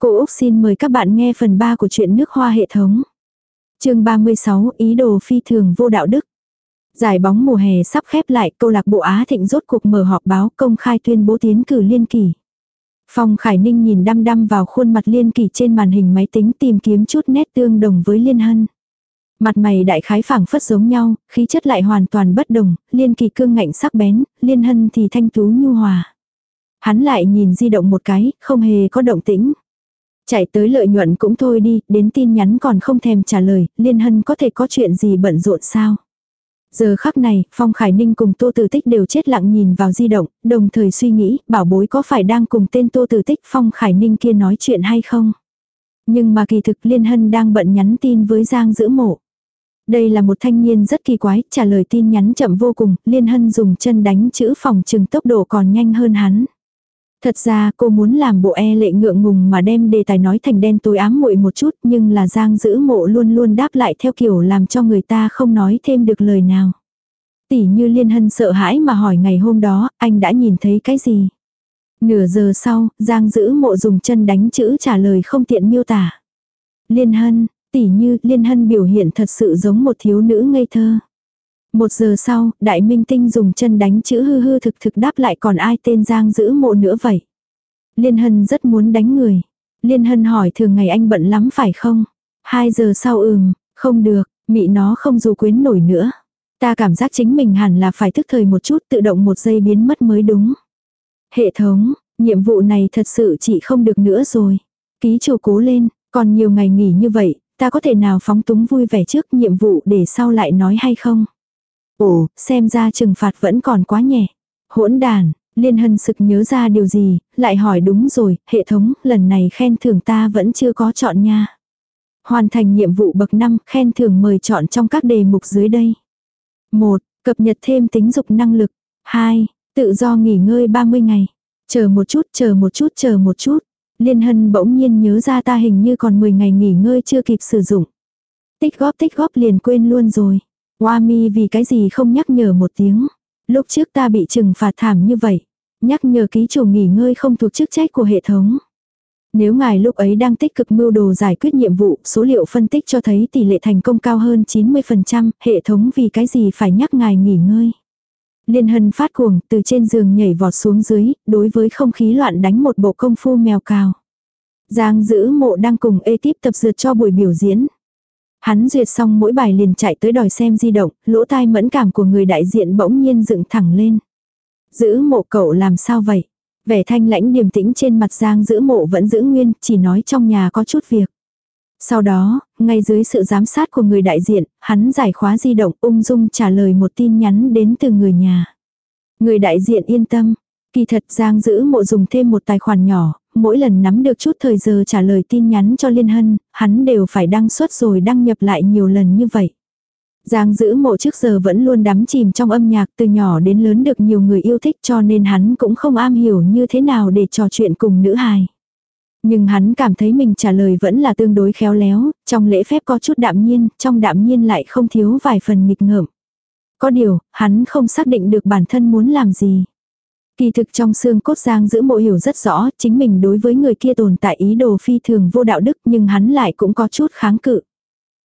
Cô Úc xin mời các bạn nghe phần 3 của truyện nước hoa hệ thống. chương 36 Ý đồ phi thường vô đạo đức. Giải bóng mùa hè sắp khép lại, câu lạc bộ Á Thịnh rốt cuộc mở họp báo công khai tuyên bố tiến cử liên kỳ. Phong Khải Ninh nhìn đăm đăm vào khuôn mặt liên kỳ trên màn hình máy tính tìm kiếm chút nét tương đồng với liên hân. Mặt mày đại khái phảng phất giống nhau, khí chất lại hoàn toàn bất đồng, liên kỳ cương ngạnh sắc bén, liên hân thì thanh tú nhu hòa. Hắn lại nhìn di động một cái, không hề có động tĩnh. Chạy tới lợi nhuận cũng thôi đi, đến tin nhắn còn không thèm trả lời, liên hân có thể có chuyện gì bận rộn sao. Giờ khắc này, Phong Khải Ninh cùng Tô Tử Tích đều chết lặng nhìn vào di động, đồng thời suy nghĩ, bảo bối có phải đang cùng tên Tô Tử Tích Phong Khải Ninh kia nói chuyện hay không. Nhưng mà kỳ thực Liên Hân đang bận nhắn tin với Giang giữ mộ. Đây là một thanh niên rất kỳ quái, trả lời tin nhắn chậm vô cùng, Liên Hân dùng chân đánh chữ phòng trừng tốc độ còn nhanh hơn hắn. Thật ra cô muốn làm bộ e lệ ngượng ngùng mà đem đề tài nói thành đen tối ám muội một chút nhưng là Giang giữ mộ luôn luôn đáp lại theo kiểu làm cho người ta không nói thêm được lời nào. Tỷ như Liên Hân sợ hãi mà hỏi ngày hôm đó anh đã nhìn thấy cái gì. Nửa giờ sau, Giang giữ mộ dùng chân đánh chữ trả lời không tiện miêu tả. Liên Hân, tỷ như Liên Hân biểu hiện thật sự giống một thiếu nữ ngây thơ. Một giờ sau, đại minh tinh dùng chân đánh chữ hư hư thực thực đáp lại còn ai tên Giang giữ mộ nữa vậy. Liên Hân rất muốn đánh người. Liên Hân hỏi thường ngày anh bận lắm phải không? Hai giờ sau ừm, không được, mị nó không dù quyến nổi nữa. Ta cảm giác chính mình hẳn là phải thức thời một chút tự động một giây biến mất mới đúng. Hệ thống, nhiệm vụ này thật sự chỉ không được nữa rồi. Ký chủ cố lên, còn nhiều ngày nghỉ như vậy, ta có thể nào phóng túng vui vẻ trước nhiệm vụ để sau lại nói hay không? Ồ, xem ra trừng phạt vẫn còn quá nhẹ. Hỗn đàn, Liên Hân sực nhớ ra điều gì, lại hỏi đúng rồi, hệ thống, lần này khen thưởng ta vẫn chưa có chọn nha. Hoàn thành nhiệm vụ bậc 5, khen thưởng mời chọn trong các đề mục dưới đây. 1. Cập nhật thêm tính dục năng lực. 2. Tự do nghỉ ngơi 30 ngày. Chờ một chút, chờ một chút, chờ một chút. Liên Hân bỗng nhiên nhớ ra ta hình như còn 10 ngày nghỉ ngơi chưa kịp sử dụng. Tích góp tích góp liền quên luôn rồi. Wami vì cái gì không nhắc nhở một tiếng. Lúc trước ta bị trừng phạt thảm như vậy. Nhắc nhở ký chủ nghỉ ngơi không thuộc chức trách của hệ thống. Nếu ngài lúc ấy đang tích cực mưu đồ giải quyết nhiệm vụ, số liệu phân tích cho thấy tỷ lệ thành công cao hơn 90%, hệ thống vì cái gì phải nhắc ngài nghỉ ngơi. Liên hân phát cuồng, từ trên giường nhảy vọt xuống dưới, đối với không khí loạn đánh một bộ công phu mèo cào. Giang giữ mộ đang cùng ekip tập dượt cho buổi biểu diễn. Hắn duyệt xong mỗi bài liền chạy tới đòi xem di động, lỗ tai mẫn cảm của người đại diện bỗng nhiên dựng thẳng lên. Giữ mộ cậu làm sao vậy? Vẻ thanh lãnh điềm tĩnh trên mặt Giang giữ mộ vẫn giữ nguyên, chỉ nói trong nhà có chút việc. Sau đó, ngay dưới sự giám sát của người đại diện, hắn giải khóa di động ung dung trả lời một tin nhắn đến từ người nhà. Người đại diện yên tâm. Kỳ thật Giang giữ mộ dùng thêm một tài khoản nhỏ, mỗi lần nắm được chút thời giờ trả lời tin nhắn cho Liên Hân, hắn đều phải đăng xuất rồi đăng nhập lại nhiều lần như vậy. Giang giữ mộ trước giờ vẫn luôn đắm chìm trong âm nhạc từ nhỏ đến lớn được nhiều người yêu thích cho nên hắn cũng không am hiểu như thế nào để trò chuyện cùng nữ hài. Nhưng hắn cảm thấy mình trả lời vẫn là tương đối khéo léo, trong lễ phép có chút đạm nhiên, trong đạm nhiên lại không thiếu vài phần nghịch ngợm. Có điều, hắn không xác định được bản thân muốn làm gì. Kỳ thực trong xương cốt Giang giữ mộ hiểu rất rõ, chính mình đối với người kia tồn tại ý đồ phi thường vô đạo đức nhưng hắn lại cũng có chút kháng cự.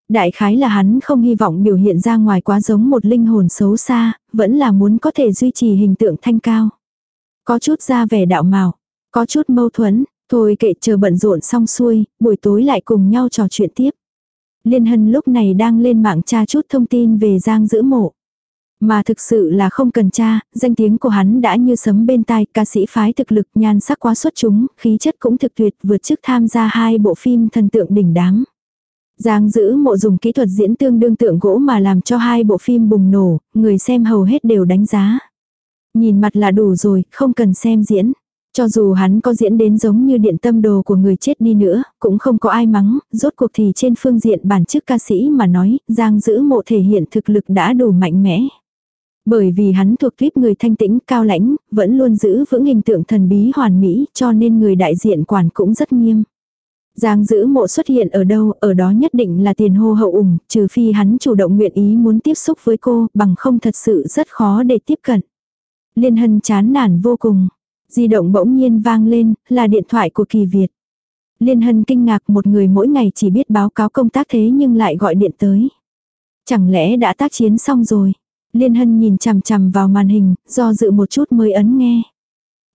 Đại khái là hắn không hy vọng biểu hiện ra ngoài quá giống một linh hồn xấu xa, vẫn là muốn có thể duy trì hình tượng thanh cao. Có chút ra vẻ đạo mạo, có chút mâu thuẫn, thôi kệ chờ bận rộn xong xuôi, buổi tối lại cùng nhau trò chuyện tiếp. Liên Hân lúc này đang lên mạng tra chút thông tin về Giang giữ mộ. Mà thực sự là không cần cha danh tiếng của hắn đã như sấm bên tai, ca sĩ phái thực lực nhan sắc quá xuất chúng, khí chất cũng thực tuyệt vượt chức tham gia hai bộ phim thần tượng đỉnh đám. Giang giữ mộ dùng kỹ thuật diễn tương đương tượng gỗ mà làm cho hai bộ phim bùng nổ, người xem hầu hết đều đánh giá. Nhìn mặt là đủ rồi, không cần xem diễn. Cho dù hắn có diễn đến giống như điện tâm đồ của người chết đi nữa, cũng không có ai mắng, rốt cuộc thì trên phương diện bản chức ca sĩ mà nói, Giang giữ mộ thể hiện thực lực đã đủ mạnh mẽ. Bởi vì hắn thuộc tuyếp người thanh tĩnh, cao lãnh, vẫn luôn giữ vững hình tượng thần bí hoàn mỹ, cho nên người đại diện quản cũng rất nghiêm. Giang giữ mộ xuất hiện ở đâu, ở đó nhất định là tiền hô hậu ủng, trừ phi hắn chủ động nguyện ý muốn tiếp xúc với cô, bằng không thật sự rất khó để tiếp cận. Liên hân chán nản vô cùng. Di động bỗng nhiên vang lên, là điện thoại của Kỳ Việt. Liên Hân kinh ngạc một người mỗi ngày chỉ biết báo cáo công tác thế nhưng lại gọi điện tới. Chẳng lẽ đã tác chiến xong rồi? Liên Hân nhìn chằm chằm vào màn hình, do dự một chút mới ấn nghe.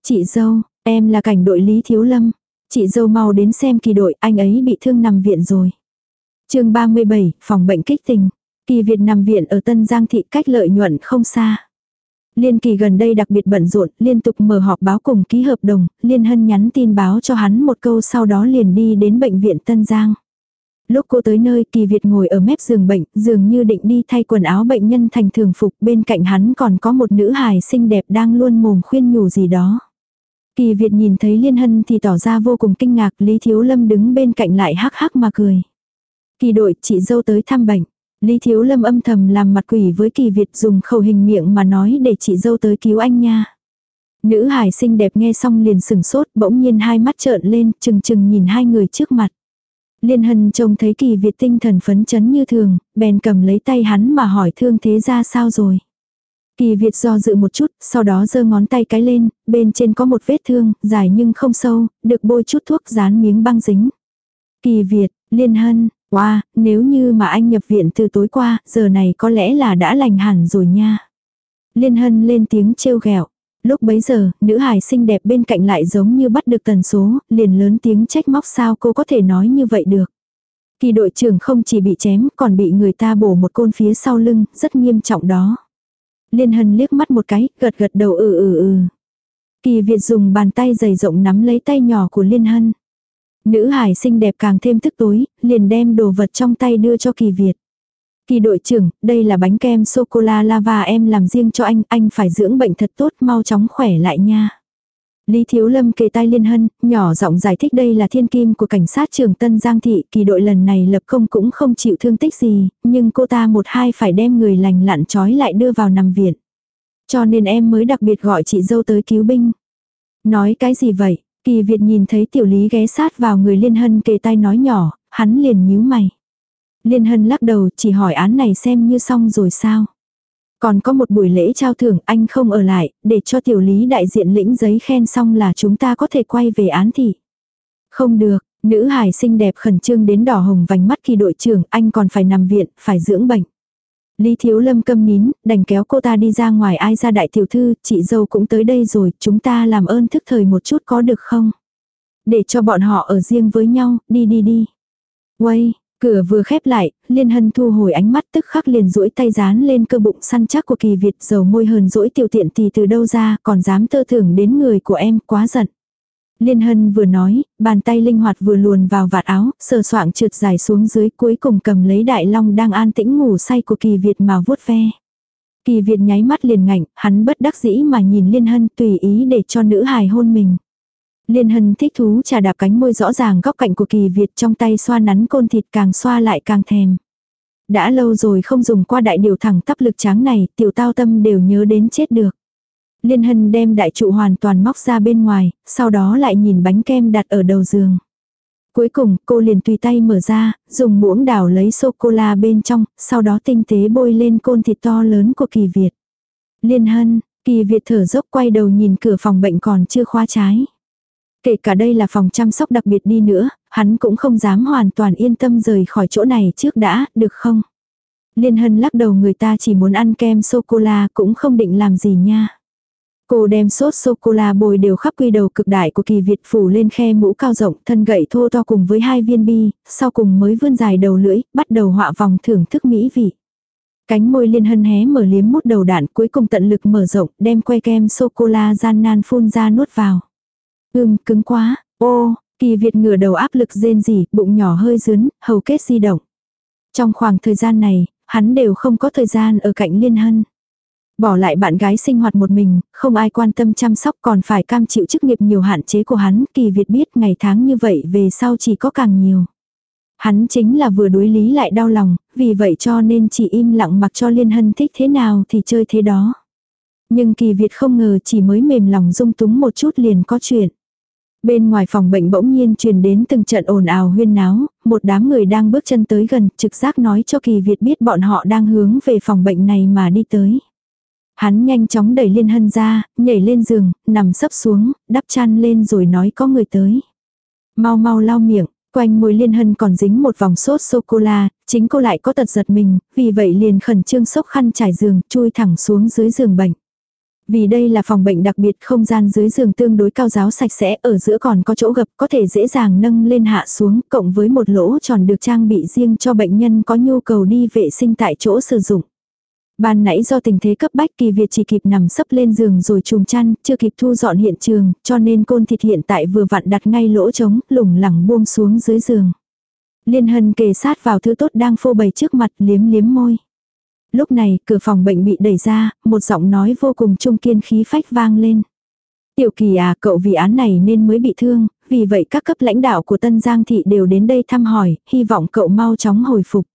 Chị dâu, em là cảnh đội Lý Thiếu Lâm. Chị dâu mau đến xem kỳ đội, anh ấy bị thương nằm viện rồi. chương 37, phòng bệnh kích tình. Kỳ Việt nằm viện ở Tân Giang Thị cách lợi nhuận không xa. Liên kỳ gần đây đặc biệt bận rộn, liên tục mở họp báo cùng ký hợp đồng, Liên Hân nhắn tin báo cho hắn một câu sau đó liền đi đến bệnh viện Tân Giang. Lúc cô tới nơi kỳ Việt ngồi ở mép giường bệnh, dường như định đi thay quần áo bệnh nhân thành thường phục, bên cạnh hắn còn có một nữ hài xinh đẹp đang luôn mồm khuyên nhủ gì đó. Kỳ Việt nhìn thấy Liên Hân thì tỏ ra vô cùng kinh ngạc, Lý Thiếu Lâm đứng bên cạnh lại hắc hắc mà cười. Kỳ đội, chị dâu tới thăm bệnh. Lý Thiếu Lâm âm thầm làm mặt quỷ với Kỳ Việt dùng khẩu hình miệng mà nói để chị dâu tới cứu anh nha. Nữ hải xinh đẹp nghe xong liền sừng sốt, bỗng nhiên hai mắt trợn lên, chừng chừng nhìn hai người trước mặt. Liên Hân trông thấy Kỳ Việt tinh thần phấn chấn như thường, bèn cầm lấy tay hắn mà hỏi thương thế ra sao rồi. Kỳ Việt do dự một chút, sau đó giơ ngón tay cái lên, bên trên có một vết thương, dài nhưng không sâu, được bôi chút thuốc dán miếng băng dính. Kỳ Việt, Liên Hân, wow, nếu như mà anh nhập viện từ tối qua, giờ này có lẽ là đã lành hẳn rồi nha. Liên Hân lên tiếng trêu ghẹo. Lúc bấy giờ, nữ hài xinh đẹp bên cạnh lại giống như bắt được tần số, liền lớn tiếng trách móc sao cô có thể nói như vậy được. Kỳ đội trưởng không chỉ bị chém còn bị người ta bổ một côn phía sau lưng, rất nghiêm trọng đó. Liên Hân liếc mắt một cái, gật gật đầu ừ ừ ừ. Kỳ Việt dùng bàn tay dày rộng nắm lấy tay nhỏ của Liên Hân. Nữ hải xinh đẹp càng thêm tức tối, liền đem đồ vật trong tay đưa cho Kỳ Việt. Kỳ đội trưởng, đây là bánh kem sô-cô-la lava em làm riêng cho anh, anh phải dưỡng bệnh thật tốt, mau chóng khỏe lại nha. Lý Thiếu Lâm kề tai Liên Hân, nhỏ giọng giải thích đây là thiên kim của cảnh sát trường Tân Giang Thị, kỳ đội lần này lập công cũng không chịu thương tích gì, nhưng cô ta một hai phải đem người lành lặn trói lại đưa vào nằm viện. Cho nên em mới đặc biệt gọi chị dâu tới cứu binh. Nói cái gì vậy? Kỳ Việt nhìn thấy tiểu lý ghé sát vào người Liên Hân kề tai nói nhỏ, hắn liền nhíu mày. Liên Hân lắc đầu chỉ hỏi án này xem như xong rồi sao. Còn có một buổi lễ trao thưởng anh không ở lại, để cho tiểu lý đại diện lĩnh giấy khen xong là chúng ta có thể quay về án thị. Không được, nữ hải xinh đẹp khẩn trương đến đỏ hồng vành mắt kỳ đội trưởng, anh còn phải nằm viện, phải dưỡng bệnh. Lý Thiếu Lâm câm nín, đành kéo cô ta đi ra ngoài ai ra đại tiểu thư, chị dâu cũng tới đây rồi, chúng ta làm ơn thức thời một chút có được không? Để cho bọn họ ở riêng với nhau, đi đi đi. Quay, Cửa vừa khép lại, Liên Hân thu hồi ánh mắt tức khắc liền duỗi tay dán lên cơ bụng săn chắc của kỳ Việt dầu môi hờn dỗi tiểu tiện thì từ đâu ra còn dám tơ thưởng đến người của em quá giận. Liên Hân vừa nói, bàn tay linh hoạt vừa luồn vào vạt áo, sờ soạng trượt dài xuống dưới cuối cùng cầm lấy đại long đang an tĩnh ngủ say của kỳ Việt mà vuốt ve. Kỳ Việt nháy mắt liền ngạnh, hắn bất đắc dĩ mà nhìn Liên Hân tùy ý để cho nữ hài hôn mình. Liên Hân thích thú trà đạp cánh môi rõ ràng góc cạnh của kỳ Việt trong tay xoa nắn côn thịt càng xoa lại càng thèm. Đã lâu rồi không dùng qua đại điều thẳng tắp lực tráng này, tiểu tao tâm đều nhớ đến chết được. Liên Hân đem đại trụ hoàn toàn móc ra bên ngoài, sau đó lại nhìn bánh kem đặt ở đầu giường. Cuối cùng, cô liền tùy tay mở ra, dùng muỗng đảo lấy sô-cô-la bên trong, sau đó tinh tế bôi lên côn thịt to lớn của kỳ Việt. Liên Hân, kỳ Việt thở dốc quay đầu nhìn cửa phòng bệnh còn chưa khóa trái. Kể cả đây là phòng chăm sóc đặc biệt đi nữa, hắn cũng không dám hoàn toàn yên tâm rời khỏi chỗ này trước đã, được không? Liên Hân lắc đầu người ta chỉ muốn ăn kem sô-cô-la cũng không định làm gì nha. Cô đem sốt sô-cô-la bồi đều khắp quy đầu cực đại của kỳ Việt phủ lên khe mũ cao rộng thân gậy thô to cùng với hai viên bi, sau cùng mới vươn dài đầu lưỡi, bắt đầu họa vòng thưởng thức mỹ vị. Cánh môi liên hân hé mở liếm mút đầu đạn cuối cùng tận lực mở rộng, đem que kem sô-cô-la gian nan phun ra nuốt vào. Ưm, cứng quá, ô, kỳ Việt ngửa đầu áp lực rên rỉ, bụng nhỏ hơi dướn, hầu kết di động. Trong khoảng thời gian này, hắn đều không có thời gian ở cạnh liên hân. Bỏ lại bạn gái sinh hoạt một mình, không ai quan tâm chăm sóc còn phải cam chịu chức nghiệp nhiều hạn chế của hắn, kỳ Việt biết ngày tháng như vậy về sau chỉ có càng nhiều. Hắn chính là vừa đối lý lại đau lòng, vì vậy cho nên chỉ im lặng mặc cho liên hân thích thế nào thì chơi thế đó. Nhưng kỳ Việt không ngờ chỉ mới mềm lòng dung túng một chút liền có chuyện. Bên ngoài phòng bệnh bỗng nhiên truyền đến từng trận ồn ào huyên náo, một đám người đang bước chân tới gần, trực giác nói cho kỳ Việt biết bọn họ đang hướng về phòng bệnh này mà đi tới. Hắn nhanh chóng đẩy Liên Hân ra, nhảy lên giường, nằm sấp xuống, đắp chăn lên rồi nói có người tới. Mau mau lau miệng, quanh môi liên hân còn dính một vòng sốt sô-cô-la, chính cô lại có tật giật mình, vì vậy liền khẩn trương sốc khăn trải giường, chui thẳng xuống dưới giường bệnh. Vì đây là phòng bệnh đặc biệt không gian dưới giường tương đối cao giáo sạch sẽ, ở giữa còn có chỗ gập có thể dễ dàng nâng lên hạ xuống, cộng với một lỗ tròn được trang bị riêng cho bệnh nhân có nhu cầu đi vệ sinh tại chỗ sử dụng. Ban nãy do tình thế cấp bách kỳ Việt chỉ kịp nằm sấp lên giường rồi trùm chăn, chưa kịp thu dọn hiện trường, cho nên côn thịt hiện tại vừa vặn đặt ngay lỗ trống, lủng lẳng buông xuống dưới giường. Liên hân kề sát vào thứ tốt đang phô bày trước mặt liếm liếm môi. Lúc này, cửa phòng bệnh bị đẩy ra, một giọng nói vô cùng trung kiên khí phách vang lên. Tiểu kỳ à, cậu vì án này nên mới bị thương, vì vậy các cấp lãnh đạo của Tân Giang Thị đều đến đây thăm hỏi, hy vọng cậu mau chóng hồi phục.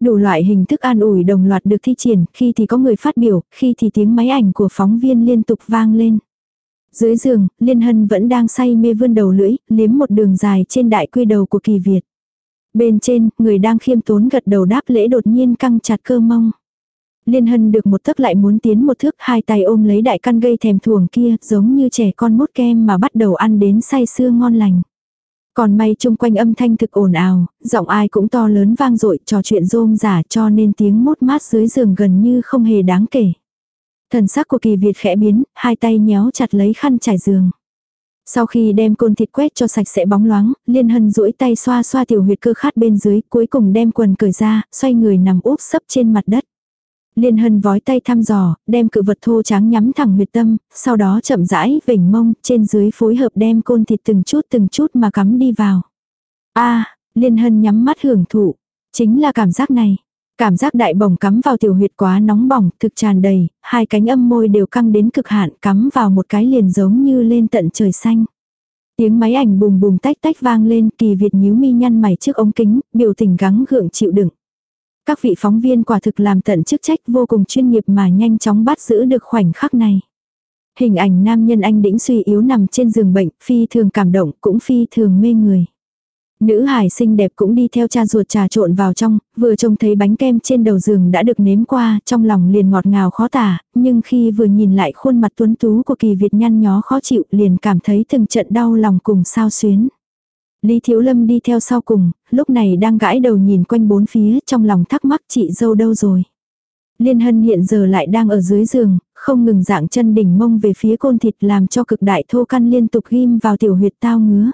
Đủ loại hình thức an ủi đồng loạt được thi triển, khi thì có người phát biểu, khi thì tiếng máy ảnh của phóng viên liên tục vang lên. Dưới giường, Liên Hân vẫn đang say mê vươn đầu lưỡi, liếm một đường dài trên đại quy đầu của kỳ Việt. Bên trên, người đang khiêm tốn gật đầu đáp lễ đột nhiên căng chặt cơ mông. Liên Hân được một thước lại muốn tiến một thước hai tay ôm lấy đại căn gây thèm thuồng kia giống như trẻ con mốt kem mà bắt đầu ăn đến say sưa ngon lành. Còn may chung quanh âm thanh thực ồn ào, giọng ai cũng to lớn vang dội trò chuyện rôm giả cho nên tiếng mốt mát dưới giường gần như không hề đáng kể. Thần sắc của kỳ Việt khẽ biến, hai tay nhéo chặt lấy khăn trải giường. Sau khi đem côn thịt quét cho sạch sẽ bóng loáng, liên hân duỗi tay xoa xoa tiểu huyệt cơ khát bên dưới, cuối cùng đem quần cởi ra, xoay người nằm úp sấp trên mặt đất. Liên hân vói tay thăm dò, đem cự vật thô trắng nhắm thẳng huyệt tâm, sau đó chậm rãi vểnh mông, trên dưới phối hợp đem côn thịt từng chút từng chút mà cắm đi vào. a liên hân nhắm mắt hưởng thụ. Chính là cảm giác này. Cảm giác đại bổng cắm vào tiểu huyệt quá nóng bỏng, thực tràn đầy, hai cánh âm môi đều căng đến cực hạn, cắm vào một cái liền giống như lên tận trời xanh. Tiếng máy ảnh bùm bùm tách tách vang lên, kỳ Việt nhíu mi nhăn mày trước ống kính, biểu tình gắng gượng chịu đựng. Các vị phóng viên quả thực làm tận chức trách vô cùng chuyên nghiệp mà nhanh chóng bắt giữ được khoảnh khắc này. Hình ảnh nam nhân anh đĩnh suy yếu nằm trên giường bệnh, phi thường cảm động, cũng phi thường mê người. Nữ hải xinh đẹp cũng đi theo cha ruột trà trộn vào trong, vừa trông thấy bánh kem trên đầu giường đã được nếm qua, trong lòng liền ngọt ngào khó tả, nhưng khi vừa nhìn lại khuôn mặt tuấn tú của kỳ Việt nhăn nhó khó chịu liền cảm thấy từng trận đau lòng cùng sao xuyến. Lý Thiếu Lâm đi theo sau cùng, lúc này đang gãi đầu nhìn quanh bốn phía trong lòng thắc mắc chị dâu đâu rồi. Liên Hân hiện giờ lại đang ở dưới giường, không ngừng dạng chân đỉnh mông về phía côn thịt làm cho cực đại thô căn liên tục ghim vào tiểu huyệt tao ngứa.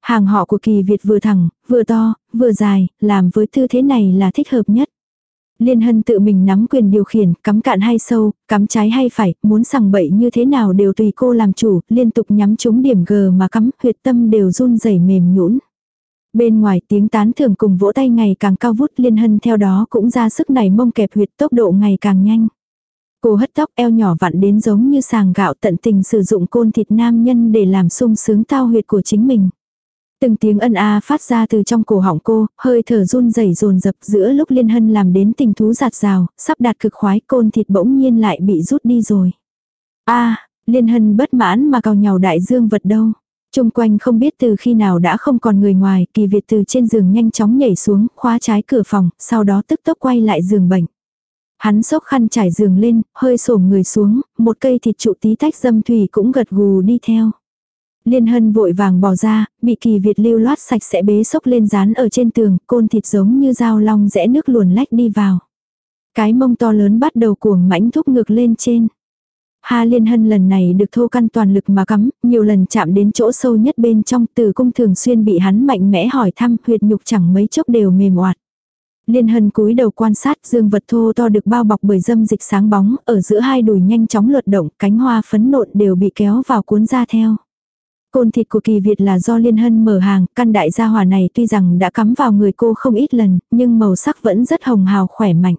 Hàng họ của kỳ Việt vừa thẳng, vừa to, vừa dài, làm với tư thế này là thích hợp nhất. Liên hân tự mình nắm quyền điều khiển, cắm cạn hay sâu, cắm trái hay phải, muốn sằng bậy như thế nào đều tùy cô làm chủ, liên tục nhắm trúng điểm G mà cắm, huyệt tâm đều run rẩy mềm nhũn. Bên ngoài tiếng tán thưởng cùng vỗ tay ngày càng cao vút liên hân theo đó cũng ra sức nảy mông kẹp huyệt tốc độ ngày càng nhanh. Cô hất tóc eo nhỏ vặn đến giống như sàng gạo tận tình sử dụng côn thịt nam nhân để làm sung sướng tao huyệt của chính mình. Từng tiếng ân a phát ra từ trong cổ họng cô, hơi thở run rẩy rồn rập giữa lúc liên hân làm đến tình thú giạt rào, sắp đạt cực khoái côn thịt bỗng nhiên lại bị rút đi rồi. a liên hân bất mãn mà cào nhào đại dương vật đâu. Trung quanh không biết từ khi nào đã không còn người ngoài, kỳ Việt từ trên giường nhanh chóng nhảy xuống, khóa trái cửa phòng, sau đó tức tốc quay lại giường bệnh. Hắn xốc khăn trải giường lên, hơi xổm người xuống, một cây thịt trụ tí tách dâm thủy cũng gật gù đi theo. Liên hân vội vàng bỏ ra, bị kỳ Việt lưu loát sạch sẽ bế sốc lên dán ở trên tường, côn thịt giống như dao long rẽ nước luồn lách đi vào. Cái mông to lớn bắt đầu cuồng mãnh thúc ngược lên trên. Ha liên hân lần này được thô căn toàn lực mà cắm, nhiều lần chạm đến chỗ sâu nhất bên trong từ cung thường xuyên bị hắn mạnh mẽ hỏi thăm huyệt nhục chẳng mấy chốc đều mềm oạt. Liên hân cúi đầu quan sát dương vật thô to được bao bọc bởi dâm dịch sáng bóng, ở giữa hai đùi nhanh chóng luật động, cánh hoa phấn nộn đều bị kéo vào cuốn ra theo. Côn thịt của kỳ Việt là do Liên Hân mở hàng, căn đại gia hỏa này tuy rằng đã cắm vào người cô không ít lần, nhưng màu sắc vẫn rất hồng hào khỏe mạnh.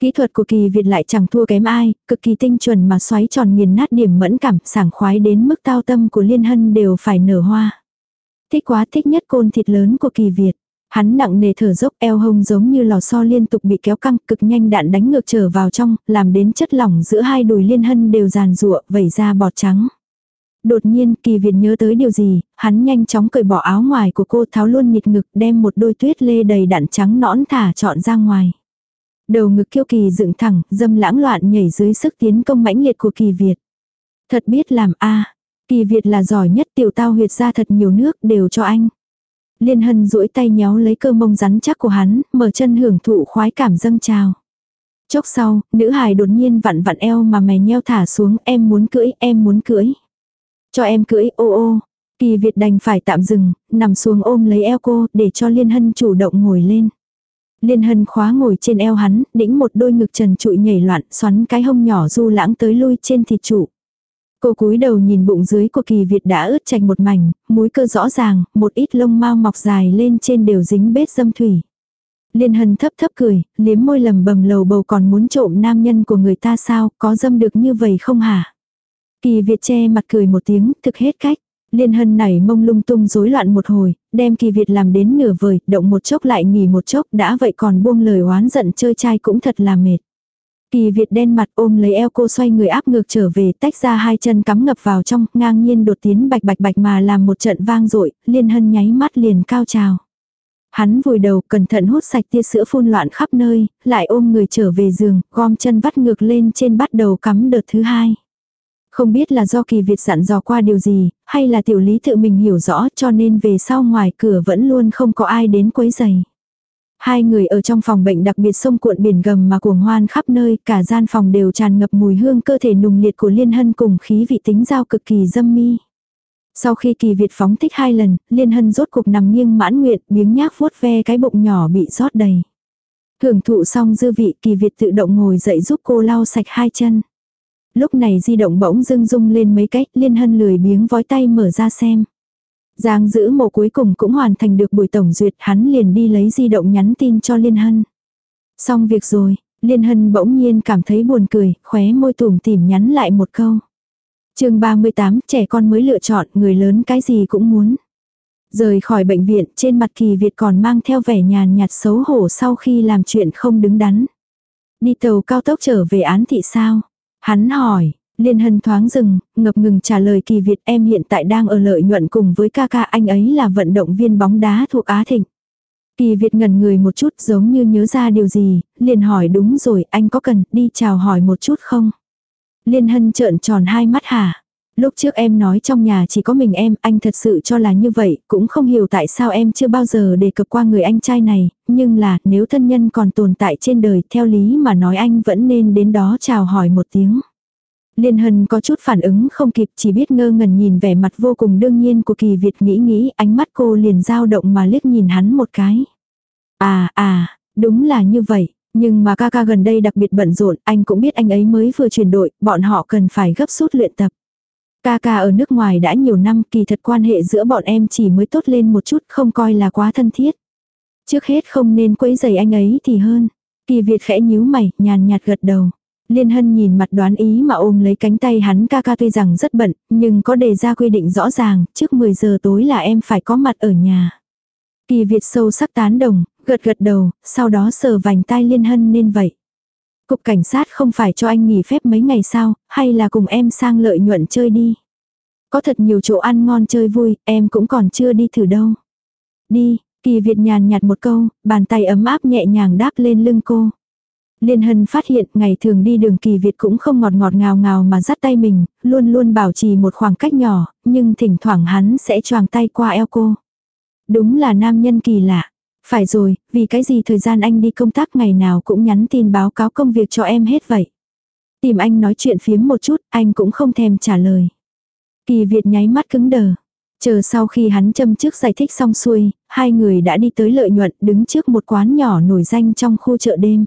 Kỹ thuật của kỳ Việt lại chẳng thua kém ai, cực kỳ tinh chuẩn mà xoáy tròn nghiền nát điểm mẫn cảm, sảng khoái đến mức tao tâm của Liên Hân đều phải nở hoa. Thích quá thích nhất côn thịt lớn của kỳ Việt. Hắn nặng nề thở dốc eo hông giống như lò xo liên tục bị kéo căng cực nhanh đạn đánh ngược trở vào trong, làm đến chất lỏng giữa hai đùi liên hân đều giàn rụa, vẩy ra bọt trắng. Đột nhiên kỳ Việt nhớ tới điều gì, hắn nhanh chóng cởi bỏ áo ngoài của cô tháo luôn nhịt ngực đem một đôi tuyết lê đầy đặn trắng nõn thả trọn ra ngoài. Đầu ngực kiêu kỳ dựng thẳng, dâm lãng loạn nhảy dưới sức tiến công mãnh liệt của kỳ Việt. Thật biết làm a Kỳ Việt là giỏi nhất tiểu tao huyệt ra thật nhiều nước đều cho anh. Liên Hân duỗi tay nhéo lấy cơ mông rắn chắc của hắn, mở chân hưởng thụ khoái cảm dâng trào. Chốc sau, nữ hài đột nhiên vặn vặn eo mà mè nheo thả xuống em muốn cưỡi, em muốn cưỡi. Cho em cưỡi, ô ô. Kỳ Việt đành phải tạm dừng, nằm xuống ôm lấy eo cô để cho Liên Hân chủ động ngồi lên. Liên Hân khóa ngồi trên eo hắn, đĩnh một đôi ngực trần trụi nhảy loạn, xoắn cái hông nhỏ du lãng tới lui trên thịt trụ. Cô cúi đầu nhìn bụng dưới của kỳ Việt đã ướt chành một mảnh, múi cơ rõ ràng, một ít lông mau mọc dài lên trên đều dính bết dâm thủy. Liên hân thấp thấp cười, liếm môi lầm bầm lầu bầu còn muốn trộm nam nhân của người ta sao, có dâm được như vậy không hả? Kỳ Việt che mặt cười một tiếng, thực hết cách. Liên hân nảy mông lung tung rối loạn một hồi, đem kỳ Việt làm đến nửa vời, động một chốc lại nghỉ một chốc, đã vậy còn buông lời oán giận chơi trai cũng thật là mệt. Kỳ Việt đen mặt ôm lấy eo cô xoay người áp ngược trở về tách ra hai chân cắm ngập vào trong, ngang nhiên đột tiến bạch bạch bạch mà làm một trận vang dội liên hân nháy mắt liền cao trào. Hắn vùi đầu cẩn thận hút sạch tia sữa phun loạn khắp nơi, lại ôm người trở về giường, gom chân vắt ngược lên trên bắt đầu cắm đợt thứ hai. Không biết là do kỳ Việt dặn dò qua điều gì, hay là tiểu lý tự mình hiểu rõ cho nên về sau ngoài cửa vẫn luôn không có ai đến quấy giày. Hai người ở trong phòng bệnh đặc biệt sông cuộn biển gầm mà cuồng hoan khắp nơi, cả gian phòng đều tràn ngập mùi hương cơ thể nùng liệt của Liên Hân cùng khí vị tính giao cực kỳ dâm mi. Sau khi kỳ Việt phóng thích hai lần, Liên Hân rốt cục nằm nghiêng mãn nguyện, biếng nhác vuốt ve cái bụng nhỏ bị rót đầy. Hưởng thụ xong dư vị kỳ Việt tự động ngồi dậy giúp cô lau sạch hai chân. Lúc này di động bỗng dưng rung lên mấy cách, Liên Hân lười biếng vói tay mở ra xem. Giang giữ mộ cuối cùng cũng hoàn thành được buổi tổng duyệt, hắn liền đi lấy di động nhắn tin cho Liên Hân. Xong việc rồi, Liên Hân bỗng nhiên cảm thấy buồn cười, khóe môi tủm tỉm nhắn lại một câu. chương 38, trẻ con mới lựa chọn, người lớn cái gì cũng muốn. Rời khỏi bệnh viện, trên mặt kỳ Việt còn mang theo vẻ nhàn nhạt xấu hổ sau khi làm chuyện không đứng đắn. Đi tàu cao tốc trở về án thị sao? Hắn hỏi, Liên hân thoáng dừng, ngập ngừng trả lời kỳ Việt em hiện tại đang ở lợi nhuận cùng với ca ca anh ấy là vận động viên bóng đá thuộc Á Thịnh. Kỳ Việt ngần người một chút giống như nhớ ra điều gì, liền hỏi đúng rồi anh có cần đi chào hỏi một chút không? Liên hân trợn tròn hai mắt hả? Lúc trước em nói trong nhà chỉ có mình em, anh thật sự cho là như vậy, cũng không hiểu tại sao em chưa bao giờ đề cập qua người anh trai này, nhưng là nếu thân nhân còn tồn tại trên đời theo lý mà nói anh vẫn nên đến đó chào hỏi một tiếng. Liên Hân có chút phản ứng không kịp chỉ biết ngơ ngẩn nhìn vẻ mặt vô cùng đương nhiên của kỳ Việt nghĩ nghĩ ánh mắt cô liền dao động mà liếc nhìn hắn một cái. À à, đúng là như vậy. Nhưng mà ca ca gần đây đặc biệt bận rộn, anh cũng biết anh ấy mới vừa chuyển đội, bọn họ cần phải gấp rút luyện tập. Ca ca ở nước ngoài đã nhiều năm, kỳ thật quan hệ giữa bọn em chỉ mới tốt lên một chút, không coi là quá thân thiết. Trước hết không nên quấy giày anh ấy thì hơn. Kỳ Việt khẽ nhíu mày, nhàn nhạt gật đầu. Liên Hân nhìn mặt đoán ý mà ôm lấy cánh tay hắn ca ca tuy rằng rất bận, nhưng có đề ra quy định rõ ràng, trước 10 giờ tối là em phải có mặt ở nhà. Kỳ Việt sâu sắc tán đồng, gật gật đầu, sau đó sờ vành tai Liên Hân nên vậy. Cục cảnh sát không phải cho anh nghỉ phép mấy ngày sao, hay là cùng em sang lợi nhuận chơi đi. Có thật nhiều chỗ ăn ngon chơi vui, em cũng còn chưa đi thử đâu. Đi, Kỳ Việt nhàn nhạt một câu, bàn tay ấm áp nhẹ nhàng đáp lên lưng cô. Liên Hân phát hiện ngày thường đi đường kỳ Việt cũng không ngọt ngọt ngào ngào mà dắt tay mình, luôn luôn bảo trì một khoảng cách nhỏ, nhưng thỉnh thoảng hắn sẽ choàng tay qua eo cô. Đúng là nam nhân kỳ lạ. Phải rồi, vì cái gì thời gian anh đi công tác ngày nào cũng nhắn tin báo cáo công việc cho em hết vậy. Tìm anh nói chuyện phiếm một chút, anh cũng không thèm trả lời. Kỳ Việt nháy mắt cứng đờ. Chờ sau khi hắn châm trước giải thích xong xuôi, hai người đã đi tới lợi nhuận đứng trước một quán nhỏ nổi danh trong khu chợ đêm.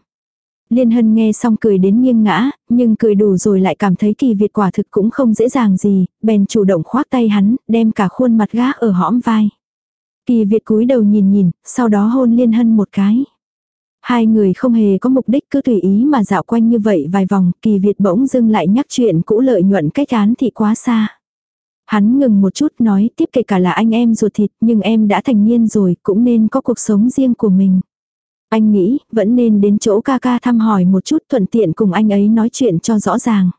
Liên Hân nghe xong cười đến nghiêng ngã, nhưng cười đủ rồi lại cảm thấy kỳ Việt quả thực cũng không dễ dàng gì, bèn chủ động khoác tay hắn, đem cả khuôn mặt gác ở hõm vai. Kỳ Việt cúi đầu nhìn nhìn, sau đó hôn Liên Hân một cái. Hai người không hề có mục đích cứ tùy ý mà dạo quanh như vậy vài vòng, kỳ Việt bỗng dưng lại nhắc chuyện cũ lợi nhuận cách án thị quá xa. Hắn ngừng một chút nói tiếp kể cả là anh em ruột thịt nhưng em đã thành niên rồi cũng nên có cuộc sống riêng của mình. Anh nghĩ, vẫn nên đến chỗ ca ca thăm hỏi một chút thuận tiện cùng anh ấy nói chuyện cho rõ ràng.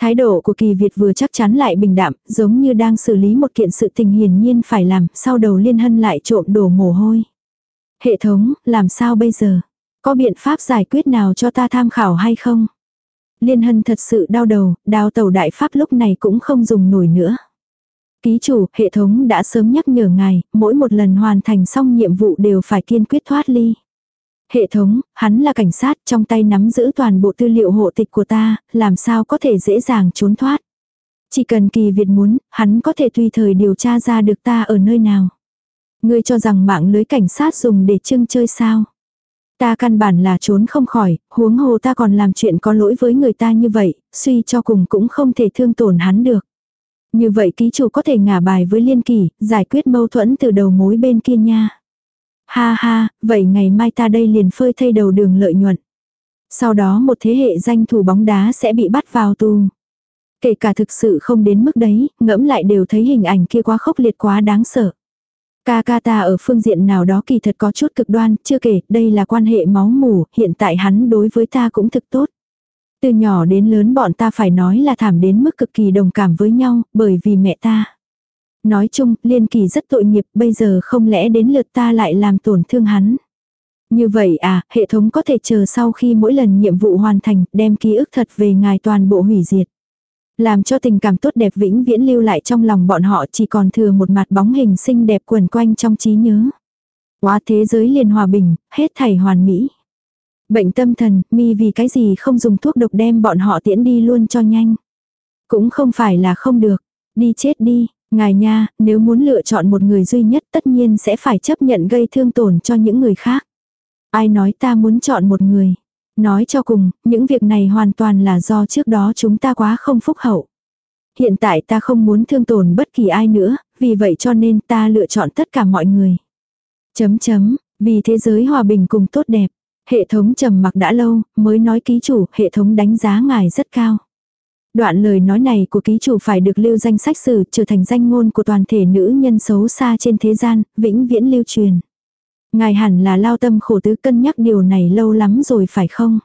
Thái độ của kỳ Việt vừa chắc chắn lại bình đạm, giống như đang xử lý một kiện sự tình hiển nhiên phải làm, sau đầu liên hân lại trộm đổ mồ hôi. Hệ thống, làm sao bây giờ? Có biện pháp giải quyết nào cho ta tham khảo hay không? Liên hân thật sự đau đầu, đào tàu đại pháp lúc này cũng không dùng nổi nữa. Ký chủ, hệ thống đã sớm nhắc nhở ngài, mỗi một lần hoàn thành xong nhiệm vụ đều phải kiên quyết thoát ly. Hệ thống, hắn là cảnh sát, trong tay nắm giữ toàn bộ tư liệu hộ tịch của ta, làm sao có thể dễ dàng trốn thoát. Chỉ cần kỳ Việt muốn, hắn có thể tùy thời điều tra ra được ta ở nơi nào. Ngươi cho rằng mạng lưới cảnh sát dùng để trưng chơi sao. Ta căn bản là trốn không khỏi, huống hồ ta còn làm chuyện có lỗi với người ta như vậy, suy cho cùng cũng không thể thương tổn hắn được. Như vậy ký chủ có thể ngả bài với liên kỳ, giải quyết mâu thuẫn từ đầu mối bên kia nha. Ha ha, vậy ngày mai ta đây liền phơi thay đầu đường lợi nhuận. Sau đó một thế hệ danh thủ bóng đá sẽ bị bắt vào tù. Kể cả thực sự không đến mức đấy, ngẫm lại đều thấy hình ảnh kia quá khốc liệt quá đáng sợ. Ca ca ta ở phương diện nào đó kỳ thật có chút cực đoan, chưa kể, đây là quan hệ máu mủ, hiện tại hắn đối với ta cũng thực tốt. Từ nhỏ đến lớn bọn ta phải nói là thảm đến mức cực kỳ đồng cảm với nhau, bởi vì mẹ ta. Nói chung, liên kỳ rất tội nghiệp, bây giờ không lẽ đến lượt ta lại làm tổn thương hắn. Như vậy à, hệ thống có thể chờ sau khi mỗi lần nhiệm vụ hoàn thành, đem ký ức thật về ngài toàn bộ hủy diệt. Làm cho tình cảm tốt đẹp vĩnh viễn lưu lại trong lòng bọn họ chỉ còn thừa một mặt bóng hình xinh đẹp quần quanh trong trí nhớ. Quá thế giới liền hòa bình, hết thảy hoàn mỹ. Bệnh tâm thần, mi vì cái gì không dùng thuốc độc đem bọn họ tiễn đi luôn cho nhanh. Cũng không phải là không được. Đi chết đi, ngài nha, nếu muốn lựa chọn một người duy nhất tất nhiên sẽ phải chấp nhận gây thương tổn cho những người khác. Ai nói ta muốn chọn một người. Nói cho cùng, những việc này hoàn toàn là do trước đó chúng ta quá không phúc hậu. Hiện tại ta không muốn thương tổn bất kỳ ai nữa, vì vậy cho nên ta lựa chọn tất cả mọi người. Chấm chấm, vì thế giới hòa bình cùng tốt đẹp. Hệ thống trầm mặc đã lâu, mới nói ký chủ, hệ thống đánh giá ngài rất cao. Đoạn lời nói này của ký chủ phải được lưu danh sách sử trở thành danh ngôn của toàn thể nữ nhân xấu xa trên thế gian, vĩnh viễn lưu truyền. Ngài hẳn là lao tâm khổ tứ cân nhắc điều này lâu lắm rồi phải không?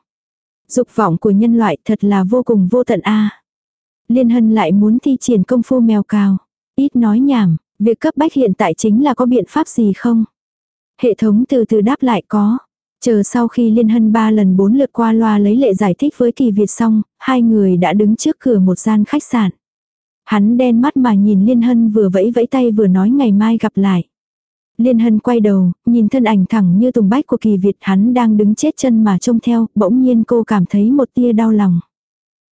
Dục vọng của nhân loại thật là vô cùng vô tận a. Liên Hân lại muốn thi triển công phu mèo cào. Ít nói nhảm, việc cấp bách hiện tại chính là có biện pháp gì không? Hệ thống từ từ đáp lại có. Chờ sau khi Liên Hân ba lần bốn lượt qua loa lấy lệ giải thích với Kỳ Việt xong, hai người đã đứng trước cửa một gian khách sạn. Hắn đen mắt mà nhìn Liên Hân vừa vẫy vẫy tay vừa nói ngày mai gặp lại. Liên Hân quay đầu, nhìn thân ảnh thẳng như tùng bách của kỳ Việt hắn đang đứng chết chân mà trông theo, bỗng nhiên cô cảm thấy một tia đau lòng.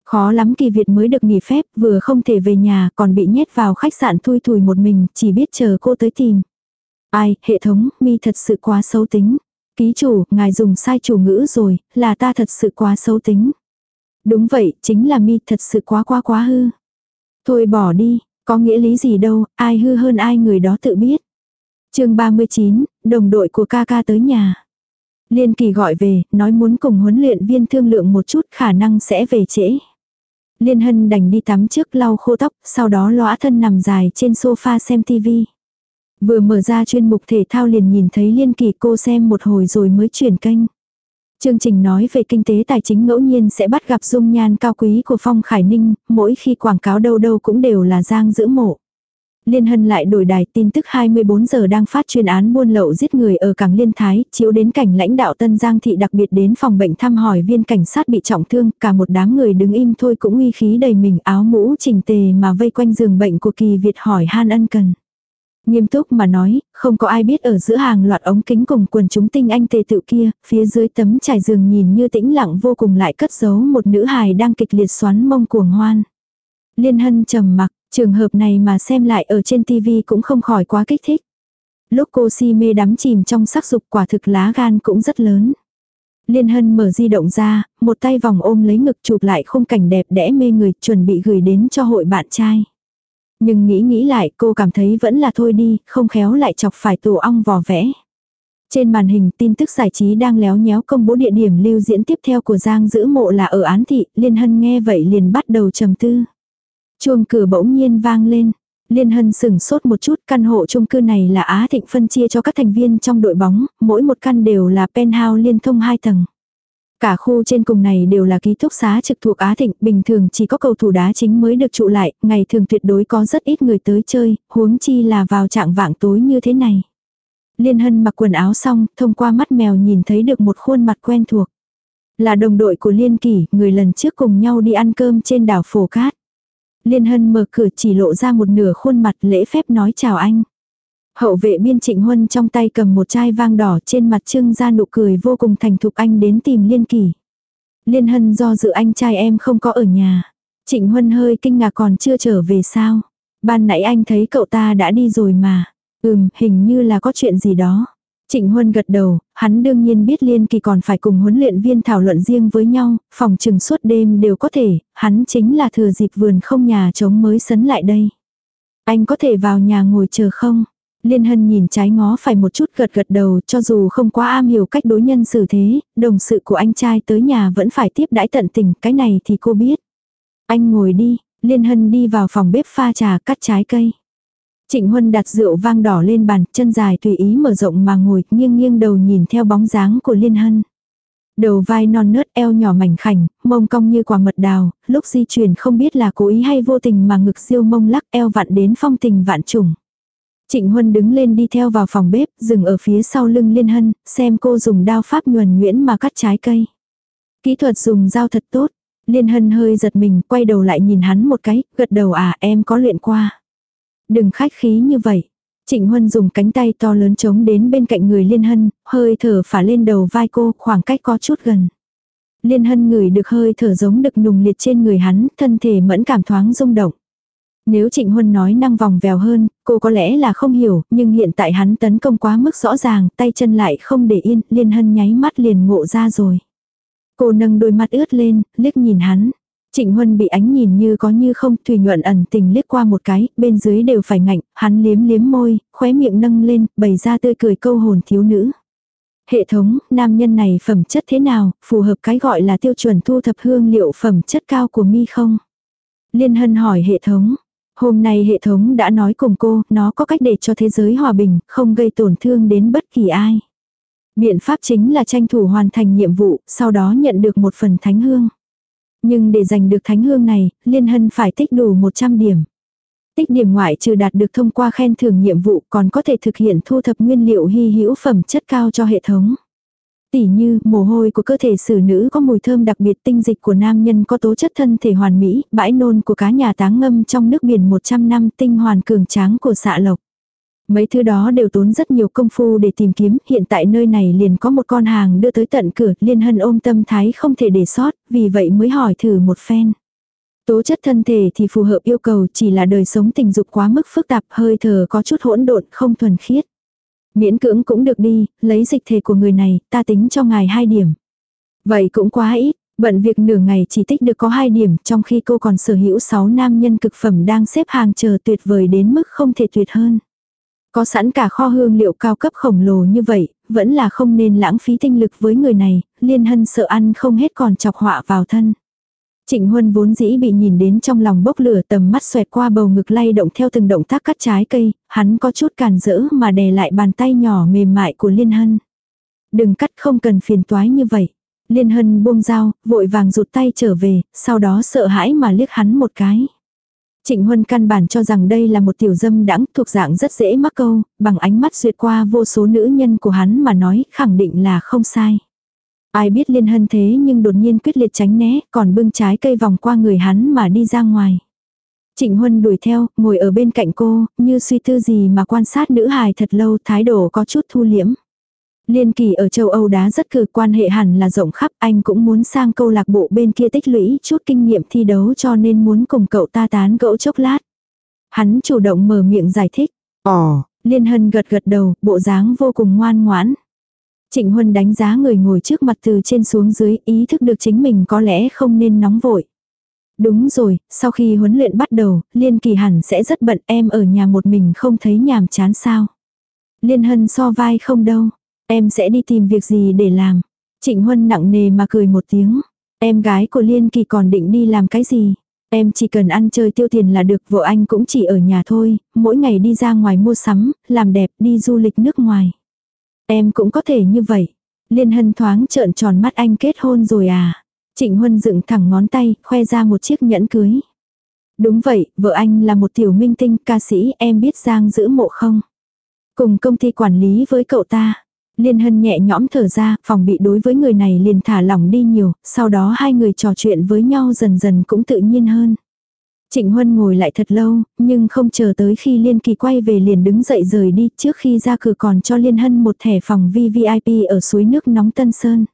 Khó lắm kỳ Việt mới được nghỉ phép, vừa không thể về nhà, còn bị nhét vào khách sạn thui thùi một mình, chỉ biết chờ cô tới tìm. Ai, hệ thống, mi thật sự quá xấu tính. Ký chủ, ngài dùng sai chủ ngữ rồi, là ta thật sự quá xấu tính. Đúng vậy, chính là mi thật sự quá quá quá hư. Thôi bỏ đi, có nghĩa lý gì đâu, ai hư hơn ai người đó tự biết chương 39, đồng đội của ca ca tới nhà. Liên kỳ gọi về, nói muốn cùng huấn luyện viên thương lượng một chút khả năng sẽ về trễ. Liên hân đành đi tắm trước lau khô tóc, sau đó lõa thân nằm dài trên sofa xem tivi. Vừa mở ra chuyên mục thể thao liền nhìn thấy liên kỳ cô xem một hồi rồi mới chuyển kênh. Chương trình nói về kinh tế tài chính ngẫu nhiên sẽ bắt gặp dung nhan cao quý của Phong Khải Ninh, mỗi khi quảng cáo đâu đâu cũng đều là giang giữ mộ. Liên Hân lại đổi đài tin tức 24 giờ đang phát chuyên án buôn lậu giết người ở cảng Liên Thái, chiếu đến cảnh lãnh đạo Tân Giang thị đặc biệt đến phòng bệnh thăm hỏi viên cảnh sát bị trọng thương, cả một đám người đứng im thôi cũng uy khí đầy mình áo mũ chỉnh tề mà vây quanh giường bệnh của kỳ Việt hỏi han ân cần. Nghiêm túc mà nói, không có ai biết ở giữa hàng loạt ống kính cùng quần chúng tinh anh tề tự kia, phía dưới tấm trải giường nhìn như tĩnh lặng vô cùng lại cất giấu một nữ hài đang kịch liệt xoắn mông cuồng hoan. Liên Hân trầm mặc, Trường hợp này mà xem lại ở trên TV cũng không khỏi quá kích thích. Lúc cô si mê đắm chìm trong sắc dục quả thực lá gan cũng rất lớn. Liên Hân mở di động ra, một tay vòng ôm lấy ngực chụp lại khung cảnh đẹp đẽ mê người chuẩn bị gửi đến cho hội bạn trai. Nhưng nghĩ nghĩ lại cô cảm thấy vẫn là thôi đi, không khéo lại chọc phải tổ ong vò vẽ. Trên màn hình tin tức giải trí đang léo nhéo công bố địa điểm lưu diễn tiếp theo của Giang giữ mộ là ở án thị, Liên Hân nghe vậy liền bắt đầu trầm tư. Chuông cửa bỗng nhiên vang lên. Liên Hân sửng sốt một chút, căn hộ chung cư này là Á Thịnh phân chia cho các thành viên trong đội bóng, mỗi một căn đều là penthouse liên thông hai tầng. Cả khu trên cùng này đều là ký túc xá trực thuộc Á Thịnh, bình thường chỉ có cầu thủ đá chính mới được trụ lại, ngày thường tuyệt đối có rất ít người tới chơi, huống chi là vào trạng vạng tối như thế này. Liên Hân mặc quần áo xong, thông qua mắt mèo nhìn thấy được một khuôn mặt quen thuộc. Là đồng đội của Liên Kỷ, người lần trước cùng nhau đi ăn cơm trên đảo Phổ Cát. Liên Hân mở cửa chỉ lộ ra một nửa khuôn mặt lễ phép nói chào anh. Hậu vệ biên trịnh huân trong tay cầm một chai vang đỏ trên mặt trưng ra nụ cười vô cùng thành thục anh đến tìm Liên Kỳ. Liên Hân do dự anh trai em không có ở nhà. Trịnh Huân hơi kinh ngạc còn chưa trở về sao. Ban nãy anh thấy cậu ta đã đi rồi mà. Ừm, hình như là có chuyện gì đó. Trịnh Huân gật đầu, hắn đương nhiên biết Liên Kỳ còn phải cùng huấn luyện viên thảo luận riêng với nhau, phòng trừng suốt đêm đều có thể, hắn chính là thừa dịp vườn không nhà trống mới sấn lại đây. Anh có thể vào nhà ngồi chờ không? Liên Hân nhìn trái ngó phải một chút gật gật đầu cho dù không quá am hiểu cách đối nhân xử thế, đồng sự của anh trai tới nhà vẫn phải tiếp đãi tận tình, cái này thì cô biết. Anh ngồi đi, Liên Hân đi vào phòng bếp pha trà cắt trái cây. Trịnh Huân đặt rượu vang đỏ lên bàn, chân dài tùy ý mở rộng mà ngồi, nghiêng nghiêng đầu nhìn theo bóng dáng của Liên Hân. Đầu vai non nớt eo nhỏ mảnh khảnh, mông cong như quả mật đào, lúc di chuyển không biết là cố ý hay vô tình mà ngực siêu mông lắc eo vặn đến phong tình vạn trùng. Trịnh Huân đứng lên đi theo vào phòng bếp, dừng ở phía sau lưng Liên Hân, xem cô dùng đao pháp nhuần nhuyễn mà cắt trái cây. Kỹ thuật dùng dao thật tốt. Liên Hân hơi giật mình, quay đầu lại nhìn hắn một cái, gật đầu à em có luyện qua. Đừng khách khí như vậy. Trịnh Huân dùng cánh tay to lớn chống đến bên cạnh người Liên Hân, hơi thở phả lên đầu vai cô, khoảng cách có chút gần. Liên Hân ngửi được hơi thở giống đực nùng liệt trên người hắn, thân thể mẫn cảm thoáng rung động. Nếu Trịnh Huân nói năng vòng vèo hơn, cô có lẽ là không hiểu, nhưng hiện tại hắn tấn công quá mức rõ ràng, tay chân lại không để yên, Liên Hân nháy mắt liền ngộ ra rồi. Cô nâng đôi mắt ướt lên, liếc nhìn hắn. Trịnh Huân bị ánh nhìn như có như không, Thùy Nhuận ẩn tình liếc qua một cái, bên dưới đều phải ngạnh, hắn liếm liếm môi, khóe miệng nâng lên, bày ra tươi cười câu hồn thiếu nữ. Hệ thống, nam nhân này phẩm chất thế nào, phù hợp cái gọi là tiêu chuẩn thu thập hương liệu phẩm chất cao của mi không? Liên Hân hỏi hệ thống. Hôm nay hệ thống đã nói cùng cô, nó có cách để cho thế giới hòa bình, không gây tổn thương đến bất kỳ ai. Biện pháp chính là tranh thủ hoàn thành nhiệm vụ, sau đó nhận được một phần thánh hương. Nhưng để giành được thánh hương này, Liên Hân phải tích đủ 100 điểm. Tích điểm ngoại trừ đạt được thông qua khen thưởng nhiệm vụ còn có thể thực hiện thu thập nguyên liệu hy hữu phẩm chất cao cho hệ thống. Tỉ như, mồ hôi của cơ thể xử nữ có mùi thơm đặc biệt tinh dịch của nam nhân có tố chất thân thể hoàn mỹ, bãi nôn của cá nhà táng ngâm trong nước biển 100 năm tinh hoàn cường tráng của xạ lộc. Mấy thứ đó đều tốn rất nhiều công phu để tìm kiếm, hiện tại nơi này liền có một con hàng đưa tới tận cửa, liên hân ôm tâm thái không thể để sót, vì vậy mới hỏi thử một phen. Tố chất thân thể thì phù hợp yêu cầu chỉ là đời sống tình dục quá mức phức tạp hơi thở có chút hỗn độn không thuần khiết. Miễn cưỡng cũng được đi, lấy dịch thể của người này, ta tính cho ngài hai điểm. Vậy cũng quá ít, bận việc nửa ngày chỉ tích được có hai điểm, trong khi cô còn sở hữu sáu nam nhân cực phẩm đang xếp hàng chờ tuyệt vời đến mức không thể tuyệt hơn. Có sẵn cả kho hương liệu cao cấp khổng lồ như vậy, vẫn là không nên lãng phí tinh lực với người này, liên hân sợ ăn không hết còn chọc họa vào thân. Trịnh Huân vốn dĩ bị nhìn đến trong lòng bốc lửa tầm mắt xoẹt qua bầu ngực lay động theo từng động tác cắt trái cây, hắn có chút cản rỡ mà đè lại bàn tay nhỏ mềm mại của Liên Hân. Đừng cắt không cần phiền toái như vậy. Liên Hân buông dao, vội vàng rụt tay trở về, sau đó sợ hãi mà liếc hắn một cái. Trịnh Huân căn bản cho rằng đây là một tiểu dâm đãng thuộc dạng rất dễ mắc câu, bằng ánh mắt duyệt qua vô số nữ nhân của hắn mà nói khẳng định là không sai. Ai biết liên hân thế nhưng đột nhiên quyết liệt tránh né, còn bưng trái cây vòng qua người hắn mà đi ra ngoài. Trịnh Huân đuổi theo, ngồi ở bên cạnh cô, như suy tư gì mà quan sát nữ hài thật lâu thái độ có chút thu liễm. Liên kỳ ở châu Âu đá rất cử quan hệ hẳn là rộng khắp anh cũng muốn sang câu lạc bộ bên kia tích lũy chút kinh nghiệm thi đấu cho nên muốn cùng cậu ta tán gẫu chốc lát. Hắn chủ động mở miệng giải thích. Ồ, Liên Hân gật gật đầu, bộ dáng vô cùng ngoan ngoãn. Trịnh Huân đánh giá người ngồi trước mặt từ trên xuống dưới, ý thức được chính mình có lẽ không nên nóng vội. Đúng rồi, sau khi huấn luyện bắt đầu, Liên Kỳ hẳn sẽ rất bận em ở nhà một mình không thấy nhàm chán sao. Liên Hân so vai không đâu, em sẽ đi tìm việc gì để làm. Trịnh Huân nặng nề mà cười một tiếng. Em gái của Liên Kỳ còn định đi làm cái gì? Em chỉ cần ăn chơi tiêu tiền là được, vợ anh cũng chỉ ở nhà thôi, mỗi ngày đi ra ngoài mua sắm, làm đẹp, đi du lịch nước ngoài. Em cũng có thể như vậy. Liên hân thoáng trợn tròn mắt anh kết hôn rồi à. Trịnh Huân dựng thẳng ngón tay, khoe ra một chiếc nhẫn cưới. Đúng vậy, vợ anh là một tiểu minh tinh ca sĩ em biết Giang giữ mộ không? Cùng công ty quản lý với cậu ta. Liên hân nhẹ nhõm thở ra, phòng bị đối với người này liền thả lỏng đi nhiều, sau đó hai người trò chuyện với nhau dần dần cũng tự nhiên hơn. Trịnh Huân ngồi lại thật lâu, nhưng không chờ tới khi Liên Kỳ quay về liền đứng dậy rời đi trước khi ra cửa còn cho Liên Hân một thẻ phòng VVIP ở suối nước nóng Tân Sơn.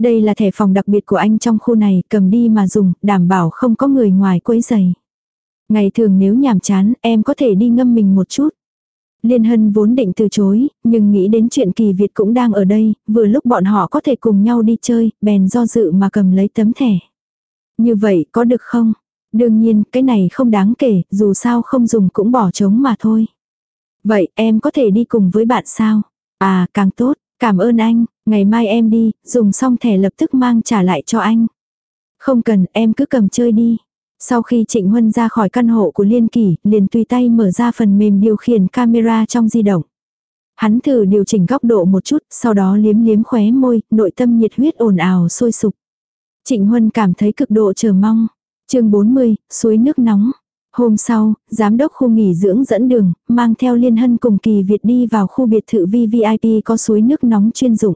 Đây là thẻ phòng đặc biệt của anh trong khu này, cầm đi mà dùng, đảm bảo không có người ngoài quấy giày. Ngày thường nếu nhàm chán, em có thể đi ngâm mình một chút. Liên Hân vốn định từ chối, nhưng nghĩ đến chuyện kỳ Việt cũng đang ở đây, vừa lúc bọn họ có thể cùng nhau đi chơi, bèn do dự mà cầm lấy tấm thẻ. Như vậy có được không? Đương nhiên, cái này không đáng kể, dù sao không dùng cũng bỏ trống mà thôi. Vậy em có thể đi cùng với bạn sao? À, càng tốt, cảm ơn anh, ngày mai em đi, dùng xong thẻ lập tức mang trả lại cho anh. Không cần, em cứ cầm chơi đi. Sau khi Trịnh Huân ra khỏi căn hộ của Liên Kỳ, liền tùy tay mở ra phần mềm điều khiển camera trong di động. Hắn thử điều chỉnh góc độ một chút, sau đó liếm liếm khóe môi, nội tâm nhiệt huyết ồn ào sôi sục. Trịnh Huân cảm thấy cực độ chờ mong chương 40, suối nước nóng. Hôm sau, giám đốc khu nghỉ dưỡng dẫn đường, mang theo Liên Hân cùng Kỳ Việt đi vào khu biệt thự VVIP có suối nước nóng chuyên dụng.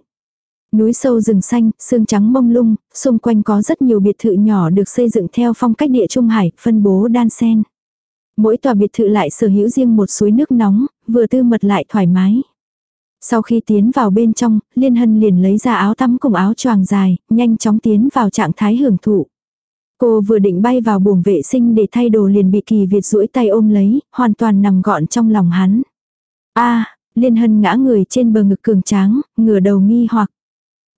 Núi sâu rừng xanh, sương trắng mông lung, xung quanh có rất nhiều biệt thự nhỏ được xây dựng theo phong cách địa trung hải, phân bố đan sen. Mỗi tòa biệt thự lại sở hữu riêng một suối nước nóng, vừa tư mật lại thoải mái. Sau khi tiến vào bên trong, Liên Hân liền lấy ra áo tắm cùng áo choàng dài, nhanh chóng tiến vào trạng thái hưởng thụ. Cô vừa định bay vào buồng vệ sinh để thay đồ liền bị kỳ Việt duỗi tay ôm lấy, hoàn toàn nằm gọn trong lòng hắn. a Liên Hân ngã người trên bờ ngực cường tráng, ngửa đầu nghi hoặc.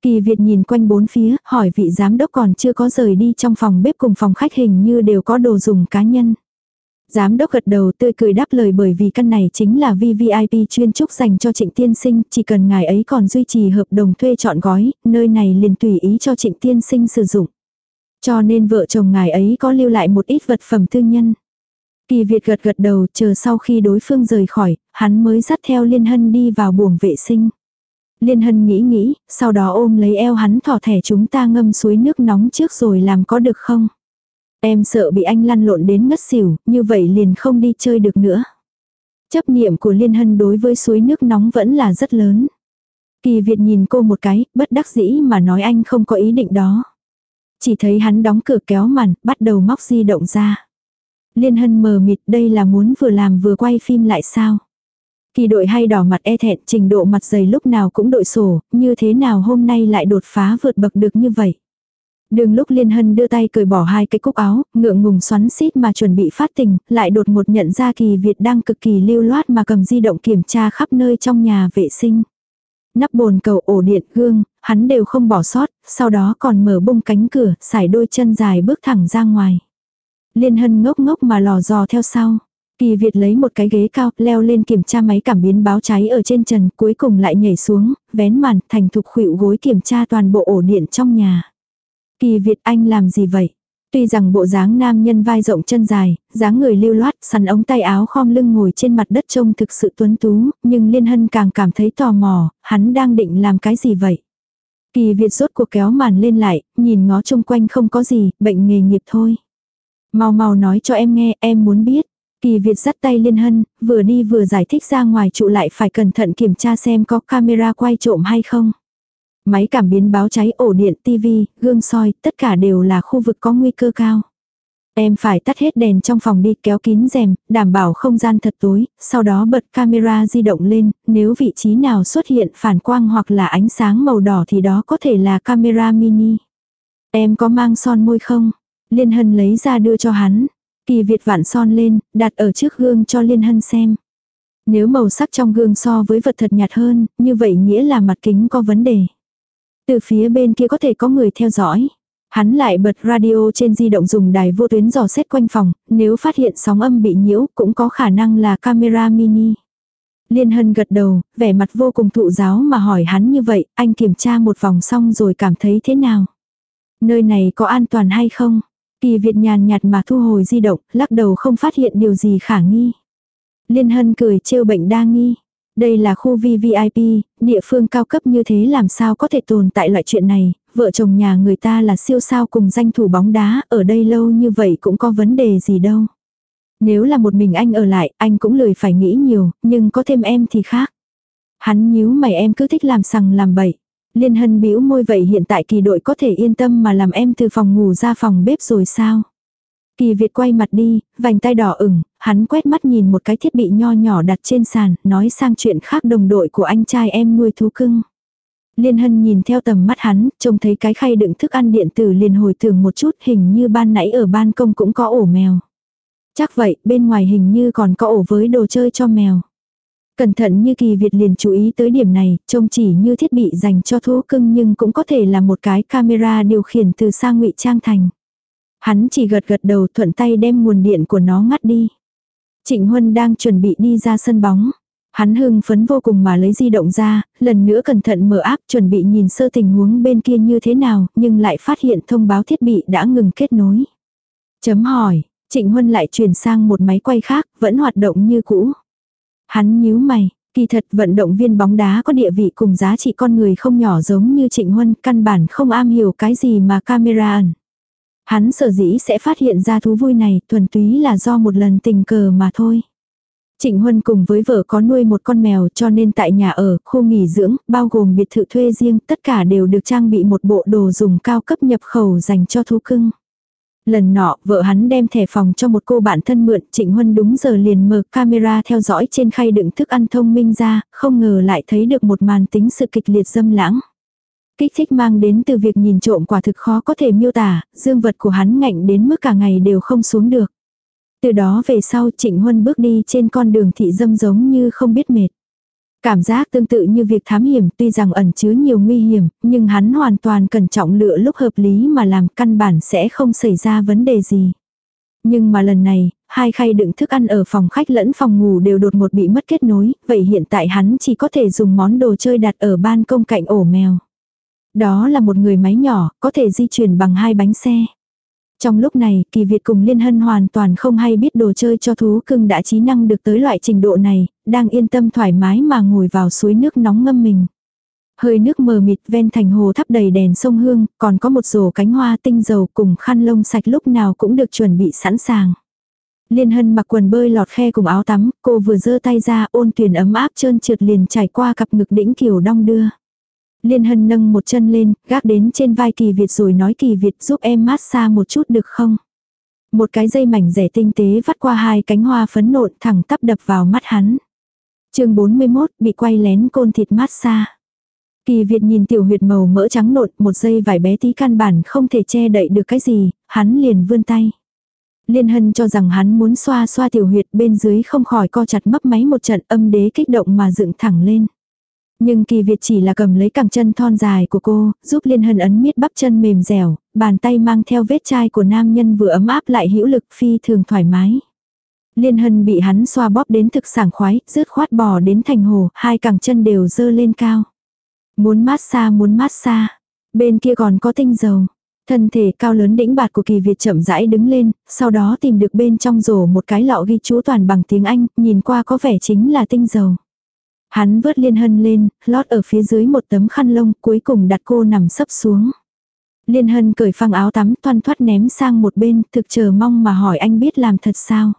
Kỳ Việt nhìn quanh bốn phía, hỏi vị giám đốc còn chưa có rời đi trong phòng bếp cùng phòng khách hình như đều có đồ dùng cá nhân. Giám đốc gật đầu tươi cười đáp lời bởi vì căn này chính là VVIP chuyên trúc dành cho trịnh tiên sinh, chỉ cần ngài ấy còn duy trì hợp đồng thuê chọn gói, nơi này liền tùy ý cho trịnh tiên sinh sử dụng. Cho nên vợ chồng ngài ấy có lưu lại một ít vật phẩm tư nhân. Kỳ Việt gật gật đầu chờ sau khi đối phương rời khỏi, hắn mới dắt theo Liên Hân đi vào buồng vệ sinh. Liên Hân nghĩ nghĩ, sau đó ôm lấy eo hắn thỏ thẻ chúng ta ngâm suối nước nóng trước rồi làm có được không? Em sợ bị anh lăn lộn đến ngất xỉu, như vậy liền không đi chơi được nữa. Chấp niệm của Liên Hân đối với suối nước nóng vẫn là rất lớn. Kỳ Việt nhìn cô một cái, bất đắc dĩ mà nói anh không có ý định đó. Chỉ thấy hắn đóng cửa kéo màn, bắt đầu móc di động ra. Liên Hân mờ mịt đây là muốn vừa làm vừa quay phim lại sao? Kỳ đội hay đỏ mặt e thẹn trình độ mặt dày lúc nào cũng đội sổ, như thế nào hôm nay lại đột phá vượt bậc được như vậy. Đường lúc Liên Hân đưa tay cởi bỏ hai cái cúc áo, ngượng ngùng xoắn xít mà chuẩn bị phát tình, lại đột một nhận ra kỳ Việt đang cực kỳ lưu loát mà cầm di động kiểm tra khắp nơi trong nhà vệ sinh. Nắp bồn cầu ổ điện gương, hắn đều không bỏ sót, sau đó còn mở bung cánh cửa, xải đôi chân dài bước thẳng ra ngoài. Liên Hân ngốc ngốc mà lò dò theo sau. Kỳ Việt lấy một cái ghế cao, leo lên kiểm tra máy cảm biến báo cháy ở trên trần, cuối cùng lại nhảy xuống, vén màn, thành thục khuỵu gối kiểm tra toàn bộ ổ điện trong nhà. Kỳ Việt anh làm gì vậy? Tuy rằng bộ dáng nam nhân vai rộng chân dài, dáng người lưu loát, sắn ống tay áo khom lưng ngồi trên mặt đất trông thực sự tuấn tú, nhưng Liên Hân càng cảm thấy tò mò, hắn đang định làm cái gì vậy? Kỳ Việt rốt cuộc kéo màn lên lại, nhìn ngó chung quanh không có gì, bệnh nghề nghiệp thôi. Mau mau nói cho em nghe, em muốn biết. Kỳ Việt dắt tay Liên Hân, vừa đi vừa giải thích ra ngoài trụ lại phải cẩn thận kiểm tra xem có camera quay trộm hay không. Máy cảm biến báo cháy ổ điện, tivi, gương soi, tất cả đều là khu vực có nguy cơ cao. Em phải tắt hết đèn trong phòng đi kéo kín rèm, đảm bảo không gian thật tối, sau đó bật camera di động lên, nếu vị trí nào xuất hiện phản quang hoặc là ánh sáng màu đỏ thì đó có thể là camera mini. Em có mang son môi không? Liên Hân lấy ra đưa cho hắn. Kỳ Việt vạn son lên, đặt ở trước gương cho Liên Hân xem. Nếu màu sắc trong gương so với vật thật nhạt hơn, như vậy nghĩa là mặt kính có vấn đề. Từ phía bên kia có thể có người theo dõi. Hắn lại bật radio trên di động dùng đài vô tuyến dò xét quanh phòng, nếu phát hiện sóng âm bị nhiễu cũng có khả năng là camera mini. Liên Hân gật đầu, vẻ mặt vô cùng thụ giáo mà hỏi hắn như vậy, anh kiểm tra một vòng xong rồi cảm thấy thế nào? Nơi này có an toàn hay không? Kỳ Việt nhàn nhạt mà thu hồi di động, lắc đầu không phát hiện điều gì khả nghi. Liên Hân cười trêu bệnh đa nghi. Đây là khu VVIP, địa phương cao cấp như thế làm sao có thể tồn tại loại chuyện này, vợ chồng nhà người ta là siêu sao cùng danh thủ bóng đá, ở đây lâu như vậy cũng có vấn đề gì đâu. Nếu là một mình anh ở lại, anh cũng lười phải nghĩ nhiều, nhưng có thêm em thì khác. Hắn nhíu mày em cứ thích làm sằng làm bậy. Liên hân bĩu môi vậy hiện tại kỳ đội có thể yên tâm mà làm em từ phòng ngủ ra phòng bếp rồi sao? Kỳ Việt quay mặt đi, vành tay đỏ ửng, hắn quét mắt nhìn một cái thiết bị nho nhỏ đặt trên sàn, nói sang chuyện khác đồng đội của anh trai em nuôi thú cưng. Liên Hân nhìn theo tầm mắt hắn, trông thấy cái khay đựng thức ăn điện tử liền hồi tưởng một chút hình như ban nãy ở ban công cũng có ổ mèo. Chắc vậy, bên ngoài hình như còn có ổ với đồ chơi cho mèo. Cẩn thận như kỳ Việt liền chú ý tới điểm này, trông chỉ như thiết bị dành cho thú cưng nhưng cũng có thể là một cái camera điều khiển từ xa ngụy trang thành. Hắn chỉ gật gật đầu thuận tay đem nguồn điện của nó ngắt đi. Trịnh Huân đang chuẩn bị đi ra sân bóng. Hắn hưng phấn vô cùng mà lấy di động ra, lần nữa cẩn thận mở áp chuẩn bị nhìn sơ tình huống bên kia như thế nào, nhưng lại phát hiện thông báo thiết bị đã ngừng kết nối. Chấm hỏi, Trịnh Huân lại chuyển sang một máy quay khác, vẫn hoạt động như cũ. Hắn nhíu mày, kỳ thật vận động viên bóng đá có địa vị cùng giá trị con người không nhỏ giống như Trịnh Huân, căn bản không am hiểu cái gì mà camera ẩn. Hắn sở dĩ sẽ phát hiện ra thú vui này thuần túy là do một lần tình cờ mà thôi. Trịnh Huân cùng với vợ có nuôi một con mèo cho nên tại nhà ở, khu nghỉ dưỡng, bao gồm biệt thự thuê riêng, tất cả đều được trang bị một bộ đồ dùng cao cấp nhập khẩu dành cho thú cưng. Lần nọ, vợ hắn đem thẻ phòng cho một cô bạn thân mượn, Trịnh Huân đúng giờ liền mở camera theo dõi trên khay đựng thức ăn thông minh ra, không ngờ lại thấy được một màn tính sự kịch liệt dâm lãng. Kích thích mang đến từ việc nhìn trộm quả thực khó có thể miêu tả, dương vật của hắn ngạnh đến mức cả ngày đều không xuống được. Từ đó về sau Trịnh Huân bước đi trên con đường thị dâm giống như không biết mệt. Cảm giác tương tự như việc thám hiểm tuy rằng ẩn chứa nhiều nguy hiểm, nhưng hắn hoàn toàn cẩn trọng lựa lúc hợp lý mà làm căn bản sẽ không xảy ra vấn đề gì. Nhưng mà lần này, hai khay đựng thức ăn ở phòng khách lẫn phòng ngủ đều đột một bị mất kết nối, vậy hiện tại hắn chỉ có thể dùng món đồ chơi đặt ở ban công cạnh ổ mèo. Đó là một người máy nhỏ, có thể di chuyển bằng hai bánh xe. Trong lúc này, kỳ Việt cùng Liên Hân hoàn toàn không hay biết đồ chơi cho thú cưng đã trí năng được tới loại trình độ này, đang yên tâm thoải mái mà ngồi vào suối nước nóng ngâm mình. Hơi nước mờ mịt ven thành hồ thắp đầy đèn sông Hương, còn có một rổ cánh hoa tinh dầu cùng khăn lông sạch lúc nào cũng được chuẩn bị sẵn sàng. Liên Hân mặc quần bơi lọt khe cùng áo tắm, cô vừa giơ tay ra ôn tuyển ấm áp trơn trượt liền trải qua cặp ngực đĩnh kiều đong đưa. Liên Hân nâng một chân lên, gác đến trên vai Kỳ Việt rồi nói Kỳ Việt giúp em mát xa một chút được không? Một cái dây mảnh rẻ tinh tế vắt qua hai cánh hoa phấn nộn thẳng tắp đập vào mắt hắn. chương 41 bị quay lén côn thịt mát xa. Kỳ Việt nhìn tiểu huyệt màu mỡ trắng nộn, một dây vải bé tí căn bản không thể che đậy được cái gì, hắn liền vươn tay. Liên Hân cho rằng hắn muốn xoa xoa tiểu huyệt bên dưới không khỏi co chặt mấp máy một trận âm đế kích động mà dựng thẳng lên. Nhưng kỳ Việt chỉ là cầm lấy cẳng chân thon dài của cô, giúp Liên Hân ấn miết bắp chân mềm dẻo, bàn tay mang theo vết chai của nam nhân vừa ấm áp lại hữu lực phi thường thoải mái. Liên Hân bị hắn xoa bóp đến thực sảng khoái, rớt khoát bò đến thành hồ, hai cẳng chân đều dơ lên cao. Muốn mát xa muốn mát xa. Bên kia còn có tinh dầu. Thân thể cao lớn đĩnh bạt của kỳ Việt chậm rãi đứng lên, sau đó tìm được bên trong rổ một cái lọ ghi chú toàn bằng tiếng Anh, nhìn qua có vẻ chính là tinh dầu. Hắn vớt liên hân lên, lót ở phía dưới một tấm khăn lông, cuối cùng đặt cô nằm sấp xuống. Liên hân cởi phăng áo tắm thoăn thoát ném sang một bên, thực chờ mong mà hỏi anh biết làm thật sao.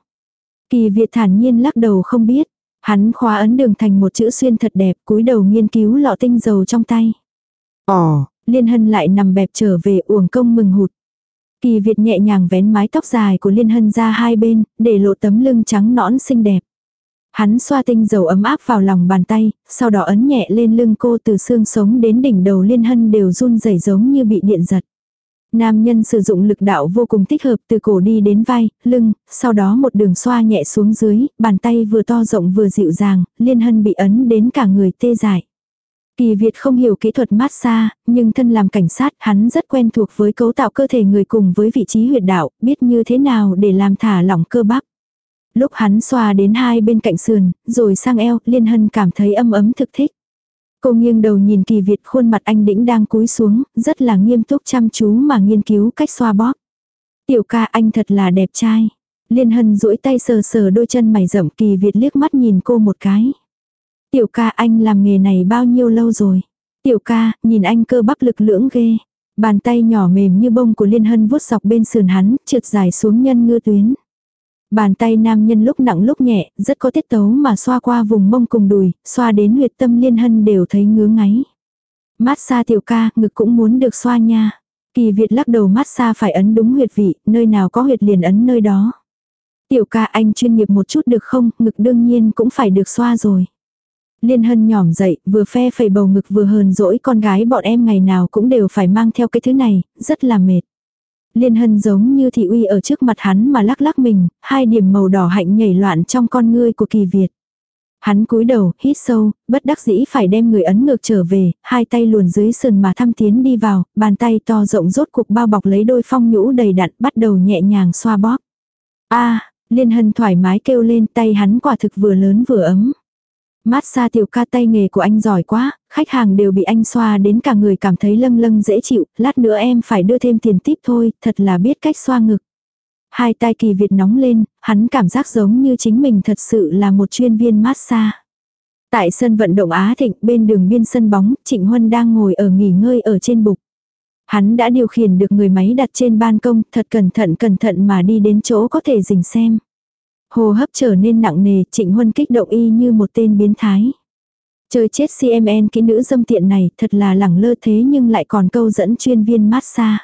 Kỳ Việt thản nhiên lắc đầu không biết. Hắn khóa ấn đường thành một chữ xuyên thật đẹp, cúi đầu nghiên cứu lọ tinh dầu trong tay. Ồ, Liên Hân lại nằm bẹp trở về uổng công mừng hụt. Kỳ Việt nhẹ nhàng vén mái tóc dài của Liên Hân ra hai bên, để lộ tấm lưng trắng nõn xinh đẹp. Hắn xoa tinh dầu ấm áp vào lòng bàn tay, sau đó ấn nhẹ lên lưng cô từ xương sống đến đỉnh đầu liên hân đều run rẩy giống như bị điện giật. Nam nhân sử dụng lực đạo vô cùng thích hợp từ cổ đi đến vai, lưng, sau đó một đường xoa nhẹ xuống dưới, bàn tay vừa to rộng vừa dịu dàng, liên hân bị ấn đến cả người tê dại. Kỳ Việt không hiểu kỹ thuật massage, nhưng thân làm cảnh sát hắn rất quen thuộc với cấu tạo cơ thể người cùng với vị trí huyệt đạo, biết như thế nào để làm thả lỏng cơ bắp. Lúc hắn xoa đến hai bên cạnh sườn, rồi sang eo, Liên Hân cảm thấy âm ấm thực thích. Cô nghiêng đầu nhìn kỳ Việt khuôn mặt anh đĩnh đang cúi xuống, rất là nghiêm túc chăm chú mà nghiên cứu cách xoa bóp. Tiểu ca anh thật là đẹp trai. Liên Hân duỗi tay sờ sờ đôi chân mày rậm kỳ Việt liếc mắt nhìn cô một cái. Tiểu ca anh làm nghề này bao nhiêu lâu rồi. Tiểu ca, nhìn anh cơ bắp lực lưỡng ghê. Bàn tay nhỏ mềm như bông của Liên Hân vuốt dọc bên sườn hắn, trượt dài xuống nhân ngư tuyến. Bàn tay nam nhân lúc nặng lúc nhẹ, rất có tiết tấu mà xoa qua vùng mông cùng đùi, xoa đến huyệt tâm liên hân đều thấy ngứa ngáy. Mát xa tiểu ca, ngực cũng muốn được xoa nha. Kỳ Việt lắc đầu mát xa phải ấn đúng huyệt vị, nơi nào có huyệt liền ấn nơi đó. Tiểu ca anh chuyên nghiệp một chút được không, ngực đương nhiên cũng phải được xoa rồi. Liên hân nhỏm dậy, vừa phe phẩy bầu ngực vừa hờn dỗi con gái bọn em ngày nào cũng đều phải mang theo cái thứ này, rất là mệt. Liên hân giống như thị uy ở trước mặt hắn mà lắc lắc mình, hai điểm màu đỏ hạnh nhảy loạn trong con ngươi của kỳ Việt. Hắn cúi đầu, hít sâu, bất đắc dĩ phải đem người ấn ngược trở về, hai tay luồn dưới sườn mà thăm tiến đi vào, bàn tay to rộng rốt cục bao bọc lấy đôi phong nhũ đầy đặn bắt đầu nhẹ nhàng xoa bóp. a liên hân thoải mái kêu lên tay hắn quả thực vừa lớn vừa ấm. Mát xa tiểu ca tay nghề của anh giỏi quá, khách hàng đều bị anh xoa đến cả người cảm thấy lâng lâng dễ chịu, lát nữa em phải đưa thêm tiền tip thôi, thật là biết cách xoa ngực. Hai tay kỳ Việt nóng lên, hắn cảm giác giống như chính mình thật sự là một chuyên viên massage. Tại sân vận động Á Thịnh bên đường biên sân bóng, Trịnh Huân đang ngồi ở nghỉ ngơi ở trên bục. Hắn đã điều khiển được người máy đặt trên ban công, thật cẩn thận cẩn thận mà đi đến chỗ có thể dình xem. Hồ hấp trở nên nặng nề, Trịnh Huân kích động y như một tên biến thái. Chơi chết CMN cái nữ dâm tiện này thật là lẳng lơ thế nhưng lại còn câu dẫn chuyên viên massage.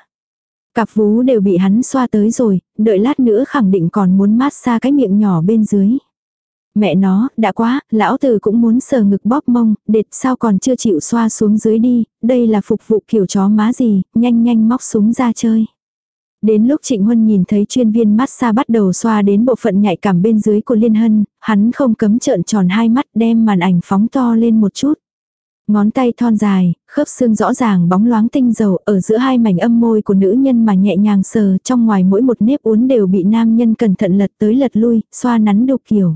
Cặp vú đều bị hắn xoa tới rồi, đợi lát nữa khẳng định còn muốn mát xa cái miệng nhỏ bên dưới. Mẹ nó, đã quá, lão tử cũng muốn sờ ngực bóp mông, đệt sao còn chưa chịu xoa xuống dưới đi, đây là phục vụ kiểu chó má gì, nhanh nhanh móc súng ra chơi. Đến lúc Trịnh Huân nhìn thấy chuyên viên massage bắt đầu xoa đến bộ phận nhạy cảm bên dưới của Liên Hân, hắn không cấm trợn tròn hai mắt đem màn ảnh phóng to lên một chút. Ngón tay thon dài, khớp xương rõ ràng bóng loáng tinh dầu ở giữa hai mảnh âm môi của nữ nhân mà nhẹ nhàng sờ trong ngoài mỗi một nếp uốn đều bị nam nhân cẩn thận lật tới lật lui, xoa nắn đục kiểu.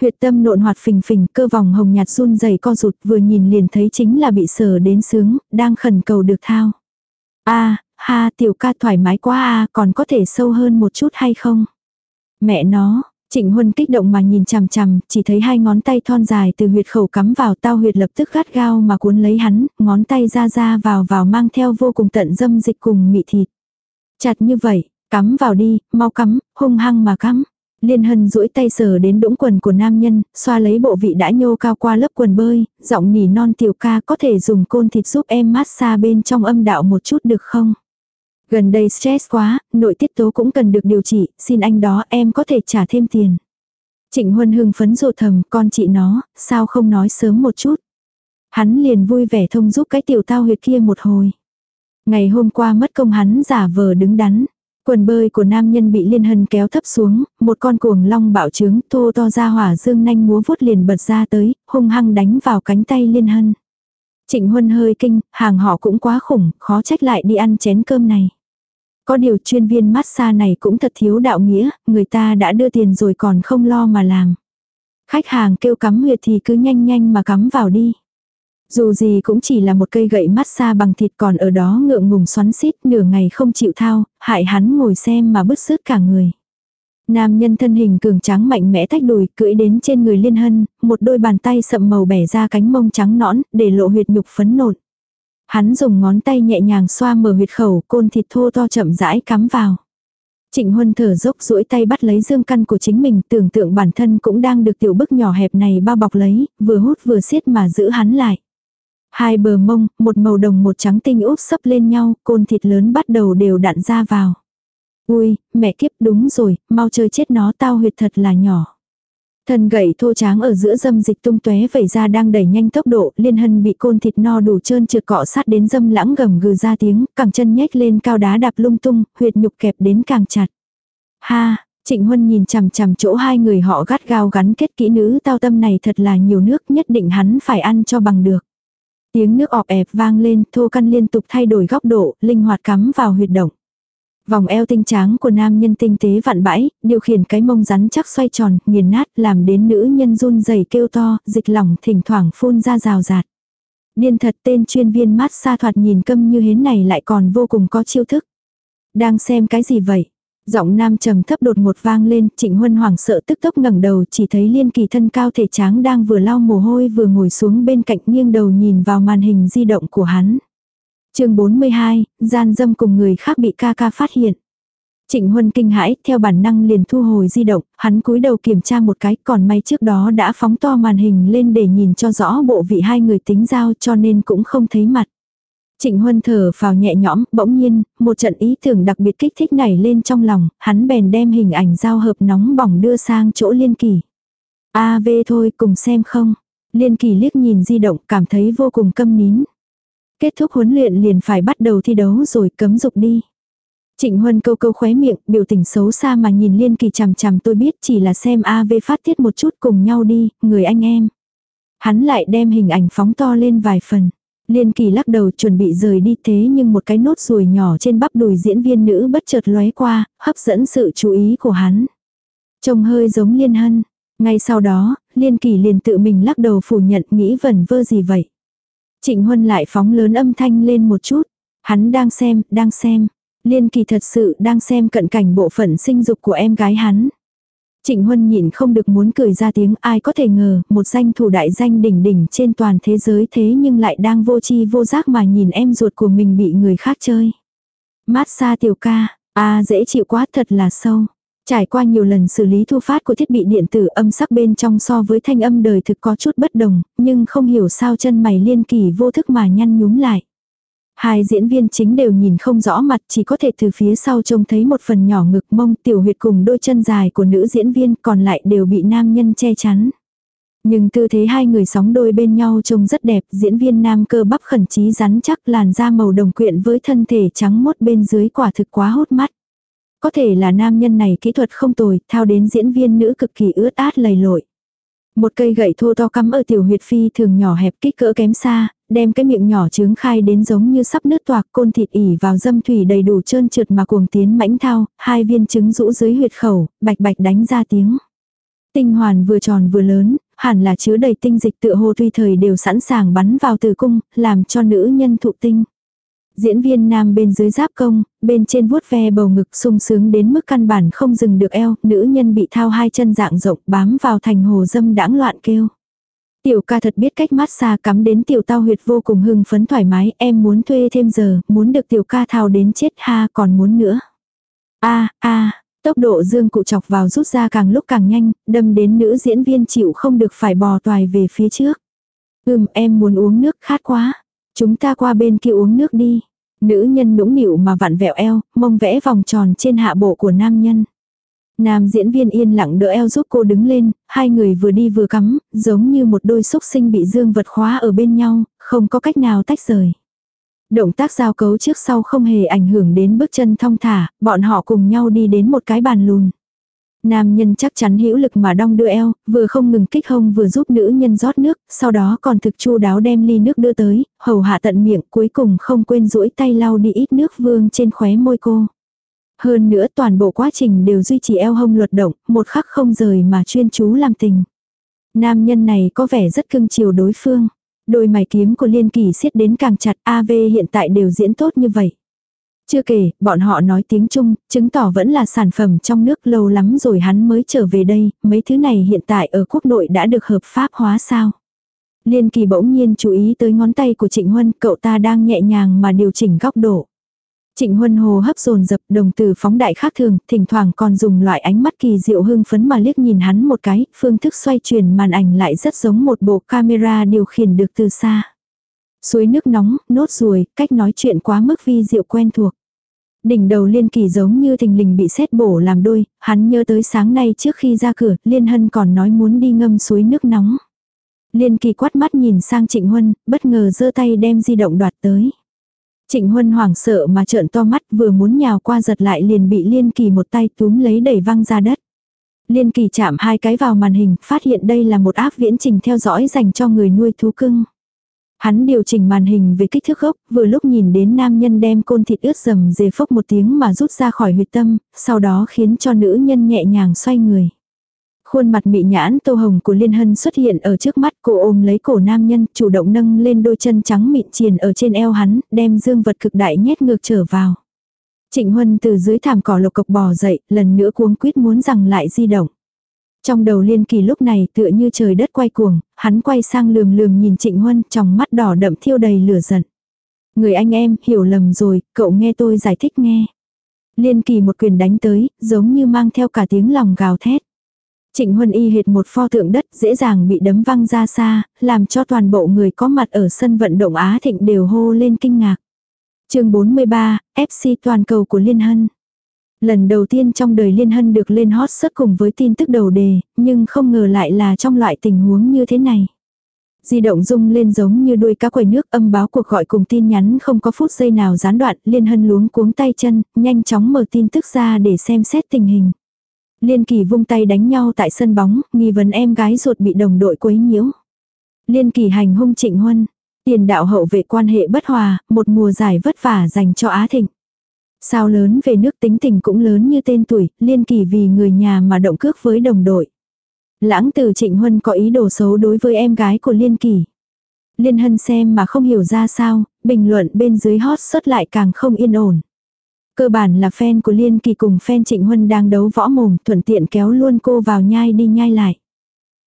Huyệt tâm nộn hoạt phình phình, cơ vòng hồng nhạt run dày co rụt vừa nhìn liền thấy chính là bị sờ đến sướng, đang khẩn cầu được thao. a ha tiểu ca thoải mái quá a còn có thể sâu hơn một chút hay không? Mẹ nó, Trịnh Huân kích động mà nhìn chằm chằm, chỉ thấy hai ngón tay thon dài từ huyệt khẩu cắm vào tao huyệt lập tức gắt gao mà cuốn lấy hắn, ngón tay ra ra vào vào mang theo vô cùng tận dâm dịch cùng mị thịt. Chặt như vậy, cắm vào đi, mau cắm, hung hăng mà cắm. Liên hân duỗi tay sờ đến đũng quần của nam nhân, xoa lấy bộ vị đã nhô cao qua lớp quần bơi, giọng nỉ non tiểu ca có thể dùng côn thịt giúp em massage bên trong âm đạo một chút được không? Gần đây stress quá, nội tiết tố cũng cần được điều trị, xin anh đó em có thể trả thêm tiền. Trịnh Huân hưng phấn rồ thầm, con chị nó, sao không nói sớm một chút. Hắn liền vui vẻ thông giúp cái tiểu tao huyệt kia một hồi. Ngày hôm qua mất công hắn giả vờ đứng đắn. Quần bơi của nam nhân bị liên hân kéo thấp xuống, một con cuồng long bạo trướng thô to ra hỏa dương nanh múa vuốt liền bật ra tới, hung hăng đánh vào cánh tay liên hân. Trịnh Huân hơi kinh, hàng họ cũng quá khủng, khó trách lại đi ăn chén cơm này. Có điều chuyên viên massage này cũng thật thiếu đạo nghĩa, người ta đã đưa tiền rồi còn không lo mà làm. Khách hàng kêu cắm huyệt thì cứ nhanh nhanh mà cắm vào đi. Dù gì cũng chỉ là một cây gậy massage bằng thịt còn ở đó ngượng ngùng xoắn xít nửa ngày không chịu thao, hại hắn ngồi xem mà bứt rứt cả người. Nam nhân thân hình cường tráng mạnh mẽ tách đùi cưỡi đến trên người liên hân, một đôi bàn tay sậm màu bẻ ra cánh mông trắng nõn để lộ huyệt nhục phấn nộn. Hắn dùng ngón tay nhẹ nhàng xoa mở huyệt khẩu, côn thịt thô to chậm rãi cắm vào. Trịnh Huân thở dốc duỗi tay bắt lấy dương căn của chính mình, tưởng tượng bản thân cũng đang được tiểu bức nhỏ hẹp này bao bọc lấy, vừa hút vừa siết mà giữ hắn lại. Hai bờ mông, một màu đồng một trắng tinh úp sấp lên nhau, côn thịt lớn bắt đầu đều đặn ra vào. Ui, mẹ kiếp đúng rồi, mau chơi chết nó tao huyệt thật là nhỏ. Thân gậy thô tráng ở giữa dâm dịch tung tóe vẩy ra đang đẩy nhanh tốc độ, liên hân bị côn thịt no đủ trơn trượt cọ sát đến dâm lãng gầm gừ ra tiếng, cẳng chân nhếch lên cao đá đạp lung tung, huyệt nhục kẹp đến càng chặt. Ha, Trịnh Huân nhìn chằm chằm chỗ hai người họ gắt gao gắn kết kỹ nữ tao tâm này thật là nhiều nước nhất định hắn phải ăn cho bằng được. Tiếng nước ọp ẹp vang lên, thô căn liên tục thay đổi góc độ, linh hoạt cắm vào huyệt động. Vòng eo tinh tráng của nam nhân tinh tế vặn bãi, điều khiển cái mông rắn chắc xoay tròn, nghiền nát, làm đến nữ nhân run rẩy kêu to, dịch lỏng thỉnh thoảng phun ra rào rạt. Điên thật tên chuyên viên mát xa thoạt nhìn câm như hến này lại còn vô cùng có chiêu thức. Đang xem cái gì vậy? Giọng nam trầm thấp đột một vang lên, trịnh huân hoảng sợ tức tốc ngẩng đầu chỉ thấy liên kỳ thân cao thể tráng đang vừa lau mồ hôi vừa ngồi xuống bên cạnh nghiêng đầu nhìn vào màn hình di động của hắn chương 42, gian dâm cùng người khác bị ca ca phát hiện. Trịnh Huân kinh hãi, theo bản năng liền thu hồi di động, hắn cúi đầu kiểm tra một cái, còn may trước đó đã phóng to màn hình lên để nhìn cho rõ bộ vị hai người tính giao cho nên cũng không thấy mặt. Trịnh Huân thở vào nhẹ nhõm, bỗng nhiên, một trận ý tưởng đặc biệt kích thích nảy lên trong lòng, hắn bèn đem hình ảnh giao hợp nóng bỏng đưa sang chỗ Liên Kỳ. A v thôi, cùng xem không. Liên Kỳ liếc nhìn di động, cảm thấy vô cùng câm nín. Kết thúc huấn luyện liền phải bắt đầu thi đấu rồi, cấm dục đi. Trịnh Huân câu câu khóe miệng, biểu tình xấu xa mà nhìn Liên Kỳ chằm chằm tôi biết chỉ là xem AV phát tiết một chút cùng nhau đi, người anh em. Hắn lại đem hình ảnh phóng to lên vài phần. Liên Kỳ lắc đầu chuẩn bị rời đi thế nhưng một cái nốt ruồi nhỏ trên bắp đùi diễn viên nữ bất chợt lóe qua, hấp dẫn sự chú ý của hắn. Trông hơi giống Liên Hân. Ngay sau đó, Liên Kỳ liền tự mình lắc đầu phủ nhận nghĩ vẩn vơ gì vậy. Trịnh Huân lại phóng lớn âm thanh lên một chút. Hắn đang xem, đang xem. Liên Kỳ thật sự đang xem cận cảnh bộ phận sinh dục của em gái hắn. Trịnh Huân nhìn không được muốn cười ra tiếng ai có thể ngờ một danh thủ đại danh đỉnh đỉnh trên toàn thế giới thế nhưng lại đang vô chi vô giác mà nhìn em ruột của mình bị người khác chơi. Mát xa tiểu ca, a dễ chịu quá thật là sâu. Trải qua nhiều lần xử lý thu phát của thiết bị điện tử âm sắc bên trong so với thanh âm đời thực có chút bất đồng, nhưng không hiểu sao chân mày liên kỳ vô thức mà nhăn nhúm lại. Hai diễn viên chính đều nhìn không rõ mặt chỉ có thể từ phía sau trông thấy một phần nhỏ ngực mông tiểu huyệt cùng đôi chân dài của nữ diễn viên còn lại đều bị nam nhân che chắn. Nhưng tư thế hai người sóng đôi bên nhau trông rất đẹp, diễn viên nam cơ bắp khẩn trí rắn chắc làn da màu đồng quyện với thân thể trắng mốt bên dưới quả thực quá hút mắt. Có thể là nam nhân này kỹ thuật không tồi, thao đến diễn viên nữ cực kỳ ướt át lầy lội. Một cây gậy thô to cắm ở tiểu huyệt phi thường nhỏ hẹp kích cỡ kém xa, đem cái miệng nhỏ trướng khai đến giống như sắp nứt toạc côn thịt ỉ vào dâm thủy đầy đủ trơn trượt mà cuồng tiến mãnh thao, hai viên trứng rũ dưới huyệt khẩu, bạch bạch đánh ra tiếng. Tinh hoàn vừa tròn vừa lớn, hẳn là chứa đầy tinh dịch tựa hồ tuy thời đều sẵn sàng bắn vào tử cung, làm cho nữ nhân thụ tinh. Diễn viên nam bên dưới giáp công, bên trên vuốt ve bầu ngực sung sướng đến mức căn bản không dừng được eo, nữ nhân bị thao hai chân dạng rộng bám vào thành hồ dâm đãng loạn kêu. Tiểu ca thật biết cách mát xa cắm đến tiểu tao huyệt vô cùng hưng phấn thoải mái, em muốn thuê thêm giờ, muốn được tiểu ca thao đến chết ha còn muốn nữa. a a tốc độ dương cụ chọc vào rút ra càng lúc càng nhanh, đâm đến nữ diễn viên chịu không được phải bò toài về phía trước. Ừm em muốn uống nước khát quá. Chúng ta qua bên kia uống nước đi. Nữ nhân nũng nịu mà vặn vẹo eo, mông vẽ vòng tròn trên hạ bộ của nam nhân. Nam diễn viên yên lặng đỡ eo giúp cô đứng lên, hai người vừa đi vừa cắm, giống như một đôi xúc sinh bị dương vật khóa ở bên nhau, không có cách nào tách rời. Động tác giao cấu trước sau không hề ảnh hưởng đến bước chân thong thả, bọn họ cùng nhau đi đến một cái bàn lùn. Nam nhân chắc chắn hữu lực mà đong đưa eo, vừa không ngừng kích hông vừa giúp nữ nhân rót nước, sau đó còn thực chu đáo đem ly nước đưa tới, hầu hạ tận miệng cuối cùng không quên duỗi tay lau đi ít nước vương trên khóe môi cô. Hơn nữa toàn bộ quá trình đều duy trì eo hông luật động, một khắc không rời mà chuyên chú làm tình. Nam nhân này có vẻ rất cưng chiều đối phương. Đôi mày kiếm của Liên Kỳ siết đến càng chặt AV hiện tại đều diễn tốt như vậy. Chưa kể, bọn họ nói tiếng Trung, chứng tỏ vẫn là sản phẩm trong nước lâu lắm rồi hắn mới trở về đây, mấy thứ này hiện tại ở quốc nội đã được hợp pháp hóa sao. Liên kỳ bỗng nhiên chú ý tới ngón tay của Trịnh Huân, cậu ta đang nhẹ nhàng mà điều chỉnh góc độ. Trịnh Huân hồ hấp dồn dập đồng từ phóng đại khác thường, thỉnh thoảng còn dùng loại ánh mắt kỳ diệu hưng phấn mà liếc nhìn hắn một cái, phương thức xoay chuyển màn ảnh lại rất giống một bộ camera điều khiển được từ xa. Suối nước nóng, nốt ruồi, cách nói chuyện quá mức vi diệu quen thuộc. Đỉnh đầu liên kỳ giống như thình lình bị xét bổ làm đôi, hắn nhớ tới sáng nay trước khi ra cửa, liên hân còn nói muốn đi ngâm suối nước nóng. Liên kỳ quát mắt nhìn sang Trịnh Huân, bất ngờ giơ tay đem di động đoạt tới. Trịnh Huân hoảng sợ mà trợn to mắt vừa muốn nhào qua giật lại liền bị Liên Kỳ một tay túm lấy đẩy văng ra đất. Liên Kỳ chạm hai cái vào màn hình, phát hiện đây là một áp viễn trình theo dõi dành cho người nuôi thú cưng. Hắn điều chỉnh màn hình về kích thước gốc, vừa lúc nhìn đến nam nhân đem côn thịt ướt dầm dề phốc một tiếng mà rút ra khỏi huyệt tâm, sau đó khiến cho nữ nhân nhẹ nhàng xoay người. Khuôn mặt mị nhãn tô hồng của Liên Hân xuất hiện ở trước mắt cô ôm lấy cổ nam nhân, chủ động nâng lên đôi chân trắng mịn triền ở trên eo hắn, đem dương vật cực đại nhét ngược trở vào. Trịnh Huân từ dưới thảm cỏ lộc cộc bò dậy, lần nữa cuống quýt muốn rằng lại di động. Trong đầu liên kỳ lúc này tựa như trời đất quay cuồng, hắn quay sang lườm lườm nhìn Trịnh Huân trong mắt đỏ đậm thiêu đầy lửa giận. Người anh em, hiểu lầm rồi, cậu nghe tôi giải thích nghe. Liên kỳ một quyền đánh tới, giống như mang theo cả tiếng lòng gào thét. Trịnh Huân y hệt một pho tượng đất dễ dàng bị đấm văng ra xa, làm cho toàn bộ người có mặt ở sân vận động Á Thịnh đều hô lên kinh ngạc. chương 43, FC toàn cầu của Liên Hân. Lần đầu tiên trong đời Liên Hân được lên hot search cùng với tin tức đầu đề, nhưng không ngờ lại là trong loại tình huống như thế này. Di động rung lên giống như đuôi cá quầy nước âm báo cuộc gọi cùng tin nhắn không có phút giây nào gián đoạn, Liên Hân luống cuống tay chân, nhanh chóng mở tin tức ra để xem xét tình hình. Liên Kỳ vung tay đánh nhau tại sân bóng, nghi vấn em gái ruột bị đồng đội quấy nhiễu. Liên Kỳ hành hung Trịnh Huân, tiền đạo hậu vệ quan hệ bất hòa, một mùa giải vất vả dành cho Á Thịnh. Sao lớn về nước tính tình cũng lớn như tên tuổi, Liên Kỳ vì người nhà mà động cước với đồng đội. Lãng từ Trịnh Huân có ý đồ xấu đối với em gái của Liên Kỳ. Liên Hân xem mà không hiểu ra sao, bình luận bên dưới hot xuất lại càng không yên ổn. Cơ bản là fan của Liên Kỳ cùng fan Trịnh Huân đang đấu võ mồm, thuận tiện kéo luôn cô vào nhai đi nhai lại.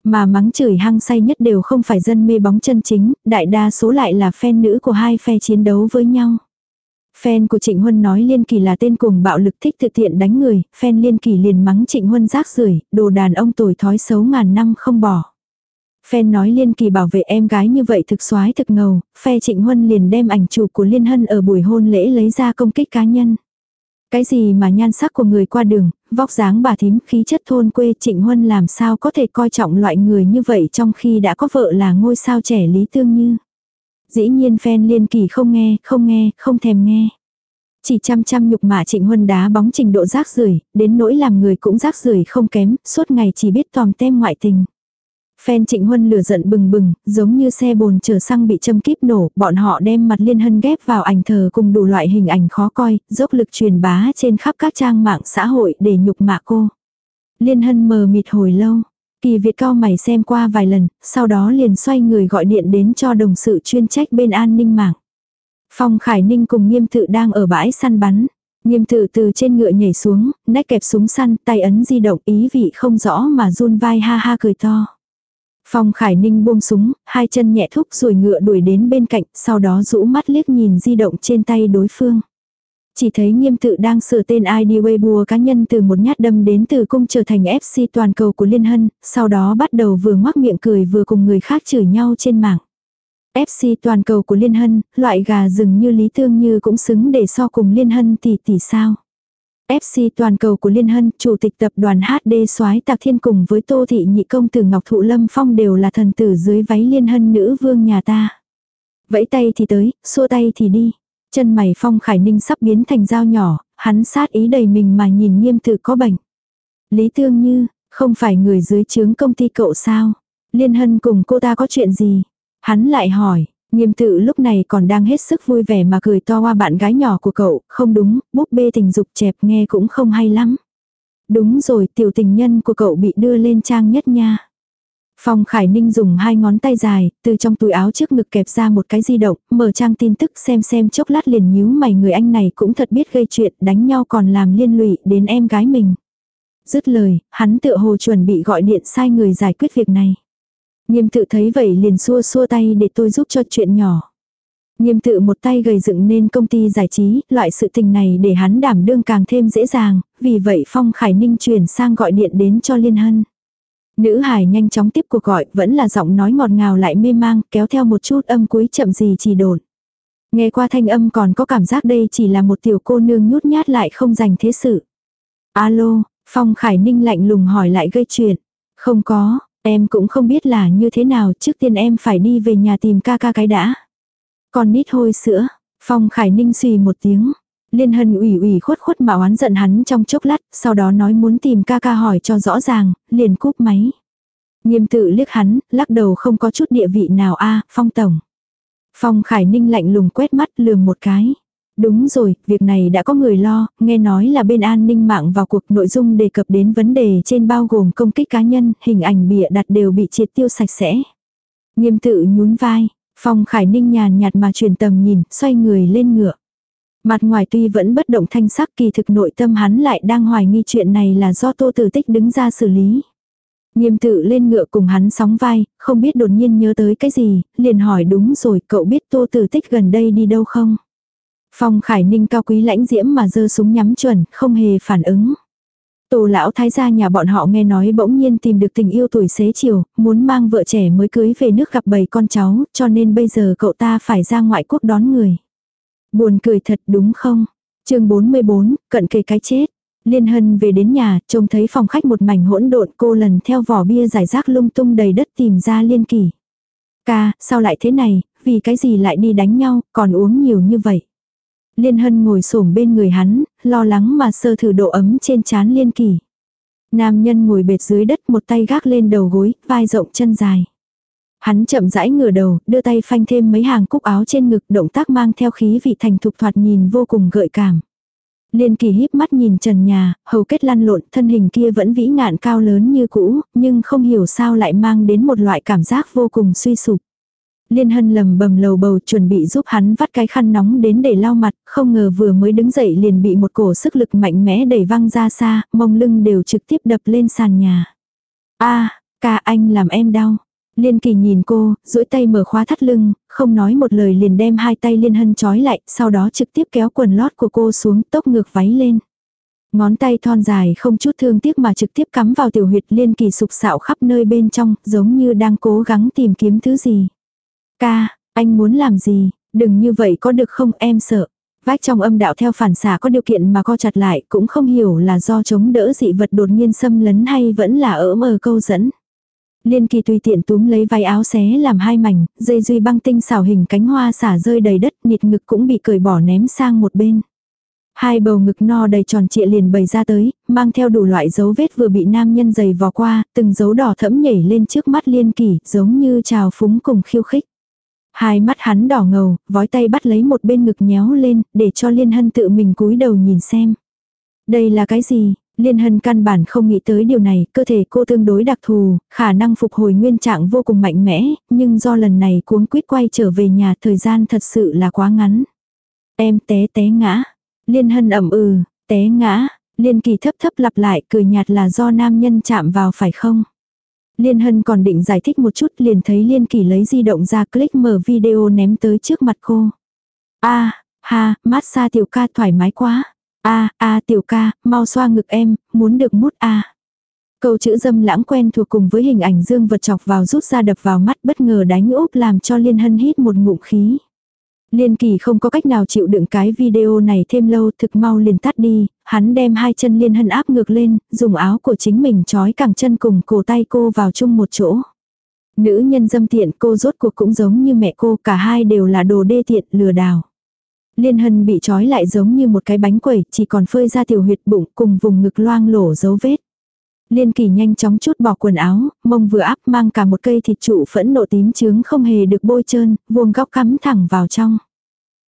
Mà mắng chửi hăng say nhất đều không phải dân mê bóng chân chính, đại đa số lại là fan nữ của hai phe chiến đấu với nhau. Fan của Trịnh Huân nói Liên Kỳ là tên cuồng bạo lực thích thực thiện đánh người, fan Liên Kỳ liền mắng Trịnh Huân rác rưởi, đồ đàn ông tồi thói xấu ngàn năm không bỏ. Fan nói Liên Kỳ bảo vệ em gái như vậy thực soái thực ngầu, phe Trịnh Huân liền đem ảnh chụp của Liên Hân ở buổi hôn lễ lấy ra công kích cá nhân. Cái gì mà nhan sắc của người qua đường, vóc dáng bà thím, khí chất thôn quê Trịnh Huân làm sao có thể coi trọng loại người như vậy trong khi đã có vợ là ngôi sao trẻ Lý Tương Như. Dĩ nhiên fan liên kỳ không nghe, không nghe, không thèm nghe. Chỉ chăm chăm nhục mạ Trịnh Huân đá bóng trình độ rác rưởi đến nỗi làm người cũng rác rưởi không kém, suốt ngày chỉ biết tòm tem ngoại tình. Phen Trịnh Huân lửa giận bừng bừng, giống như xe bồn chở xăng bị châm kíp nổ, bọn họ đem mặt liên hân ghép vào ảnh thờ cùng đủ loại hình ảnh khó coi, dốc lực truyền bá trên khắp các trang mạng xã hội để nhục mạ cô. Liên hân mờ mịt hồi lâu, kỳ Việt cao mày xem qua vài lần, sau đó liền xoay người gọi điện đến cho đồng sự chuyên trách bên an ninh mạng. Phong Khải Ninh cùng nghiêm tự đang ở bãi săn bắn. Nghiêm tự từ trên ngựa nhảy xuống, nách kẹp súng săn, tay ấn di động ý vị không rõ mà run vai ha ha cười to. Phong Khải Ninh buông súng, hai chân nhẹ thúc rồi ngựa đuổi đến bên cạnh, sau đó rũ mắt liếc nhìn di động trên tay đối phương. Chỉ thấy nghiêm tự đang sửa tên ID Weibo cá nhân từ một nhát đâm đến từ cung trở thành FC toàn cầu của Liên Hân, sau đó bắt đầu vừa ngoác miệng cười vừa cùng người khác chửi nhau trên mạng. FC toàn cầu của Liên Hân, loại gà rừng như Lý Tương Như cũng xứng để so cùng Liên Hân tỷ tỷ sao. FC toàn cầu của Liên Hân, chủ tịch tập đoàn HD soái Tạc Thiên cùng với Tô Thị Nhị Công Tử Ngọc Thụ Lâm Phong đều là thần tử dưới váy Liên Hân nữ vương nhà ta. Vẫy tay thì tới, xua tay thì đi. Chân mày Phong Khải Ninh sắp biến thành dao nhỏ, hắn sát ý đầy mình mà nhìn nghiêm tự có bệnh. Lý Tương Như, không phải người dưới chướng công ty cậu sao? Liên Hân cùng cô ta có chuyện gì? Hắn lại hỏi, Nghiêm tự lúc này còn đang hết sức vui vẻ mà cười to qua bạn gái nhỏ của cậu, không đúng, búp bê tình dục chẹp nghe cũng không hay lắm. Đúng rồi, tiểu tình nhân của cậu bị đưa lên trang nhất nha. Phong Khải Ninh dùng hai ngón tay dài, từ trong túi áo trước ngực kẹp ra một cái di động, mở trang tin tức xem xem chốc lát liền nhíu mày người anh này cũng thật biết gây chuyện, đánh nhau còn làm liên lụy đến em gái mình. Dứt lời, hắn tựa hồ chuẩn bị gọi điện sai người giải quyết việc này. Nghiêm tự thấy vậy liền xua xua tay để tôi giúp cho chuyện nhỏ. Nghiêm tự một tay gầy dựng nên công ty giải trí, loại sự tình này để hắn đảm đương càng thêm dễ dàng, vì vậy Phong Khải Ninh chuyển sang gọi điện đến cho Liên Hân. Nữ hải nhanh chóng tiếp cuộc gọi, vẫn là giọng nói ngọt ngào lại mê mang, kéo theo một chút âm cuối chậm gì chỉ đồn. Nghe qua thanh âm còn có cảm giác đây chỉ là một tiểu cô nương nhút nhát lại không dành thế sự. Alo, Phong Khải Ninh lạnh lùng hỏi lại gây chuyện. Không có, Em cũng không biết là như thế nào, trước tiên em phải đi về nhà tìm ca ca cái đã. Còn nít hôi sữa, Phong Khải Ninh suy một tiếng. Liên Hân ủy ủy khuất khuất mà oán giận hắn trong chốc lát, sau đó nói muốn tìm ca ca hỏi cho rõ ràng, liền cúp máy. Nghiêm tự liếc hắn, lắc đầu không có chút địa vị nào a Phong Tổng. Phong Khải Ninh lạnh lùng quét mắt lườm một cái. Đúng rồi, việc này đã có người lo, nghe nói là bên an ninh mạng vào cuộc nội dung đề cập đến vấn đề trên bao gồm công kích cá nhân, hình ảnh bịa đặt đều bị triệt tiêu sạch sẽ. Nghiêm tự nhún vai, Phong Khải Ninh nhàn nhạt mà truyền tầm nhìn, xoay người lên ngựa. Mặt ngoài tuy vẫn bất động thanh sắc kỳ thực nội tâm hắn lại đang hoài nghi chuyện này là do Tô Tử Tích đứng ra xử lý. Nghiêm tự lên ngựa cùng hắn sóng vai, không biết đột nhiên nhớ tới cái gì, liền hỏi đúng rồi cậu biết Tô Tử Tích gần đây đi đâu không? Phong Khải Ninh cao quý lãnh diễm mà giơ súng nhắm chuẩn, không hề phản ứng. Tổ lão thái gia nhà bọn họ nghe nói bỗng nhiên tìm được tình yêu tuổi xế chiều, muốn mang vợ trẻ mới cưới về nước gặp bầy con cháu, cho nên bây giờ cậu ta phải ra ngoại quốc đón người. Buồn cười thật đúng không? chương 44, cận kề cái chết. Liên Hân về đến nhà, trông thấy phòng khách một mảnh hỗn độn cô lần theo vỏ bia giải rác lung tung đầy đất tìm ra Liên Kỳ. Ca, sao lại thế này, vì cái gì lại đi đánh nhau, còn uống nhiều như vậy. Liên Hân ngồi xổm bên người hắn, lo lắng mà sơ thử độ ấm trên trán Liên Kỳ. Nam nhân ngồi bệt dưới đất một tay gác lên đầu gối, vai rộng chân dài. Hắn chậm rãi ngửa đầu, đưa tay phanh thêm mấy hàng cúc áo trên ngực, động tác mang theo khí vị thành thục thoạt nhìn vô cùng gợi cảm. Liên kỳ híp mắt nhìn trần nhà, hầu kết lăn lộn, thân hình kia vẫn vĩ ngạn cao lớn như cũ, nhưng không hiểu sao lại mang đến một loại cảm giác vô cùng suy sụp. Liên hân lầm bầm lầu bầu chuẩn bị giúp hắn vắt cái khăn nóng đến để lau mặt, không ngờ vừa mới đứng dậy liền bị một cổ sức lực mạnh mẽ đẩy văng ra xa, mông lưng đều trực tiếp đập lên sàn nhà. a ca anh làm em đau. Liên kỳ nhìn cô, duỗi tay mở khóa thắt lưng, không nói một lời liền đem hai tay liên hân trói lại, sau đó trực tiếp kéo quần lót của cô xuống tốc ngược váy lên. Ngón tay thon dài không chút thương tiếc mà trực tiếp cắm vào tiểu huyệt liên kỳ sục sạo khắp nơi bên trong, giống như đang cố gắng tìm kiếm thứ gì. Ca, anh muốn làm gì, đừng như vậy có được không em sợ. Vách trong âm đạo theo phản xả có điều kiện mà co chặt lại cũng không hiểu là do chống đỡ dị vật đột nhiên xâm lấn hay vẫn là ở mờ câu dẫn. Liên kỳ tùy tiện túm lấy váy áo xé làm hai mảnh, dây duy băng tinh xảo hình cánh hoa xả rơi đầy đất, nhịt ngực cũng bị cởi bỏ ném sang một bên. Hai bầu ngực no đầy tròn trịa liền bày ra tới, mang theo đủ loại dấu vết vừa bị nam nhân giày vò qua, từng dấu đỏ thẫm nhảy lên trước mắt liên kỳ, giống như trào phúng cùng khiêu khích. Hai mắt hắn đỏ ngầu, vói tay bắt lấy một bên ngực nhéo lên, để cho liên hân tự mình cúi đầu nhìn xem. Đây là cái gì? Liên hân căn bản không nghĩ tới điều này, cơ thể cô tương đối đặc thù, khả năng phục hồi nguyên trạng vô cùng mạnh mẽ, nhưng do lần này cuống quýt quay trở về nhà thời gian thật sự là quá ngắn. Em té té ngã. Liên hân ẩm ừ, té ngã. Liên kỳ thấp thấp lặp lại cười nhạt là do nam nhân chạm vào phải không? Liên Hân còn định giải thích một chút liền thấy Liên Kỳ lấy di động ra click mở video ném tới trước mặt cô. a ha, massage tiểu ca thoải mái quá a a tiểu ca, mau xoa ngực em, muốn được mút a Câu chữ dâm lãng quen thuộc cùng với hình ảnh dương vật chọc vào rút ra đập vào mắt bất ngờ đánh úp làm cho Liên Hân hít một ngụm khí. Liên kỳ không có cách nào chịu đựng cái video này thêm lâu thực mau liền tắt đi, hắn đem hai chân liên hân áp ngược lên, dùng áo của chính mình trói cẳng chân cùng cổ tay cô vào chung một chỗ. Nữ nhân dâm tiện cô rốt cuộc cũng giống như mẹ cô, cả hai đều là đồ đê tiện lừa đảo. Liên hân bị trói lại giống như một cái bánh quẩy, chỉ còn phơi ra tiểu huyệt bụng cùng vùng ngực loang lổ dấu vết. Liên kỳ nhanh chóng chút bỏ quần áo, mông vừa áp mang cả một cây thịt trụ phẫn nộ tím trướng không hề được bôi trơn, vuông góc cắm thẳng vào trong.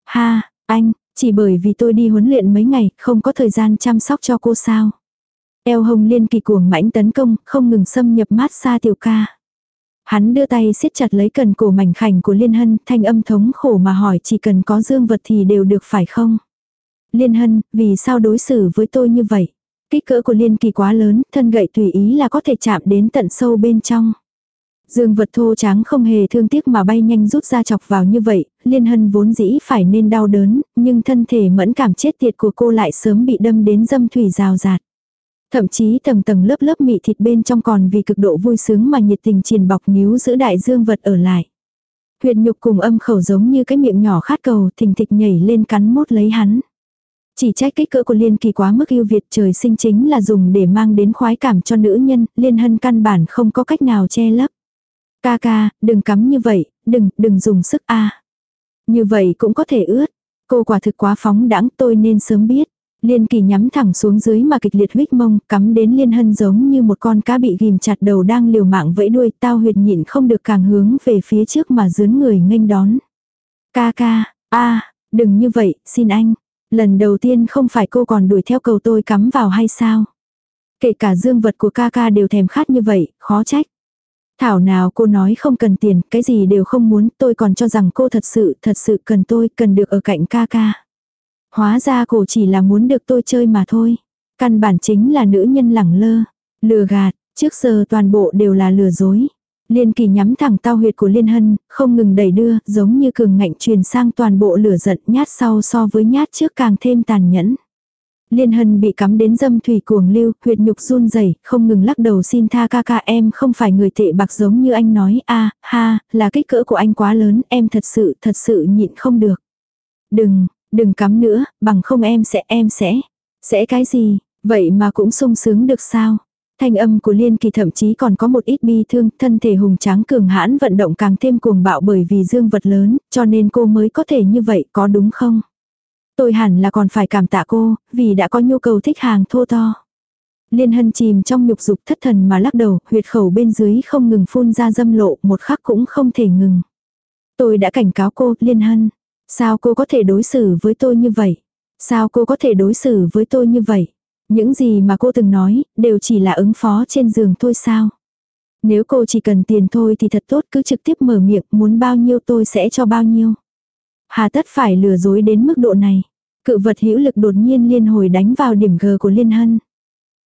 Ha, anh, chỉ bởi vì tôi đi huấn luyện mấy ngày, không có thời gian chăm sóc cho cô sao. Eo hồng liên kỳ cuồng mãnh tấn công, không ngừng xâm nhập mát xa tiểu ca. Hắn đưa tay siết chặt lấy cần cổ mảnh khảnh của Liên Hân, thanh âm thống khổ mà hỏi chỉ cần có dương vật thì đều được phải không? Liên Hân, vì sao đối xử với tôi như vậy? Kích cỡ của Liên Kỳ quá lớn, thân gậy tùy ý là có thể chạm đến tận sâu bên trong. Dương vật thô trắng không hề thương tiếc mà bay nhanh rút ra chọc vào như vậy, liên hân vốn dĩ phải nên đau đớn, nhưng thân thể mẫn cảm chết tiệt của cô lại sớm bị đâm đến dâm thủy rào rạt. Thậm chí tầng tầng lớp lớp mị thịt bên trong còn vì cực độ vui sướng mà nhiệt tình triền bọc níu giữ đại dương vật ở lại. Huyệt nhục cùng âm khẩu giống như cái miệng nhỏ khát cầu thình thịch nhảy lên cắn mốt lấy hắn. Chỉ trách kích cỡ của Liên Kỳ quá mức yêu Việt trời sinh chính là dùng để mang đến khoái cảm cho nữ nhân, Liên Hân căn bản không có cách nào che lấp. Ca ca, đừng cắm như vậy, đừng, đừng dùng sức a. Như vậy cũng có thể ướt. Cô quả thực quá phóng đãng tôi nên sớm biết. Liên kỳ nhắm thẳng xuống dưới mà kịch liệt huyết mông, cắm đến liên hân giống như một con cá bị ghim chặt đầu đang liều mạng vẫy đuôi, tao huyệt nhịn không được càng hướng về phía trước mà dướn người nghênh đón. Ca ca, a đừng như vậy, xin anh. Lần đầu tiên không phải cô còn đuổi theo cầu tôi cắm vào hay sao? Kể cả dương vật của ca ca đều thèm khát như vậy, khó trách. Thảo nào cô nói không cần tiền, cái gì đều không muốn, tôi còn cho rằng cô thật sự, thật sự cần tôi, cần được ở cạnh ca ca. Hóa ra cổ chỉ là muốn được tôi chơi mà thôi. Căn bản chính là nữ nhân lẳng lơ, lừa gạt, trước giờ toàn bộ đều là lừa dối. Liên kỳ nhắm thẳng tao huyệt của Liên Hân, không ngừng đẩy đưa, giống như cường ngạnh truyền sang toàn bộ lửa giận nhát sau so với nhát trước càng thêm tàn nhẫn. Liên hân bị cắm đến dâm thủy cuồng lưu, huyệt nhục run rẩy không ngừng lắc đầu xin tha ca ca em không phải người tệ bạc giống như anh nói, a ha, là kích cỡ của anh quá lớn, em thật sự, thật sự nhịn không được. Đừng, Đừng cắm nữa, bằng không em sẽ, em sẽ. Sẽ cái gì, vậy mà cũng sung sướng được sao? Thanh âm của Liên Kỳ thậm chí còn có một ít bi thương, thân thể hùng tráng cường hãn vận động càng thêm cuồng bạo bởi vì dương vật lớn, cho nên cô mới có thể như vậy, có đúng không? Tôi hẳn là còn phải cảm tạ cô, vì đã có nhu cầu thích hàng thô to. Liên hân chìm trong nhục dục thất thần mà lắc đầu, huyệt khẩu bên dưới không ngừng phun ra dâm lộ, một khắc cũng không thể ngừng. Tôi đã cảnh cáo cô, Liên hân. Sao cô có thể đối xử với tôi như vậy? Sao cô có thể đối xử với tôi như vậy? Những gì mà cô từng nói, đều chỉ là ứng phó trên giường thôi sao? Nếu cô chỉ cần tiền thôi thì thật tốt cứ trực tiếp mở miệng, muốn bao nhiêu tôi sẽ cho bao nhiêu. Hà tất phải lừa dối đến mức độ này. Cự vật hữu lực đột nhiên liên hồi đánh vào điểm G của Liên Hân.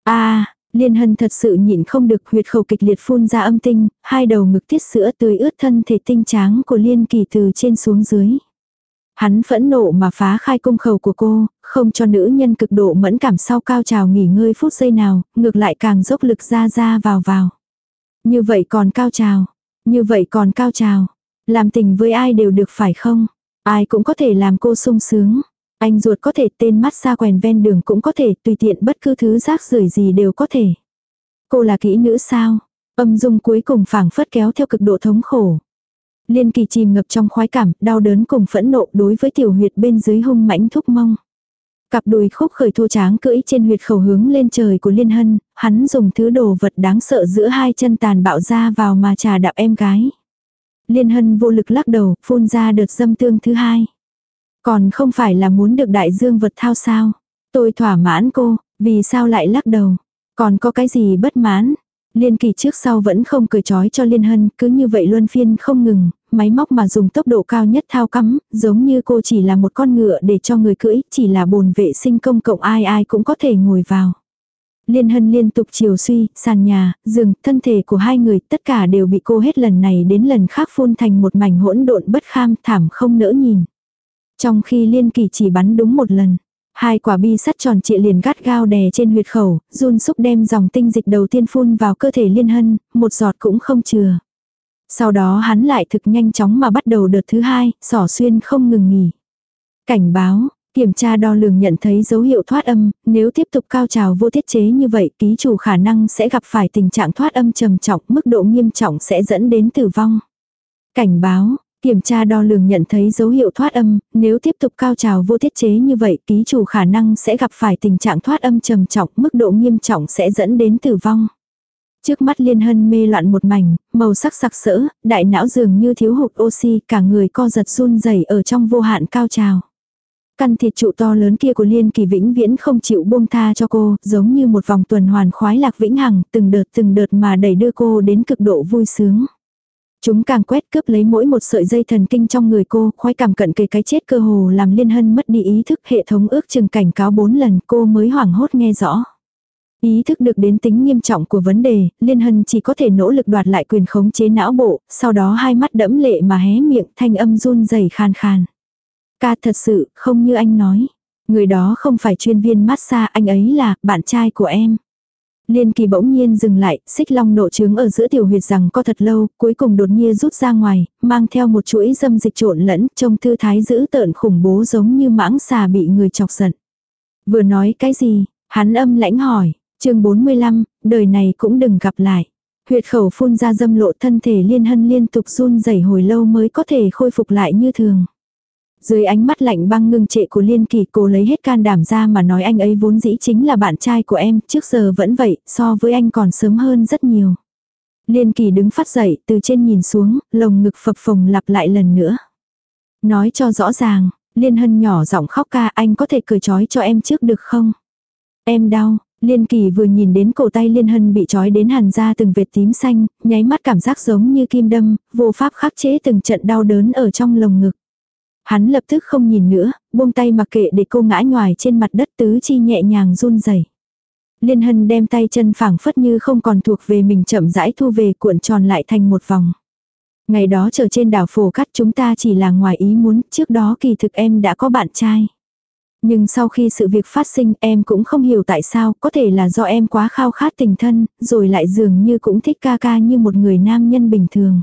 a Liên Hân thật sự nhịn không được huyệt khẩu kịch liệt phun ra âm tinh, hai đầu ngực tiết sữa tươi ướt thân thể tinh tráng của Liên Kỳ từ trên xuống dưới. Hắn phẫn nộ mà phá khai cung khẩu của cô, không cho nữ nhân cực độ mẫn cảm sau cao trào nghỉ ngơi phút giây nào, ngược lại càng dốc lực ra ra vào vào. Như vậy còn cao trào, như vậy còn cao trào, làm tình với ai đều được phải không? Ai cũng có thể làm cô sung sướng. Anh ruột có thể tên mắt xa quèn ven đường cũng có thể tùy tiện bất cứ thứ rác rưởi gì đều có thể. Cô là kỹ nữ sao? Âm dung cuối cùng phảng phất kéo theo cực độ thống khổ. Liên kỳ chìm ngập trong khoái cảm, đau đớn cùng phẫn nộ đối với tiểu huyệt bên dưới hung mãnh thúc mong Cặp đùi khúc khởi thô tráng cưỡi trên huyệt khẩu hướng lên trời của Liên Hân, hắn dùng thứ đồ vật đáng sợ giữa hai chân tàn bạo ra vào mà trà đạp em gái. Liên Hân vô lực lắc đầu, phun ra đợt dâm tương thứ hai. Còn không phải là muốn được đại dương vật thao sao. Tôi thỏa mãn cô, vì sao lại lắc đầu. Còn có cái gì bất mãn. Liên kỳ trước sau vẫn không cười chói cho Liên Hân, cứ như vậy luân phiên không ngừng, máy móc mà dùng tốc độ cao nhất thao cắm, giống như cô chỉ là một con ngựa để cho người cưỡi, chỉ là bồn vệ sinh công cộng ai ai cũng có thể ngồi vào. Liên hân liên tục chiều suy, sàn nhà, giường, thân thể của hai người tất cả đều bị cô hết lần này đến lần khác phun thành một mảnh hỗn độn bất kham thảm không nỡ nhìn. Trong khi liên kỳ chỉ bắn đúng một lần, hai quả bi sắt tròn trịa liền gắt gao đè trên huyệt khẩu, run xúc đem dòng tinh dịch đầu tiên phun vào cơ thể liên hân, một giọt cũng không chừa. Sau đó hắn lại thực nhanh chóng mà bắt đầu đợt thứ hai, sỏ xuyên không ngừng nghỉ. Cảnh báo, kiểm tra đo lường nhận thấy dấu hiệu thoát âm, nếu tiếp tục cao trào vô tiết chế như vậy ký chủ khả năng sẽ gặp phải tình trạng thoát âm trầm trọng, mức độ nghiêm trọng sẽ dẫn đến tử vong. Cảnh báo, Kiểm tra đo lường nhận thấy dấu hiệu thoát âm, nếu tiếp tục cao trào vô tiết chế như vậy, ký chủ khả năng sẽ gặp phải tình trạng thoát âm trầm trọng, mức độ nghiêm trọng sẽ dẫn đến tử vong. Trước mắt liên hân mê loạn một mảnh, màu sắc sặc sỡ, đại não dường như thiếu hụt oxy, cả người co giật run rẩy ở trong vô hạn cao trào. Căn thịt trụ to lớn kia của Liên Kỳ vĩnh viễn không chịu buông tha cho cô, giống như một vòng tuần hoàn khoái lạc vĩnh hằng, từng đợt từng đợt mà đẩy đưa cô đến cực độ vui sướng. Chúng càng quét cướp lấy mỗi một sợi dây thần kinh trong người cô, khoái cảm cận kề cái chết cơ hồ làm Liên Hân mất đi ý thức hệ thống ước chừng cảnh cáo bốn lần cô mới hoảng hốt nghe rõ. Ý thức được đến tính nghiêm trọng của vấn đề, Liên Hân chỉ có thể nỗ lực đoạt lại quyền khống chế não bộ, sau đó hai mắt đẫm lệ mà hé miệng thanh âm run rẩy khan khan. Ca thật sự, không như anh nói. Người đó không phải chuyên viên massage, anh ấy là bạn trai của em. Liên kỳ bỗng nhiên dừng lại, xích long nộ trướng ở giữa tiểu huyệt rằng có thật lâu, cuối cùng đột nhiên rút ra ngoài, mang theo một chuỗi dâm dịch trộn lẫn, trông thư thái giữ tợn khủng bố giống như mãng xà bị người chọc giận. Vừa nói cái gì? Hắn âm lãnh hỏi, chương 45, đời này cũng đừng gặp lại. Huyệt khẩu phun ra dâm lộ thân thể liên hân liên tục run rẩy hồi lâu mới có thể khôi phục lại như thường. Dưới ánh mắt lạnh băng ngưng trệ của Liên Kỳ cô lấy hết can đảm ra mà nói anh ấy vốn dĩ chính là bạn trai của em, trước giờ vẫn vậy, so với anh còn sớm hơn rất nhiều. Liên Kỳ đứng phát dậy, từ trên nhìn xuống, lồng ngực phập phồng lặp lại lần nữa. Nói cho rõ ràng, Liên Hân nhỏ giọng khóc ca anh có thể cười trói cho em trước được không? Em đau, Liên Kỳ vừa nhìn đến cổ tay Liên Hân bị trói đến hàn ra từng vệt tím xanh, nháy mắt cảm giác giống như kim đâm, vô pháp khắc chế từng trận đau đớn ở trong lồng ngực. Hắn lập tức không nhìn nữa, buông tay mặc kệ để cô ngã ngoài trên mặt đất tứ chi nhẹ nhàng run rẩy. Liên Hân đem tay chân phẳng phất như không còn thuộc về mình chậm rãi thu về cuộn tròn lại thành một vòng. Ngày đó trở trên đảo phổ cắt chúng ta chỉ là ngoài ý muốn, trước đó kỳ thực em đã có bạn trai. Nhưng sau khi sự việc phát sinh em cũng không hiểu tại sao, có thể là do em quá khao khát tình thân, rồi lại dường như cũng thích ca ca như một người nam nhân bình thường.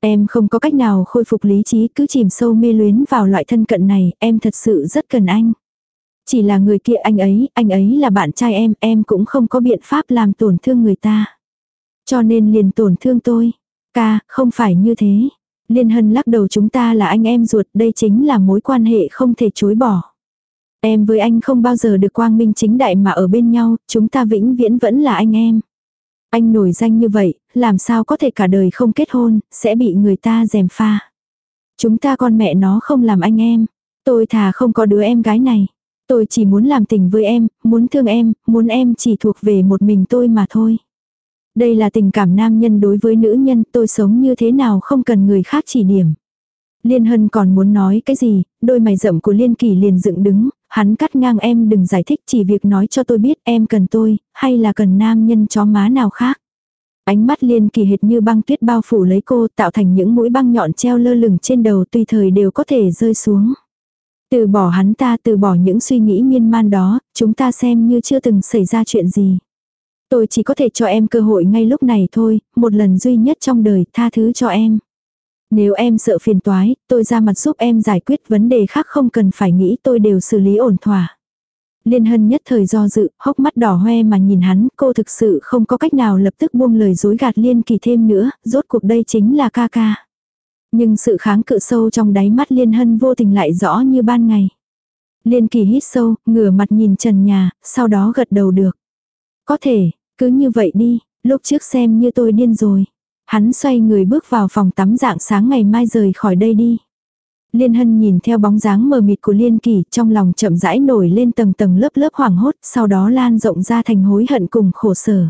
Em không có cách nào khôi phục lý trí cứ chìm sâu mê luyến vào loại thân cận này, em thật sự rất cần anh. Chỉ là người kia anh ấy, anh ấy là bạn trai em, em cũng không có biện pháp làm tổn thương người ta. Cho nên liền tổn thương tôi. Ca, không phải như thế. Liên Hân lắc đầu chúng ta là anh em ruột, đây chính là mối quan hệ không thể chối bỏ. Em với anh không bao giờ được quang minh chính đại mà ở bên nhau, chúng ta vĩnh viễn vẫn là anh em. Anh nổi danh như vậy, làm sao có thể cả đời không kết hôn, sẽ bị người ta dèm pha. Chúng ta con mẹ nó không làm anh em. Tôi thà không có đứa em gái này. Tôi chỉ muốn làm tình với em, muốn thương em, muốn em chỉ thuộc về một mình tôi mà thôi. Đây là tình cảm nam nhân đối với nữ nhân tôi sống như thế nào không cần người khác chỉ điểm. Liên Hân còn muốn nói cái gì, đôi mày rậm của Liên Kỳ liền dựng đứng, hắn cắt ngang em đừng giải thích chỉ việc nói cho tôi biết em cần tôi, hay là cần nam nhân chó má nào khác. Ánh mắt Liên Kỳ hệt như băng tuyết bao phủ lấy cô tạo thành những mũi băng nhọn treo lơ lửng trên đầu tùy thời đều có thể rơi xuống. Từ bỏ hắn ta từ bỏ những suy nghĩ miên man đó, chúng ta xem như chưa từng xảy ra chuyện gì. Tôi chỉ có thể cho em cơ hội ngay lúc này thôi, một lần duy nhất trong đời tha thứ cho em. Nếu em sợ phiền toái, tôi ra mặt giúp em giải quyết vấn đề khác không cần phải nghĩ tôi đều xử lý ổn thỏa. Liên hân nhất thời do dự, hốc mắt đỏ hoe mà nhìn hắn, cô thực sự không có cách nào lập tức buông lời dối gạt liên kỳ thêm nữa, rốt cuộc đây chính là ca ca. Nhưng sự kháng cự sâu trong đáy mắt liên hân vô tình lại rõ như ban ngày. Liên kỳ hít sâu, ngửa mặt nhìn trần nhà, sau đó gật đầu được. Có thể, cứ như vậy đi, lúc trước xem như tôi điên rồi. Hắn xoay người bước vào phòng tắm dạng sáng ngày mai rời khỏi đây đi. Liên Hân nhìn theo bóng dáng mờ mịt của Liên Kỳ, trong lòng chậm rãi nổi lên tầng tầng lớp lớp hoảng hốt, sau đó lan rộng ra thành hối hận cùng khổ sở.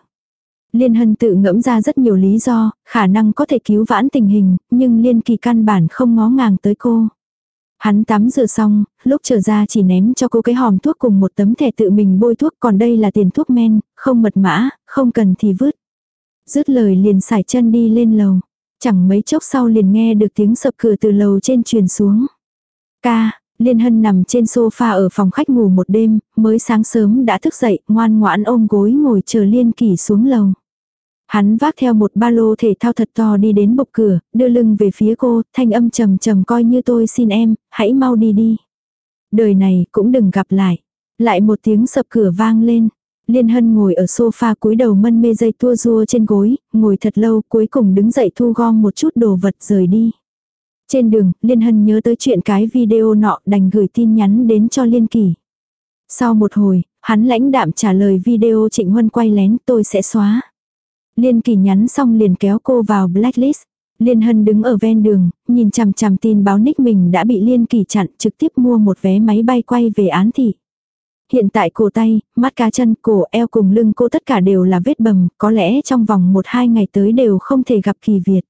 Liên Hân tự ngẫm ra rất nhiều lý do, khả năng có thể cứu vãn tình hình, nhưng Liên Kỳ căn bản không ngó ngàng tới cô. Hắn tắm rửa xong, lúc trở ra chỉ ném cho cô cái hòm thuốc cùng một tấm thẻ tự mình bôi thuốc còn đây là tiền thuốc men, không mật mã, không cần thì vứt. Dứt lời liền xài chân đi lên lầu. Chẳng mấy chốc sau liền nghe được tiếng sập cửa từ lầu trên truyền xuống. Ca, Liên Hân nằm trên sofa ở phòng khách ngủ một đêm, mới sáng sớm đã thức dậy, ngoan ngoãn ôm gối ngồi chờ Liên Kỳ xuống lầu. Hắn vác theo một ba lô thể thao thật to đi đến bục cửa, đưa lưng về phía cô, thanh âm trầm trầm coi như tôi xin em, hãy mau đi đi. Đời này cũng đừng gặp lại. Lại một tiếng sập cửa vang lên. Liên Hân ngồi ở sofa cúi đầu mân mê dây tua rua trên gối, ngồi thật lâu cuối cùng đứng dậy thu gom một chút đồ vật rời đi. Trên đường, Liên Hân nhớ tới chuyện cái video nọ đành gửi tin nhắn đến cho Liên Kỳ. Sau một hồi, hắn lãnh đạm trả lời video Trịnh Huân quay lén tôi sẽ xóa. Liên Kỳ nhắn xong liền kéo cô vào blacklist. Liên Hân đứng ở ven đường, nhìn chằm chằm tin báo nick mình đã bị Liên Kỳ chặn trực tiếp mua một vé máy bay quay về án thị. Hiện tại cổ tay, mắt cá chân, cổ eo cùng lưng cô tất cả đều là vết bầm, có lẽ trong vòng một hai ngày tới đều không thể gặp kỳ Việt.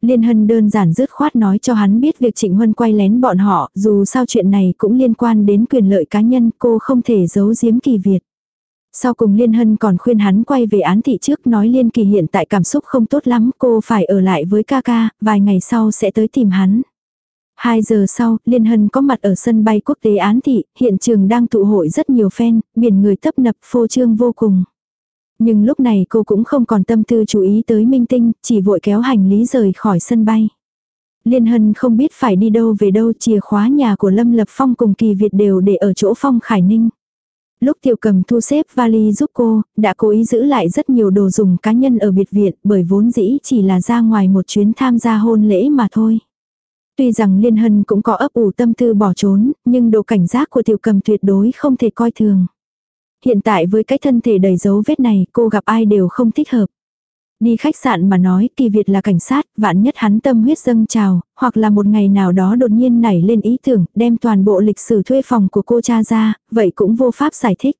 Liên Hân đơn giản dứt khoát nói cho hắn biết việc Trịnh Huân quay lén bọn họ, dù sao chuyện này cũng liên quan đến quyền lợi cá nhân, cô không thể giấu giếm kỳ Việt. Sau cùng Liên Hân còn khuyên hắn quay về án thị trước nói Liên Kỳ hiện tại cảm xúc không tốt lắm, cô phải ở lại với ca ca, vài ngày sau sẽ tới tìm hắn. Hai giờ sau, Liên Hân có mặt ở sân bay quốc tế án thị, hiện trường đang tụ hội rất nhiều fan, biển người tấp nập phô trương vô cùng. Nhưng lúc này cô cũng không còn tâm tư chú ý tới minh tinh, chỉ vội kéo hành lý rời khỏi sân bay. Liên Hân không biết phải đi đâu về đâu chìa khóa nhà của Lâm Lập Phong cùng Kỳ Việt đều để ở chỗ Phong Khải Ninh. Lúc tiểu cầm thu xếp vali giúp cô, đã cố ý giữ lại rất nhiều đồ dùng cá nhân ở biệt viện bởi vốn dĩ chỉ là ra ngoài một chuyến tham gia hôn lễ mà thôi. Tuy rằng Liên Hân cũng có ấp ủ tâm tư bỏ trốn, nhưng độ cảnh giác của tiểu cầm tuyệt đối không thể coi thường. Hiện tại với cái thân thể đầy dấu vết này cô gặp ai đều không thích hợp. Đi khách sạn mà nói kỳ Việt là cảnh sát, vạn nhất hắn tâm huyết dâng trào, hoặc là một ngày nào đó đột nhiên nảy lên ý tưởng, đem toàn bộ lịch sử thuê phòng của cô cha ra, vậy cũng vô pháp giải thích.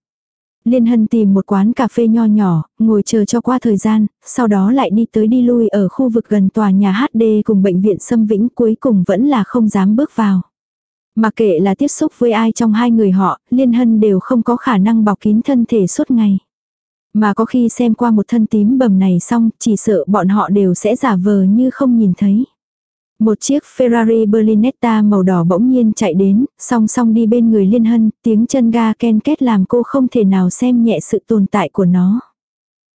Liên Hân tìm một quán cà phê nho nhỏ, ngồi chờ cho qua thời gian, sau đó lại đi tới đi lui ở khu vực gần tòa nhà HD cùng bệnh viện Sâm Vĩnh cuối cùng vẫn là không dám bước vào. Mà kệ là tiếp xúc với ai trong hai người họ, Liên Hân đều không có khả năng bọc kín thân thể suốt ngày. Mà có khi xem qua một thân tím bầm này xong, chỉ sợ bọn họ đều sẽ giả vờ như không nhìn thấy. Một chiếc Ferrari Berlinetta màu đỏ bỗng nhiên chạy đến, song song đi bên người Liên Hân, tiếng chân ga ken kết làm cô không thể nào xem nhẹ sự tồn tại của nó.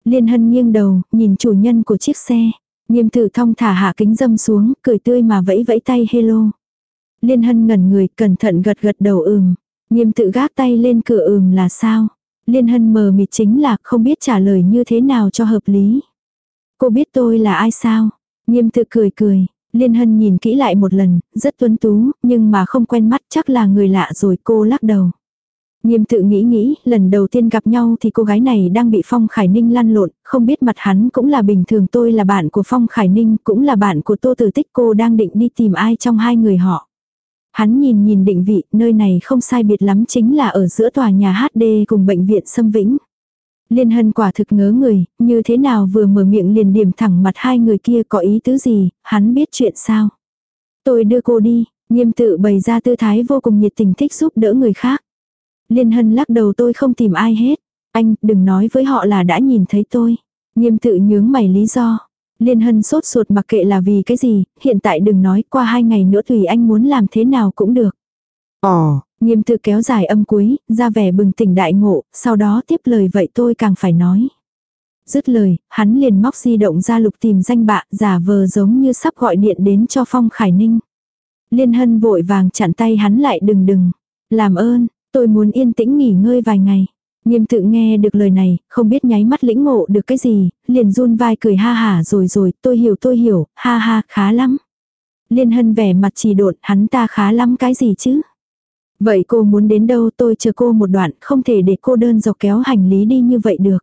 Liên Hân nghiêng đầu, nhìn chủ nhân của chiếc xe. Nghiêm tự thong thả hạ kính dâm xuống, cười tươi mà vẫy vẫy tay hello. Liên hân ngẩn người, cẩn thận gật gật đầu ừm. Nghiêm tự gác tay lên cửa ừm là sao? Liên hân mờ mịt chính là không biết trả lời như thế nào cho hợp lý. Cô biết tôi là ai sao? Nghiêm tự cười cười. Liên hân nhìn kỹ lại một lần, rất tuấn tú, nhưng mà không quen mắt chắc là người lạ rồi cô lắc đầu. Nghiêm tự nghĩ nghĩ, lần đầu tiên gặp nhau thì cô gái này đang bị Phong Khải Ninh lăn lộn, không biết mặt hắn cũng là bình thường tôi là bạn của Phong Khải Ninh, cũng là bạn của Tô Tử Tích cô đang định đi tìm ai trong hai người họ. Hắn nhìn nhìn định vị, nơi này không sai biệt lắm chính là ở giữa tòa nhà HD cùng bệnh viện Sâm Vĩnh. Liên hân quả thực ngớ người, như thế nào vừa mở miệng liền điểm thẳng mặt hai người kia có ý tứ gì, hắn biết chuyện sao. Tôi đưa cô đi, nghiêm tự bày ra tư thái vô cùng nhiệt tình thích giúp đỡ người khác. Liên hân lắc đầu tôi không tìm ai hết. Anh, đừng nói với họ là đã nhìn thấy tôi. Nghiêm tự nhướng mày lý do. Liên hân sốt ruột mặc kệ là vì cái gì, hiện tại đừng nói qua hai ngày nữa tùy anh muốn làm thế nào cũng được. Ồ, nghiêm tự kéo dài âm cuối, ra vẻ bừng tỉnh đại ngộ, sau đó tiếp lời vậy tôi càng phải nói. Dứt lời, hắn liền móc di động ra lục tìm danh bạ, giả vờ giống như sắp gọi điện đến cho Phong Khải Ninh. Liên hân vội vàng chặn tay hắn lại đừng đừng. Làm ơn, tôi muốn yên tĩnh nghỉ ngơi vài ngày. Nghiêm tự nghe được lời này, không biết nháy mắt lĩnh ngộ được cái gì, liền run vai cười ha hả rồi rồi, tôi hiểu tôi hiểu, ha ha, khá lắm. Liên hân vẻ mặt trì độn, hắn ta khá lắm cái gì chứ? Vậy cô muốn đến đâu tôi chờ cô một đoạn, không thể để cô đơn dọc kéo hành lý đi như vậy được.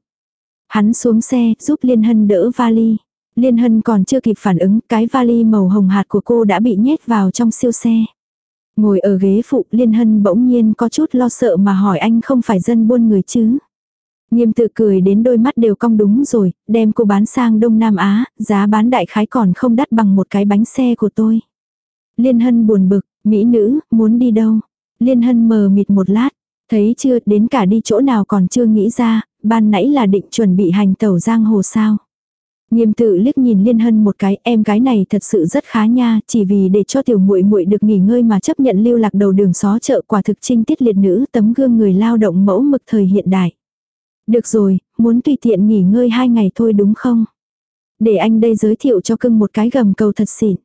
Hắn xuống xe, giúp Liên Hân đỡ vali. Liên Hân còn chưa kịp phản ứng, cái vali màu hồng hạt của cô đã bị nhét vào trong siêu xe. Ngồi ở ghế phụ Liên Hân bỗng nhiên có chút lo sợ mà hỏi anh không phải dân buôn người chứ. Nghiêm tự cười đến đôi mắt đều cong đúng rồi, đem cô bán sang Đông Nam Á, giá bán đại khái còn không đắt bằng một cái bánh xe của tôi. Liên Hân buồn bực, mỹ nữ, muốn đi đâu? Liên Hân mờ mịt một lát, thấy chưa, đến cả đi chỗ nào còn chưa nghĩ ra, ban nãy là định chuẩn bị hành tẩu giang hồ sao. Nghiêm tự liếc nhìn Liên Hân một cái, em gái này thật sự rất khá nha, chỉ vì để cho tiểu muội muội được nghỉ ngơi mà chấp nhận lưu lạc đầu đường xó chợ quả thực trinh tiết liệt nữ tấm gương người lao động mẫu mực thời hiện đại. Được rồi, muốn tùy tiện nghỉ ngơi hai ngày thôi đúng không? Để anh đây giới thiệu cho cưng một cái gầm cầu thật xịn.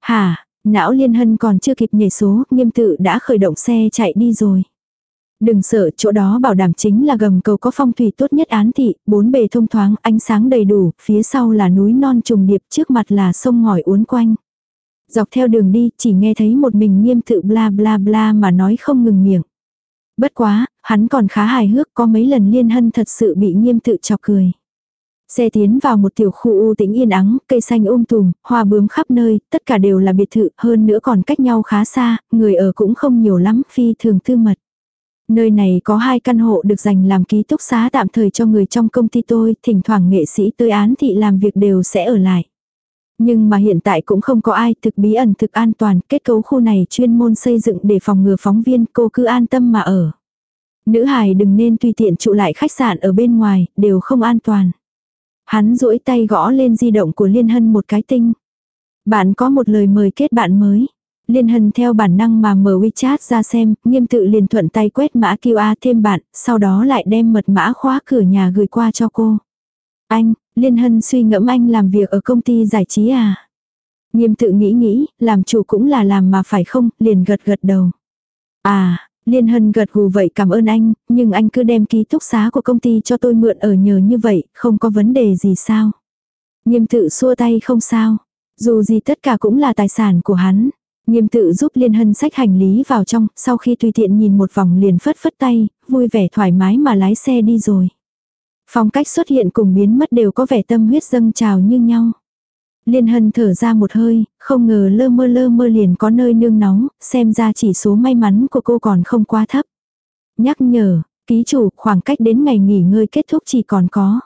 Hả, não Liên Hân còn chưa kịp nhảy số, nghiêm tự đã khởi động xe chạy đi rồi. Đừng sợ, chỗ đó bảo đảm chính là gầm cầu có phong thủy tốt nhất án thị, bốn bề thông thoáng, ánh sáng đầy đủ, phía sau là núi non trùng điệp, trước mặt là sông ngòi uốn quanh. Dọc theo đường đi, chỉ nghe thấy một mình nghiêm tự bla bla bla mà nói không ngừng miệng. Bất quá, hắn còn khá hài hước có mấy lần liên hân thật sự bị nghiêm tự chọc cười. Xe tiến vào một tiểu khu u tĩnh yên ắng, cây xanh um tùm, hoa bướm khắp nơi, tất cả đều là biệt thự, hơn nữa còn cách nhau khá xa, người ở cũng không nhiều lắm, phi thường tư mật. Nơi này có hai căn hộ được dành làm ký túc xá tạm thời cho người trong công ty tôi, thỉnh thoảng nghệ sĩ tới án thị làm việc đều sẽ ở lại. Nhưng mà hiện tại cũng không có ai thực bí ẩn thực an toàn, kết cấu khu này chuyên môn xây dựng để phòng ngừa phóng viên, cô cứ an tâm mà ở. Nữ hài đừng nên tùy tiện trụ lại khách sạn ở bên ngoài, đều không an toàn. Hắn duỗi tay gõ lên di động của Liên Hân một cái tinh. Bạn có một lời mời kết bạn mới. Liên Hân theo bản năng mà mở WeChat ra xem, nghiêm tự liền thuận tay quét mã QR thêm bạn, sau đó lại đem mật mã khóa cửa nhà gửi qua cho cô. Anh, Liên Hân suy ngẫm anh làm việc ở công ty giải trí à? Nghiêm tự nghĩ nghĩ, làm chủ cũng là làm mà phải không, liền gật gật đầu. À, Liên Hân gật gù vậy cảm ơn anh, nhưng anh cứ đem ký túc xá của công ty cho tôi mượn ở nhờ như vậy, không có vấn đề gì sao. Nghiêm tự xua tay không sao. Dù gì tất cả cũng là tài sản của hắn. Nghiêm tự giúp Liên Hân xách hành lý vào trong, sau khi tùy tiện nhìn một vòng liền phất phất tay, vui vẻ thoải mái mà lái xe đi rồi. Phong cách xuất hiện cùng biến mất đều có vẻ tâm huyết dâng trào như nhau. Liên Hân thở ra một hơi, không ngờ lơ mơ lơ mơ liền có nơi nương nóng, xem ra chỉ số may mắn của cô còn không quá thấp. Nhắc nhở, ký chủ khoảng cách đến ngày nghỉ ngơi kết thúc chỉ còn có.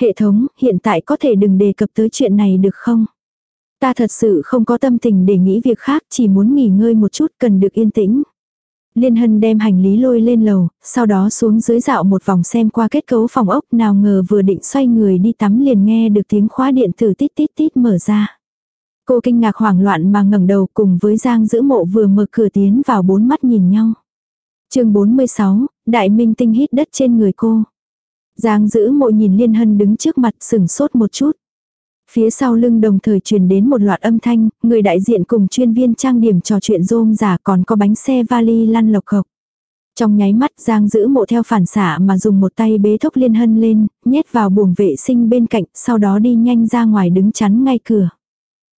Hệ thống, hiện tại có thể đừng đề cập tới chuyện này được không? Ta thật sự không có tâm tình để nghĩ việc khác, chỉ muốn nghỉ ngơi một chút cần được yên tĩnh. Liên Hân đem hành lý lôi lên lầu, sau đó xuống dưới dạo một vòng xem qua kết cấu phòng ốc nào ngờ vừa định xoay người đi tắm liền nghe được tiếng khóa điện tử tít tít tít mở ra. Cô kinh ngạc hoảng loạn mà ngẩng đầu cùng với Giang giữ mộ vừa mở cửa tiến vào bốn mắt nhìn nhau. chương 46, Đại Minh tinh hít đất trên người cô. Giang giữ mộ nhìn Liên Hân đứng trước mặt sừng sốt một chút. Phía sau lưng đồng thời truyền đến một loạt âm thanh, người đại diện cùng chuyên viên trang điểm trò chuyện rôm giả còn có bánh xe vali lăn lộc cộc. Trong nháy mắt Giang giữ mộ theo phản xạ mà dùng một tay bế thốc liên hân lên, nhét vào buồng vệ sinh bên cạnh, sau đó đi nhanh ra ngoài đứng chắn ngay cửa.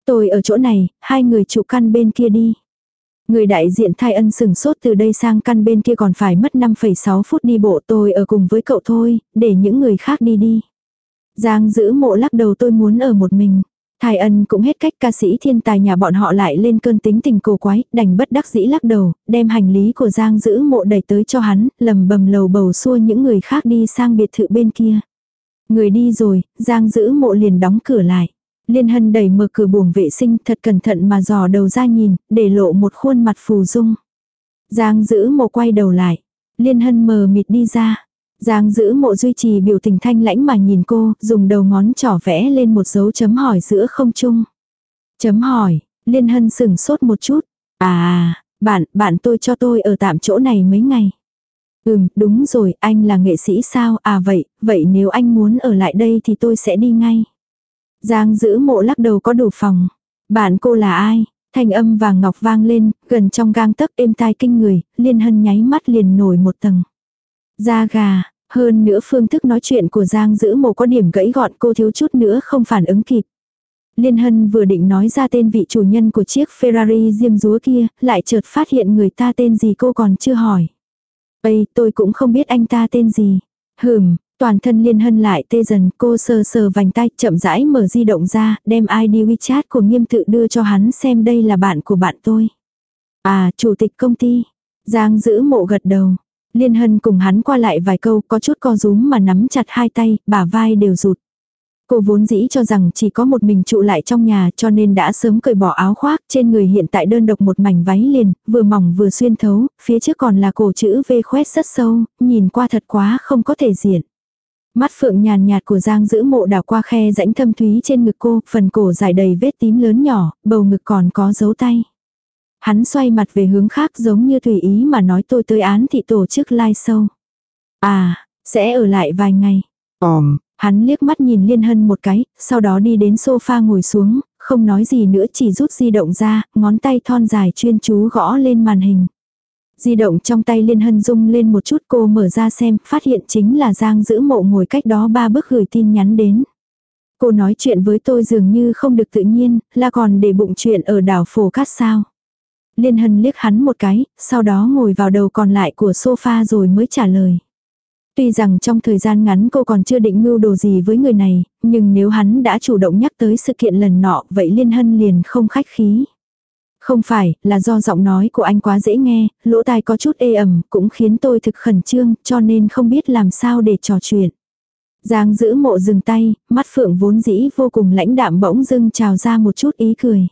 Tôi ở chỗ này, hai người trụ căn bên kia đi. Người đại diện thai ân sừng sốt từ đây sang căn bên kia còn phải mất 5,6 phút đi bộ tôi ở cùng với cậu thôi, để những người khác đi đi. Giang giữ mộ lắc đầu tôi muốn ở một mình. Thái ân cũng hết cách ca sĩ thiên tài nhà bọn họ lại lên cơn tính tình cổ quái, đành bất đắc dĩ lắc đầu, đem hành lý của Giang giữ mộ đẩy tới cho hắn, lầm bầm lầu bầu xua những người khác đi sang biệt thự bên kia. Người đi rồi, Giang giữ mộ liền đóng cửa lại. Liên hân đẩy mở cửa buồng vệ sinh thật cẩn thận mà dò đầu ra nhìn, để lộ một khuôn mặt phù dung. Giang giữ mộ quay đầu lại. Liên hân mờ mịt đi ra. Giang giữ mộ duy trì biểu tình thanh lãnh mà nhìn cô, dùng đầu ngón trỏ vẽ lên một dấu chấm hỏi giữa không trung. Chấm hỏi, Liên Hân sừng sốt một chút. À, bạn, bạn tôi cho tôi ở tạm chỗ này mấy ngày. Ừm, đúng rồi, anh là nghệ sĩ sao? À vậy, vậy nếu anh muốn ở lại đây thì tôi sẽ đi ngay. Giang giữ mộ lắc đầu có đủ phòng. Bạn cô là ai? Thanh âm vàng ngọc vang lên, gần trong gang tấc êm tai kinh người, liên hân nháy mắt liền nổi một tầng. Da gà, hơn nữa phương thức nói chuyện của Giang giữ mồ có điểm gãy gọn cô thiếu chút nữa không phản ứng kịp. Liên Hân vừa định nói ra tên vị chủ nhân của chiếc Ferrari diêm rúa kia, lại chợt phát hiện người ta tên gì cô còn chưa hỏi. Ây, tôi cũng không biết anh ta tên gì. Hừm, toàn thân Liên Hân lại tê dần, cô sờ sờ vành tay, chậm rãi mở di động ra, đem ID WeChat của nghiêm tự đưa cho hắn xem đây là bạn của bạn tôi. À, chủ tịch công ty. Giang giữ mộ gật đầu. Liên Hân cùng hắn qua lại vài câu có chút co rúm mà nắm chặt hai tay, bả vai đều rụt. Cô vốn dĩ cho rằng chỉ có một mình trụ lại trong nhà cho nên đã sớm cởi bỏ áo khoác, trên người hiện tại đơn độc một mảnh váy liền, vừa mỏng vừa xuyên thấu, phía trước còn là cổ chữ V khoét rất sâu, nhìn qua thật quá không có thể diện. Mắt phượng nhàn nhạt của Giang giữ mộ đảo qua khe rãnh thâm thúy trên ngực cô, phần cổ dài đầy vết tím lớn nhỏ, bầu ngực còn có dấu tay. Hắn xoay mặt về hướng khác giống như tùy ý mà nói tôi tới án thị tổ chức live show. À, sẽ ở lại vài ngày. Ờm, hắn liếc mắt nhìn Liên Hân một cái, sau đó đi đến sofa ngồi xuống, không nói gì nữa chỉ rút di động ra, ngón tay thon dài chuyên chú gõ lên màn hình. Di động trong tay Liên Hân rung lên một chút cô mở ra xem, phát hiện chính là Giang giữ mộ ngồi cách đó ba bước gửi tin nhắn đến. Cô nói chuyện với tôi dường như không được tự nhiên, là còn để bụng chuyện ở đảo phổ cát sao. Liên Hân liếc hắn một cái, sau đó ngồi vào đầu còn lại của sofa rồi mới trả lời. Tuy rằng trong thời gian ngắn cô còn chưa định mưu đồ gì với người này, nhưng nếu hắn đã chủ động nhắc tới sự kiện lần nọ, vậy Liên Hân liền không khách khí. Không phải, là do giọng nói của anh quá dễ nghe, lỗ tai có chút ê ẩm, cũng khiến tôi thực khẩn trương, cho nên không biết làm sao để trò chuyện. Giang giữ mộ dừng tay, mắt phượng vốn dĩ vô cùng lãnh đạm bỗng dưng trào ra một chút ý cười.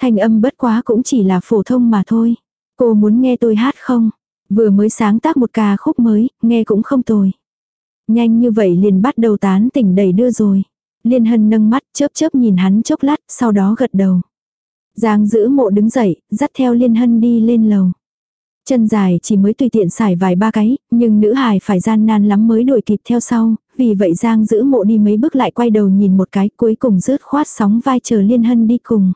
Thanh âm bất quá cũng chỉ là phổ thông mà thôi. Cô muốn nghe tôi hát không? Vừa mới sáng tác một ca khúc mới, nghe cũng không tồi. Nhanh như vậy liền bắt đầu tán tỉnh đầy đưa rồi. Liên hân nâng mắt chớp chớp nhìn hắn chốc lát, sau đó gật đầu. Giang giữ mộ đứng dậy, dắt theo liên hân đi lên lầu. Chân dài chỉ mới tùy tiện xài vài ba cái, nhưng nữ hài phải gian nan lắm mới đuổi kịp theo sau, vì vậy Giang giữ mộ đi mấy bước lại quay đầu nhìn một cái cuối cùng rớt khoát sóng vai chờ liên hân đi cùng.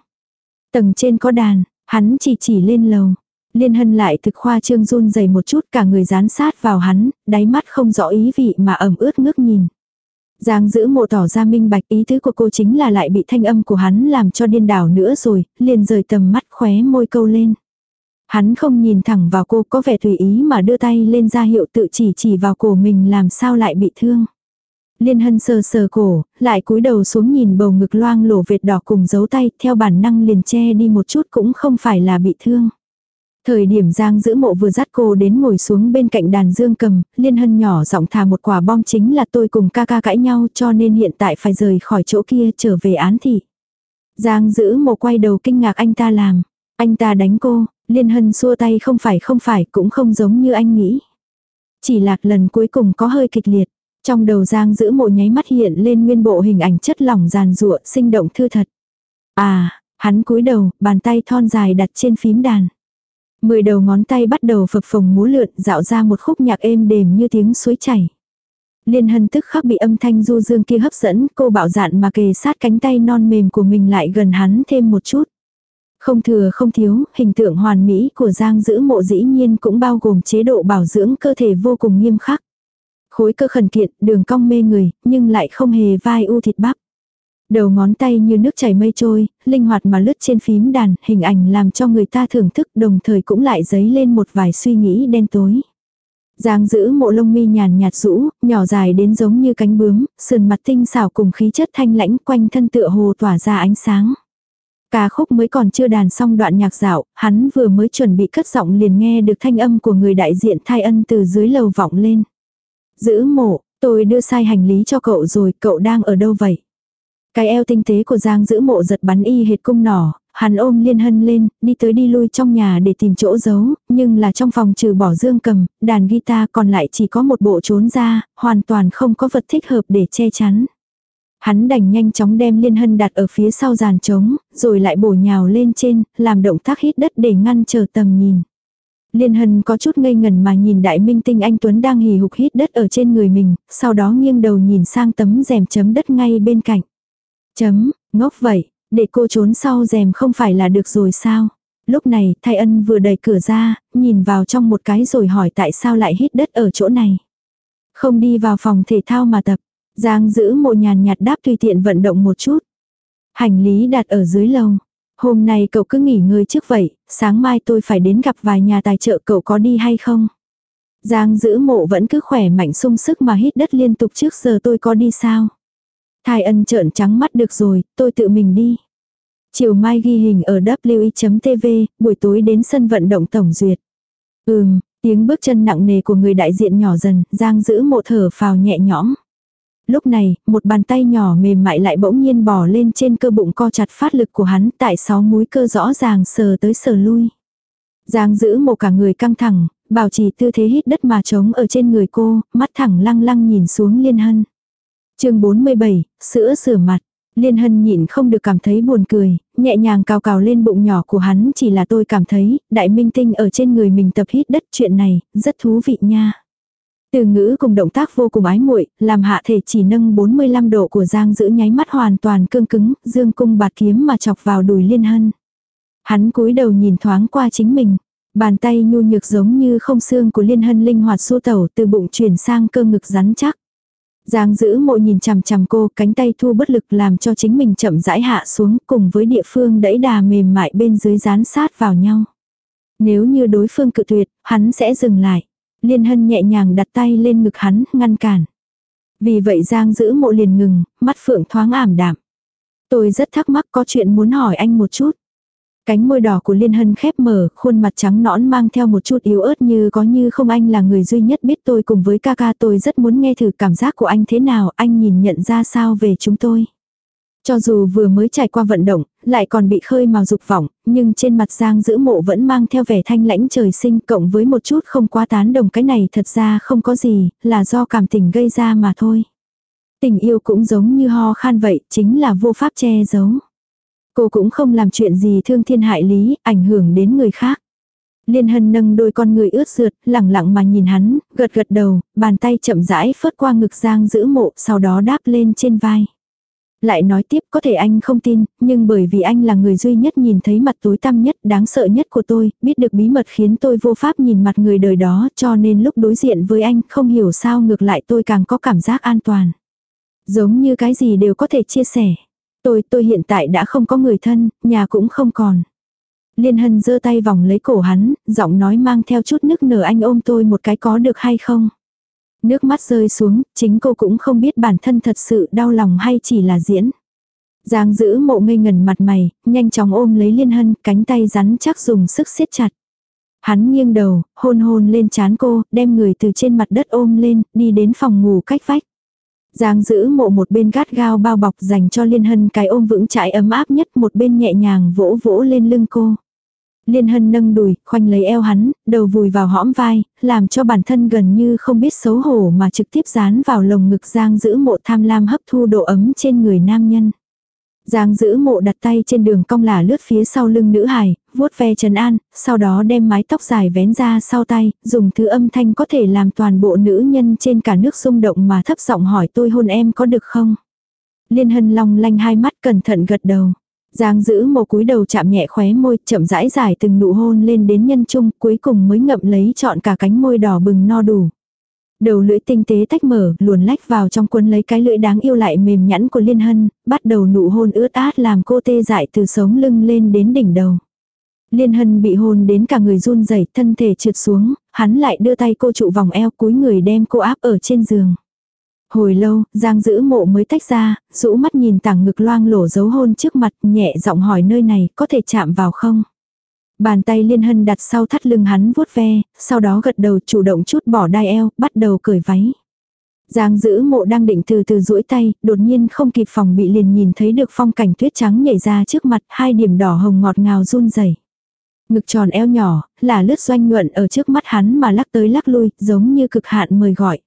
Tầng trên có đàn, hắn chỉ chỉ lên lầu. Liên hân lại thực khoa trương run dày một chút cả người dán sát vào hắn, đáy mắt không rõ ý vị mà ẩm ướt ngước nhìn. Giang giữ mộ tỏ ra minh bạch ý tứ của cô chính là lại bị thanh âm của hắn làm cho điên đảo nữa rồi, liền rời tầm mắt khóe môi câu lên. Hắn không nhìn thẳng vào cô có vẻ tùy ý mà đưa tay lên ra hiệu tự chỉ chỉ vào cổ mình làm sao lại bị thương. Liên hân sờ sờ cổ, lại cúi đầu xuống nhìn bầu ngực loang lổ vệt đỏ cùng dấu tay, theo bản năng liền che đi một chút cũng không phải là bị thương. Thời điểm Giang giữ mộ vừa dắt cô đến ngồi xuống bên cạnh đàn dương cầm, Liên Hân nhỏ giọng thà một quả bom chính là tôi cùng ca ca cãi nhau cho nên hiện tại phải rời khỏi chỗ kia trở về án thị. Giang giữ mộ quay đầu kinh ngạc anh ta làm. Anh ta đánh cô, Liên Hân xua tay không phải không phải cũng không giống như anh nghĩ. Chỉ lạc lần cuối cùng có hơi kịch liệt. Trong đầu Giang giữ mộ nháy mắt hiện lên nguyên bộ hình ảnh chất lỏng giàn rụa sinh động thư thật. À, hắn cúi đầu, bàn tay thon dài đặt trên phím đàn. Mười đầu ngón tay bắt đầu phập phồng múa lượn dạo ra một khúc nhạc êm đềm như tiếng suối chảy. Liên hân tức khắc bị âm thanh du dương kia hấp dẫn, cô bạo dạn mà kề sát cánh tay non mềm của mình lại gần hắn thêm một chút. Không thừa không thiếu, hình tượng hoàn mỹ của Giang giữ mộ dĩ nhiên cũng bao gồm chế độ bảo dưỡng cơ thể vô cùng nghiêm khắc. Khối cơ khẩn kiện, đường cong mê người, nhưng lại không hề vai u thịt bắp. Đầu ngón tay như nước chảy mây trôi, linh hoạt mà lướt trên phím đàn, hình ảnh làm cho người ta thưởng thức đồng thời cũng lại dấy lên một vài suy nghĩ đen tối. Giang giữ mộ lông mi nhàn nhạt rũ, nhỏ dài đến giống như cánh bướm, sườn mặt tinh xảo cùng khí chất thanh lãnh quanh thân tựa hồ tỏa ra ánh sáng. Ca khúc mới còn chưa đàn xong đoạn nhạc dạo, hắn vừa mới chuẩn bị cất giọng liền nghe được thanh âm của người đại diện thai ân từ dưới lầu vọng lên. Giữ mộ, tôi đưa sai hành lý cho cậu rồi, cậu đang ở đâu vậy? Cái eo tinh tế của Giang giữ mộ giật bắn y hệt cung nỏ, hắn ôm liên hân lên, đi tới đi lui trong nhà để tìm chỗ giấu, nhưng là trong phòng trừ bỏ dương cầm, đàn guitar còn lại chỉ có một bộ trốn ra, hoàn toàn không có vật thích hợp để che chắn. Hắn đành nhanh chóng đem liên hân đặt ở phía sau giàn trống, rồi lại bổ nhào lên trên, làm động tác hít đất để ngăn trở tầm nhìn. Liên hân có chút ngây ngần mà nhìn đại minh tinh anh Tuấn đang hì hục hít đất ở trên người mình, sau đó nghiêng đầu nhìn sang tấm rèm chấm đất ngay bên cạnh. Chấm, ngốc vậy, để cô trốn sau rèm không phải là được rồi sao? Lúc này, thay ân vừa đẩy cửa ra, nhìn vào trong một cái rồi hỏi tại sao lại hít đất ở chỗ này. Không đi vào phòng thể thao mà tập. Giang giữ mộ nhàn nhạt đáp tùy tiện vận động một chút. Hành lý đặt ở dưới lầu. Hôm nay cậu cứ nghỉ ngơi trước vậy, sáng mai tôi phải đến gặp vài nhà tài trợ cậu có đi hay không? Giang giữ mộ vẫn cứ khỏe mạnh sung sức mà hít đất liên tục trước giờ tôi có đi sao? Thái ân trợn trắng mắt được rồi, tôi tự mình đi. Chiều mai ghi hình ở wi.tv, buổi tối đến sân vận động tổng duyệt. Ừm, tiếng bước chân nặng nề của người đại diện nhỏ dần, Giang giữ mộ thở phào nhẹ nhõm. Lúc này, một bàn tay nhỏ mềm mại lại bỗng nhiên bò lên trên cơ bụng co chặt phát lực của hắn tại sáu múi cơ rõ ràng sờ tới sờ lui. Giang giữ một cả người căng thẳng, bảo trì tư thế hít đất mà trống ở trên người cô, mắt thẳng lăng lăng nhìn xuống liên hân. chương 47, sữa sửa mặt. Liên hân nhịn không được cảm thấy buồn cười, nhẹ nhàng cào cào lên bụng nhỏ của hắn chỉ là tôi cảm thấy, đại minh tinh ở trên người mình tập hít đất chuyện này, rất thú vị nha. Từ ngữ cùng động tác vô cùng ái muội, làm hạ thể chỉ nâng 45 độ của Giang giữ nháy mắt hoàn toàn cương cứng, dương cung bạt kiếm mà chọc vào đùi liên hân. Hắn cúi đầu nhìn thoáng qua chính mình. Bàn tay nhu nhược giống như không xương của liên hân linh hoạt xua tẩu từ bụng chuyển sang cơ ngực rắn chắc. Giang giữ mộ nhìn chằm chằm cô, cánh tay thu bất lực làm cho chính mình chậm rãi hạ xuống cùng với địa phương đẫy đà mềm mại bên dưới dán sát vào nhau. Nếu như đối phương cự tuyệt, hắn sẽ dừng lại. Liên hân nhẹ nhàng đặt tay lên ngực hắn, ngăn cản. Vì vậy Giang giữ mộ liền ngừng, mắt phượng thoáng ảm đạm. Tôi rất thắc mắc có chuyện muốn hỏi anh một chút. Cánh môi đỏ của Liên Hân khép mở, khuôn mặt trắng nõn mang theo một chút yếu ớt như có như không anh là người duy nhất biết tôi cùng với ca ca tôi rất muốn nghe thử cảm giác của anh thế nào, anh nhìn nhận ra sao về chúng tôi. Cho dù vừa mới trải qua vận động, lại còn bị khơi màu dục vọng, nhưng trên mặt Giang giữ mộ vẫn mang theo vẻ thanh lãnh trời sinh cộng với một chút không quá tán đồng cái này thật ra không có gì, là do cảm tình gây ra mà thôi. Tình yêu cũng giống như ho khan vậy, chính là vô pháp che giấu. Cô cũng không làm chuyện gì thương thiên hại lý, ảnh hưởng đến người khác. Liên hân nâng đôi con người ướt rượt, lẳng lặng mà nhìn hắn, gật gật đầu, bàn tay chậm rãi phớt qua ngực Giang giữ mộ, sau đó đáp lên trên vai. Lại nói tiếp có thể anh không tin, nhưng bởi vì anh là người duy nhất nhìn thấy mặt tối tăm nhất, đáng sợ nhất của tôi, biết được bí mật khiến tôi vô pháp nhìn mặt người đời đó, cho nên lúc đối diện với anh không hiểu sao ngược lại tôi càng có cảm giác an toàn. Giống như cái gì đều có thể chia sẻ. Tôi, tôi hiện tại đã không có người thân, nhà cũng không còn. Liên hân giơ tay vòng lấy cổ hắn, giọng nói mang theo chút nức nở anh ôm tôi một cái có được hay không. Nước mắt rơi xuống, chính cô cũng không biết bản thân thật sự đau lòng hay chỉ là diễn. Giang giữ mộ ngây ngần mặt mày, nhanh chóng ôm lấy liên hân, cánh tay rắn chắc dùng sức siết chặt. Hắn nghiêng đầu, hôn hôn lên chán cô, đem người từ trên mặt đất ôm lên, đi đến phòng ngủ cách vách. Giang giữ mộ một bên gắt gao bao bọc dành cho liên hân cái ôm vững chãi ấm áp nhất một bên nhẹ nhàng vỗ vỗ lên lưng cô. Liên hân nâng đùi, khoanh lấy eo hắn, đầu vùi vào hõm vai, làm cho bản thân gần như không biết xấu hổ mà trực tiếp dán vào lồng ngực giang giữ mộ tham lam hấp thu độ ấm trên người nam nhân. Giang giữ mộ đặt tay trên đường cong là lướt phía sau lưng nữ hài, vuốt ve trần an, sau đó đem mái tóc dài vén ra sau tay, dùng thứ âm thanh có thể làm toàn bộ nữ nhân trên cả nước rung động mà thấp giọng hỏi tôi hôn em có được không. Liên hân long lanh hai mắt cẩn thận gật đầu. Giang giữ một cúi đầu chạm nhẹ khóe môi, chậm rãi dài từng nụ hôn lên đến nhân trung, cuối cùng mới ngậm lấy trọn cả cánh môi đỏ bừng no đủ. Đầu lưỡi tinh tế tách mở, luồn lách vào trong cuốn lấy cái lưỡi đáng yêu lại mềm nhẵn của Liên Hân, bắt đầu nụ hôn ướt át làm cô tê dại từ sống lưng lên đến đỉnh đầu. Liên Hân bị hôn đến cả người run rẩy, thân thể trượt xuống, hắn lại đưa tay cô trụ vòng eo cúi người đem cô áp ở trên giường. Hồi lâu, Giang giữ mộ mới tách ra, rũ mắt nhìn tảng ngực loang lổ dấu hôn trước mặt, nhẹ giọng hỏi nơi này có thể chạm vào không? Bàn tay liên hân đặt sau thắt lưng hắn vuốt ve, sau đó gật đầu chủ động chút bỏ đai eo, bắt đầu cởi váy. Giang giữ mộ đang định từ từ duỗi tay, đột nhiên không kịp phòng bị liền nhìn thấy được phong cảnh tuyết trắng nhảy ra trước mặt, hai điểm đỏ hồng ngọt ngào run rẩy. Ngực tròn eo nhỏ, là lướt doanh nhuận ở trước mắt hắn mà lắc tới lắc lui, giống như cực hạn mời gọi.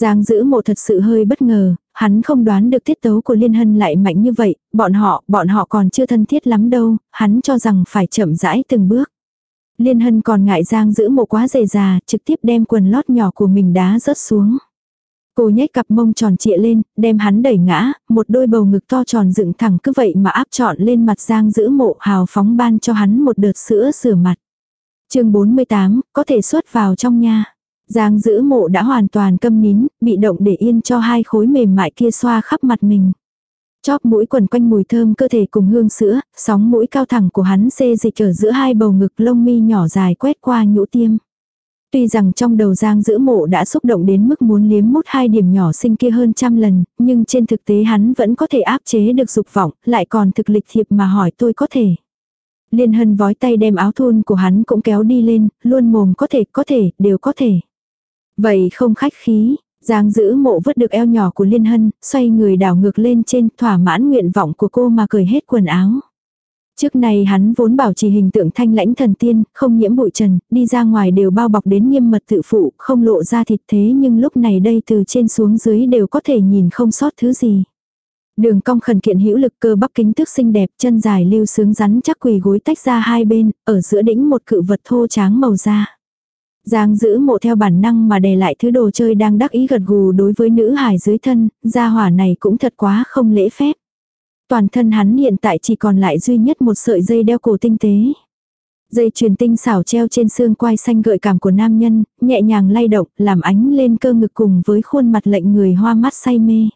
Giang giữ mộ thật sự hơi bất ngờ, hắn không đoán được tiết tấu của Liên Hân lại mạnh như vậy, bọn họ, bọn họ còn chưa thân thiết lắm đâu, hắn cho rằng phải chậm rãi từng bước. Liên Hân còn ngại Giang giữ mộ quá dày già, trực tiếp đem quần lót nhỏ của mình đá rớt xuống. Cô nhếch cặp mông tròn trịa lên, đem hắn đẩy ngã, một đôi bầu ngực to tròn dựng thẳng cứ vậy mà áp trọn lên mặt Giang giữ mộ hào phóng ban cho hắn một đợt sữa rửa mặt. chương 48, có thể xuất vào trong nhà. Giang giữ mộ đã hoàn toàn câm nín, bị động để yên cho hai khối mềm mại kia xoa khắp mặt mình. Chóp mũi quần quanh mùi thơm cơ thể cùng hương sữa, sóng mũi cao thẳng của hắn xê dịch ở giữa hai bầu ngực lông mi nhỏ dài quét qua nhũ tiêm. Tuy rằng trong đầu Giang giữ mộ đã xúc động đến mức muốn liếm mút hai điểm nhỏ sinh kia hơn trăm lần, nhưng trên thực tế hắn vẫn có thể áp chế được dục vọng, lại còn thực lịch thiệp mà hỏi tôi có thể. Liên hân vói tay đem áo thun của hắn cũng kéo đi lên, luôn mồm có thể, có thể, đều có thể. Vậy không khách khí, Giang giữ mộ vứt được eo nhỏ của Liên Hân, xoay người đảo ngược lên trên thỏa mãn nguyện vọng của cô mà cởi hết quần áo. Trước này hắn vốn bảo trì hình tượng thanh lãnh thần tiên, không nhiễm bụi trần, đi ra ngoài đều bao bọc đến nghiêm mật tự phụ, không lộ ra thịt thế nhưng lúc này đây từ trên xuống dưới đều có thể nhìn không sót thứ gì. Đường cong khẩn kiện hữu lực cơ bắp kính thước xinh đẹp, chân dài lưu sướng rắn chắc quỳ gối tách ra hai bên, ở giữa đỉnh một cự vật thô tráng màu da. Giang giữ mộ theo bản năng mà đè lại thứ đồ chơi đang đắc ý gật gù đối với nữ hài dưới thân, gia hỏa này cũng thật quá không lễ phép. Toàn thân hắn hiện tại chỉ còn lại duy nhất một sợi dây đeo cổ tinh tế. Dây truyền tinh xảo treo trên xương quai xanh gợi cảm của nam nhân, nhẹ nhàng lay động, làm ánh lên cơ ngực cùng với khuôn mặt lệnh người hoa mắt say mê.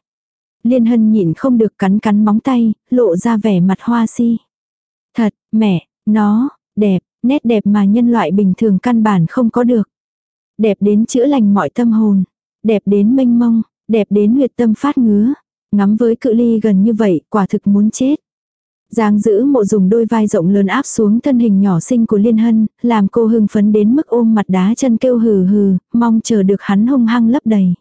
Liên hân nhịn không được cắn cắn móng tay, lộ ra vẻ mặt hoa si. Thật, mẹ, nó, đẹp, nét đẹp mà nhân loại bình thường căn bản không có được. Đẹp đến chữa lành mọi tâm hồn, đẹp đến mênh mông, đẹp đến huyệt tâm phát ngứa. Ngắm với cự ly gần như vậy, quả thực muốn chết. Giang giữ mộ dùng đôi vai rộng lớn áp xuống thân hình nhỏ xinh của Liên Hân, làm cô hưng phấn đến mức ôm mặt đá chân kêu hừ hừ, mong chờ được hắn hung hăng lấp đầy.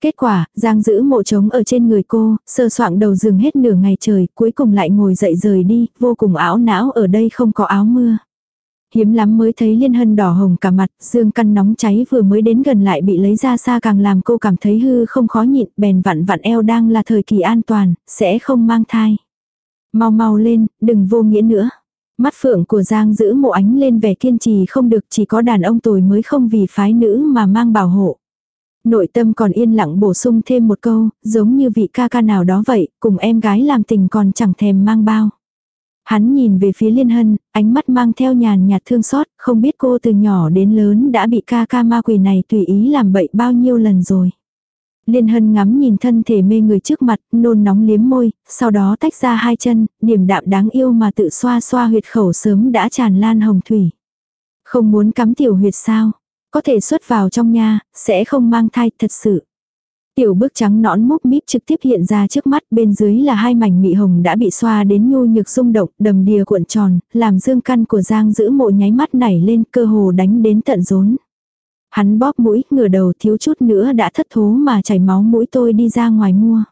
Kết quả, Giang giữ mộ trống ở trên người cô, sơ soạng đầu giường hết nửa ngày trời, cuối cùng lại ngồi dậy rời đi, vô cùng áo não ở đây không có áo mưa. Hiếm lắm mới thấy liên hân đỏ hồng cả mặt, dương căn nóng cháy vừa mới đến gần lại bị lấy ra xa càng làm cô cảm thấy hư không khó nhịn, bèn vặn vặn eo đang là thời kỳ an toàn, sẽ không mang thai. Mau mau lên, đừng vô nghĩa nữa. Mắt phượng của Giang giữ mộ ánh lên vẻ kiên trì không được chỉ có đàn ông tồi mới không vì phái nữ mà mang bảo hộ. Nội tâm còn yên lặng bổ sung thêm một câu, giống như vị ca ca nào đó vậy, cùng em gái làm tình còn chẳng thèm mang bao. Hắn nhìn về phía Liên Hân, ánh mắt mang theo nhàn nhạt thương xót, không biết cô từ nhỏ đến lớn đã bị ca ca ma quỷ này tùy ý làm bậy bao nhiêu lần rồi. Liên Hân ngắm nhìn thân thể mê người trước mặt, nôn nóng liếm môi, sau đó tách ra hai chân, điểm đạm đáng yêu mà tự xoa xoa huyệt khẩu sớm đã tràn lan hồng thủy. Không muốn cắm tiểu huyệt sao? Có thể xuất vào trong nhà, sẽ không mang thai thật sự. Tiểu bước trắng nõn múc míp trực tiếp hiện ra trước mắt bên dưới là hai mảnh mị hồng đã bị xoa đến nhu nhược rung động, đầm đìa cuộn tròn, làm dương căn của Giang giữ mộ nháy mắt nảy lên cơ hồ đánh đến tận rốn. Hắn bóp mũi, ngửa đầu thiếu chút nữa đã thất thố mà chảy máu mũi tôi đi ra ngoài mua.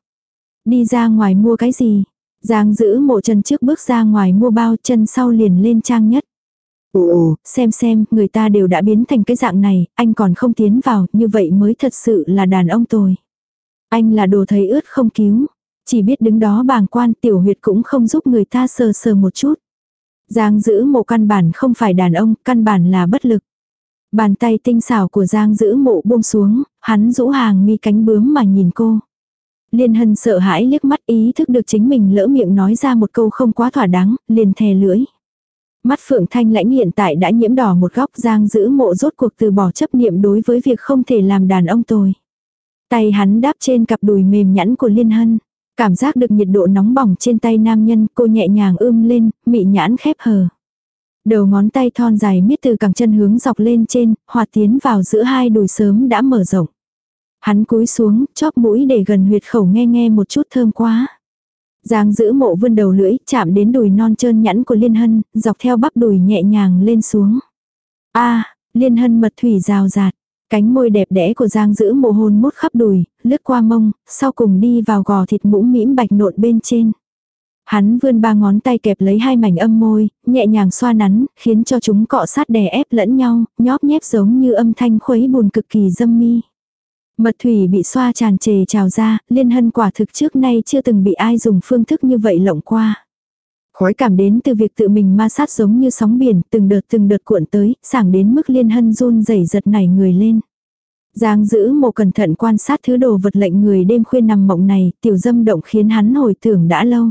Đi ra ngoài mua cái gì? Giang giữ mộ chân trước bước ra ngoài mua bao chân sau liền lên trang nhất. Ồ, xem xem, người ta đều đã biến thành cái dạng này, anh còn không tiến vào, như vậy mới thật sự là đàn ông tồi. Anh là đồ thấy ướt không cứu. Chỉ biết đứng đó bàng quan tiểu huyệt cũng không giúp người ta sờ sờ một chút. Giang giữ mộ căn bản không phải đàn ông, căn bản là bất lực. Bàn tay tinh xảo của Giang giữ mộ buông xuống, hắn rũ hàng mi cánh bướm mà nhìn cô. Liên hân sợ hãi liếc mắt ý thức được chính mình lỡ miệng nói ra một câu không quá thỏa đáng, liền thè lưỡi. Mắt Phượng Thanh lãnh hiện tại đã nhiễm đỏ một góc Giang giữ mộ rốt cuộc từ bỏ chấp niệm đối với việc không thể làm đàn ông tồi. Tay hắn đáp trên cặp đùi mềm nhẵn của Liên Hân. Cảm giác được nhiệt độ nóng bỏng trên tay nam nhân cô nhẹ nhàng ưm lên, mị nhãn khép hờ. Đầu ngón tay thon dài miết từ cẳng chân hướng dọc lên trên, hòa tiến vào giữa hai đùi sớm đã mở rộng. Hắn cúi xuống, chóp mũi để gần huyệt khẩu nghe nghe một chút thơm quá. Giang giữ mộ vươn đầu lưỡi, chạm đến đùi non trơn nhẵn của Liên Hân, dọc theo bắp đùi nhẹ nhàng lên xuống. a Liên Hân mật thủy rào rạt. Cánh môi đẹp đẽ của Giang giữ mồ hôn mút khắp đùi, lướt qua mông, sau cùng đi vào gò thịt mũm mĩm bạch nộn bên trên. Hắn vươn ba ngón tay kẹp lấy hai mảnh âm môi, nhẹ nhàng xoa nắn, khiến cho chúng cọ sát đè ép lẫn nhau, nhóp nhép giống như âm thanh khuấy buồn cực kỳ dâm mi. Mật thủy bị xoa tràn trề trào ra, liên hân quả thực trước nay chưa từng bị ai dùng phương thức như vậy lộng qua. Khói cảm đến từ việc tự mình ma sát giống như sóng biển, từng đợt từng đợt cuộn tới, sảng đến mức liên hân run rẩy giật nảy người lên. Giang giữ một cẩn thận quan sát thứ đồ vật lệnh người đêm khuya nằm mộng này, tiểu dâm động khiến hắn hồi tưởng đã lâu.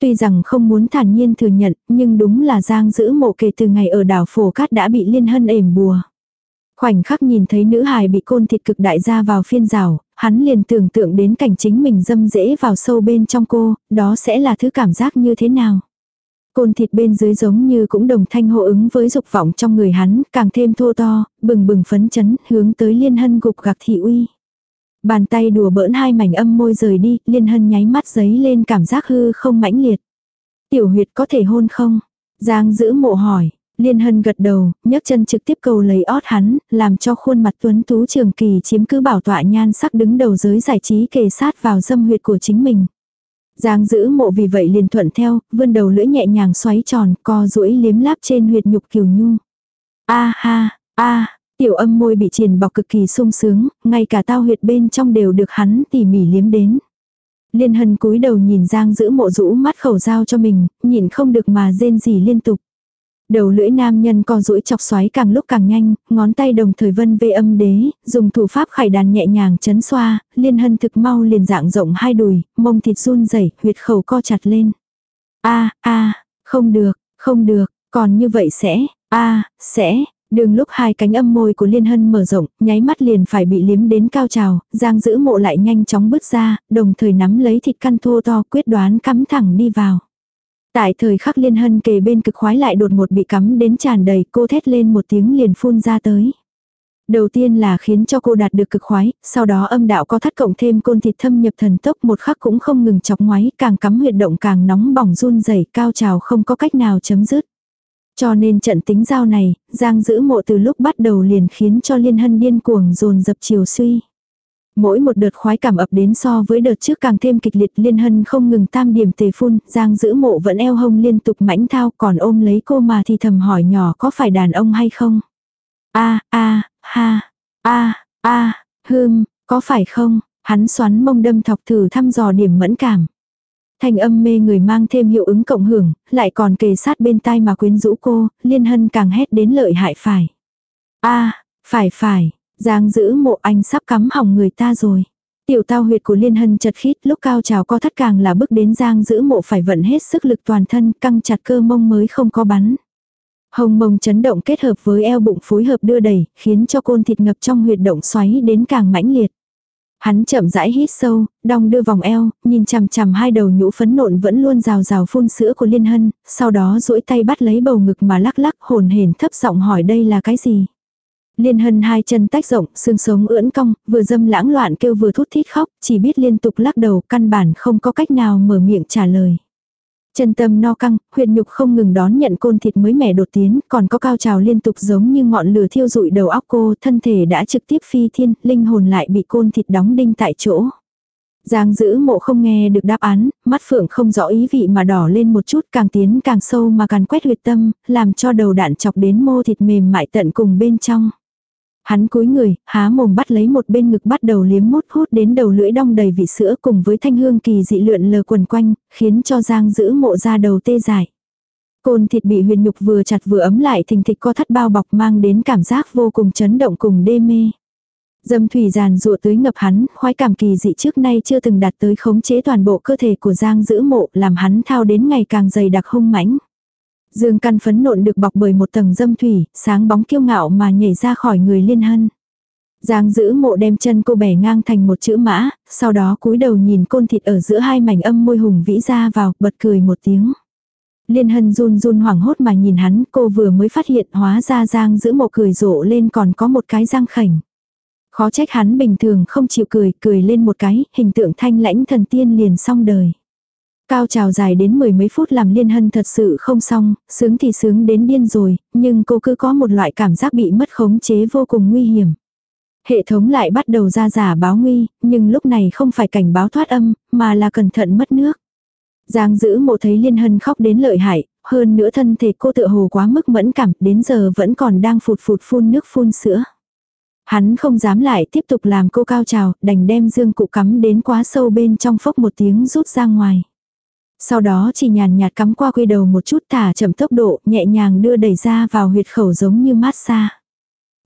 Tuy rằng không muốn thản nhiên thừa nhận, nhưng đúng là Giang giữ mộ kể từ ngày ở đảo Phổ Cát đã bị liên hân ểm bùa. Khoảnh khắc nhìn thấy nữ hài bị côn thịt cực đại ra vào phiên rào, hắn liền tưởng tượng đến cảnh chính mình dâm dễ vào sâu bên trong cô, đó sẽ là thứ cảm giác như thế nào. Côn thịt bên dưới giống như cũng đồng thanh hô ứng với dục vọng trong người hắn, càng thêm thô to, bừng bừng phấn chấn, hướng tới liên hân gục gạc thị uy. Bàn tay đùa bỡn hai mảnh âm môi rời đi, liên hân nháy mắt giấy lên cảm giác hư không mãnh liệt. Tiểu huyệt có thể hôn không? Giang giữ mộ hỏi, Liên hân gật đầu, nhấc chân trực tiếp cầu lấy ót hắn, làm cho khuôn mặt tuấn tú trường kỳ chiếm cứ bảo tọa nhan sắc đứng đầu giới giải trí kề sát vào dâm huyệt của chính mình. Giang giữ mộ vì vậy liền thuận theo, vươn đầu lưỡi nhẹ nhàng xoáy tròn, co duỗi liếm láp trên huyệt nhục kiều nhu. A ha, a, tiểu âm môi bị triền bọc cực kỳ sung sướng, ngay cả tao huyệt bên trong đều được hắn tỉ mỉ liếm đến. Liên hân cúi đầu nhìn Giang giữ mộ rũ mắt khẩu dao cho mình, nhìn không được mà rên gì liên tục. Đầu lưỡi nam nhân co duỗi chọc xoáy càng lúc càng nhanh, ngón tay đồng thời vân vê âm đế, dùng thủ pháp khải đàn nhẹ nhàng chấn xoa, liên hân thực mau liền dạng rộng hai đùi, mông thịt run rẩy huyệt khẩu co chặt lên. a a không được, không được, còn như vậy sẽ, a sẽ, Đường lúc hai cánh âm môi của Liên Hân mở rộng, nháy mắt liền phải bị liếm đến cao trào, Giang giữ mộ lại nhanh chóng bứt ra, đồng thời nắm lấy thịt căn thô to quyết đoán cắm thẳng đi vào. Tại thời khắc liên hân kề bên cực khoái lại đột một bị cắm đến tràn đầy cô thét lên một tiếng liền phun ra tới. Đầu tiên là khiến cho cô đạt được cực khoái, sau đó âm đạo có thắt cộng thêm côn thịt thâm nhập thần tốc một khắc cũng không ngừng chọc ngoáy, càng cắm huyệt động càng nóng bỏng run rẩy cao trào không có cách nào chấm dứt. Cho nên trận tính giao này, Giang giữ mộ từ lúc bắt đầu liền khiến cho liên hân điên cuồng dồn dập chiều suy. Mỗi một đợt khoái cảm ập đến so với đợt trước càng thêm kịch liệt liên hân không ngừng tam điểm tề phun, giang giữ mộ vẫn eo hông liên tục mãnh thao còn ôm lấy cô mà thì thầm hỏi nhỏ có phải đàn ông hay không. a a ha, a a hương, có phải không, hắn xoắn mông đâm thọc thử thăm dò điểm mẫn cảm. Thanh âm mê người mang thêm hiệu ứng cộng hưởng, lại còn kề sát bên tai mà quyến rũ cô, liên hân càng hét đến lợi hại phải. a phải phải, Giang giữ mộ anh sắp cắm hỏng người ta rồi. Tiểu tao huyệt của liên hân chật khít lúc cao trào co thắt càng là bước đến giang giữ mộ phải vận hết sức lực toàn thân căng chặt cơ mông mới không có bắn. Hồng mông chấn động kết hợp với eo bụng phối hợp đưa đẩy, khiến cho côn thịt ngập trong huyệt động xoáy đến càng mãnh liệt. Hắn chậm rãi hít sâu, đong đưa vòng eo, nhìn chằm chằm hai đầu nhũ phấn nộn vẫn luôn rào rào phun sữa của liên hân, sau đó duỗi tay bắt lấy bầu ngực mà lắc lắc hồn hển thấp giọng hỏi đây là cái gì. Liên hân hai chân tách rộng, xương sống ưỡn cong, vừa dâm lãng loạn kêu vừa thút thít khóc, chỉ biết liên tục lắc đầu, căn bản không có cách nào mở miệng trả lời. Chân tâm no căng, huyệt nhục không ngừng đón nhận côn thịt mới mẻ đột tiến, còn có cao trào liên tục giống như ngọn lửa thiêu rụi đầu óc cô, thân thể đã trực tiếp phi thiên, linh hồn lại bị côn thịt đóng đinh tại chỗ. Giang giữ mộ không nghe được đáp án, mắt phượng không rõ ý vị mà đỏ lên một chút càng tiến càng sâu mà càng quét huyệt tâm, làm cho đầu đạn chọc đến mô thịt mềm mại tận cùng bên trong. Hắn cúi người, há mồm bắt lấy một bên ngực bắt đầu liếm mút hút đến đầu lưỡi đong đầy vị sữa cùng với thanh hương kỳ dị lượn lờ quần quanh, khiến cho Giang giữ mộ ra đầu tê dại. Côn thịt bị huyền nhục vừa chặt vừa ấm lại thình thịch co thắt bao bọc mang đến cảm giác vô cùng chấn động cùng đê mê. Dâm thủy giàn rụa tưới ngập hắn, khoái cảm kỳ dị trước nay chưa từng đạt tới khống chế toàn bộ cơ thể của Giang giữ mộ làm hắn thao đến ngày càng dày đặc hung mãnh. Dương căn phấn nộn được bọc bởi một tầng dâm thủy, sáng bóng kiêu ngạo mà nhảy ra khỏi người liên hân. Giang giữ mộ đem chân cô bẻ ngang thành một chữ mã, sau đó cúi đầu nhìn côn thịt ở giữa hai mảnh âm môi hùng vĩ ra vào, bật cười một tiếng. Liên hân run run hoảng hốt mà nhìn hắn, cô vừa mới phát hiện hóa ra Giang giữ mộ cười rộ lên còn có một cái răng khảnh. Khó trách hắn bình thường không chịu cười, cười lên một cái, hình tượng thanh lãnh thần tiên liền xong đời. Cao trào dài đến mười mấy phút làm liên hân thật sự không xong, sướng thì sướng đến điên rồi, nhưng cô cứ có một loại cảm giác bị mất khống chế vô cùng nguy hiểm. Hệ thống lại bắt đầu ra giả báo nguy, nhưng lúc này không phải cảnh báo thoát âm, mà là cẩn thận mất nước. Giang giữ mộ thấy liên hân khóc đến lợi hại, hơn nữa thân thể cô tựa hồ quá mức mẫn cảm, đến giờ vẫn còn đang phụt phụt phun nước phun sữa. Hắn không dám lại tiếp tục làm cô cao trào, đành đem dương cụ cắm đến quá sâu bên trong phốc một tiếng rút ra ngoài. Sau đó chỉ nhàn nhạt cắm qua quy đầu một chút thả chậm tốc độ, nhẹ nhàng đưa đẩy ra vào huyệt khẩu giống như mát xa.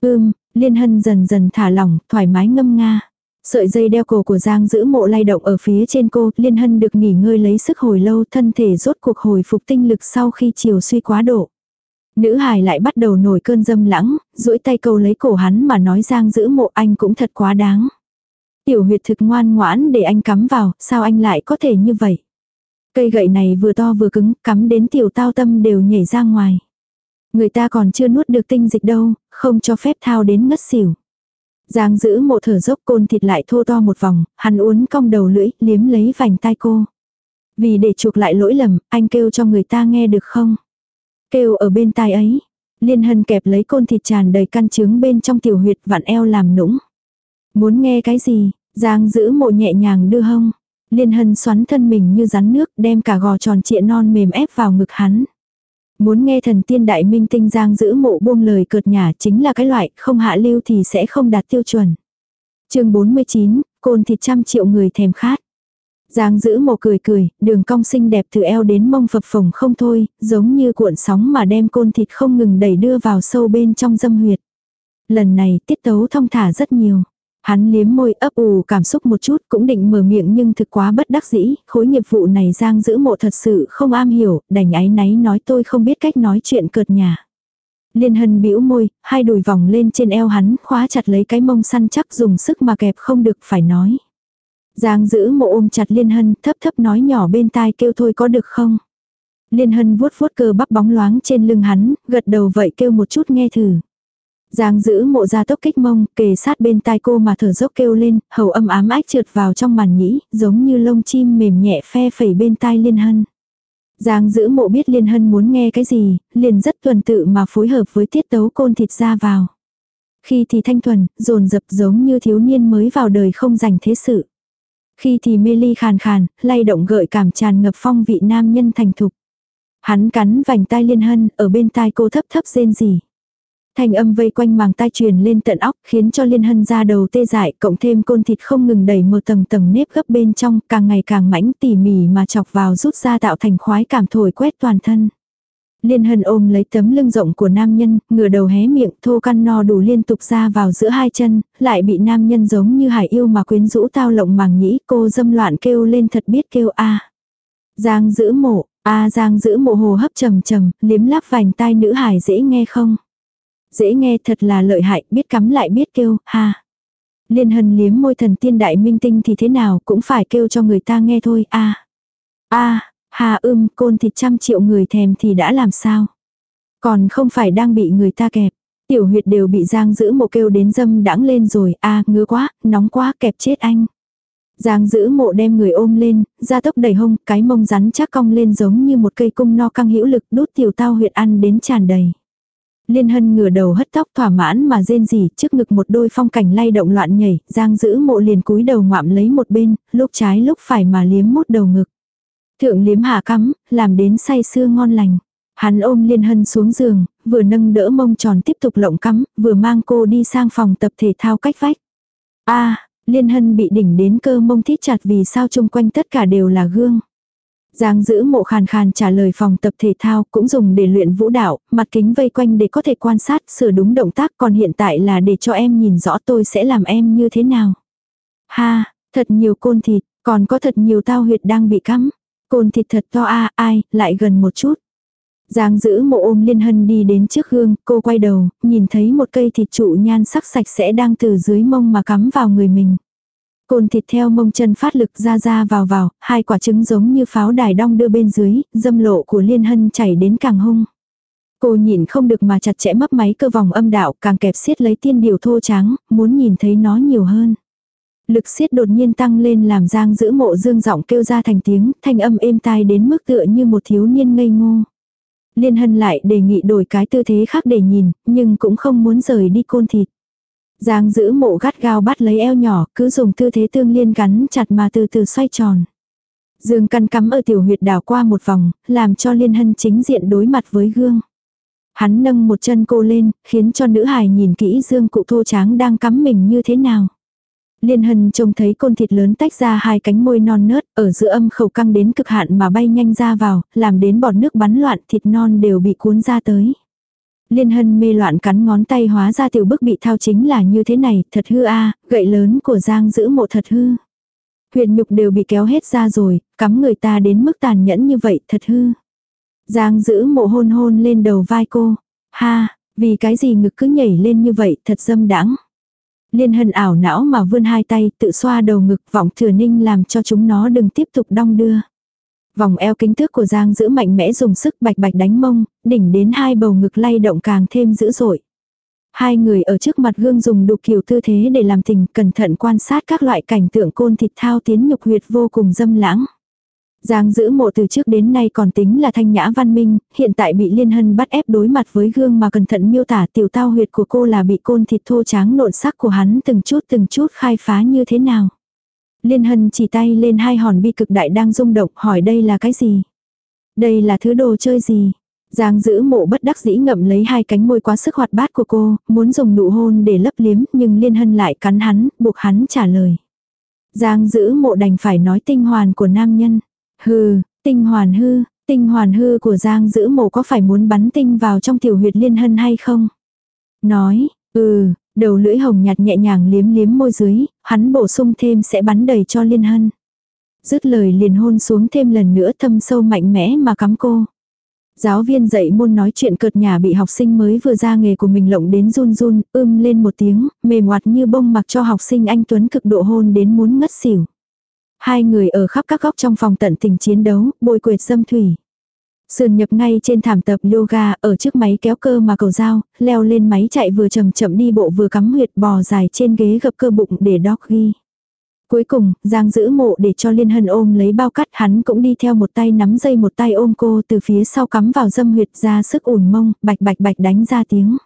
Ưm, liên hân dần dần thả lỏng, thoải mái ngâm nga. Sợi dây đeo cổ của Giang giữ mộ lay động ở phía trên cô, liên hân được nghỉ ngơi lấy sức hồi lâu thân thể rốt cuộc hồi phục tinh lực sau khi chiều suy quá độ. Nữ hài lại bắt đầu nổi cơn dâm lãng, duỗi tay câu lấy cổ hắn mà nói Giang giữ mộ anh cũng thật quá đáng. Tiểu huyệt thực ngoan ngoãn để anh cắm vào, sao anh lại có thể như vậy? Cây gậy này vừa to vừa cứng, cắm đến tiểu tao tâm đều nhảy ra ngoài. Người ta còn chưa nuốt được tinh dịch đâu, không cho phép thao đến ngất xỉu. Giang giữ mộ thở dốc côn thịt lại thô to một vòng, hắn uốn cong đầu lưỡi, liếm lấy vành tai cô. Vì để chuộc lại lỗi lầm, anh kêu cho người ta nghe được không? Kêu ở bên tai ấy. Liên hân kẹp lấy côn thịt tràn đầy căn trứng bên trong tiểu huyệt vạn eo làm nũng. Muốn nghe cái gì? Giang giữ mộ nhẹ nhàng đưa hông. Liên hân xoắn thân mình như rắn nước đem cả gò tròn trịa non mềm ép vào ngực hắn. Muốn nghe thần tiên đại minh tinh giang giữ mộ buông lời cợt nhả chính là cái loại không hạ lưu thì sẽ không đạt tiêu chuẩn. chương 49, côn thịt trăm triệu người thèm khát. Giang giữ mộ cười cười, đường cong xinh đẹp từ eo đến mông phập phồng không thôi, giống như cuộn sóng mà đem côn thịt không ngừng đẩy đưa vào sâu bên trong dâm huyệt. Lần này tiết tấu thông thả rất nhiều. Hắn liếm môi ấp ủ cảm xúc một chút cũng định mở miệng nhưng thực quá bất đắc dĩ, khối nghiệp vụ này Giang giữ mộ thật sự không am hiểu, đành ái náy nói tôi không biết cách nói chuyện cợt nhà. Liên hân bĩu môi, hai đùi vòng lên trên eo hắn, khóa chặt lấy cái mông săn chắc dùng sức mà kẹp không được phải nói. Giang giữ mộ ôm chặt liên hân, thấp thấp nói nhỏ bên tai kêu thôi có được không? Liên hân vuốt vuốt cơ bắp bóng loáng trên lưng hắn, gật đầu vậy kêu một chút nghe thử. Giang giữ mộ ra tốc kích mông, kề sát bên tai cô mà thở dốc kêu lên, hầu âm ám ách trượt vào trong màn nhĩ, giống như lông chim mềm nhẹ phe phẩy bên tai liên hân. Giang giữ mộ biết liên hân muốn nghe cái gì, liền rất tuần tự mà phối hợp với tiết tấu côn thịt ra vào. Khi thì thanh thuần, rồn dập giống như thiếu niên mới vào đời không dành thế sự. Khi thì mê ly khàn khàn, lay động gợi cảm tràn ngập phong vị nam nhân thành thục. Hắn cắn vành tai liên hân, ở bên tai cô thấp thấp rên rỉ. Thanh âm vây quanh màng tai truyền lên tận óc khiến cho liên hân ra đầu tê dại cộng thêm côn thịt không ngừng đẩy một tầng tầng nếp gấp bên trong càng ngày càng mãnh tỉ mỉ mà chọc vào rút ra tạo thành khoái cảm thổi quét toàn thân. Liên hân ôm lấy tấm lưng rộng của nam nhân, ngửa đầu hé miệng thô căn no đủ liên tục ra vào giữa hai chân, lại bị nam nhân giống như hải yêu mà quyến rũ tao lộng màng nhĩ cô dâm loạn kêu lên thật biết kêu a Giang giữ mộ, a giang giữ mộ hồ hấp trầm trầm, liếm láp vành tai nữ hải dễ nghe không? Dễ nghe thật là lợi hại, biết cắm lại biết kêu, ha. Liên hân liếm môi thần tiên đại minh tinh thì thế nào cũng phải kêu cho người ta nghe thôi, a a Hà ưm, côn thịt trăm triệu người thèm thì đã làm sao? Còn không phải đang bị người ta kẹp. Tiểu huyệt đều bị Giang giữ mộ kêu đến dâm đãng lên rồi, a à, ngứa quá, nóng quá, kẹp chết anh. Giang giữ mộ đem người ôm lên, ra tốc đầy hông, cái mông rắn chắc cong lên giống như một cây cung no căng hữu lực đút tiểu tao huyệt ăn đến tràn đầy. Liên hân ngửa đầu hất tóc thỏa mãn mà rên rỉ trước ngực một đôi phong cảnh lay động loạn nhảy, giang giữ mộ liền cúi đầu ngoạm lấy một bên, lúc trái lúc phải mà liếm mút đầu ngực. Thượng liếm hạ cắm, làm đến say sưa ngon lành. Hắn ôm Liên Hân xuống giường, vừa nâng đỡ mông tròn tiếp tục lộng cắm, vừa mang cô đi sang phòng tập thể thao cách vách. a Liên Hân bị đỉnh đến cơ mông thít chặt vì sao chung quanh tất cả đều là gương. Giang giữ mộ khàn khàn trả lời phòng tập thể thao cũng dùng để luyện vũ đạo, mặt kính vây quanh để có thể quan sát sửa đúng động tác còn hiện tại là để cho em nhìn rõ tôi sẽ làm em như thế nào. Ha, thật nhiều côn thịt, còn có thật nhiều tao huyệt đang bị cắm. Côn thịt thật to a ai, lại gần một chút. Giang giữ mộ ôm liên hân đi đến trước gương, cô quay đầu, nhìn thấy một cây thịt trụ nhan sắc sạch sẽ đang từ dưới mông mà cắm vào người mình. Côn thịt theo mông chân phát lực ra ra vào vào, hai quả trứng giống như pháo đài đong đưa bên dưới, dâm lộ của liên hân chảy đến càng hung. Cô nhìn không được mà chặt chẽ mấp máy cơ vòng âm đạo càng kẹp xiết lấy tiên điều thô trắng, muốn nhìn thấy nó nhiều hơn. Lực xiết đột nhiên tăng lên làm giang giữ mộ dương giọng kêu ra thành tiếng, thanh âm êm tai đến mức tựa như một thiếu niên ngây ngô. Liên hân lại đề nghị đổi cái tư thế khác để nhìn, nhưng cũng không muốn rời đi côn thịt. Giang giữ mộ gắt gao bắt lấy eo nhỏ, cứ dùng tư thế tương liên gắn chặt mà từ từ xoay tròn. Dương căn cắm ở tiểu huyệt đảo qua một vòng, làm cho liên hân chính diện đối mặt với gương. Hắn nâng một chân cô lên, khiến cho nữ hài nhìn kỹ dương cụ thô tráng đang cắm mình như thế nào. Liên hân trông thấy côn thịt lớn tách ra hai cánh môi non nớt, ở giữa âm khẩu căng đến cực hạn mà bay nhanh ra vào, làm đến bọt nước bắn loạn thịt non đều bị cuốn ra tới. Liên hân mê loạn cắn ngón tay hóa ra tiểu bức bị thao chính là như thế này, thật hư a à, gậy lớn của Giang giữ mộ thật hư. Huyền nhục đều bị kéo hết ra rồi, cắm người ta đến mức tàn nhẫn như vậy, thật hư. Giang giữ mộ hôn hôn lên đầu vai cô. Ha, vì cái gì ngực cứ nhảy lên như vậy, thật dâm đãng. Liên hân ảo não mà vươn hai tay tự xoa đầu ngực vọng thừa ninh làm cho chúng nó đừng tiếp tục đong đưa. Vòng eo kính thước của Giang giữ mạnh mẽ dùng sức bạch bạch đánh mông, đỉnh đến hai bầu ngực lay động càng thêm dữ dội. Hai người ở trước mặt gương dùng đục kiểu tư thế để làm tình, cẩn thận quan sát các loại cảnh tượng côn thịt thao tiến nhục huyệt vô cùng dâm lãng. Giang giữ mộ từ trước đến nay còn tính là thanh nhã văn minh, hiện tại bị liên hân bắt ép đối mặt với gương mà cẩn thận miêu tả tiểu tao huyệt của cô là bị côn thịt thô tráng nộn sắc của hắn từng chút từng chút khai phá như thế nào. Liên hân chỉ tay lên hai hòn bi cực đại đang rung động hỏi đây là cái gì. Đây là thứ đồ chơi gì. Giang giữ mộ bất đắc dĩ ngậm lấy hai cánh môi quá sức hoạt bát của cô, muốn dùng nụ hôn để lấp liếm nhưng liên hân lại cắn hắn, buộc hắn trả lời. Giang giữ mộ đành phải nói tinh hoàn của nam nhân. Hừ, tinh hoàn hư, tinh hoàn hư của Giang giữ mộ có phải muốn bắn tinh vào trong tiểu huyệt liên hân hay không? Nói, ừ, đầu lưỡi hồng nhạt nhẹ nhàng liếm liếm môi dưới, hắn bổ sung thêm sẽ bắn đầy cho liên hân. Dứt lời liền hôn xuống thêm lần nữa thâm sâu mạnh mẽ mà cắm cô. Giáo viên dạy môn nói chuyện cợt nhà bị học sinh mới vừa ra nghề của mình lộng đến run run, ưm lên một tiếng, mềm hoạt như bông mặc cho học sinh anh Tuấn cực độ hôn đến muốn ngất xỉu. Hai người ở khắp các góc trong phòng tận tình chiến đấu, bôi quệt dâm thủy. Sườn nhập ngay trên thảm tập yoga, ở trước máy kéo cơ mà cầu dao, leo lên máy chạy vừa chậm chậm đi bộ vừa cắm huyệt bò dài trên ghế gập cơ bụng để doggy. Cuối cùng, Giang giữ mộ để cho Liên Hân ôm lấy bao cắt hắn cũng đi theo một tay nắm dây một tay ôm cô từ phía sau cắm vào dâm huyệt ra sức ủn mông, bạch bạch bạch đánh ra tiếng.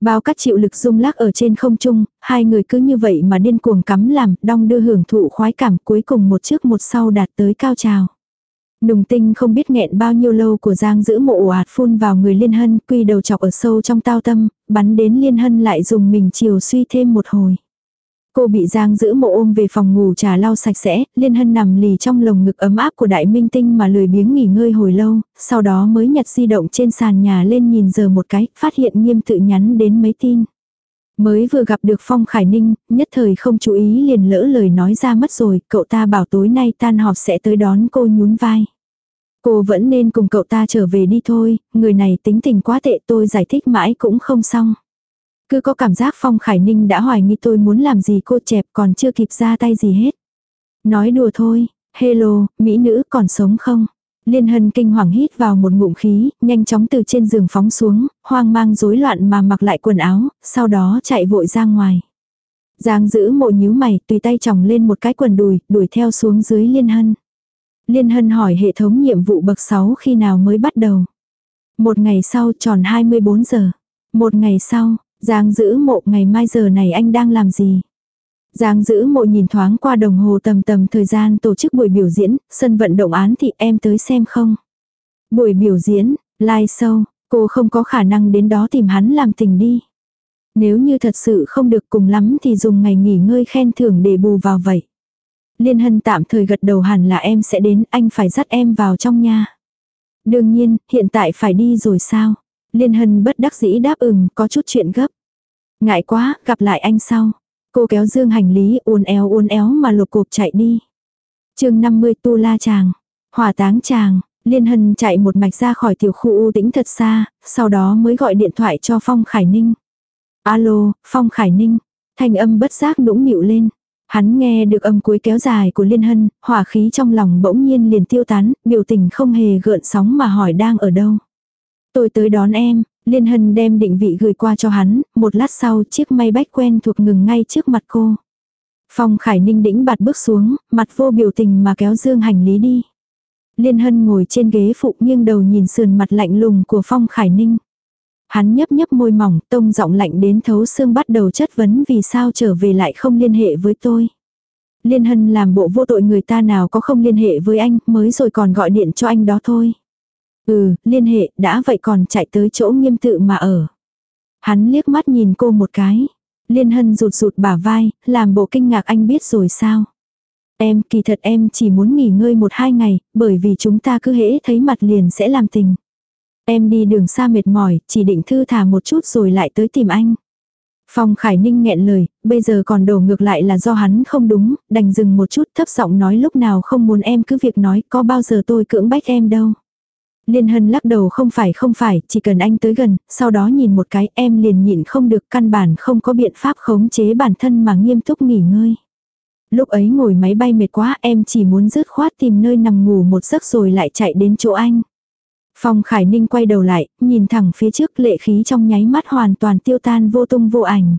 Bao cắt chịu lực rung lắc ở trên không trung, hai người cứ như vậy mà điên cuồng cắm làm, đong đưa hưởng thụ khoái cảm cuối cùng một trước một sau đạt tới cao trào. Nùng tinh không biết nghẹn bao nhiêu lâu của Giang giữ mộ ồ ạt phun vào người liên hân, quy đầu chọc ở sâu trong tao tâm, bắn đến liên hân lại dùng mình chiều suy thêm một hồi. Cô bị Giang giữ mộ ôm về phòng ngủ trà lau sạch sẽ, liên hân nằm lì trong lồng ngực ấm áp của đại minh tinh mà lười biếng nghỉ ngơi hồi lâu, sau đó mới nhặt di động trên sàn nhà lên nhìn giờ một cái, phát hiện nghiêm tự nhắn đến mấy tin. Mới vừa gặp được Phong Khải Ninh, nhất thời không chú ý liền lỡ lời nói ra mất rồi, cậu ta bảo tối nay tan họp sẽ tới đón cô nhún vai. Cô vẫn nên cùng cậu ta trở về đi thôi, người này tính tình quá tệ tôi giải thích mãi cũng không xong. Cứ có cảm giác Phong Khải Ninh đã hoài nghi tôi muốn làm gì cô chẹp còn chưa kịp ra tay gì hết. Nói đùa thôi, hello, mỹ nữ còn sống không? Liên hân kinh hoàng hít vào một ngụm khí, nhanh chóng từ trên giường phóng xuống, hoang mang rối loạn mà mặc lại quần áo, sau đó chạy vội ra ngoài. Giang giữ mộ nhíu mày, tùy tay chồng lên một cái quần đùi, đuổi theo xuống dưới liên hân. Liên hân hỏi hệ thống nhiệm vụ bậc 6 khi nào mới bắt đầu. Một ngày sau tròn 24 giờ. Một ngày sau, Giang giữ mộ ngày mai giờ này anh đang làm gì? Giang giữ mộ nhìn thoáng qua đồng hồ tầm tầm thời gian tổ chức buổi biểu diễn, sân vận động án thì em tới xem không? Buổi biểu diễn, Lai sâu, cô không có khả năng đến đó tìm hắn làm tình đi. Nếu như thật sự không được cùng lắm thì dùng ngày nghỉ ngơi khen thưởng để bù vào vậy. Liên Hân tạm thời gật đầu hẳn là em sẽ đến, anh phải dắt em vào trong nhà. Đương nhiên, hiện tại phải đi rồi sao? Liên Hân bất đắc dĩ đáp ừm, có chút chuyện gấp. Ngại quá, gặp lại anh sau. Cô kéo dương hành lý uốn éo uốn éo mà lục cục chạy đi. chương 50 tu la chàng. Hỏa táng chàng. Liên Hân chạy một mạch ra khỏi tiểu khu u tĩnh thật xa, sau đó mới gọi điện thoại cho Phong Khải Ninh. Alo, Phong Khải Ninh. Thanh âm bất giác nũng nịu lên. Hắn nghe được âm cuối kéo dài của Liên Hân, hỏa khí trong lòng bỗng nhiên liền tiêu tán, biểu tình không hề gợn sóng mà hỏi đang ở đâu. Tôi tới đón em, Liên Hân đem định vị gửi qua cho hắn, một lát sau chiếc may bách quen thuộc ngừng ngay trước mặt cô. Phong Khải Ninh đĩnh bạt bước xuống, mặt vô biểu tình mà kéo dương hành lý đi. Liên Hân ngồi trên ghế phụ nghiêng đầu nhìn sườn mặt lạnh lùng của Phong Khải Ninh. Hắn nhấp nhấp môi mỏng, tông giọng lạnh đến thấu xương bắt đầu chất vấn vì sao trở về lại không liên hệ với tôi. Liên Hân làm bộ vô tội người ta nào có không liên hệ với anh, mới rồi còn gọi điện cho anh đó thôi. Ừ, liên hệ, đã vậy còn chạy tới chỗ nghiêm tự mà ở. Hắn liếc mắt nhìn cô một cái. Liên Hân rụt rụt bả vai, làm bộ kinh ngạc anh biết rồi sao. Em, kỳ thật em chỉ muốn nghỉ ngơi một hai ngày, bởi vì chúng ta cứ hễ thấy mặt liền sẽ làm tình. Em đi đường xa mệt mỏi, chỉ định thư thả một chút rồi lại tới tìm anh. Phong Khải Ninh nghẹn lời, bây giờ còn đổ ngược lại là do hắn không đúng, đành dừng một chút thấp giọng nói lúc nào không muốn em cứ việc nói, có bao giờ tôi cưỡng bách em đâu. Liên Hân lắc đầu không phải không phải, chỉ cần anh tới gần, sau đó nhìn một cái em liền nhịn không được căn bản không có biện pháp khống chế bản thân mà nghiêm túc nghỉ ngơi. Lúc ấy ngồi máy bay mệt quá em chỉ muốn rớt khoát tìm nơi nằm ngủ một giấc rồi lại chạy đến chỗ anh. Phong Khải Ninh quay đầu lại, nhìn thẳng phía trước lệ khí trong nháy mắt hoàn toàn tiêu tan vô tung vô ảnh.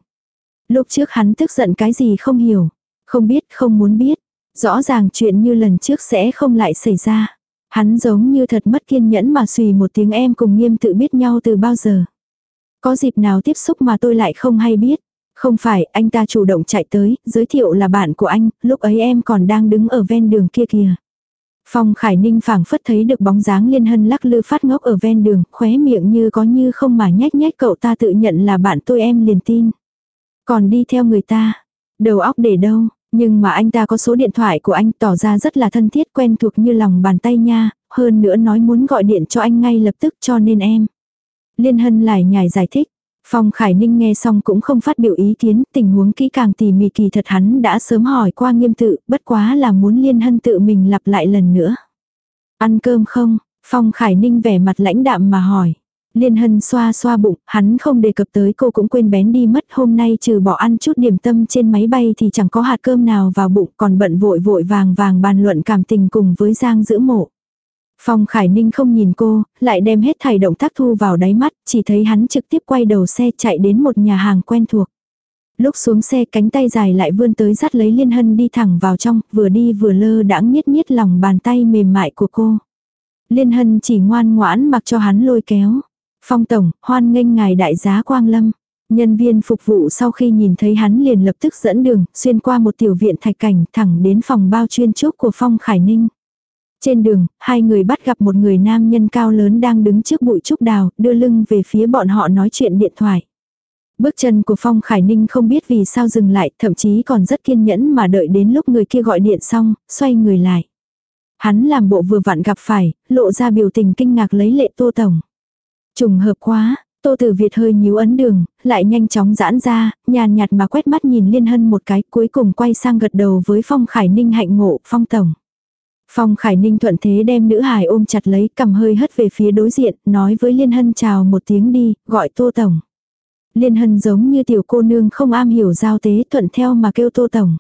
Lúc trước hắn tức giận cái gì không hiểu, không biết không muốn biết, rõ ràng chuyện như lần trước sẽ không lại xảy ra. Hắn giống như thật mất kiên nhẫn mà xùy một tiếng em cùng nghiêm tự biết nhau từ bao giờ. Có dịp nào tiếp xúc mà tôi lại không hay biết. Không phải, anh ta chủ động chạy tới, giới thiệu là bạn của anh, lúc ấy em còn đang đứng ở ven đường kia kìa. Phong Khải Ninh phảng phất thấy được bóng dáng liên hân lắc lư phát ngốc ở ven đường, khóe miệng như có như không mà nhách nhách cậu ta tự nhận là bạn tôi em liền tin. Còn đi theo người ta, đầu óc để đâu, nhưng mà anh ta có số điện thoại của anh tỏ ra rất là thân thiết quen thuộc như lòng bàn tay nha, hơn nữa nói muốn gọi điện cho anh ngay lập tức cho nên em. Liên Hân lại nhài giải thích. Phong Khải Ninh nghe xong cũng không phát biểu ý kiến, tình huống kỹ càng tỉ mỉ kỳ thật hắn đã sớm hỏi qua nghiêm tự, bất quá là muốn Liên Hân tự mình lặp lại lần nữa. Ăn cơm không? Phong Khải Ninh vẻ mặt lãnh đạm mà hỏi. Liên Hân xoa xoa bụng, hắn không đề cập tới cô cũng quên bén đi mất hôm nay trừ bỏ ăn chút điểm tâm trên máy bay thì chẳng có hạt cơm nào vào bụng còn bận vội vội vàng vàng bàn luận cảm tình cùng với Giang giữ mộ. Phong Khải Ninh không nhìn cô, lại đem hết thảy động tác thu vào đáy mắt, chỉ thấy hắn trực tiếp quay đầu xe chạy đến một nhà hàng quen thuộc. Lúc xuống xe cánh tay dài lại vươn tới dắt lấy Liên Hân đi thẳng vào trong, vừa đi vừa lơ đãng nhiết nhiết lòng bàn tay mềm mại của cô. Liên Hân chỉ ngoan ngoãn mặc cho hắn lôi kéo. Phong Tổng, hoan nghênh ngài đại giá Quang Lâm. Nhân viên phục vụ sau khi nhìn thấy hắn liền lập tức dẫn đường, xuyên qua một tiểu viện thạch cảnh thẳng đến phòng bao chuyên trúc của Phong Khải Ninh. Trên đường, hai người bắt gặp một người nam nhân cao lớn đang đứng trước bụi trúc đào, đưa lưng về phía bọn họ nói chuyện điện thoại. Bước chân của Phong Khải Ninh không biết vì sao dừng lại, thậm chí còn rất kiên nhẫn mà đợi đến lúc người kia gọi điện xong, xoay người lại. Hắn làm bộ vừa vặn gặp phải, lộ ra biểu tình kinh ngạc lấy lệ Tô Tổng. Trùng hợp quá, Tô Tử Việt hơi nhíu ấn đường, lại nhanh chóng giãn ra, nhàn nhạt mà quét mắt nhìn Liên Hân một cái, cuối cùng quay sang gật đầu với Phong Khải Ninh hạnh ngộ, Phong Tổng. Phong Khải Ninh thuận thế đem nữ hài ôm chặt lấy cầm hơi hất về phía đối diện, nói với Liên Hân chào một tiếng đi, gọi Tô Tổng. Liên Hân giống như tiểu cô nương không am hiểu giao tế thuận theo mà kêu Tô Tổng.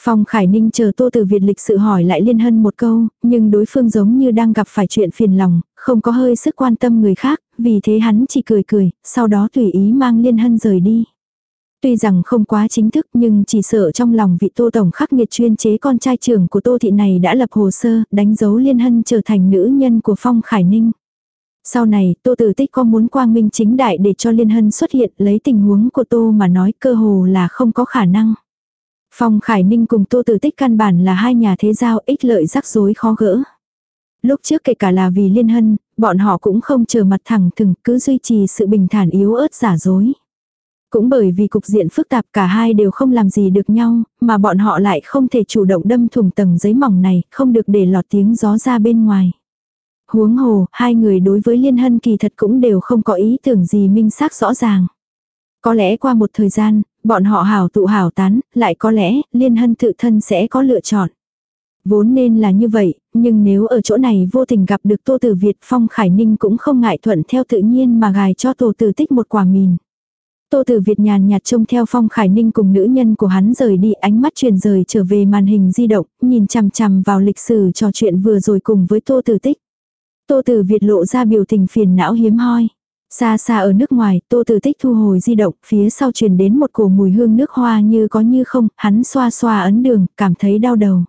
Phong Khải Ninh chờ Tô Từ Việt lịch sự hỏi lại Liên Hân một câu, nhưng đối phương giống như đang gặp phải chuyện phiền lòng, không có hơi sức quan tâm người khác, vì thế hắn chỉ cười cười, sau đó tùy ý mang Liên Hân rời đi. Tuy rằng không quá chính thức nhưng chỉ sợ trong lòng vị Tô Tổng khắc nghiệt chuyên chế con trai trưởng của Tô Thị này đã lập hồ sơ, đánh dấu Liên Hân trở thành nữ nhân của Phong Khải Ninh. Sau này, Tô Tử Tích có muốn quang minh chính đại để cho Liên Hân xuất hiện lấy tình huống của Tô mà nói cơ hồ là không có khả năng. Phong Khải Ninh cùng Tô Tử Tích căn bản là hai nhà thế giao ích lợi rắc rối khó gỡ. Lúc trước kể cả là vì Liên Hân, Bọn họ cũng không chờ mặt thẳng thừng cứ duy trì sự bình thản yếu ớt giả dối. Cũng bởi vì cục diện phức tạp cả hai đều không làm gì được nhau, mà bọn họ lại không thể chủ động đâm thủng tầng giấy mỏng này, không được để lọt tiếng gió ra bên ngoài. Huống hồ, hai người đối với Liên Hân kỳ thật cũng đều không có ý tưởng gì minh xác rõ ràng. Có lẽ qua một thời gian, bọn họ hảo tụ hảo tán, lại có lẽ Liên Hân tự thân sẽ có lựa chọn. Vốn nên là như vậy, nhưng nếu ở chỗ này vô tình gặp được Tô Tử Việt Phong Khải Ninh cũng không ngại thuận theo tự nhiên mà gài cho Tô Tử Tích một quả mìn. Tô Tử Việt nhàn nhạt trông theo Phong Khải Ninh cùng nữ nhân của hắn rời đi ánh mắt truyền rời trở về màn hình di động, nhìn chằm chằm vào lịch sử trò chuyện vừa rồi cùng với Tô Tử Tích. Tô Tử Việt lộ ra biểu tình phiền não hiếm hoi. Xa xa ở nước ngoài, Tô Tử Tích thu hồi di động, phía sau truyền đến một cổ mùi hương nước hoa như có như không, hắn xoa xoa ấn đường, cảm thấy đau đầu.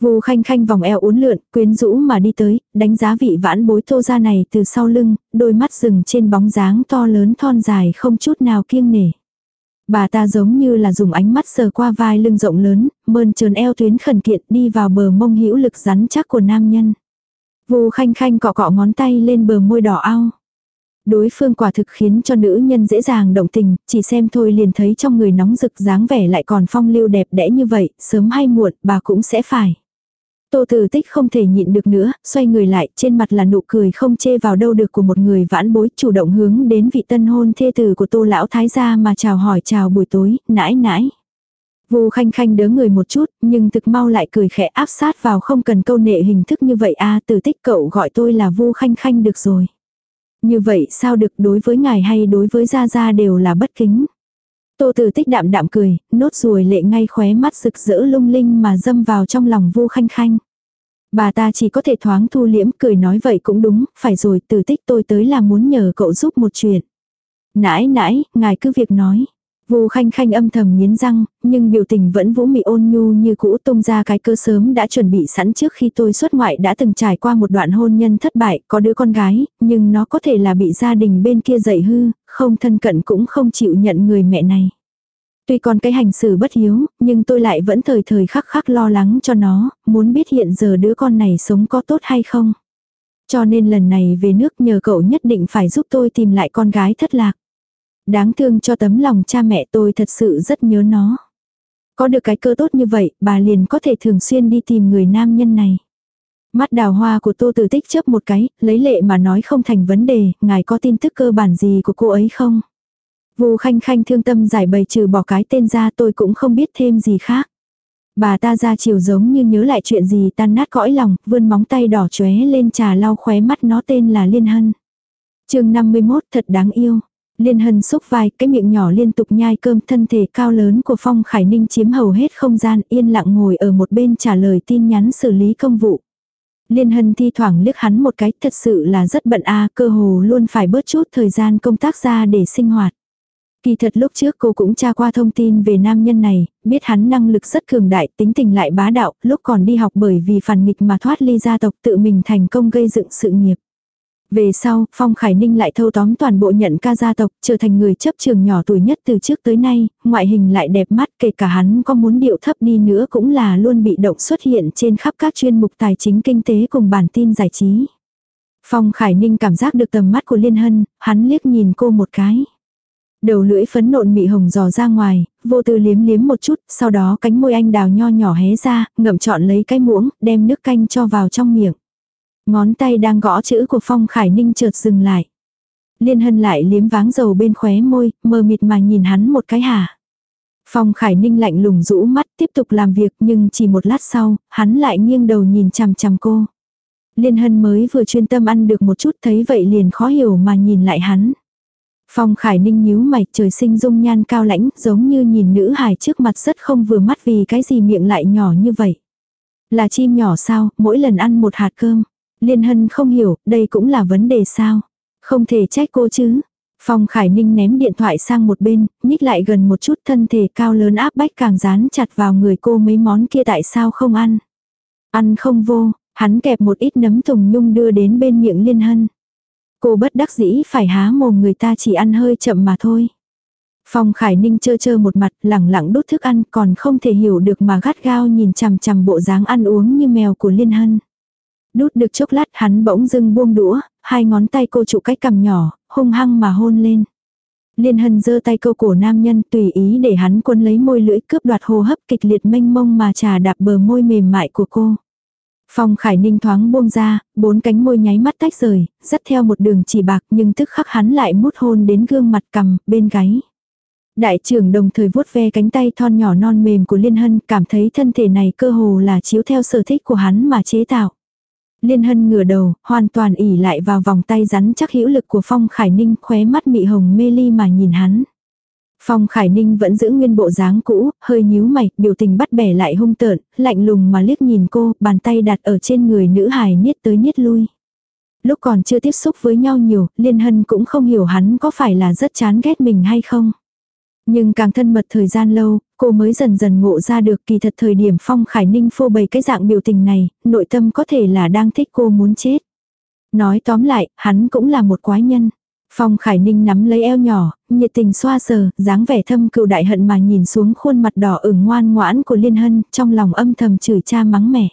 Vu khanh khanh vòng eo uốn lượn, quyến rũ mà đi tới, đánh giá vị vãn bối tô ra này từ sau lưng, đôi mắt rừng trên bóng dáng to lớn thon dài không chút nào kiêng nể. Bà ta giống như là dùng ánh mắt sờ qua vai lưng rộng lớn, mơn trơn eo tuyến khẩn kiện đi vào bờ mông hữu lực rắn chắc của nam nhân. Vu khanh khanh cọ cọ ngón tay lên bờ môi đỏ ao. Đối phương quả thực khiến cho nữ nhân dễ dàng động tình, chỉ xem thôi liền thấy trong người nóng rực dáng vẻ lại còn phong lưu đẹp đẽ như vậy, sớm hay muộn bà cũng sẽ phải. Tô Tử Tích không thể nhịn được nữa, xoay người lại, trên mặt là nụ cười không chê vào đâu được của một người vãn bối, chủ động hướng đến vị tân hôn thê tử của Tô lão thái gia mà chào hỏi chào buổi tối, nãi nãi. Vu Khanh Khanh đỡ người một chút, nhưng thực mau lại cười khẽ áp sát vào không cần câu nệ hình thức như vậy a, à, Tử Tích cậu gọi tôi là Vu Khanh Khanh được rồi. Như vậy sao được đối với ngài hay đối với gia gia đều là bất kính. Tô Tử Tích đạm đạm cười, nốt ruồi lệ ngay khóe mắt rực rỡ lung linh mà dâm vào trong lòng Vu Khanh Khanh. Bà ta chỉ có thể thoáng thu liễm cười nói vậy cũng đúng, phải rồi Tử Tích tôi tới là muốn nhờ cậu giúp một chuyện. Nãi nãi, ngài cứ việc nói. Vu khanh khanh âm thầm nghiến răng, nhưng biểu tình vẫn vũ mị ôn nhu như cũ tung ra cái cơ sớm đã chuẩn bị sẵn trước khi tôi xuất ngoại đã từng trải qua một đoạn hôn nhân thất bại, có đứa con gái, nhưng nó có thể là bị gia đình bên kia dạy hư, không thân cận cũng không chịu nhận người mẹ này. Tuy còn cái hành xử bất hiếu, nhưng tôi lại vẫn thời thời khắc khắc lo lắng cho nó, muốn biết hiện giờ đứa con này sống có tốt hay không. Cho nên lần này về nước nhờ cậu nhất định phải giúp tôi tìm lại con gái thất lạc. Đáng thương cho tấm lòng cha mẹ tôi thật sự rất nhớ nó. Có được cái cơ tốt như vậy, bà liền có thể thường xuyên đi tìm người nam nhân này. Mắt đào hoa của Tô Tử Tích chớp một cái, lấy lệ mà nói không thành vấn đề, ngài có tin tức cơ bản gì của cô ấy không? Vu Khanh Khanh thương tâm giải bày trừ bỏ cái tên ra tôi cũng không biết thêm gì khác. Bà ta ra chiều giống như nhớ lại chuyện gì tan nát cõi lòng, vươn móng tay đỏ chóe lên trà lau khóe mắt nó tên là Liên Hân. chương 51 thật đáng yêu. Liên hân xúc vai, cái miệng nhỏ liên tục nhai cơm thân thể cao lớn của Phong Khải Ninh chiếm hầu hết không gian yên lặng ngồi ở một bên trả lời tin nhắn xử lý công vụ. Liên hân thi thoảng liếc hắn một cái thật sự là rất bận a cơ hồ luôn phải bớt chút thời gian công tác ra để sinh hoạt. Kỳ thật lúc trước cô cũng tra qua thông tin về nam nhân này, biết hắn năng lực rất cường đại, tính tình lại bá đạo, lúc còn đi học bởi vì phản nghịch mà thoát ly gia tộc tự mình thành công gây dựng sự nghiệp. Về sau, Phong Khải Ninh lại thâu tóm toàn bộ nhận ca gia tộc, trở thành người chấp trường nhỏ tuổi nhất từ trước tới nay, ngoại hình lại đẹp mắt kể cả hắn có muốn điệu thấp đi nữa cũng là luôn bị động xuất hiện trên khắp các chuyên mục tài chính kinh tế cùng bản tin giải trí. Phong Khải Ninh cảm giác được tầm mắt của Liên Hân, hắn liếc nhìn cô một cái. Đầu lưỡi phấn nộn mị hồng dò ra ngoài, vô tư liếm liếm một chút, sau đó cánh môi anh đào nho nhỏ hé ra, ngậm chọn lấy cái muỗng, đem nước canh cho vào trong miệng. Ngón tay đang gõ chữ của Phong Khải Ninh chợt dừng lại. Liên hân lại liếm váng dầu bên khóe môi, mờ mịt mà nhìn hắn một cái hả. Phong Khải Ninh lạnh lùng rũ mắt tiếp tục làm việc nhưng chỉ một lát sau, hắn lại nghiêng đầu nhìn chằm chằm cô. Liên hân mới vừa chuyên tâm ăn được một chút thấy vậy liền khó hiểu mà nhìn lại hắn. Phong Khải Ninh nhíu mày trời sinh dung nhan cao lãnh giống như nhìn nữ hài trước mặt rất không vừa mắt vì cái gì miệng lại nhỏ như vậy. Là chim nhỏ sao, mỗi lần ăn một hạt cơm. Liên Hân không hiểu, đây cũng là vấn đề sao. Không thể trách cô chứ. Phong Khải Ninh ném điện thoại sang một bên, nhích lại gần một chút thân thể cao lớn áp bách càng dán chặt vào người cô mấy món kia tại sao không ăn. Ăn không vô, hắn kẹp một ít nấm tùng nhung đưa đến bên miệng Liên Hân. Cô bất đắc dĩ phải há mồm người ta chỉ ăn hơi chậm mà thôi. Phong Khải Ninh chơ chơ một mặt lẳng lặng đút thức ăn còn không thể hiểu được mà gắt gao nhìn chằm chằm bộ dáng ăn uống như mèo của Liên Hân. Đút được chốc lát hắn bỗng dưng buông đũa, hai ngón tay cô trụ cách cằm nhỏ, hung hăng mà hôn lên. Liên hân giơ tay câu cổ nam nhân tùy ý để hắn quân lấy môi lưỡi cướp đoạt hô hấp kịch liệt mênh mông mà trà đạp bờ môi mềm mại của cô. Phong Khải Ninh thoáng buông ra, bốn cánh môi nháy mắt tách rời, dắt theo một đường chỉ bạc nhưng tức khắc hắn lại mút hôn đến gương mặt cầm, bên gáy. Đại trưởng đồng thời vuốt ve cánh tay thon nhỏ non mềm của Liên Hân cảm thấy thân thể này cơ hồ là chiếu theo sở thích của hắn mà chế tạo. Liên Hân ngửa đầu, hoàn toàn ỉ lại vào vòng tay rắn chắc hữu lực của Phong Khải Ninh khóe mắt mị hồng mê ly mà nhìn hắn. Phong Khải Ninh vẫn giữ nguyên bộ dáng cũ, hơi nhíu mày, biểu tình bắt bẻ lại hung tợn, lạnh lùng mà liếc nhìn cô, bàn tay đặt ở trên người nữ hài niết tới niết lui. Lúc còn chưa tiếp xúc với nhau nhiều, Liên Hân cũng không hiểu hắn có phải là rất chán ghét mình hay không. Nhưng càng thân mật thời gian lâu, cô mới dần dần ngộ ra được kỳ thật thời điểm Phong Khải Ninh phô bày cái dạng biểu tình này, nội tâm có thể là đang thích cô muốn chết. Nói tóm lại, hắn cũng là một quái nhân. Phong Khải Ninh nắm lấy eo nhỏ, nhiệt tình xoa sờ, dáng vẻ thâm cựu đại hận mà nhìn xuống khuôn mặt đỏ ửng ngoan ngoãn của Liên Hân, trong lòng âm thầm chửi cha mắng mẹ.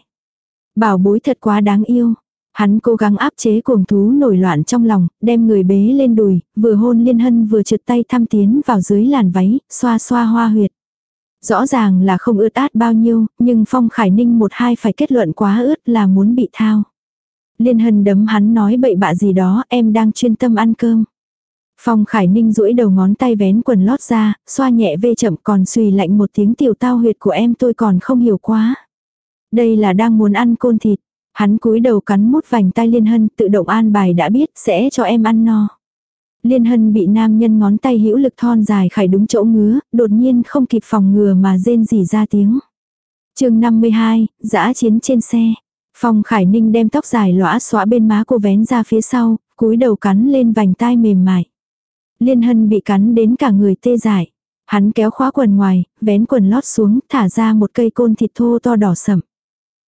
Bảo bối thật quá đáng yêu. Hắn cố gắng áp chế cuồng thú nổi loạn trong lòng, đem người bế lên đùi, vừa hôn Liên Hân vừa trượt tay thăm tiến vào dưới làn váy, xoa xoa hoa huyệt. Rõ ràng là không ướt át bao nhiêu, nhưng Phong Khải Ninh một hai phải kết luận quá ướt là muốn bị thao. Liên Hân đấm hắn nói bậy bạ gì đó, em đang chuyên tâm ăn cơm. Phong Khải Ninh duỗi đầu ngón tay vén quần lót ra, xoa nhẹ vê chậm còn suy lạnh một tiếng tiểu tao huyệt của em tôi còn không hiểu quá. Đây là đang muốn ăn côn thịt. Hắn cúi đầu cắn mút vành tay Liên Hân tự động an bài đã biết sẽ cho em ăn no. Liên Hân bị nam nhân ngón tay hữu lực thon dài khải đúng chỗ ngứa, đột nhiên không kịp phòng ngừa mà rên rỉ ra tiếng. chương 52, giã chiến trên xe. Phong Khải Ninh đem tóc dài lõa xóa bên má cô vén ra phía sau, cúi đầu cắn lên vành tai mềm mại. Liên Hân bị cắn đến cả người tê dại. Hắn kéo khóa quần ngoài, vén quần lót xuống, thả ra một cây côn thịt thô to đỏ sậm.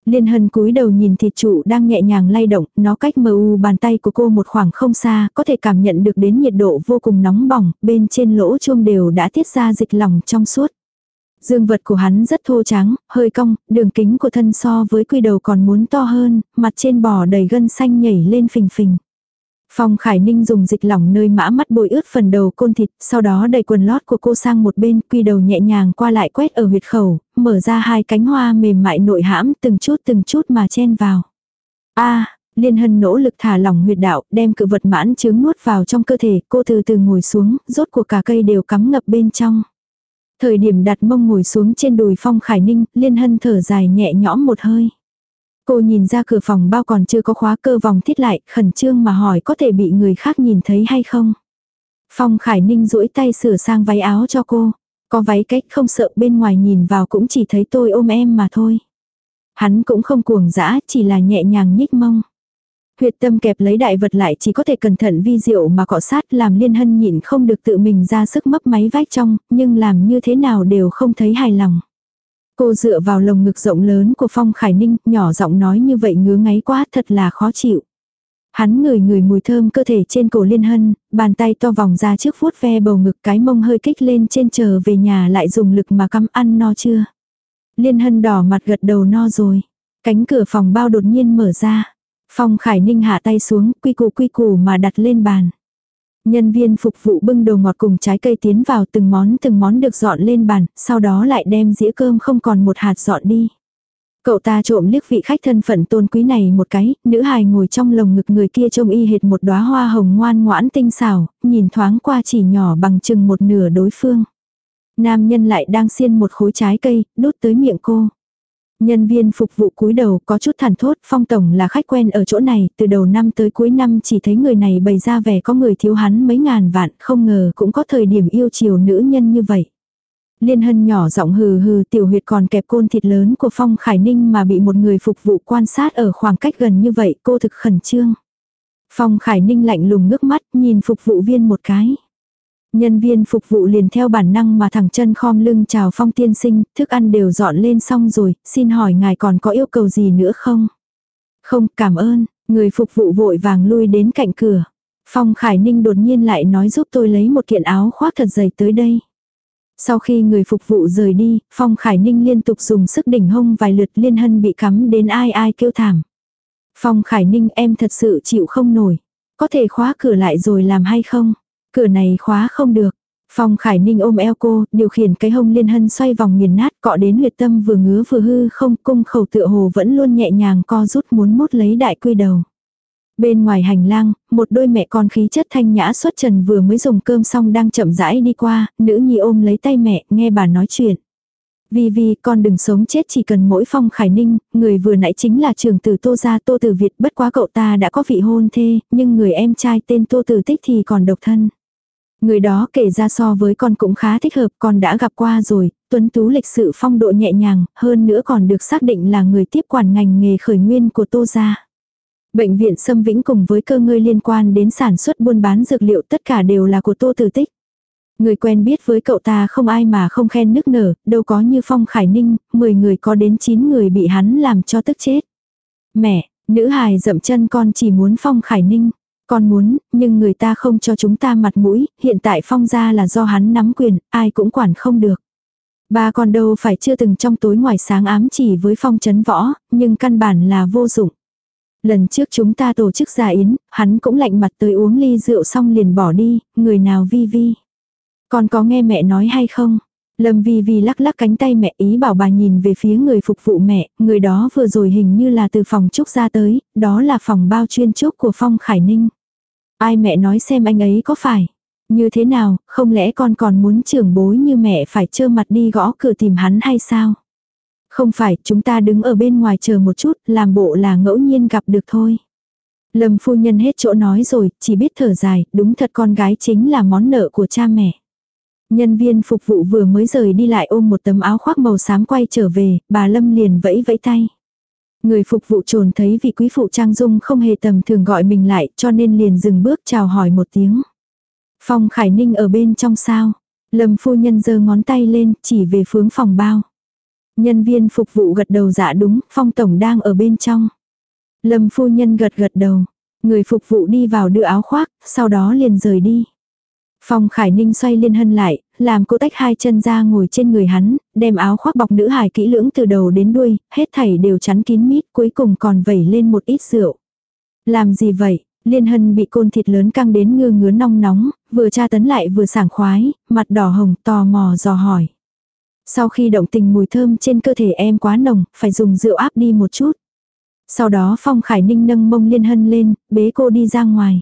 Liên Hân cúi đầu nhìn thịt trụ đang nhẹ nhàng lay động, nó cách mờ u bàn tay của cô một khoảng không xa, có thể cảm nhận được đến nhiệt độ vô cùng nóng bỏng, bên trên lỗ chuông đều đã tiết ra dịch lỏng trong suốt. Dương vật của hắn rất thô trắng, hơi cong, đường kính của thân so với quy đầu còn muốn to hơn, mặt trên bò đầy gân xanh nhảy lên phình phình. Phong Khải Ninh dùng dịch lỏng nơi mã mắt bôi ướt phần đầu côn thịt, sau đó đẩy quần lót của cô sang một bên, quy đầu nhẹ nhàng qua lại quét ở huyệt khẩu, mở ra hai cánh hoa mềm mại nội hãm từng chút từng chút mà chen vào. a Liên Hân nỗ lực thả lỏng huyệt đạo, đem cự vật mãn chướng nuốt vào trong cơ thể, cô từ từ ngồi xuống, rốt cuộc cả cây đều cắm ngập bên trong. Thời điểm đặt mông ngồi xuống trên đùi Phong Khải Ninh, Liên Hân thở dài nhẹ nhõm một hơi. Cô nhìn ra cửa phòng bao còn chưa có khóa cơ vòng thiết lại, khẩn trương mà hỏi có thể bị người khác nhìn thấy hay không. Phong Khải Ninh duỗi tay sửa sang váy áo cho cô. Có váy cách không sợ bên ngoài nhìn vào cũng chỉ thấy tôi ôm em mà thôi. Hắn cũng không cuồng dã, chỉ là nhẹ nhàng nhích mông. Huyệt tâm kẹp lấy đại vật lại chỉ có thể cẩn thận vi diệu mà cọ sát làm liên hân nhịn không được tự mình ra sức mấp máy vách trong, nhưng làm như thế nào đều không thấy hài lòng. Cô dựa vào lồng ngực rộng lớn của Phong Khải Ninh, nhỏ giọng nói như vậy ngứa ngáy quá thật là khó chịu. Hắn ngửi ngửi mùi thơm cơ thể trên cổ liên hân, bàn tay to vòng ra trước vuốt ve bầu ngực cái mông hơi kích lên trên chờ về nhà lại dùng lực mà cắm ăn no chưa. Liên hân đỏ mặt gật đầu no rồi. Cánh cửa phòng bao đột nhiên mở ra. Phong Khải Ninh hạ tay xuống, quy củ quy củ mà đặt lên bàn. Nhân viên phục vụ bưng đồ ngọt cùng trái cây tiến vào từng món từng món được dọn lên bàn, sau đó lại đem dĩa cơm không còn một hạt dọn đi. Cậu ta trộm liếc vị khách thân phận tôn quý này một cái, nữ hài ngồi trong lồng ngực người kia trông y hệt một đóa hoa hồng ngoan ngoãn tinh xảo, nhìn thoáng qua chỉ nhỏ bằng chừng một nửa đối phương. Nam nhân lại đang xiên một khối trái cây, đút tới miệng cô. Nhân viên phục vụ cúi đầu có chút thản thốt, Phong Tổng là khách quen ở chỗ này, từ đầu năm tới cuối năm chỉ thấy người này bày ra vẻ có người thiếu hắn mấy ngàn vạn, không ngờ cũng có thời điểm yêu chiều nữ nhân như vậy. Liên hân nhỏ giọng hừ hừ tiểu huyệt còn kẹp côn thịt lớn của Phong Khải Ninh mà bị một người phục vụ quan sát ở khoảng cách gần như vậy cô thực khẩn trương. Phong Khải Ninh lạnh lùng ngước mắt nhìn phục vụ viên một cái. Nhân viên phục vụ liền theo bản năng mà thẳng chân khom lưng chào phong tiên sinh, thức ăn đều dọn lên xong rồi, xin hỏi ngài còn có yêu cầu gì nữa không? Không, cảm ơn, người phục vụ vội vàng lui đến cạnh cửa. Phong Khải Ninh đột nhiên lại nói giúp tôi lấy một kiện áo khoác thật dày tới đây. Sau khi người phục vụ rời đi, Phong Khải Ninh liên tục dùng sức đỉnh hông vài lượt liên hân bị cắm đến ai ai kêu thảm. Phong Khải Ninh em thật sự chịu không nổi. Có thể khóa cửa lại rồi làm hay không? Cửa này khóa không được. Phong Khải Ninh ôm eo cô, điều khiển cái hông liên hân xoay vòng nghiền nát cọ đến huyệt tâm vừa ngứa vừa hư không cung khẩu tựa hồ vẫn luôn nhẹ nhàng co rút muốn mút lấy đại quy đầu. Bên ngoài hành lang, một đôi mẹ con khí chất thanh nhã xuất trần vừa mới dùng cơm xong đang chậm rãi đi qua, nữ nhi ôm lấy tay mẹ, nghe bà nói chuyện. Vì vì con đừng sống chết chỉ cần mỗi phong khải ninh, người vừa nãy chính là trường tử Tô Gia Tô Tử Việt bất quá cậu ta đã có vị hôn thê, nhưng người em trai tên Tô Tử Tích thì còn độc thân. Người đó kể ra so với con cũng khá thích hợp, con đã gặp qua rồi, tuấn tú lịch sự phong độ nhẹ nhàng, hơn nữa còn được xác định là người tiếp quản ngành nghề khởi nguyên của Tô Gia. Bệnh viện Sâm Vĩnh cùng với cơ ngơi liên quan đến sản xuất buôn bán dược liệu tất cả đều là của Tô Tử Tích. Người quen biết với cậu ta không ai mà không khen nức nở, đâu có như Phong Khải Ninh, 10 người có đến 9 người bị hắn làm cho tức chết. Mẹ, nữ hài dậm chân con chỉ muốn Phong Khải Ninh. Con muốn, nhưng người ta không cho chúng ta mặt mũi, hiện tại Phong ra là do hắn nắm quyền, ai cũng quản không được. Ba con đâu phải chưa từng trong tối ngoài sáng ám chỉ với Phong chấn võ, nhưng căn bản là vô dụng. Lần trước chúng ta tổ chức gia yến, hắn cũng lạnh mặt tới uống ly rượu xong liền bỏ đi, người nào vi vi. Con có nghe mẹ nói hay không? Lâm Vi Vi lắc lắc cánh tay mẹ ý bảo bà nhìn về phía người phục vụ mẹ, người đó vừa rồi hình như là từ phòng trúc ra tới, đó là phòng bao chuyên trúc của Phong Khải Ninh. Ai mẹ nói xem anh ấy có phải? Như thế nào, không lẽ con còn muốn trưởng bối như mẹ phải trơ mặt đi gõ cửa tìm hắn hay sao? Không phải, chúng ta đứng ở bên ngoài chờ một chút, làm bộ là ngẫu nhiên gặp được thôi. Lâm phu nhân hết chỗ nói rồi, chỉ biết thở dài, đúng thật con gái chính là món nợ của cha mẹ. Nhân viên phục vụ vừa mới rời đi lại ôm một tấm áo khoác màu xám quay trở về, bà Lâm liền vẫy vẫy tay. Người phục vụ trồn thấy vị quý phụ Trang Dung không hề tầm thường gọi mình lại cho nên liền dừng bước chào hỏi một tiếng. Phong Khải Ninh ở bên trong sao? Lâm phu nhân giơ ngón tay lên chỉ về hướng phòng bao. Nhân viên phục vụ gật đầu dạ đúng, Phong Tổng đang ở bên trong. Lâm phu nhân gật gật đầu. Người phục vụ đi vào đưa áo khoác, sau đó liền rời đi. Phong Khải Ninh xoay liên hân lại, làm cô tách hai chân ra ngồi trên người hắn, đem áo khoác bọc nữ hài kỹ lưỡng từ đầu đến đuôi, hết thảy đều chắn kín mít, cuối cùng còn vẩy lên một ít rượu. Làm gì vậy? Liên hân bị côn thịt lớn căng đến ngư ngứa nong nóng, vừa tra tấn lại vừa sảng khoái, mặt đỏ hồng tò mò dò hỏi. Sau khi động tình mùi thơm trên cơ thể em quá nồng, phải dùng rượu áp đi một chút. Sau đó Phong Khải Ninh nâng mông Liên Hân lên, bế cô đi ra ngoài.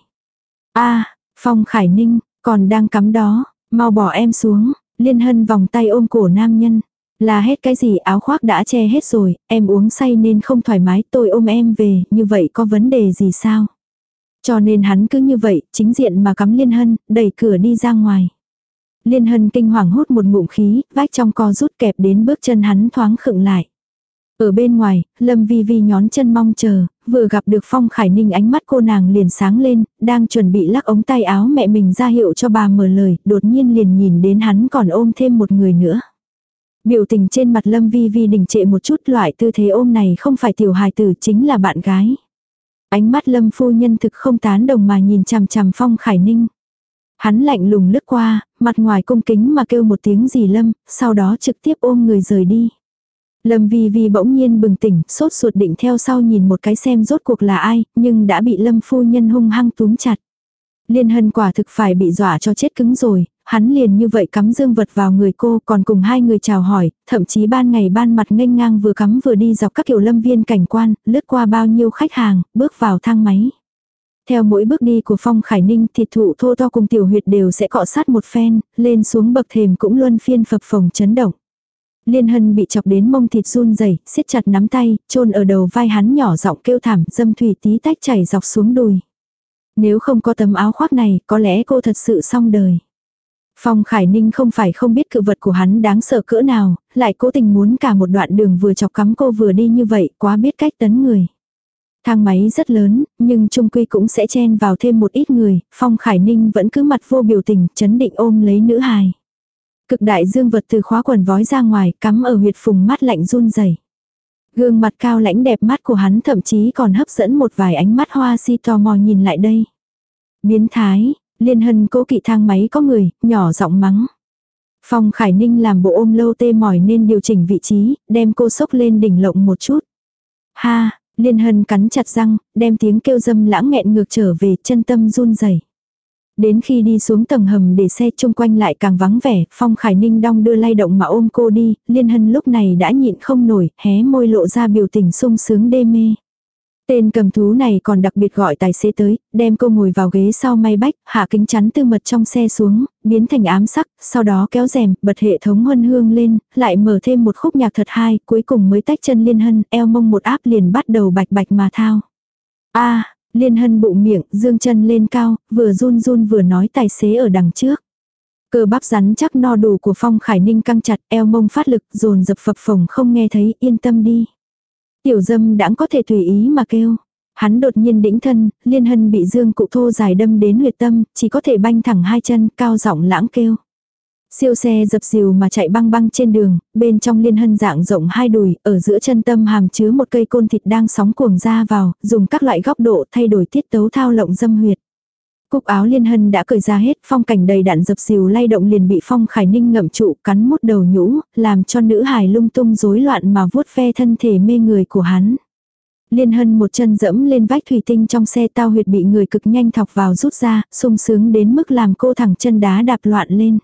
a Phong Khải Ninh, còn đang cắm đó, mau bỏ em xuống, liên hân vòng tay ôm cổ nam nhân. Là hết cái gì áo khoác đã che hết rồi, em uống say nên không thoải mái tôi ôm em về, như vậy có vấn đề gì sao? Cho nên hắn cứ như vậy, chính diện mà cắm liên hân, đẩy cửa đi ra ngoài. Liên hân kinh hoàng hút một ngụm khí, vách trong co rút kẹp đến bước chân hắn thoáng khựng lại. Ở bên ngoài, Lâm Vi Vi nhón chân mong chờ, vừa gặp được Phong Khải Ninh ánh mắt cô nàng liền sáng lên, đang chuẩn bị lắc ống tay áo mẹ mình ra hiệu cho bà mở lời, đột nhiên liền nhìn đến hắn còn ôm thêm một người nữa. Biểu tình trên mặt Lâm Vi Vi đình trệ một chút loại tư thế ôm này không phải tiểu hài tử chính là bạn gái. Ánh mắt Lâm phu nhân thực không tán đồng mà nhìn chằm chằm Phong Khải Ninh. Hắn lạnh lùng lướt qua, mặt ngoài cung kính mà kêu một tiếng gì Lâm, sau đó trực tiếp ôm người rời đi. Lâm Vi Vi bỗng nhiên bừng tỉnh, sốt ruột định theo sau nhìn một cái xem rốt cuộc là ai, nhưng đã bị Lâm phu nhân hung hăng túm chặt. Liên hân quả thực phải bị dọa cho chết cứng rồi, hắn liền như vậy cắm dương vật vào người cô còn cùng hai người chào hỏi, thậm chí ban ngày ban mặt nghênh ngang vừa cắm vừa đi dọc các kiểu lâm viên cảnh quan, lướt qua bao nhiêu khách hàng, bước vào thang máy. Theo mỗi bước đi của Phong Khải Ninh thịt thụ thô to cùng tiểu huyệt đều sẽ cọ sát một phen, lên xuống bậc thềm cũng luôn phiên phập phồng chấn động. Liên hân bị chọc đến mông thịt run rẩy siết chặt nắm tay, chôn ở đầu vai hắn nhỏ giọng kêu thảm, dâm thủy tí tách chảy dọc xuống đùi. Nếu không có tấm áo khoác này, có lẽ cô thật sự xong đời. Phong Khải Ninh không phải không biết cự vật của hắn đáng sợ cỡ nào, lại cố tình muốn cả một đoạn đường vừa chọc cắm cô vừa đi như vậy, quá biết cách tấn người. Thang máy rất lớn, nhưng trung quy cũng sẽ chen vào thêm một ít người, Phong Khải Ninh vẫn cứ mặt vô biểu tình, chấn định ôm lấy nữ hài. Cực đại dương vật từ khóa quần vói ra ngoài, cắm ở huyệt phùng mắt lạnh run rẩy. Gương mặt cao lãnh đẹp mắt của hắn thậm chí còn hấp dẫn một vài ánh mắt hoa si tò mò nhìn lại đây. Biến thái, liên hân cố kỵ thang máy có người, nhỏ giọng mắng. Phong Khải Ninh làm bộ ôm lâu tê mỏi nên điều chỉnh vị trí, đem cô sốc lên đỉnh lộng một chút. Ha, Liên hân cắn chặt răng, đem tiếng kêu dâm lãng nghẹn ngược trở về chân tâm run rẩy Đến khi đi xuống tầng hầm để xe chung quanh lại càng vắng vẻ, Phong Khải Ninh đong đưa lay động mà ôm cô đi, Liên Hân lúc này đã nhịn không nổi, hé môi lộ ra biểu tình sung sướng đê mê. Tên cầm thú này còn đặc biệt gọi tài xế tới, đem cô ngồi vào ghế sau may bách, hạ kính chắn tư mật trong xe xuống, biến thành ám sắc, sau đó kéo rèm, bật hệ thống huân hương lên, lại mở thêm một khúc nhạc thật hay, cuối cùng mới tách chân liên hân, eo mông một áp liền bắt đầu bạch bạch mà thao. a liên hân bụng miệng, dương chân lên cao, vừa run run vừa nói tài xế ở đằng trước. Cơ bắp rắn chắc no đủ của Phong Khải Ninh căng chặt, eo mông phát lực, dồn dập phập phồng không nghe thấy, yên tâm đi. Tiểu dâm đãng có thể tùy ý mà kêu. Hắn đột nhiên đĩnh thân, liên hân bị dương cụ thô dài đâm đến huyệt tâm, chỉ có thể banh thẳng hai chân, cao giọng lãng kêu. Siêu xe dập dìu mà chạy băng băng trên đường, bên trong liên hân dạng rộng hai đùi, ở giữa chân tâm hàm chứa một cây côn thịt đang sóng cuồng ra vào, dùng các loại góc độ thay đổi tiết tấu thao lộng dâm huyệt. Cúc áo liên hân đã cởi ra hết, phong cảnh đầy đạn dập dìu lay động liền bị phong khải ninh ngậm trụ cắn mút đầu nhũ, làm cho nữ hài lung tung rối loạn mà vuốt ve thân thể mê người của hắn. Liên hân một chân dẫm lên vách thủy tinh trong xe tao huyệt bị người cực nhanh thọc vào rút ra, sung sướng đến mức làm cô thẳng chân đá đạp loạn lên.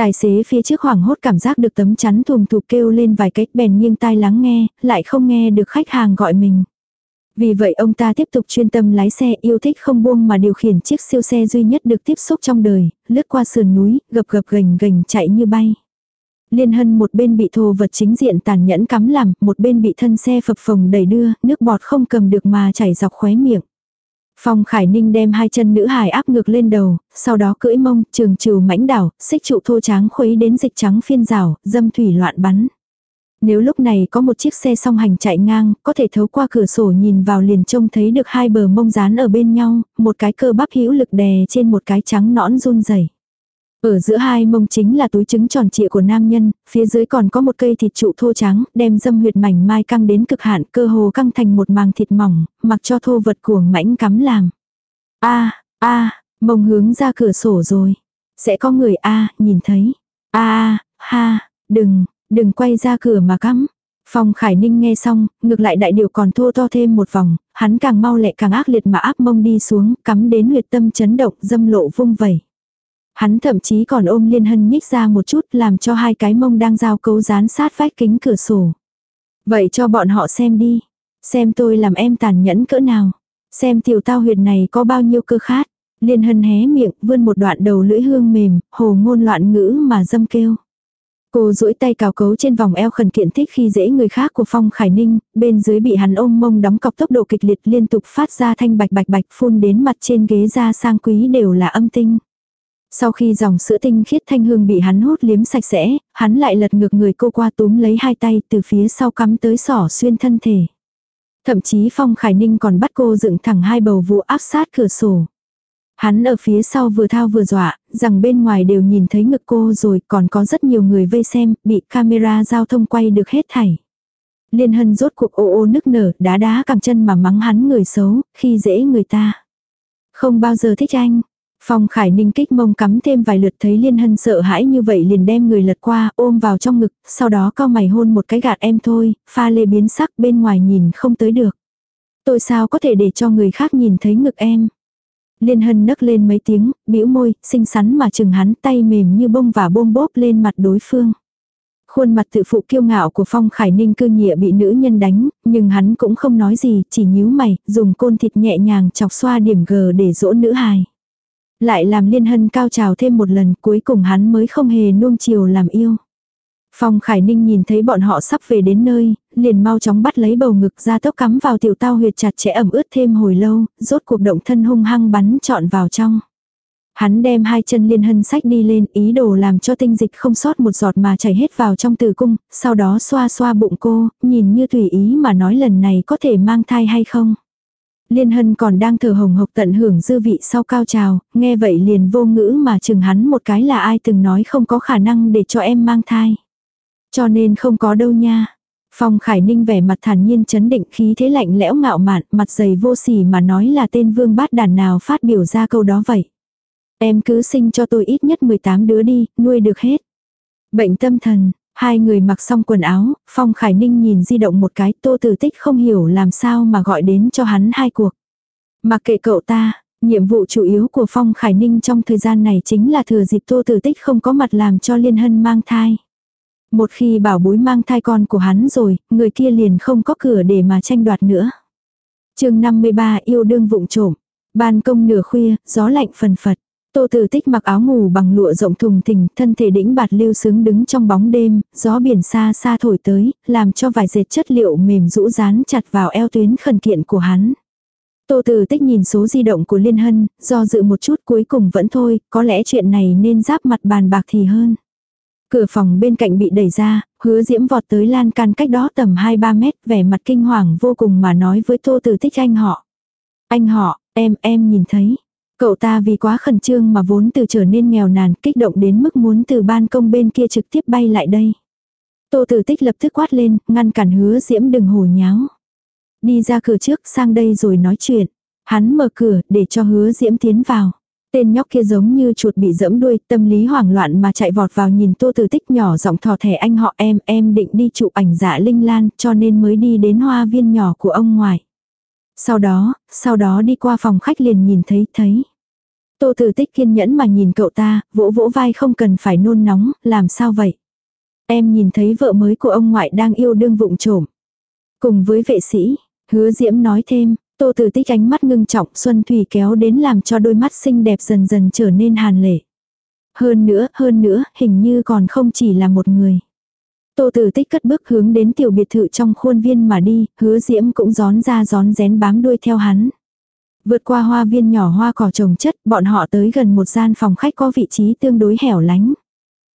Tài xế phía trước hoảng hốt cảm giác được tấm chắn thùm thụp kêu lên vài cách bèn nghiêng tai lắng nghe, lại không nghe được khách hàng gọi mình. Vì vậy ông ta tiếp tục chuyên tâm lái xe yêu thích không buông mà điều khiển chiếc siêu xe duy nhất được tiếp xúc trong đời, lướt qua sườn núi, gập gập gành gành chạy như bay. Liên hân một bên bị thô vật chính diện tàn nhẫn cắm làm, một bên bị thân xe phập phồng đẩy đưa, nước bọt không cầm được mà chảy dọc khóe miệng. Phong Khải Ninh đem hai chân nữ hài áp ngược lên đầu, sau đó cưỡi mông, trường trừ mãnh đảo, xích trụ thô tráng khuấy đến dịch trắng phiên rào, dâm thủy loạn bắn. Nếu lúc này có một chiếc xe song hành chạy ngang, có thể thấu qua cửa sổ nhìn vào liền trông thấy được hai bờ mông dán ở bên nhau, một cái cơ bắp hữu lực đè trên một cái trắng nõn run rẩy. Ở giữa hai mông chính là túi trứng tròn trịa của nam nhân, phía dưới còn có một cây thịt trụ thô trắng, đem dâm huyệt mảnh mai căng đến cực hạn, cơ hồ căng thành một màng thịt mỏng, mặc cho thô vật cuồng mãnh cắm làm. A, a, mông hướng ra cửa sổ rồi. Sẽ có người a, nhìn thấy. A, ha, đừng, đừng quay ra cửa mà cắm. Phong Khải Ninh nghe xong, ngược lại đại điều còn thô to thêm một vòng, hắn càng mau lẹ càng ác liệt mà áp mông đi xuống, cắm đến huyệt tâm chấn động, dâm lộ vung vẩy. Hắn thậm chí còn ôm liên hân nhích ra một chút làm cho hai cái mông đang giao cấu dán sát vách kính cửa sổ. Vậy cho bọn họ xem đi. Xem tôi làm em tàn nhẫn cỡ nào. Xem tiểu tao huyệt này có bao nhiêu cơ khát. Liên hân hé miệng, vươn một đoạn đầu lưỡi hương mềm, hồ ngôn loạn ngữ mà dâm kêu. Cô duỗi tay cào cấu trên vòng eo khẩn kiện thích khi dễ người khác của Phong Khải Ninh, bên dưới bị hắn ôm mông đóng cọc tốc độ kịch liệt liên tục phát ra thanh bạch bạch bạch phun đến mặt trên ghế da sang quý đều là âm tinh. Sau khi dòng sữa tinh khiết thanh hương bị hắn hút liếm sạch sẽ, hắn lại lật ngược người cô qua túm lấy hai tay từ phía sau cắm tới sỏ xuyên thân thể. Thậm chí Phong Khải Ninh còn bắt cô dựng thẳng hai bầu vụ áp sát cửa sổ. Hắn ở phía sau vừa thao vừa dọa, rằng bên ngoài đều nhìn thấy ngực cô rồi còn có rất nhiều người vây xem, bị camera giao thông quay được hết thảy. Liên hân rốt cuộc ô ô nức nở, đá đá cẳng chân mà mắng hắn người xấu, khi dễ người ta. Không bao giờ thích anh, Phong Khải Ninh kích mông cắm thêm vài lượt thấy Liên Hân sợ hãi như vậy liền đem người lật qua, ôm vào trong ngực, sau đó cao mày hôn một cái gạt em thôi, pha lê biến sắc bên ngoài nhìn không tới được. Tôi sao có thể để cho người khác nhìn thấy ngực em. Liên Hân nấc lên mấy tiếng, bĩu môi, xinh xắn mà chừng hắn tay mềm như bông và bôm bốp lên mặt đối phương. Khuôn mặt tự phụ kiêu ngạo của Phong Khải Ninh cư nhịa bị nữ nhân đánh, nhưng hắn cũng không nói gì, chỉ nhíu mày, dùng côn thịt nhẹ nhàng chọc xoa điểm g để dỗ nữ hài. Lại làm liên hân cao trào thêm một lần cuối cùng hắn mới không hề nuông chiều làm yêu. Phong Khải Ninh nhìn thấy bọn họ sắp về đến nơi, liền mau chóng bắt lấy bầu ngực ra tốc cắm vào tiểu tao huyệt chặt chẽ ẩm ướt thêm hồi lâu, rốt cuộc động thân hung hăng bắn trọn vào trong. Hắn đem hai chân liên hân sách đi lên ý đồ làm cho tinh dịch không sót một giọt mà chảy hết vào trong tử cung, sau đó xoa xoa bụng cô, nhìn như tùy ý mà nói lần này có thể mang thai hay không. Liên hân còn đang thở hồng hộc tận hưởng dư vị sau cao trào, nghe vậy liền vô ngữ mà chừng hắn một cái là ai từng nói không có khả năng để cho em mang thai. Cho nên không có đâu nha. Phong Khải Ninh vẻ mặt thản nhiên chấn định khí thế lạnh lẽo ngạo mạn, mặt dày vô sỉ mà nói là tên vương bát đàn nào phát biểu ra câu đó vậy. Em cứ sinh cho tôi ít nhất 18 đứa đi, nuôi được hết. Bệnh tâm thần, Hai người mặc xong quần áo, Phong Khải Ninh nhìn di động một cái tô tử tích không hiểu làm sao mà gọi đến cho hắn hai cuộc. Mặc kệ cậu ta, nhiệm vụ chủ yếu của Phong Khải Ninh trong thời gian này chính là thừa dịp tô tử tích không có mặt làm cho Liên Hân mang thai. Một khi bảo bối mang thai con của hắn rồi, người kia liền không có cửa để mà tranh đoạt nữa. chương 53 yêu đương vụng trộm. Ban công nửa khuya, gió lạnh phần phật. Tô Tử Tích mặc áo ngủ bằng lụa rộng thùng thình, thân thể đĩnh bạt lưu sướng đứng trong bóng đêm, gió biển xa xa thổi tới, làm cho vài dệt chất liệu mềm rũ rán chặt vào eo tuyến khẩn kiện của hắn. Tô Tử Tích nhìn số di động của Liên Hân, do dự một chút cuối cùng vẫn thôi, có lẽ chuyện này nên giáp mặt bàn bạc thì hơn. Cửa phòng bên cạnh bị đẩy ra, hứa diễm vọt tới lan can cách đó tầm 2-3 mét, vẻ mặt kinh hoàng vô cùng mà nói với Tô Tử Tích anh họ. Anh họ, em, em nhìn thấy. Cậu ta vì quá khẩn trương mà vốn từ trở nên nghèo nàn, kích động đến mức muốn từ ban công bên kia trực tiếp bay lại đây. Tô Tử Tích lập tức quát lên, ngăn cản hứa diễm đừng hồ nháo. Đi ra cửa trước sang đây rồi nói chuyện. Hắn mở cửa để cho hứa diễm tiến vào. Tên nhóc kia giống như chuột bị dẫm đuôi, tâm lý hoảng loạn mà chạy vọt vào nhìn tô tử tích nhỏ giọng thò thẻ anh họ em, em định đi chụp ảnh dạ linh lan cho nên mới đi đến hoa viên nhỏ của ông ngoại. Sau đó, sau đó đi qua phòng khách liền nhìn thấy, thấy. Tô tử tích kiên nhẫn mà nhìn cậu ta, vỗ vỗ vai không cần phải nôn nóng, làm sao vậy? Em nhìn thấy vợ mới của ông ngoại đang yêu đương vụng trộm. Cùng với vệ sĩ, hứa diễm nói thêm, Tô Tử Tích ánh mắt ngưng trọng, Xuân Thủy kéo đến làm cho đôi mắt xinh đẹp dần dần trở nên hàn lệ. Hơn nữa, hơn nữa, hình như còn không chỉ là một người. Tô Tử Tích cất bước hướng đến tiểu biệt thự trong khuôn viên mà đi, hứa diễm cũng gión ra gión rén bám đuôi theo hắn. Vượt qua hoa viên nhỏ hoa cỏ trồng chất, bọn họ tới gần một gian phòng khách có vị trí tương đối hẻo lánh.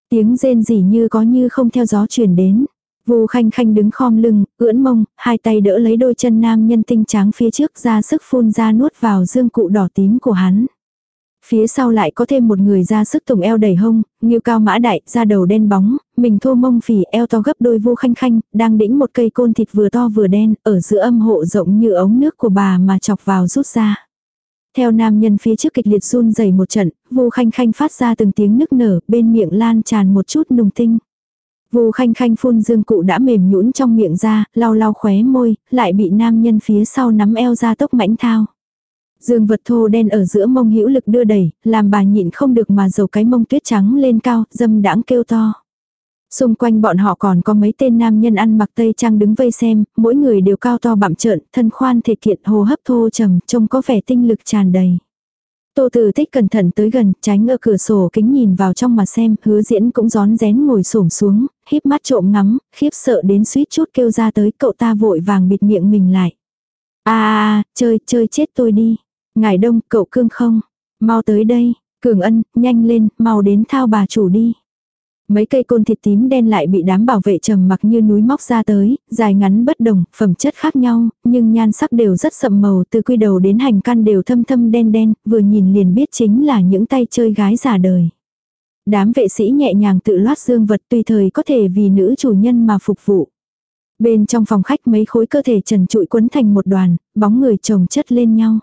Tiếng rên rỉ như có như không theo gió truyền đến. Vu khanh khanh đứng khom lưng, ưỡn mông, hai tay đỡ lấy đôi chân nam nhân tinh trắng phía trước ra sức phun ra nuốt vào dương cụ đỏ tím của hắn. Phía sau lại có thêm một người ra sức tùng eo đầy hông, như cao mã đại, da đầu đen bóng, mình thô mông phì eo to gấp đôi vu khanh khanh, đang đĩnh một cây côn thịt vừa to vừa đen, ở giữa âm hộ rộng như ống nước của bà mà chọc vào rút ra. Theo nam nhân phía trước kịch liệt run dày một trận, vu khanh khanh phát ra từng tiếng nức nở, bên miệng lan tràn một chút nùng tinh. Vu khanh khanh phun dương cụ đã mềm nhũn trong miệng ra, lau lau khóe môi, lại bị nam nhân phía sau nắm eo ra tốc mãnh thao. Dương vật thô đen ở giữa mông hữu lực đưa đẩy, làm bà nhịn không được mà dầu cái mông tuyết trắng lên cao, dâm đãng kêu to. Xung quanh bọn họ còn có mấy tên nam nhân ăn mặc tây trang đứng vây xem, mỗi người đều cao to bặm trợn, thân khoan thể kiện hồ hấp thô trầm, trông có vẻ tinh lực tràn đầy. Tô Tử Tích cẩn thận tới gần, tránh ở cửa sổ kính nhìn vào trong mà xem, hứa diễn cũng gión rén ngồi xổm xuống, híp mắt trộm ngắm, khiếp sợ đến suýt chút kêu ra tới, cậu ta vội vàng bịt miệng mình lại. a à, chơi, chơi chết tôi đi ngài đông, cậu cương không? Mau tới đây, cường ân, nhanh lên, mau đến thao bà chủ đi. Mấy cây côn thịt tím đen lại bị đám bảo vệ trầm mặc như núi móc ra tới, dài ngắn bất đồng, phẩm chất khác nhau, nhưng nhan sắc đều rất sậm màu từ quy đầu đến hành căn đều thâm thâm đen đen, vừa nhìn liền biết chính là những tay chơi gái giả đời. Đám vệ sĩ nhẹ nhàng tự loát dương vật tùy thời có thể vì nữ chủ nhân mà phục vụ. Bên trong phòng khách mấy khối cơ thể trần trụi quấn thành một đoàn, bóng người chồng chất lên nhau.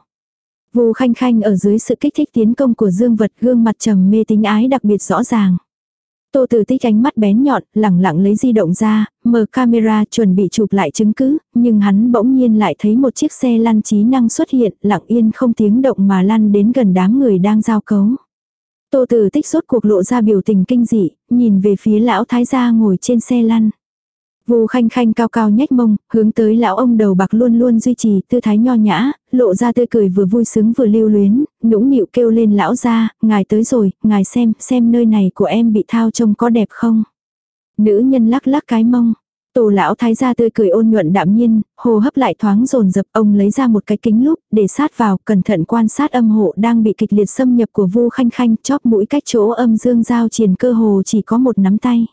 Vu khanh khanh ở dưới sự kích thích tiến công của dương vật gương mặt trầm mê tính ái đặc biệt rõ ràng. Tô Tử Tích ánh mắt bén nhọn, lẳng lặng lấy di động ra, mở camera chuẩn bị chụp lại chứng cứ, nhưng hắn bỗng nhiên lại thấy một chiếc xe lăn trí năng xuất hiện, lặng yên không tiếng động mà lăn đến gần đám người đang giao cấu. Tô Tử Tích rốt cuộc lộ ra biểu tình kinh dị, nhìn về phía lão thái gia ngồi trên xe lăn. Vu khanh khanh cao cao nhếch mông, hướng tới lão ông đầu bạc luôn luôn duy trì tư thái nho nhã, lộ ra tươi cười vừa vui sướng vừa lưu luyến, nũng nịu kêu lên lão gia ngài tới rồi, ngài xem, xem nơi này của em bị thao trông có đẹp không. Nữ nhân lắc lắc cái mông. Tổ lão thái gia tươi cười ôn nhuận đạm nhiên, hồ hấp lại thoáng rồn dập ông lấy ra một cái kính lúp để sát vào cẩn thận quan sát âm hộ đang bị kịch liệt xâm nhập của vu khanh khanh chóp mũi cách chỗ âm dương giao triền cơ hồ chỉ có một nắm tay.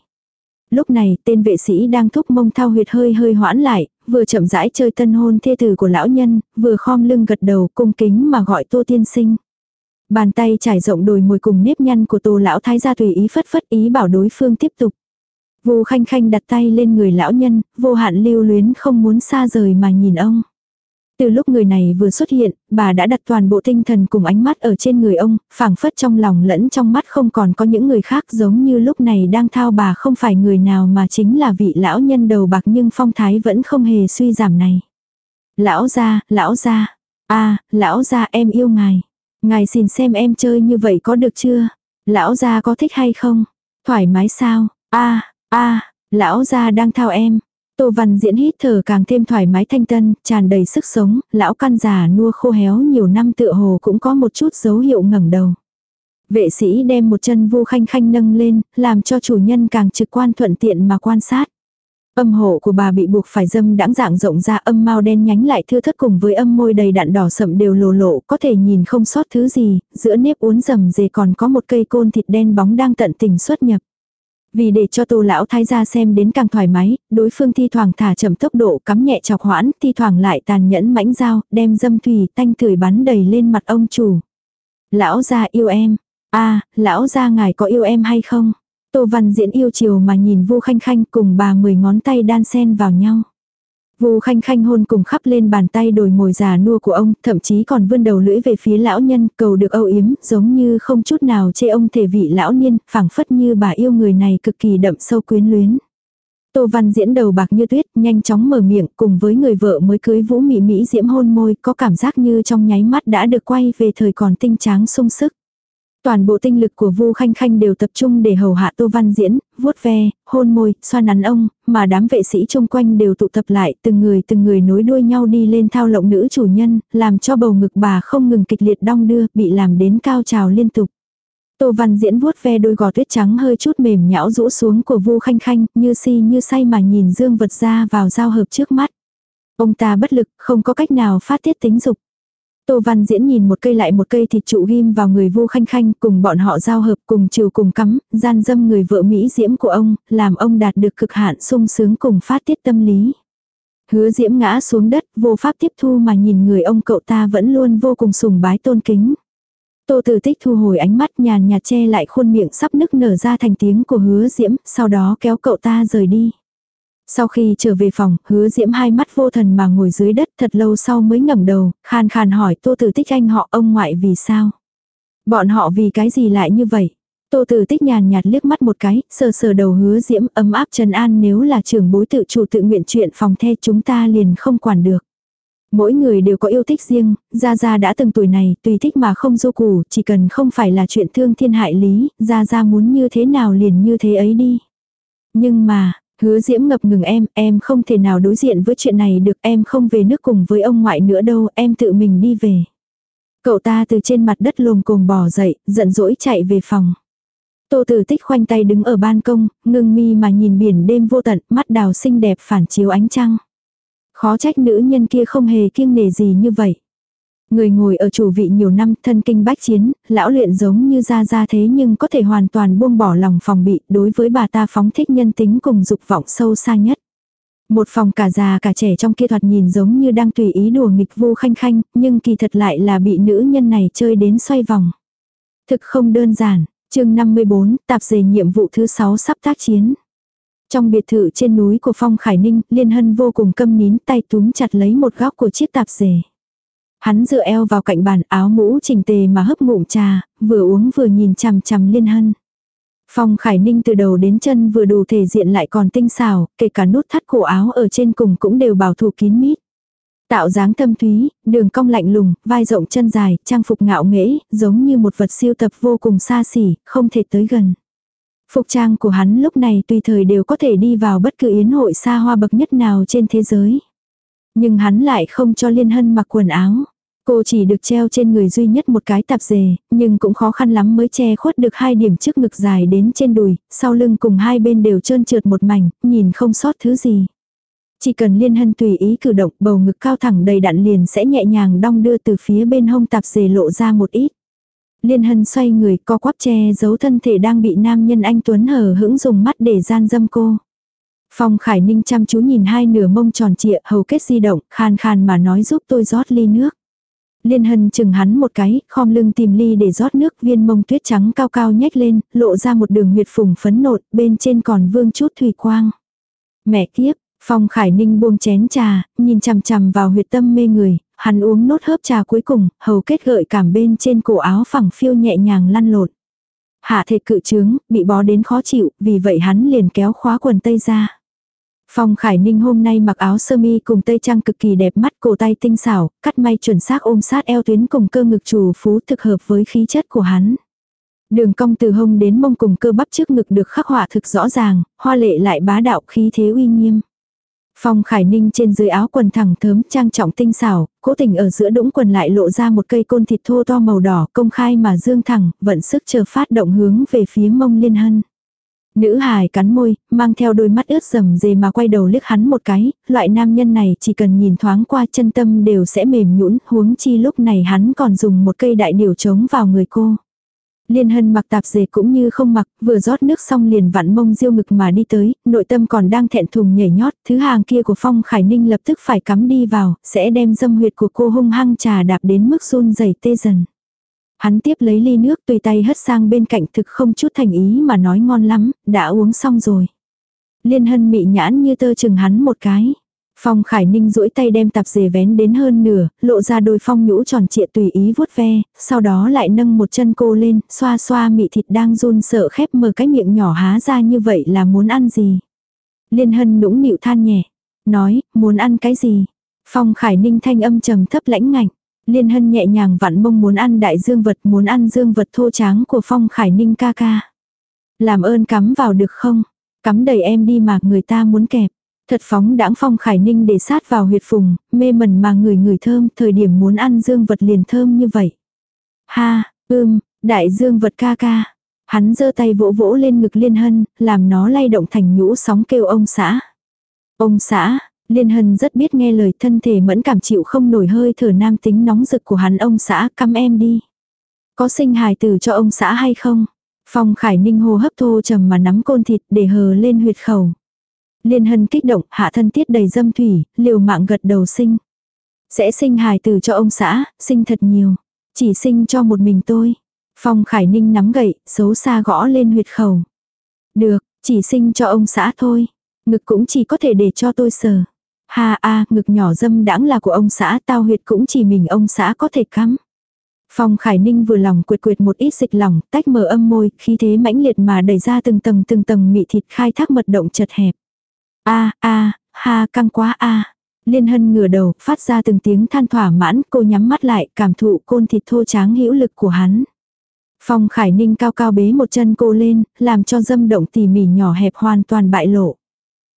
Lúc này, tên vệ sĩ đang thúc mông thao huyệt hơi hơi hoãn lại, vừa chậm rãi chơi tân hôn thê tử của lão nhân, vừa khom lưng gật đầu cung kính mà gọi tô tiên sinh. Bàn tay trải rộng đồi mùi cùng nếp nhăn của tô lão thái gia tùy ý phất phất ý bảo đối phương tiếp tục. Vô khanh khanh đặt tay lên người lão nhân, vô hạn lưu luyến không muốn xa rời mà nhìn ông. Từ lúc người này vừa xuất hiện, bà đã đặt toàn bộ tinh thần cùng ánh mắt ở trên người ông, phảng phất trong lòng lẫn trong mắt không còn có những người khác giống như lúc này đang thao bà không phải người nào mà chính là vị lão nhân đầu bạc nhưng phong thái vẫn không hề suy giảm này. Lão gia, lão gia, a lão gia em yêu ngài. Ngài xin xem em chơi như vậy có được chưa? Lão gia có thích hay không? Thoải mái sao? a a lão gia đang thao em. Tô Văn diễn hít thở càng thêm thoải mái thanh tân, tràn đầy sức sống, lão căn già nua khô héo nhiều năm tựa hồ cũng có một chút dấu hiệu ngẩng đầu. Vệ sĩ đem một chân vu khanh khanh nâng lên, làm cho chủ nhân càng trực quan thuận tiện mà quan sát. Âm hộ của bà bị buộc phải dâm đãng dạng rộng ra âm mau đen nhánh lại thưa thất cùng với âm môi đầy đạn đỏ sậm đều lồ lộ, có thể nhìn không sót thứ gì, giữa nếp uốn rầm dề còn có một cây côn thịt đen bóng đang tận tình xuất nhập. Vì để cho tô lão thái gia xem đến càng thoải mái, đối phương thi thoảng thả chậm tốc độ cắm nhẹ chọc hoãn, thi thoảng lại tàn nhẫn mãnh dao, đem dâm thủy tanh tưởi bắn đầy lên mặt ông chủ. Lão gia yêu em. a lão gia ngài có yêu em hay không? Tô Văn Diễn yêu chiều mà nhìn Vu Khanh Khanh cùng bà mười ngón tay đan sen vào nhau. Vu Khanh Khanh hôn cùng khắp lên bàn tay đồi mồi già nua của ông, thậm chí còn vươn đầu lưỡi về phía lão nhân, cầu được âu yếm, giống như không chút nào chê ông thể vị lão niên, phảng phất như bà yêu người này cực kỳ đậm sâu quyến luyến. Tô Văn diễn đầu bạc như tuyết, nhanh chóng mở miệng, cùng với người vợ mới cưới Vũ Mị Mỹ diễm hôn môi, có cảm giác như trong nháy mắt đã được quay về thời còn tinh tráng sung sức. Toàn bộ tinh lực của Vu Khanh Khanh đều tập trung để hầu hạ Tô Văn Diễn, vuốt ve, hôn môi, xoa nắn ông, mà đám vệ sĩ chung quanh đều tụ tập lại, từng người từng người nối đuôi nhau đi lên thao lộng nữ chủ nhân, làm cho bầu ngực bà không ngừng kịch liệt đong đưa, bị làm đến cao trào liên tục. Tô Văn Diễn vuốt ve đôi gò tuyết trắng hơi chút mềm nhão rũ xuống của Vu Khanh Khanh, như si như say mà nhìn Dương vật ra vào giao hợp trước mắt. Ông ta bất lực, không có cách nào phát tiết tính dục. Tô Văn Diễn nhìn một cây lại một cây thịt trụ ghim vào người Vu Khanh Khanh, cùng bọn họ giao hợp cùng chiều cùng cắm, gian dâm người vợ Mỹ Diễm của ông, làm ông đạt được cực hạn sung sướng cùng phát tiết tâm lý. Hứa Diễm ngã xuống đất, vô pháp tiếp thu mà nhìn người ông cậu ta vẫn luôn vô cùng sùng bái tôn kính. Tô Tử Tích thu hồi ánh mắt nhàn nhạt che lại khuôn miệng sắp nức nở ra thành tiếng của Hứa Diễm, sau đó kéo cậu ta rời đi. Sau khi trở về phòng, hứa diễm hai mắt vô thần mà ngồi dưới đất thật lâu sau mới ngẩng đầu, khan khan hỏi tô tử tích anh họ ông ngoại vì sao. Bọn họ vì cái gì lại như vậy. Tô tử tích nhàn nhạt liếc mắt một cái, sờ sờ đầu hứa diễm ấm áp trần an nếu là trưởng bối tự chủ tự nguyện chuyện phòng the chúng ta liền không quản được. Mỗi người đều có yêu thích riêng, Gia Gia đã từng tuổi này, tùy thích mà không du củ, chỉ cần không phải là chuyện thương thiên hại lý, Gia Gia muốn như thế nào liền như thế ấy đi. Nhưng mà, Hứa diễm ngập ngừng em, em không thể nào đối diện với chuyện này được, em không về nước cùng với ông ngoại nữa đâu, em tự mình đi về. Cậu ta từ trên mặt đất lồm cồm bò dậy, giận dỗi chạy về phòng. Tô tử tích khoanh tay đứng ở ban công, ngưng mi mà nhìn biển đêm vô tận, mắt đào xinh đẹp phản chiếu ánh trăng. Khó trách nữ nhân kia không hề kiêng nề gì như vậy. Người ngồi ở chủ vị nhiều năm thân kinh bách chiến, lão luyện giống như ra ra thế nhưng có thể hoàn toàn buông bỏ lòng phòng bị đối với bà ta phóng thích nhân tính cùng dục vọng sâu xa nhất. Một phòng cả già cả trẻ trong kia thoạt nhìn giống như đang tùy ý đùa nghịch vu khanh khanh, nhưng kỳ thật lại là bị nữ nhân này chơi đến xoay vòng. Thực không đơn giản, chương 54, tạp dề nhiệm vụ thứ 6 sắp tác chiến. Trong biệt thự trên núi của Phong Khải Ninh, Liên Hân vô cùng câm nín tay túm chặt lấy một góc của chiếc tạp dề. Hắn dựa eo vào cạnh bàn áo mũ chỉnh tề mà hấp ngụm trà, vừa uống vừa nhìn chằm chằm liên hân. Phong Khải Ninh từ đầu đến chân vừa đủ thể diện lại còn tinh xảo, kể cả nút thắt cổ áo ở trên cùng cũng đều bảo thủ kín mít. Tạo dáng thâm thúy, đường cong lạnh lùng, vai rộng chân dài, trang phục ngạo nghễ, giống như một vật siêu tập vô cùng xa xỉ, không thể tới gần. Phục trang của hắn lúc này tùy thời đều có thể đi vào bất cứ yến hội xa hoa bậc nhất nào trên thế giới. Nhưng hắn lại không cho Liên Hân mặc quần áo. Cô chỉ được treo trên người duy nhất một cái tạp dề, nhưng cũng khó khăn lắm mới che khuất được hai điểm trước ngực dài đến trên đùi, sau lưng cùng hai bên đều trơn trượt một mảnh, nhìn không sót thứ gì. Chỉ cần liên hân tùy ý cử động bầu ngực cao thẳng đầy đặn liền sẽ nhẹ nhàng đong đưa từ phía bên hông tạp dề lộ ra một ít. Liên hân xoay người co quắp che giấu thân thể đang bị nam nhân anh Tuấn hở hững dùng mắt để gian dâm cô. Phong Khải Ninh chăm chú nhìn hai nửa mông tròn trịa hầu kết di động, khan khan mà nói giúp tôi rót ly nước. Liên hân chừng hắn một cái, khom lưng tìm ly để rót nước viên mông tuyết trắng cao cao nhếch lên, lộ ra một đường huyệt phùng phấn nộn, bên trên còn vương chút thủy quang. Mẹ kiếp, Phong Khải Ninh buông chén trà, nhìn chằm chằm vào huyệt tâm mê người, Hắn uống nốt hớp trà cuối cùng, hầu kết gợi cảm bên trên cổ áo phẳng phiêu nhẹ nhàng lăn lột. Hạ thể cự trướng, bị bó đến khó chịu, vì vậy hắn liền kéo khóa quần tây ra. Phong Khải Ninh hôm nay mặc áo sơ mi cùng tây trang cực kỳ đẹp mắt cổ tay tinh xảo, cắt may chuẩn xác ôm sát eo tuyến cùng cơ ngực chủ phú thực hợp với khí chất của hắn. Đường cong từ hông đến mông cùng cơ bắp trước ngực được khắc họa thực rõ ràng, hoa lệ lại bá đạo khí thế uy nghiêm. Phong Khải Ninh trên dưới áo quần thẳng thớm trang trọng tinh xảo, cố tình ở giữa đũng quần lại lộ ra một cây côn thịt thô to màu đỏ công khai mà dương thẳng, vận sức chờ phát động hướng về phía mông liên hân. Nữ hài cắn môi, mang theo đôi mắt ướt rầm dề mà quay đầu liếc hắn một cái, loại nam nhân này chỉ cần nhìn thoáng qua chân tâm đều sẽ mềm nhũn huống chi lúc này hắn còn dùng một cây đại điều chống vào người cô. Liên hân mặc tạp dề cũng như không mặc, vừa rót nước xong liền vặn mông diêu ngực mà đi tới, nội tâm còn đang thẹn thùng nhảy nhót, thứ hàng kia của Phong Khải Ninh lập tức phải cắm đi vào, sẽ đem dâm huyệt của cô hung hăng trà đạp đến mức run rẩy tê dần. Hắn tiếp lấy ly nước tùy tay hất sang bên cạnh thực không chút thành ý mà nói ngon lắm, đã uống xong rồi. Liên hân mị nhãn như tơ chừng hắn một cái. Phong Khải Ninh duỗi tay đem tạp dề vén đến hơn nửa, lộ ra đôi phong nhũ tròn trịa tùy ý vuốt ve, sau đó lại nâng một chân cô lên, xoa xoa mị thịt đang run sợ khép mở cái miệng nhỏ há ra như vậy là muốn ăn gì. Liên hân nũng nịu than nhẹ, nói, muốn ăn cái gì. Phong Khải Ninh thanh âm trầm thấp lãnh ngạnh. Liên hân nhẹ nhàng vặn mông muốn ăn đại dương vật muốn ăn dương vật thô tráng của Phong Khải Ninh ca ca. Làm ơn cắm vào được không? Cắm đầy em đi mà người ta muốn kẹp. Thật phóng đãng Phong Khải Ninh để sát vào huyệt phùng, mê mẩn mà người người thơm, thời điểm muốn ăn dương vật liền thơm như vậy. Ha, ưm, đại dương vật ca ca. Hắn giơ tay vỗ vỗ lên ngực liên hân, làm nó lay động thành nhũ sóng kêu ông xã. Ông xã, Liên Hân rất biết nghe lời thân thể mẫn cảm chịu không nổi hơi thở nam tính nóng rực của hắn ông xã căm em đi. Có sinh hài tử cho ông xã hay không? Phong Khải Ninh hô hấp thô trầm mà nắm côn thịt để hờ lên huyệt khẩu. Liên Hân kích động, hạ thân tiết đầy dâm thủy, liều mạng gật đầu sinh. Sẽ sinh hài tử cho ông xã, sinh thật nhiều. Chỉ sinh cho một mình tôi. Phong Khải Ninh nắm gậy, xấu xa gõ lên huyệt khẩu. Được, chỉ sinh cho ông xã thôi. Ngực cũng chỉ có thể để cho tôi sờ. Ha a, ngực nhỏ dâm đãng là của ông xã, tao huyệt cũng chỉ mình ông xã có thể cắm. Phong Khải Ninh vừa lòng quyệt quyệt một ít dịch lỏng, tách mở âm môi, khí thế mãnh liệt mà đẩy ra từng tầng từng tầng mị thịt khai thác mật động chật hẹp. A a, ha căng quá a. Liên Hân ngửa đầu, phát ra từng tiếng than thỏa mãn, cô nhắm mắt lại, cảm thụ côn thịt thô tráng hữu lực của hắn. Phong Khải Ninh cao cao bế một chân cô lên, làm cho dâm động tỉ mỉ nhỏ hẹp hoàn toàn bại lộ.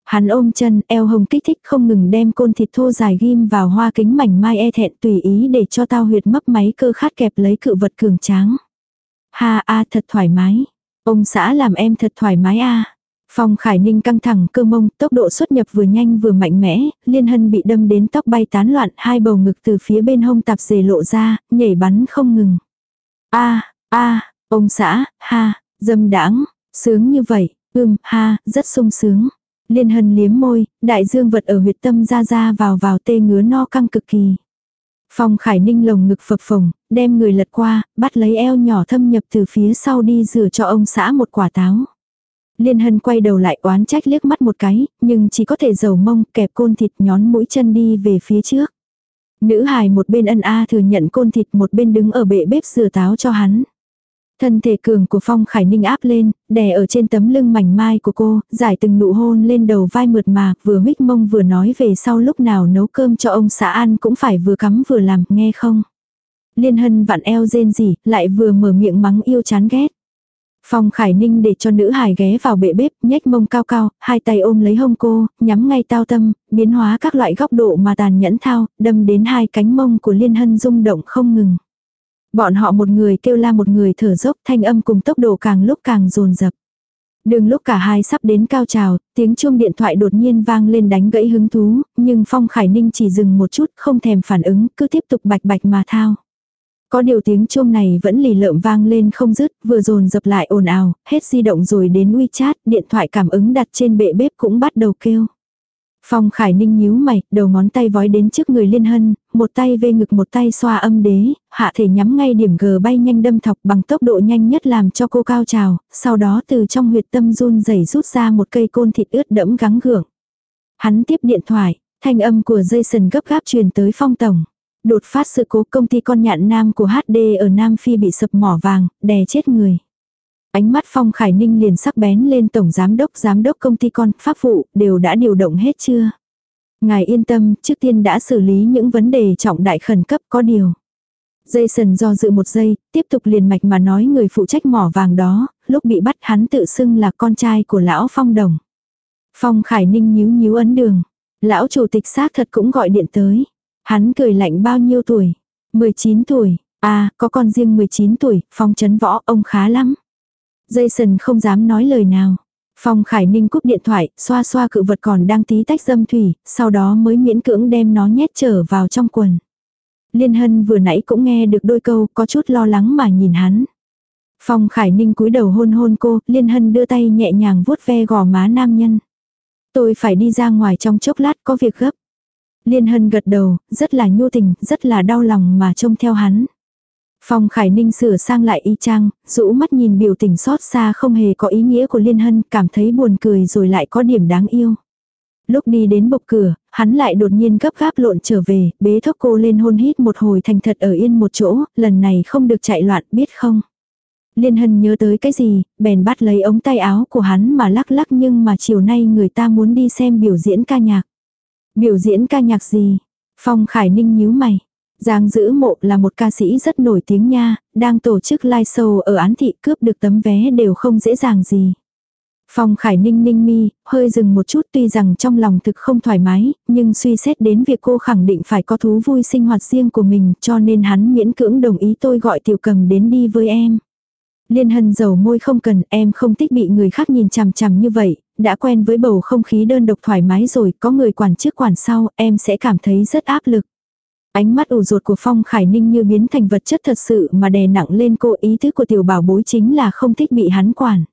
Hắn ôm chân, eo hồng kích thích không ngừng đem côn thịt thô dài ghim vào hoa kính mảnh mai e thẹn tùy ý để cho tao huyệt mấp máy cơ khát kẹp lấy cự vật cường tráng. Ha a thật thoải mái. Ông xã làm em thật thoải mái a. Phong Khải Ninh căng thẳng cơ mông, tốc độ xuất nhập vừa nhanh vừa mạnh mẽ, liên hân bị đâm đến tóc bay tán loạn, hai bầu ngực từ phía bên hông tạp dề lộ ra, nhảy bắn không ngừng. A, a, ông xã, ha, dâm đãng, sướng như vậy, ưm, ha, rất sung sướng. Liên hân liếm môi, đại dương vật ở huyệt tâm ra ra vào vào tê ngứa no căng cực kỳ. Phong Khải Ninh lồng ngực phập phồng, đem người lật qua, bắt lấy eo nhỏ thâm nhập từ phía sau đi rửa cho ông xã một quả táo. Liên hân quay đầu lại oán trách liếc mắt một cái, nhưng chỉ có thể dầu mông kẹp côn thịt nhón mũi chân đi về phía trước. Nữ hài một bên ân a thừa nhận côn thịt một bên đứng ở bệ bếp rửa táo cho hắn. Thân thể cường của Phong Khải Ninh áp lên, đè ở trên tấm lưng mảnh mai của cô, giải từng nụ hôn lên đầu vai mượt mà, vừa huyết mông vừa nói về sau lúc nào nấu cơm cho ông xã ăn cũng phải vừa cắm vừa làm, nghe không? Liên hân vặn eo rên rỉ, lại vừa mở miệng mắng yêu chán ghét. Phong Khải Ninh để cho nữ hài ghé vào bệ bếp, nhếch mông cao cao, hai tay ôm lấy hông cô, nhắm ngay tao tâm, biến hóa các loại góc độ mà tàn nhẫn thao, đâm đến hai cánh mông của Liên Hân rung động không ngừng. Bọn họ một người kêu la một người thở dốc thanh âm cùng tốc độ càng lúc càng dồn dập. Đường lúc cả hai sắp đến cao trào, tiếng chuông điện thoại đột nhiên vang lên đánh gãy hứng thú, nhưng Phong Khải Ninh chỉ dừng một chút không thèm phản ứng, cứ tiếp tục bạch bạch mà thao. Có điều tiếng chuông này vẫn lì lợm vang lên không dứt, vừa dồn dập lại ồn ào, hết di động rồi đến WeChat, điện thoại cảm ứng đặt trên bệ bếp cũng bắt đầu kêu. Phong Khải Ninh nhíu mày, đầu ngón tay vói đến trước người Liên Hân, một tay vê ngực một tay xoa âm đế, hạ thể nhắm ngay điểm g bay nhanh đâm thọc bằng tốc độ nhanh nhất làm cho cô cao trào, sau đó từ trong huyệt tâm run rẩy rút ra một cây côn thịt ướt đẫm gắng gượng. Hắn tiếp điện thoại, thanh âm của Jason gấp gáp truyền tới Phong Tổng. Đột phát sự cố công ty con nhạn nam của HD ở Nam Phi bị sập mỏ vàng, đè chết người. Ánh mắt Phong Khải Ninh liền sắc bén lên Tổng Giám đốc, Giám đốc công ty con, pháp vụ, đều đã điều động hết chưa? Ngài yên tâm, trước tiên đã xử lý những vấn đề trọng đại khẩn cấp có điều. Jason do dự một giây, tiếp tục liền mạch mà nói người phụ trách mỏ vàng đó, lúc bị bắt hắn tự xưng là con trai của lão Phong Đồng. Phong Khải Ninh nhíu nhíu ấn đường. Lão chủ tịch xác thật cũng gọi điện tới. Hắn cười lạnh bao nhiêu tuổi? 19 tuổi. À, có con riêng 19 tuổi, Phong chấn võ, ông khá lắm. Jason không dám nói lời nào. Phong Khải Ninh cúp điện thoại, xoa xoa cự vật còn đang tí tách dâm thủy, sau đó mới miễn cưỡng đem nó nhét trở vào trong quần. Liên Hân vừa nãy cũng nghe được đôi câu, có chút lo lắng mà nhìn hắn. Phong Khải Ninh cúi đầu hôn hôn cô, Liên Hân đưa tay nhẹ nhàng vuốt ve gò má nam nhân. Tôi phải đi ra ngoài trong chốc lát có việc gấp. Liên Hân gật đầu, rất là nhu tình, rất là đau lòng mà trông theo hắn. Phong Khải Ninh sửa sang lại y chang, rũ mắt nhìn biểu tình xót xa không hề có ý nghĩa của Liên Hân, cảm thấy buồn cười rồi lại có điểm đáng yêu. Lúc đi đến bục cửa, hắn lại đột nhiên gấp gáp lộn trở về, bế thốc cô lên hôn hít một hồi thành thật ở yên một chỗ, lần này không được chạy loạn biết không. Liên Hân nhớ tới cái gì, bèn bắt lấy ống tay áo của hắn mà lắc lắc nhưng mà chiều nay người ta muốn đi xem biểu diễn ca nhạc. Biểu diễn ca nhạc gì? Phong Khải Ninh nhíu mày. Giang Dữ Mộ là một ca sĩ rất nổi tiếng nha, đang tổ chức live show ở án thị cướp được tấm vé đều không dễ dàng gì. Phong Khải Ninh ninh mi, hơi dừng một chút tuy rằng trong lòng thực không thoải mái, nhưng suy xét đến việc cô khẳng định phải có thú vui sinh hoạt riêng của mình cho nên hắn miễn cưỡng đồng ý tôi gọi tiểu cầm đến đi với em. Liên hân dầu môi không cần, em không thích bị người khác nhìn chằm chằm như vậy, đã quen với bầu không khí đơn độc thoải mái rồi, có người quản trước quản sau, em sẽ cảm thấy rất áp lực. Ánh mắt ủ ruột của Phong Khải Ninh như biến thành vật chất thật sự mà đè nặng lên cô ý thức của tiểu bảo bối chính là không thích bị hắn quản.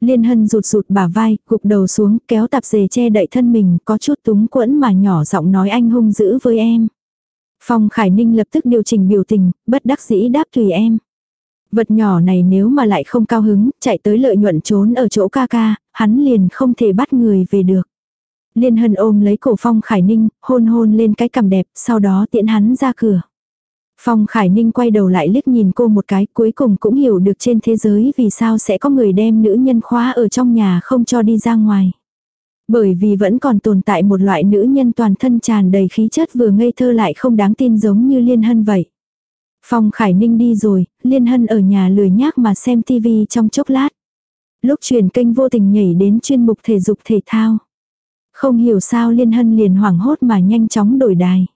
Liên hân rụt rụt bả vai, gục đầu xuống, kéo tạp dề che đậy thân mình, có chút túng quẫn mà nhỏ giọng nói anh hung dữ với em. Phong Khải Ninh lập tức điều chỉnh biểu tình, bất đắc dĩ đáp tùy em. Vật nhỏ này nếu mà lại không cao hứng, chạy tới lợi nhuận trốn ở chỗ ca ca, hắn liền không thể bắt người về được. Liên hân ôm lấy cổ Phong Khải Ninh, hôn hôn lên cái cằm đẹp, sau đó tiễn hắn ra cửa. Phong Khải Ninh quay đầu lại liếc nhìn cô một cái, cuối cùng cũng hiểu được trên thế giới vì sao sẽ có người đem nữ nhân khóa ở trong nhà không cho đi ra ngoài. Bởi vì vẫn còn tồn tại một loại nữ nhân toàn thân tràn đầy khí chất vừa ngây thơ lại không đáng tin giống như Liên Hân vậy. Phong Khải Ninh đi rồi, Liên Hân ở nhà lười nhác mà xem tivi trong chốc lát. Lúc truyền kênh vô tình nhảy đến chuyên mục thể dục thể thao. Không hiểu sao Liên Hân liền hoảng hốt mà nhanh chóng đổi đài.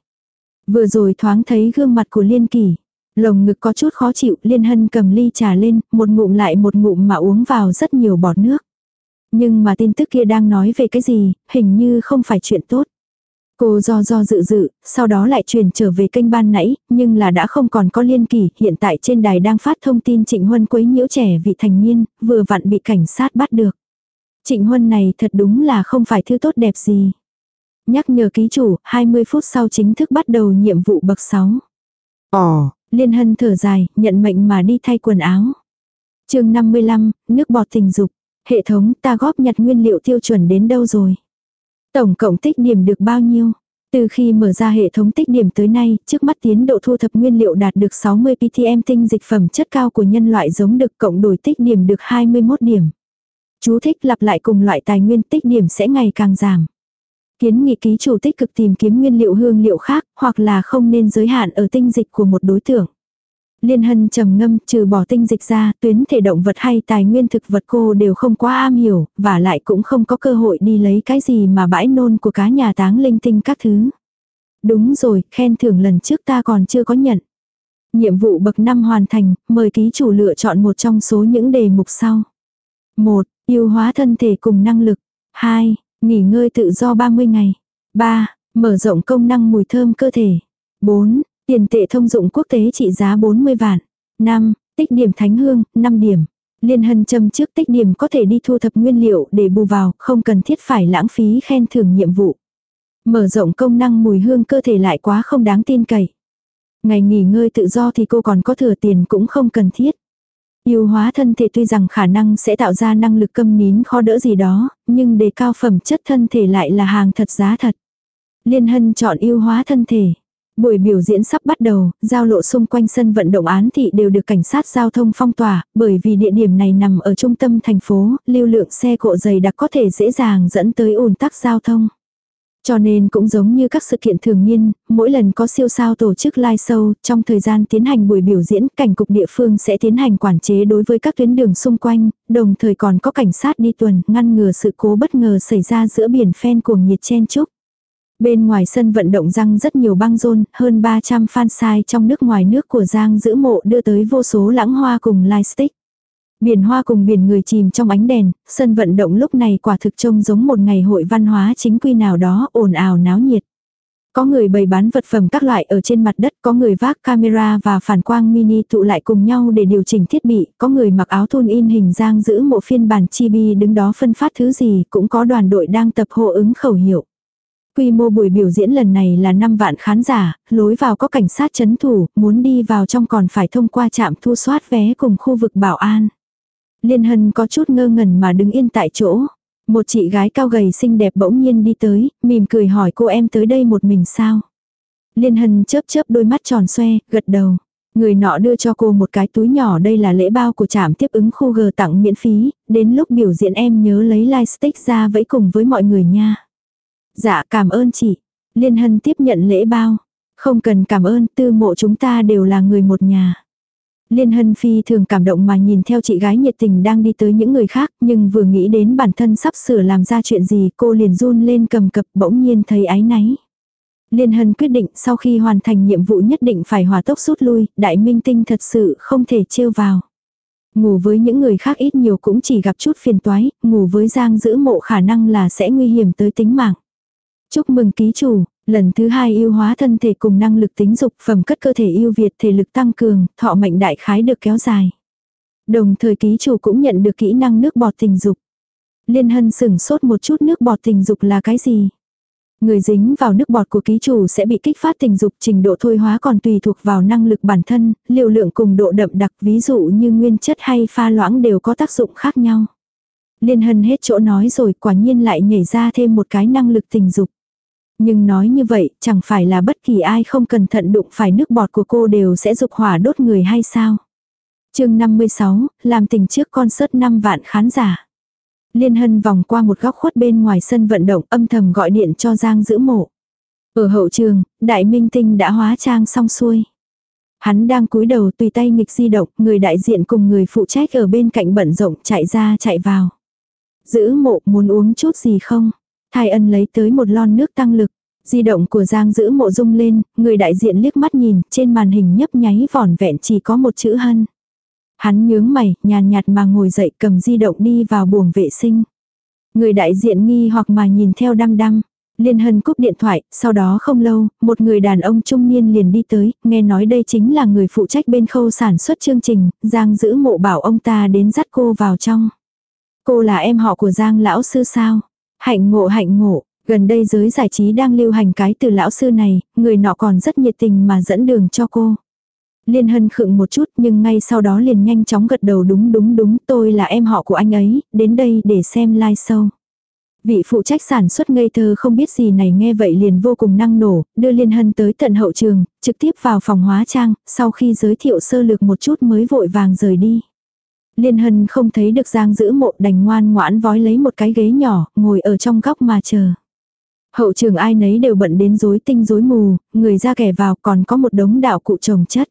Vừa rồi thoáng thấy gương mặt của Liên Kỳ. Lồng ngực có chút khó chịu, Liên Hân cầm ly trà lên, một ngụm lại một ngụm mà uống vào rất nhiều bọt nước. Nhưng mà tin tức kia đang nói về cái gì, hình như không phải chuyện tốt. Cô do do dự dự, sau đó lại truyền trở về kênh ban nãy, nhưng là đã không còn có liên kỳ, hiện tại trên đài đang phát thông tin Trịnh Huân quấy nhiễu trẻ vị thành niên, vừa vặn bị cảnh sát bắt được. Trịnh Huân này thật đúng là không phải thứ tốt đẹp gì. Nhắc nhở ký chủ, 20 phút sau chính thức bắt đầu nhiệm vụ bậc 6. Ồ, Liên Hân thở dài, nhận mệnh mà đi thay quần áo. chương 55, nước bọt tình dục. Hệ thống ta góp nhặt nguyên liệu tiêu chuẩn đến đâu rồi? Tổng cộng tích điểm được bao nhiêu? Từ khi mở ra hệ thống tích điểm tới nay, trước mắt tiến độ thu thập nguyên liệu đạt được 60 PTM tinh dịch phẩm chất cao của nhân loại giống được cộng đổi tích điểm được 21 điểm. Chú thích lặp lại cùng loại tài nguyên tích điểm sẽ ngày càng giảm. Kiến nghị ký chủ tích cực tìm kiếm nguyên liệu hương liệu khác, hoặc là không nên giới hạn ở tinh dịch của một đối tượng. Liên hân trầm ngâm, trừ bỏ tinh dịch ra, tuyến thể động vật hay tài nguyên thực vật cô đều không quá am hiểu, và lại cũng không có cơ hội đi lấy cái gì mà bãi nôn của cá nhà táng linh tinh các thứ. Đúng rồi, khen thưởng lần trước ta còn chưa có nhận. Nhiệm vụ bậc 5 hoàn thành, mời ký chủ lựa chọn một trong số những đề mục sau. 1. Yêu hóa thân thể cùng năng lực. 2. Nghỉ ngơi tự do 30 ngày. 3. Mở rộng công năng mùi thơm cơ thể. 4. Tiền tệ thông dụng quốc tế trị giá 40 vạn. 5. Tích điểm thánh hương, 5 điểm. Liên hân châm trước tích điểm có thể đi thu thập nguyên liệu để bù vào, không cần thiết phải lãng phí khen thưởng nhiệm vụ. Mở rộng công năng mùi hương cơ thể lại quá không đáng tin cậy. Ngày nghỉ ngơi tự do thì cô còn có thừa tiền cũng không cần thiết. Yêu hóa thân thể tuy rằng khả năng sẽ tạo ra năng lực câm nín khó đỡ gì đó, nhưng đề cao phẩm chất thân thể lại là hàng thật giá thật. Liên hân chọn yêu hóa thân thể. Buổi biểu diễn sắp bắt đầu, giao lộ xung quanh sân vận động án thị đều được cảnh sát giao thông phong tỏa, bởi vì địa điểm này nằm ở trung tâm thành phố, lưu lượng xe cộ dày đặc có thể dễ dàng dẫn tới ủn tắc giao thông. Cho nên cũng giống như các sự kiện thường niên, mỗi lần có siêu sao tổ chức live show, trong thời gian tiến hành buổi biểu diễn, cảnh cục địa phương sẽ tiến hành quản chế đối với các tuyến đường xung quanh, đồng thời còn có cảnh sát đi tuần, ngăn ngừa sự cố bất ngờ xảy ra giữa biển phen cuồng nhiệt chen chúc. Bên ngoài sân vận động Giang rất nhiều băng rôn, hơn 300 fan sai trong nước ngoài nước của Giang giữ mộ đưa tới vô số lãng hoa cùng lightstick. Biển hoa cùng biển người chìm trong ánh đèn, sân vận động lúc này quả thực trông giống một ngày hội văn hóa chính quy nào đó ồn ào náo nhiệt. Có người bày bán vật phẩm các loại ở trên mặt đất, có người vác camera và phản quang mini tụ lại cùng nhau để điều chỉnh thiết bị, có người mặc áo thun in hình giang giữ một phiên bản chibi đứng đó phân phát thứ gì, cũng có đoàn đội đang tập hô ứng khẩu hiệu. Quy mô buổi biểu diễn lần này là 5 vạn khán giả, lối vào có cảnh sát chấn thủ, muốn đi vào trong còn phải thông qua trạm thu soát vé cùng khu vực bảo an. Liên Hân có chút ngơ ngẩn mà đứng yên tại chỗ. Một chị gái cao gầy xinh đẹp bỗng nhiên đi tới, mỉm cười hỏi cô em tới đây một mình sao. Liên Hân chớp chớp đôi mắt tròn xoe, gật đầu. Người nọ đưa cho cô một cái túi nhỏ đây là lễ bao của trạm tiếp ứng khu G tặng miễn phí, đến lúc biểu diễn em nhớ lấy lightstick ra vẫy cùng với mọi người nha. Dạ cảm ơn chị. Liên Hân tiếp nhận lễ bao. Không cần cảm ơn, tư mộ chúng ta đều là người một nhà. Liên Hân Phi thường cảm động mà nhìn theo chị gái nhiệt tình đang đi tới những người khác, nhưng vừa nghĩ đến bản thân sắp sửa làm ra chuyện gì cô liền run lên cầm cập bỗng nhiên thấy ái náy. Liên Hân quyết định sau khi hoàn thành nhiệm vụ nhất định phải hòa tốc rút lui, đại minh tinh thật sự không thể trêu vào. Ngủ với những người khác ít nhiều cũng chỉ gặp chút phiền toái, ngủ với Giang giữ mộ khả năng là sẽ nguy hiểm tới tính mạng. Chúc mừng ký chủ, lần thứ hai yêu hóa thân thể cùng năng lực tính dục phẩm cất cơ thể yêu Việt thể lực tăng cường, thọ mệnh đại khái được kéo dài. Đồng thời ký chủ cũng nhận được kỹ năng nước bọt tình dục. Liên hân sửng sốt một chút nước bọt tình dục là cái gì? Người dính vào nước bọt của ký chủ sẽ bị kích phát tình dục trình độ thôi hóa còn tùy thuộc vào năng lực bản thân, liều lượng cùng độ đậm đặc ví dụ như nguyên chất hay pha loãng đều có tác dụng khác nhau. Liên hân hết chỗ nói rồi quả nhiên lại nhảy ra thêm một cái năng lực tình dục. Nhưng nói như vậy, chẳng phải là bất kỳ ai không cẩn thận đụng phải nước bọt của cô đều sẽ dục hỏa đốt người hay sao? chương 56, làm tình trước concert 5 vạn khán giả. Liên Hân vòng qua một góc khuất bên ngoài sân vận động âm thầm gọi điện cho Giang giữ mộ. Ở hậu trường, đại minh tinh đã hóa trang xong xuôi. Hắn đang cúi đầu tùy tay nghịch di động, người đại diện cùng người phụ trách ở bên cạnh bận rộng chạy ra chạy vào. Giữ mộ muốn uống chút gì không? Thái ân lấy tới một lon nước tăng lực. Di động của Giang giữ mộ rung lên, người đại diện liếc mắt nhìn, trên màn hình nhấp nháy vỏn vẹn chỉ có một chữ hân. Hắn nhướng mày, nhàn nhạt mà ngồi dậy cầm di động đi vào buồng vệ sinh. Người đại diện nghi hoặc mà nhìn theo đăm đăm. Liên Hân cúp điện thoại, sau đó không lâu, một người đàn ông trung niên liền đi tới, nghe nói đây chính là người phụ trách bên khâu sản xuất chương trình, Giang giữ mộ bảo ông ta đến dắt cô vào trong. Cô là em họ của Giang lão sư sao? Hạnh ngộ hạnh ngộ, gần đây giới giải trí đang lưu hành cái từ lão sư này, người nọ còn rất nhiệt tình mà dẫn đường cho cô. Liên hân khựng một chút nhưng ngay sau đó liền nhanh chóng gật đầu đúng đúng đúng tôi là em họ của anh ấy, đến đây để xem live show. Vị phụ trách sản xuất ngây thơ không biết gì này nghe vậy liền vô cùng năng nổ, đưa Liên Hân tới tận hậu trường, trực tiếp vào phòng hóa trang, sau khi giới thiệu sơ lược một chút mới vội vàng rời đi. Liên Hân không thấy được Giang giữ mộ đành ngoan ngoãn vói lấy một cái ghế nhỏ, ngồi ở trong góc mà chờ. Hậu trường ai nấy đều bận đến rối tinh rối mù, người ra kẻ vào còn có một đống đạo cụ trồng chất.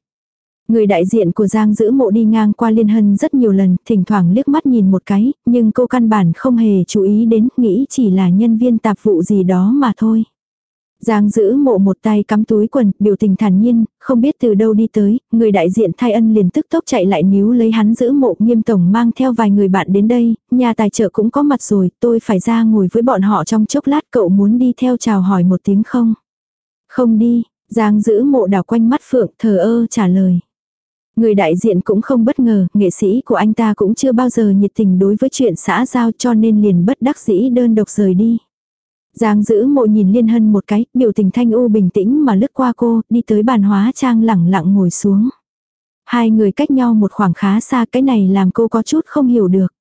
Người đại diện của Giang giữ mộ đi ngang qua Liên Hân rất nhiều lần, thỉnh thoảng liếc mắt nhìn một cái, nhưng cô căn bản không hề chú ý đến, nghĩ chỉ là nhân viên tạp vụ gì đó mà thôi. Giang giữ mộ một tay cắm túi quần, biểu tình thản nhiên, không biết từ đâu đi tới, người đại diện thay ân liền tức tốc chạy lại níu lấy hắn giữ mộ nghiêm tổng mang theo vài người bạn đến đây, nhà tài trợ cũng có mặt rồi, tôi phải ra ngồi với bọn họ trong chốc lát cậu muốn đi theo chào hỏi một tiếng không? Không đi, Giang giữ mộ đảo quanh mắt phượng thờ ơ trả lời. Người đại diện cũng không bất ngờ, nghệ sĩ của anh ta cũng chưa bao giờ nhiệt tình đối với chuyện xã giao cho nên liền bất đắc dĩ đơn độc rời đi. Giang giữ mộ nhìn Liên Hân một cái, biểu tình thanh u bình tĩnh mà lướt qua cô, đi tới bàn hóa trang lẳng lặng ngồi xuống. Hai người cách nhau một khoảng khá xa cái này làm cô có chút không hiểu được.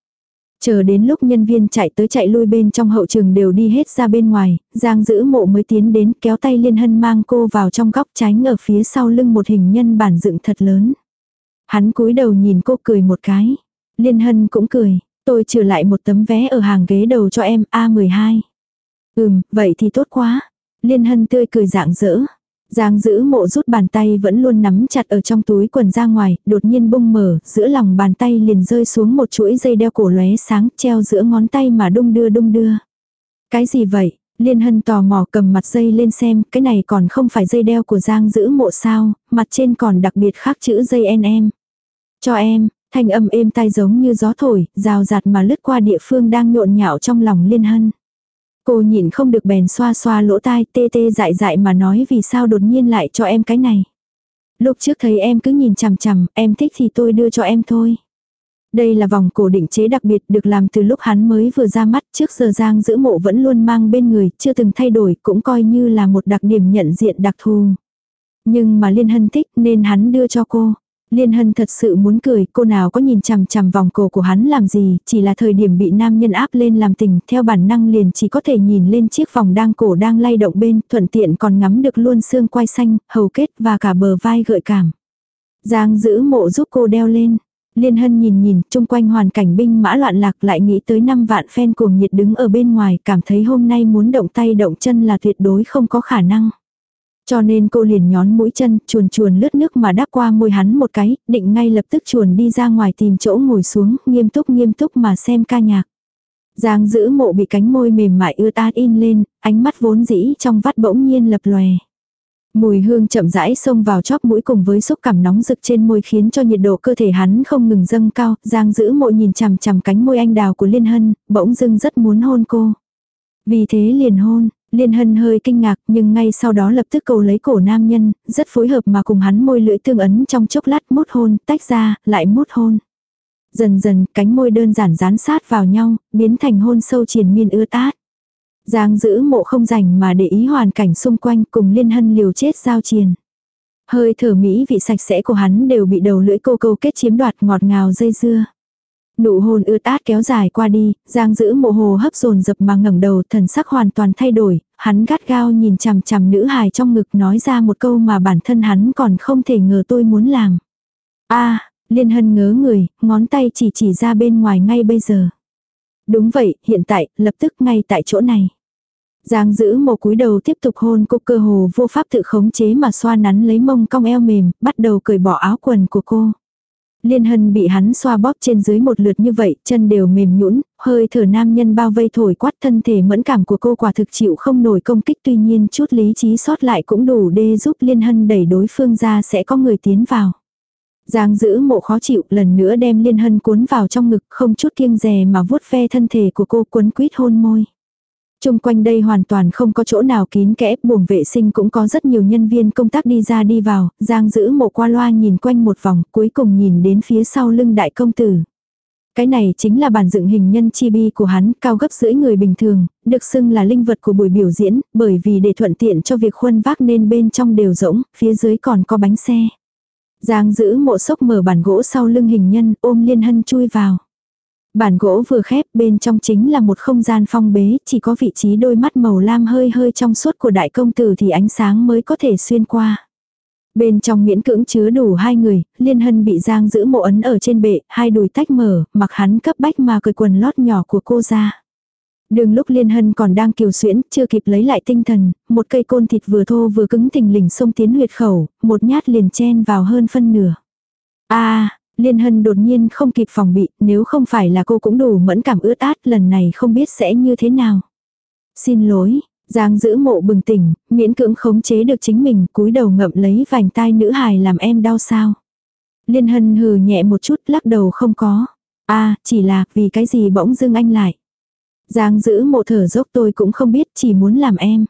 Chờ đến lúc nhân viên chạy tới chạy lui bên trong hậu trường đều đi hết ra bên ngoài, Giang giữ mộ mới tiến đến kéo tay Liên Hân mang cô vào trong góc tránh ở phía sau lưng một hình nhân bản dựng thật lớn. Hắn cúi đầu nhìn cô cười một cái. Liên Hân cũng cười, tôi trừ lại một tấm vé ở hàng ghế đầu cho em A12. Ừm, vậy thì tốt quá. Liên Hân tươi cười dạng dỡ. Giang giữ mộ rút bàn tay vẫn luôn nắm chặt ở trong túi quần ra ngoài, đột nhiên bung mở, giữa lòng bàn tay liền rơi xuống một chuỗi dây đeo cổ lóe sáng treo giữa ngón tay mà đung đưa đung đưa. Cái gì vậy? Liên hân tò mò cầm mặt dây lên xem, cái này còn không phải dây đeo của Giang giữ mộ sao, mặt trên còn đặc biệt khắc chữ dây NM. Cho em, thanh âm êm tai giống như gió thổi, rào rạt mà lướt qua địa phương đang nhộn nhạo trong lòng liên hân. Cô nhịn không được bèn xoa xoa lỗ tai tê tê dại dại mà nói vì sao đột nhiên lại cho em cái này. Lúc trước thấy em cứ nhìn chằm chằm, em thích thì tôi đưa cho em thôi. Đây là vòng cổ định chế đặc biệt được làm từ lúc hắn mới vừa ra mắt trước giờ Giang giữ mộ vẫn luôn mang bên người, chưa từng thay đổi cũng coi như là một đặc điểm nhận diện đặc thù. Nhưng mà Liên Hân thích nên hắn đưa cho cô. Liên Hân thật sự muốn cười, cô nào có nhìn chằm chằm vòng cổ của hắn làm gì, chỉ là thời điểm bị nam nhân áp lên làm tình, theo bản năng liền chỉ có thể nhìn lên chiếc vòng đang cổ đang lay động bên, thuận tiện còn ngắm được luôn xương quai xanh, hầu kết và cả bờ vai gợi cảm. Giang giữ mộ giúp cô đeo lên. Liên Hân nhìn nhìn, chung quanh hoàn cảnh binh mã loạn lạc lại nghĩ tới năm vạn fan cuồng nhiệt đứng ở bên ngoài, cảm thấy hôm nay muốn động tay động chân là tuyệt đối không có khả năng. Cho nên cô liền nhón mũi chân, chuồn chuồn lướt nước mà đáp qua môi hắn một cái, định ngay lập tức chuồn đi ra ngoài tìm chỗ ngồi xuống, nghiêm túc nghiêm túc mà xem ca nhạc. Giang giữ mộ bị cánh môi mềm mại ưa ta in lên, ánh mắt vốn dĩ trong vắt bỗng nhiên lập lòe. Mùi hương chậm rãi xông vào chóp mũi cùng với xúc cảm nóng rực trên môi khiến cho nhiệt độ cơ thể hắn không ngừng dâng cao, Giang giữ mộ nhìn chằm chằm cánh môi anh đào của Liên Hân, bỗng dưng rất muốn hôn cô. Vì thế liền hôn, Liên hân hơi kinh ngạc nhưng ngay sau đó lập tức cầu lấy cổ nam nhân, rất phối hợp mà cùng hắn môi lưỡi tương ấn trong chốc lát mút hôn, tách ra, lại mút hôn. Dần dần cánh môi đơn giản dán sát vào nhau, biến thành hôn sâu triền miên ưa tát. Giang giữ mộ không rảnh mà để ý hoàn cảnh xung quanh cùng liên hân liều chết giao triền. Hơi thở mỹ vị sạch sẽ của hắn đều bị đầu lưỡi cô câu kết chiếm đoạt ngọt ngào dây dưa. Nụ hôn ướt át kéo dài qua đi, Giang giữ mộ hồ hấp dồn dập mà ngẩng đầu thần sắc hoàn toàn thay đổi, hắn gắt gao nhìn chằm chằm nữ hài trong ngực nói ra một câu mà bản thân hắn còn không thể ngờ tôi muốn làm. a liên hân ngớ người, ngón tay chỉ chỉ ra bên ngoài ngay bây giờ. Đúng vậy, hiện tại, lập tức ngay tại chỗ này. Giang giữ một cúi đầu tiếp tục hôn cô cơ hồ vô pháp tự khống chế mà xoa nắn lấy mông cong eo mềm, bắt đầu cởi bỏ áo quần của cô. Liên hân bị hắn xoa bóp trên dưới một lượt như vậy, chân đều mềm nhũn, hơi thở nam nhân bao vây thổi quát thân thể mẫn cảm của cô quả thực chịu không nổi công kích tuy nhiên chút lý trí sót lại cũng đủ để giúp liên hân đẩy đối phương ra sẽ có người tiến vào. Giang giữ mộ khó chịu lần nữa đem liên hân cuốn vào trong ngực không chút kiêng dè mà vuốt ve thân thể của cô cuốn quýt hôn môi. Trung quanh đây hoàn toàn không có chỗ nào kín kẽ, buồng vệ sinh cũng có rất nhiều nhân viên công tác đi ra đi vào, Giang giữ mộ qua loa nhìn quanh một vòng, cuối cùng nhìn đến phía sau lưng đại công tử. Cái này chính là bản dựng hình nhân chibi của hắn, cao gấp rưỡi người bình thường, được xưng là linh vật của buổi biểu diễn, bởi vì để thuận tiện cho việc khuân vác nên bên trong đều rỗng, phía dưới còn có bánh xe. Giang giữ mộ sốc mở bản gỗ sau lưng hình nhân, ôm liên hân chui vào. Bản gỗ vừa khép bên trong chính là một không gian phong bế, chỉ có vị trí đôi mắt màu lam hơi hơi trong suốt của đại công tử thì ánh sáng mới có thể xuyên qua. Bên trong miễn cưỡng chứa đủ hai người, liên hân bị giang giữ mộ ấn ở trên bệ, hai đùi tách mở, mặc hắn cấp bách mà cởi quần lót nhỏ của cô ra. Đường lúc liên hân còn đang kiều xuyễn, chưa kịp lấy lại tinh thần, một cây côn thịt vừa thô vừa cứng thình lình xông tiến huyệt khẩu, một nhát liền chen vào hơn phân nửa. a Liên Hân đột nhiên không kịp phòng bị, nếu không phải là cô cũng đủ mẫn cảm ướt át lần này không biết sẽ như thế nào. Xin lỗi, Giang giữ mộ bừng tỉnh, miễn cưỡng khống chế được chính mình, cúi đầu ngậm lấy vành tai nữ hài làm em đau sao. Liên Hân hừ nhẹ một chút lắc đầu không có. a chỉ là vì cái gì bỗng dưng anh lại. Giang giữ mộ thở dốc tôi cũng không biết chỉ muốn làm em.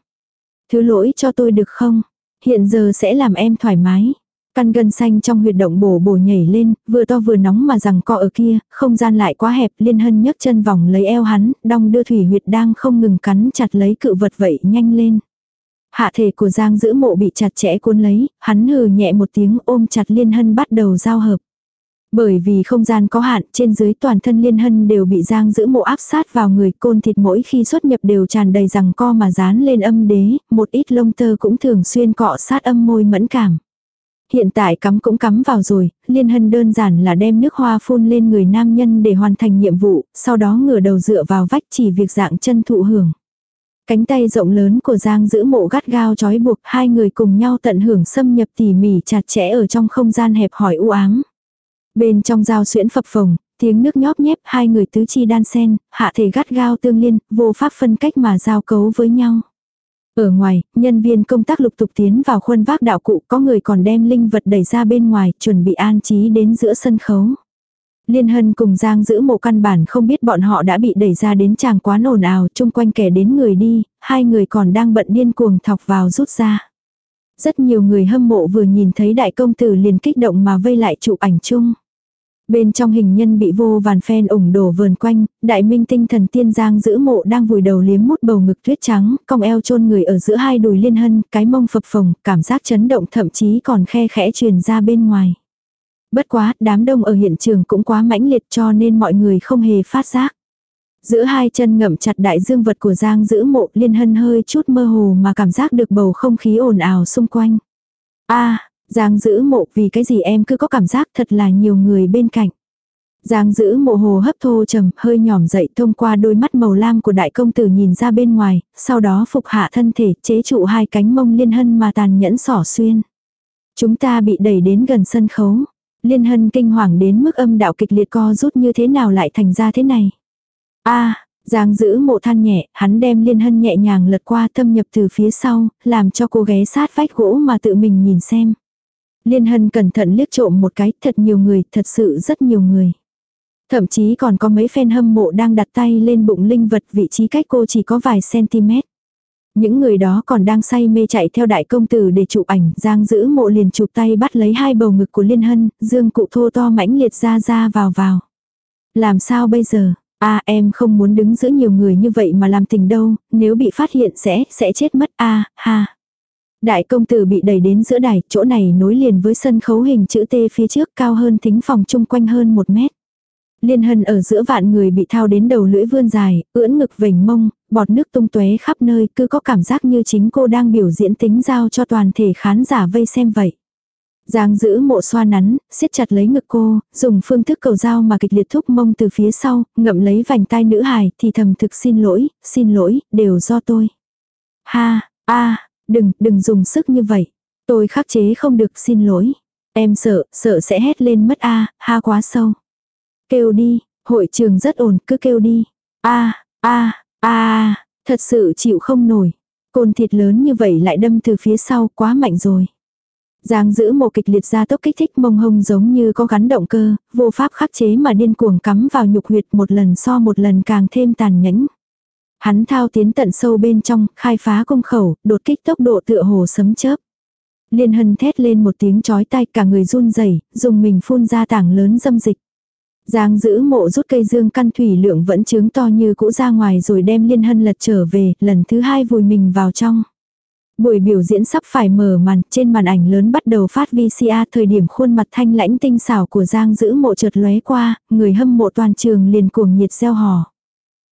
Thứ lỗi cho tôi được không? Hiện giờ sẽ làm em thoải mái. Căn gân xanh trong huyệt động bổ bổ nhảy lên, vừa to vừa nóng mà rằng co ở kia, không gian lại quá hẹp, liên hân nhấc chân vòng lấy eo hắn, đong đưa thủy huyệt đang không ngừng cắn chặt lấy cự vật vậy nhanh lên. Hạ thể của Giang giữ mộ bị chặt chẽ cuốn lấy, hắn hừ nhẹ một tiếng ôm chặt liên hân bắt đầu giao hợp. Bởi vì không gian có hạn, trên dưới toàn thân liên hân đều bị giang giữ mộ áp sát vào người côn thịt mỗi khi xuất nhập đều tràn đầy rằng co mà dán lên âm đế, một ít lông tơ cũng thường xuyên cọ sát âm môi mẫn cảm. Hiện tại cắm cũng cắm vào rồi, liên hân đơn giản là đem nước hoa phun lên người nam nhân để hoàn thành nhiệm vụ, sau đó ngửa đầu dựa vào vách chỉ việc dạng chân thụ hưởng. Cánh tay rộng lớn của Giang giữ mộ gắt gao trói buộc hai người cùng nhau tận hưởng xâm nhập tỉ mỉ chặt chẽ ở trong không gian hẹp hỏi u ám. Bên trong dao xuyễn phập phồng, tiếng nước nhóp nhép hai người tứ chi đan sen, hạ thể gắt gao tương liên, vô pháp phân cách mà giao cấu với nhau. Ở ngoài, nhân viên công tác lục tục tiến vào khuôn vác đạo cụ có người còn đem linh vật đẩy ra bên ngoài chuẩn bị an trí đến giữa sân khấu. Liên Hân cùng Giang giữ mộ căn bản không biết bọn họ đã bị đẩy ra đến chàng quá ồn ào chung quanh kẻ đến người đi, hai người còn đang bận điên cuồng thọc vào rút ra. Rất nhiều người hâm mộ vừa nhìn thấy đại công tử liền kích động mà vây lại chụp ảnh chung. Bên trong hình nhân bị vô vàn phen ủng đổ vờn quanh, đại minh tinh thần tiên giang giữ mộ đang vùi đầu liếm mút bầu ngực tuyết trắng, cong eo chôn người ở giữa hai đùi liên hân, cái mông phập phồng, cảm giác chấn động thậm chí còn khe khẽ truyền ra bên ngoài. Bất quá, đám đông ở hiện trường cũng quá mãnh liệt cho nên mọi người không hề phát giác. Giữa hai chân ngậm chặt đại dương vật của Giang giữ mộ liên hân hơi chút mơ hồ mà cảm giác được bầu không khí ồn ào xung quanh. a Giang giữ mộ vì cái gì em cứ có cảm giác thật là nhiều người bên cạnh. Giang giữ mộ hồ hấp thô trầm, hơi nhỏm dậy thông qua đôi mắt màu lam của đại công tử nhìn ra bên ngoài, sau đó phục hạ thân thể, chế trụ hai cánh mông liên hân mà tàn nhẫn sỏ xuyên. Chúng ta bị đẩy đến gần sân khấu. Liên hân kinh hoàng đến mức âm đạo kịch liệt co rút như thế nào lại thành ra thế này. a Giang giữ mộ than nhẹ, hắn đem liên hân nhẹ nhàng lật qua thâm nhập từ phía sau, làm cho cô ghé sát vách gỗ mà tự mình nhìn xem. Liên hân cẩn thận liếc trộm một cái, thật nhiều người, thật sự rất nhiều người. Thậm chí còn có mấy fan hâm mộ đang đặt tay lên bụng linh vật vị trí cách cô chỉ có vài cm. Những người đó còn đang say mê chạy theo đại công tử để chụp ảnh, Giang giữ mộ liền chụp tay bắt lấy hai bầu ngực của Liên Hân, dương cụ thô to mãnh liệt ra ra vào vào. Làm sao bây giờ? a em không muốn đứng giữa nhiều người như vậy mà làm tình đâu, nếu bị phát hiện sẽ, sẽ chết mất a ha. Đại công tử bị đẩy đến giữa đài, chỗ này nối liền với sân khấu hình chữ T phía trước cao hơn thính phòng chung quanh hơn một mét. Liên hân ở giữa vạn người bị thao đến đầu lưỡi vươn dài, ưỡn ngực vểnh mông, bọt nước tung tóe khắp nơi, cứ có cảm giác như chính cô đang biểu diễn tính giao cho toàn thể khán giả vây xem vậy. Giang giữ mộ xoa nắn, siết chặt lấy ngực cô, dùng phương thức cầu dao mà kịch liệt thúc mông từ phía sau, ngậm lấy vành tai nữ hài, thì thầm thực xin lỗi, xin lỗi, đều do tôi. Ha, a đừng, đừng dùng sức như vậy. Tôi khắc chế không được xin lỗi. Em sợ, sợ sẽ hét lên mất a ha quá sâu. Kêu đi, hội trường rất ổn, cứ kêu đi. a a a thật sự chịu không nổi. Côn thịt lớn như vậy lại đâm từ phía sau quá mạnh rồi. Giang giữ một kịch liệt ra tốc kích thích mông hông giống như có gắn động cơ, vô pháp khắc chế mà điên cuồng cắm vào nhục huyệt một lần so một lần càng thêm tàn nhẫn. Hắn thao tiến tận sâu bên trong, khai phá công khẩu, đột kích tốc độ tựa hồ sấm chớp. Liên hân thét lên một tiếng chói tai cả người run rẩy dùng mình phun ra tảng lớn dâm dịch. Giang giữ mộ rút cây dương căn thủy lượng vẫn trướng to như cũ ra ngoài rồi đem liên hân lật trở về, lần thứ hai vùi mình vào trong. Buổi biểu diễn sắp phải mở màn, trên màn ảnh lớn bắt đầu phát VCR thời điểm khuôn mặt thanh lãnh tinh xảo của Giang giữ mộ chợt lóe qua, người hâm mộ toàn trường liền cuồng nhiệt gieo hò.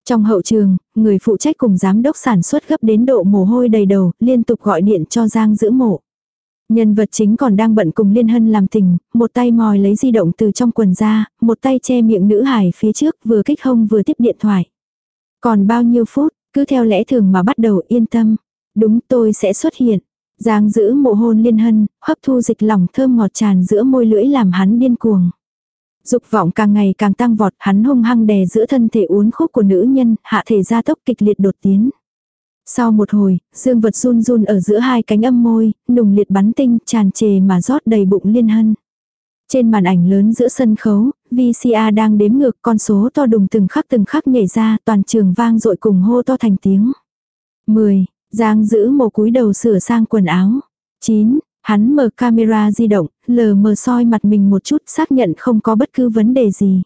Trong hậu trường, người phụ trách cùng giám đốc sản xuất gấp đến độ mồ hôi đầy đầu, liên tục gọi điện cho Giang giữ mộ. Nhân vật chính còn đang bận cùng Liên Hân làm tình, một tay mòi lấy di động từ trong quần ra, một tay che miệng nữ hải phía trước vừa kích hông vừa tiếp điện thoại. Còn bao nhiêu phút, cứ theo lẽ thường mà bắt đầu yên tâm. Đúng tôi sẽ xuất hiện. Giang giữ mộ hôn Liên Hân, hấp thu dịch lỏng thơm ngọt tràn giữa môi lưỡi làm hắn điên cuồng. Dục vọng càng ngày càng tăng vọt, hắn hung hăng đè giữa thân thể uốn khúc của nữ nhân, hạ thể gia tốc kịch liệt đột tiến. Sau một hồi, dương vật run run ở giữa hai cánh âm môi, nùng liệt bắn tinh, tràn trề mà rót đầy bụng liên hân. Trên màn ảnh lớn giữa sân khấu, VCA đang đếm ngược con số to đùng từng khắc từng khắc nhảy ra, toàn trường vang dội cùng hô to thành tiếng. 10. Giang giữ một cúi đầu sửa sang quần áo. 9. Hắn mở camera di động, lờ mờ soi mặt mình một chút xác nhận không có bất cứ vấn đề gì.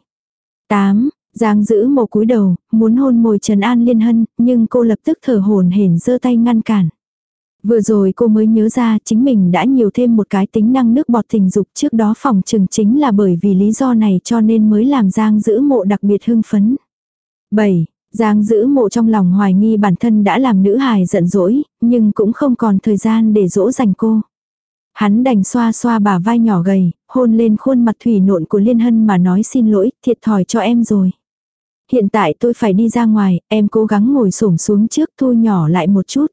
8. Giang giữ mồ cúi đầu, muốn hôn mồi Trần An Liên Hân, nhưng cô lập tức thở hồn hển giơ tay ngăn cản. Vừa rồi cô mới nhớ ra chính mình đã nhiều thêm một cái tính năng nước bọt tình dục trước đó phòng trừng chính là bởi vì lý do này cho nên mới làm Giang giữ mộ đặc biệt hưng phấn. 7. Giang giữ mộ trong lòng hoài nghi bản thân đã làm nữ hài giận dỗi, nhưng cũng không còn thời gian để dỗ dành cô. Hắn đành xoa xoa bả vai nhỏ gầy, hôn lên khuôn mặt thủy nộn của Liên Hân mà nói xin lỗi, thiệt thòi cho em rồi. Hiện tại tôi phải đi ra ngoài, em cố gắng ngồi xổm xuống trước thu nhỏ lại một chút.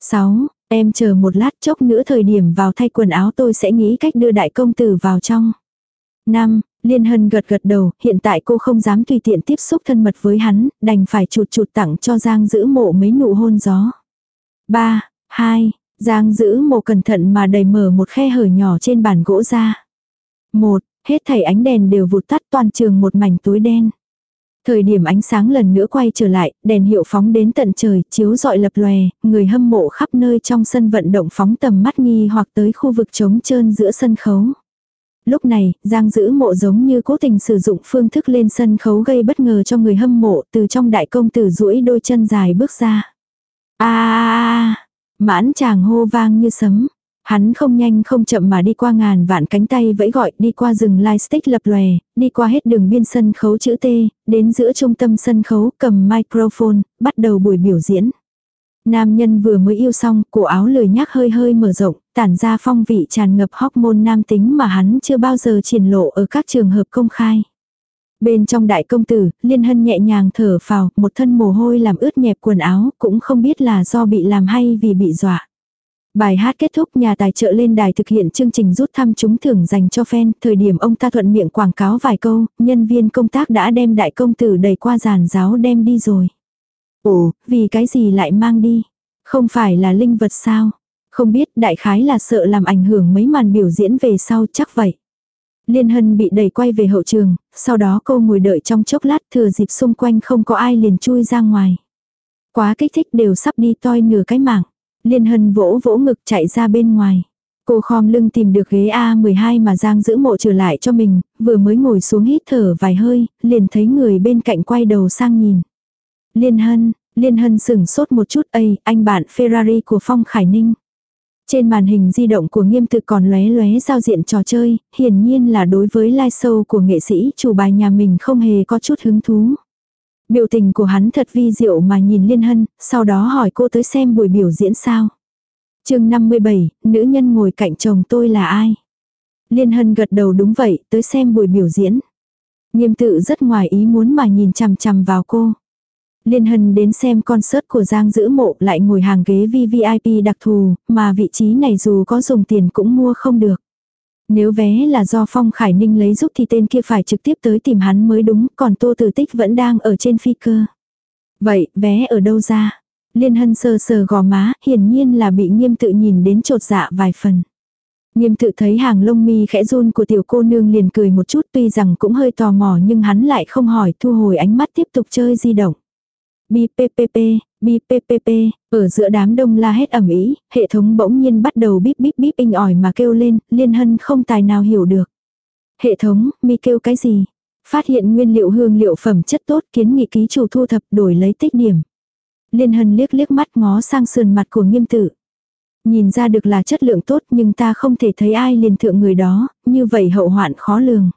6. Em chờ một lát chốc nữa thời điểm vào thay quần áo tôi sẽ nghĩ cách đưa đại công tử vào trong. 5. Liên Hân gật gật đầu, hiện tại cô không dám tùy tiện tiếp xúc thân mật với hắn, đành phải chụt chụt tặng cho Giang giữ mộ mấy nụ hôn gió. 3. 2. Giang giữ mộ cẩn thận mà đầy mở một khe hở nhỏ trên bàn gỗ ra. Một Hết thảy ánh đèn đều vụt tắt toàn trường một mảnh tối đen. Thời điểm ánh sáng lần nữa quay trở lại, đèn hiệu phóng đến tận trời, chiếu dọi lập lòe, người hâm mộ khắp nơi trong sân vận động phóng tầm mắt nghi hoặc tới khu vực trống trơn giữa sân khấu. Lúc này, Giang giữ mộ giống như cố tình sử dụng phương thức lên sân khấu gây bất ngờ cho người hâm mộ từ trong đại công tử duỗi đôi chân dài bước ra. a mãn chàng hô vang như sấm. Hắn không nhanh không chậm mà đi qua ngàn vạn cánh tay vẫy gọi, đi qua rừng lightstick lập lòe, đi qua hết đường biên sân khấu chữ T, đến giữa trung tâm sân khấu cầm microphone, bắt đầu buổi biểu diễn. Nam nhân vừa mới yêu xong, cổ áo lười nhác hơi hơi mở rộng, tản ra phong vị tràn ngập hormone nam tính mà hắn chưa bao giờ triển lộ ở các trường hợp công khai. Bên trong đại công tử, Liên Hân nhẹ nhàng thở phào, một thân mồ hôi làm ướt nhẹp quần áo, cũng không biết là do bị làm hay vì bị dọa. Bài hát kết thúc nhà tài trợ lên đài thực hiện chương trình rút thăm trúng thưởng dành cho fan, thời điểm ông ta thuận miệng quảng cáo vài câu, nhân viên công tác đã đem đại công tử đẩy qua giàn giáo đem đi rồi. Ồ, vì cái gì lại mang đi? Không phải là linh vật sao? Không biết đại khái là sợ làm ảnh hưởng mấy màn biểu diễn về sau chắc vậy. Liên Hân bị đẩy quay về hậu trường, sau đó cô ngồi đợi trong chốc lát thừa dịp xung quanh không có ai liền chui ra ngoài. Quá kích thích đều sắp đi toi nửa cái mạng. Liên Hân vỗ vỗ ngực chạy ra bên ngoài. Cô khom lưng tìm được ghế A12 mà Giang giữ mộ trở lại cho mình, vừa mới ngồi xuống hít thở vài hơi, liền thấy người bên cạnh quay đầu sang nhìn. Liên Hân, Liên Hân sửng sốt một chút ấy anh bạn Ferrari của Phong Khải Ninh. Trên màn hình di động của nghiêm tự còn lóe lóe giao diện trò chơi, hiển nhiên là đối với live show của nghệ sĩ chủ bài nhà mình không hề có chút hứng thú. Biểu tình của hắn thật vi diệu mà nhìn Liên Hân, sau đó hỏi cô tới xem buổi biểu diễn sao. chương 57, nữ nhân ngồi cạnh chồng tôi là ai? Liên Hân gật đầu đúng vậy, tới xem buổi biểu diễn. Nghiêm tự rất ngoài ý muốn mà nhìn chằm chằm vào cô. Liên Hân đến xem concert của Giang Dữ Mộ lại ngồi hàng ghế VVIP đặc thù, mà vị trí này dù có dùng tiền cũng mua không được. Nếu vé là do Phong Khải Ninh lấy giúp thì tên kia phải trực tiếp tới tìm hắn mới đúng, còn Tô Tử Tích vẫn đang ở trên phi cơ. Vậy, vé ở đâu ra? Liên Hân sờ sờ gò má, hiển nhiên là bị nghiêm tự nhìn đến trột dạ vài phần. Nghiêm tự thấy hàng lông mi khẽ run của tiểu cô nương liền cười một chút tuy rằng cũng hơi tò mò nhưng hắn lại không hỏi thu hồi ánh mắt tiếp tục chơi di động. BPPP, BPPP, ở giữa đám đông la hét ẩm ý, hệ thống bỗng nhiên bắt đầu bíp bíp bíp inh ỏi mà kêu lên, liên hân không tài nào hiểu được. Hệ thống, mi kêu cái gì? Phát hiện nguyên liệu hương liệu phẩm chất tốt kiến nghị ký chủ thu thập đổi lấy tích điểm. Liên hân liếc liếc mắt ngó sang sườn mặt của nghiêm tử. Nhìn ra được là chất lượng tốt nhưng ta không thể thấy ai liền thượng người đó, như vậy hậu hoạn khó lường.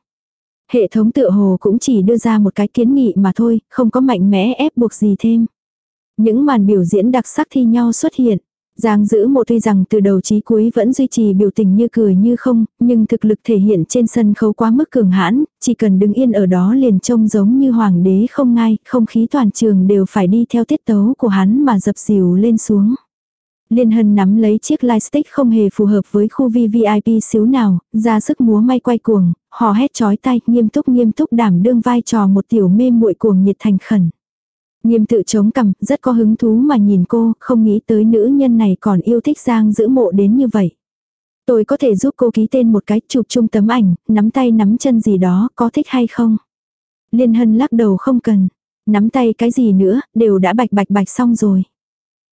Hệ thống tựa hồ cũng chỉ đưa ra một cái kiến nghị mà thôi, không có mạnh mẽ ép buộc gì thêm. Những màn biểu diễn đặc sắc thi nhau xuất hiện. Giang giữ một tuy rằng từ đầu chí cuối vẫn duy trì biểu tình như cười như không, nhưng thực lực thể hiện trên sân khấu quá mức cường hãn, chỉ cần đứng yên ở đó liền trông giống như hoàng đế không ngai, không khí toàn trường đều phải đi theo tiết tấu của hắn mà dập dìu lên xuống. Liên Hân nắm lấy chiếc lightstick không hề phù hợp với khu VVIP xíu nào, ra sức múa may quay cuồng, hò hét chói tay, nghiêm túc nghiêm túc đảm đương vai trò một tiểu mê muội cuồng nhiệt thành khẩn. Nghiêm tự chống cằm, rất có hứng thú mà nhìn cô, không nghĩ tới nữ nhân này còn yêu thích Giang giữ mộ đến như vậy. Tôi có thể giúp cô ký tên một cái chụp chung tấm ảnh, nắm tay nắm chân gì đó, có thích hay không? Liên Hân lắc đầu không cần. Nắm tay cái gì nữa, đều đã bạch bạch bạch xong rồi.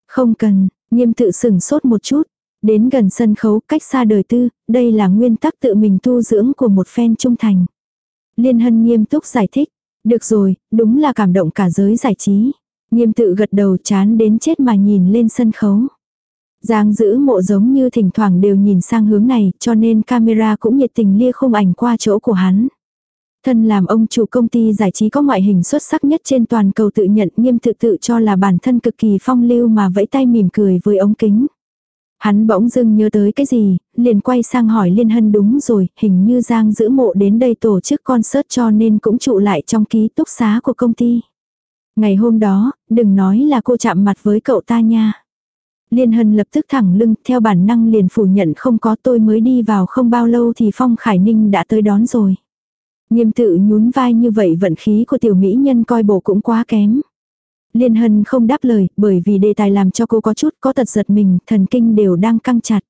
Không cần, Nghiêm tự sừng sốt một chút. Đến gần sân khấu cách xa đời tư, đây là nguyên tắc tự mình tu dưỡng của một fan trung thành. Liên hân nghiêm túc giải thích. Được rồi, đúng là cảm động cả giới giải trí. Nghiêm tự gật đầu chán đến chết mà nhìn lên sân khấu. Giang giữ mộ giống như thỉnh thoảng đều nhìn sang hướng này cho nên camera cũng nhiệt tình lia khung ảnh qua chỗ của hắn. Thân làm ông chủ công ty giải trí có ngoại hình xuất sắc nhất trên toàn cầu tự nhận nghiêm tự tự cho là bản thân cực kỳ phong lưu mà vẫy tay mỉm cười với ống kính. Hắn bỗng dưng nhớ tới cái gì, liền quay sang hỏi Liên Hân đúng rồi, hình như Giang giữ mộ đến đây tổ chức concert cho nên cũng trụ lại trong ký túc xá của công ty. Ngày hôm đó, đừng nói là cô chạm mặt với cậu ta nha. Liên Hân lập tức thẳng lưng, theo bản năng liền phủ nhận không có tôi mới đi vào không bao lâu thì Phong Khải Ninh đã tới đón rồi. Nghiêm tự nhún vai như vậy vận khí của tiểu mỹ nhân coi bộ cũng quá kém. Liên Hân không đáp lời, bởi vì đề tài làm cho cô có chút có tật giật mình, thần kinh đều đang căng chặt.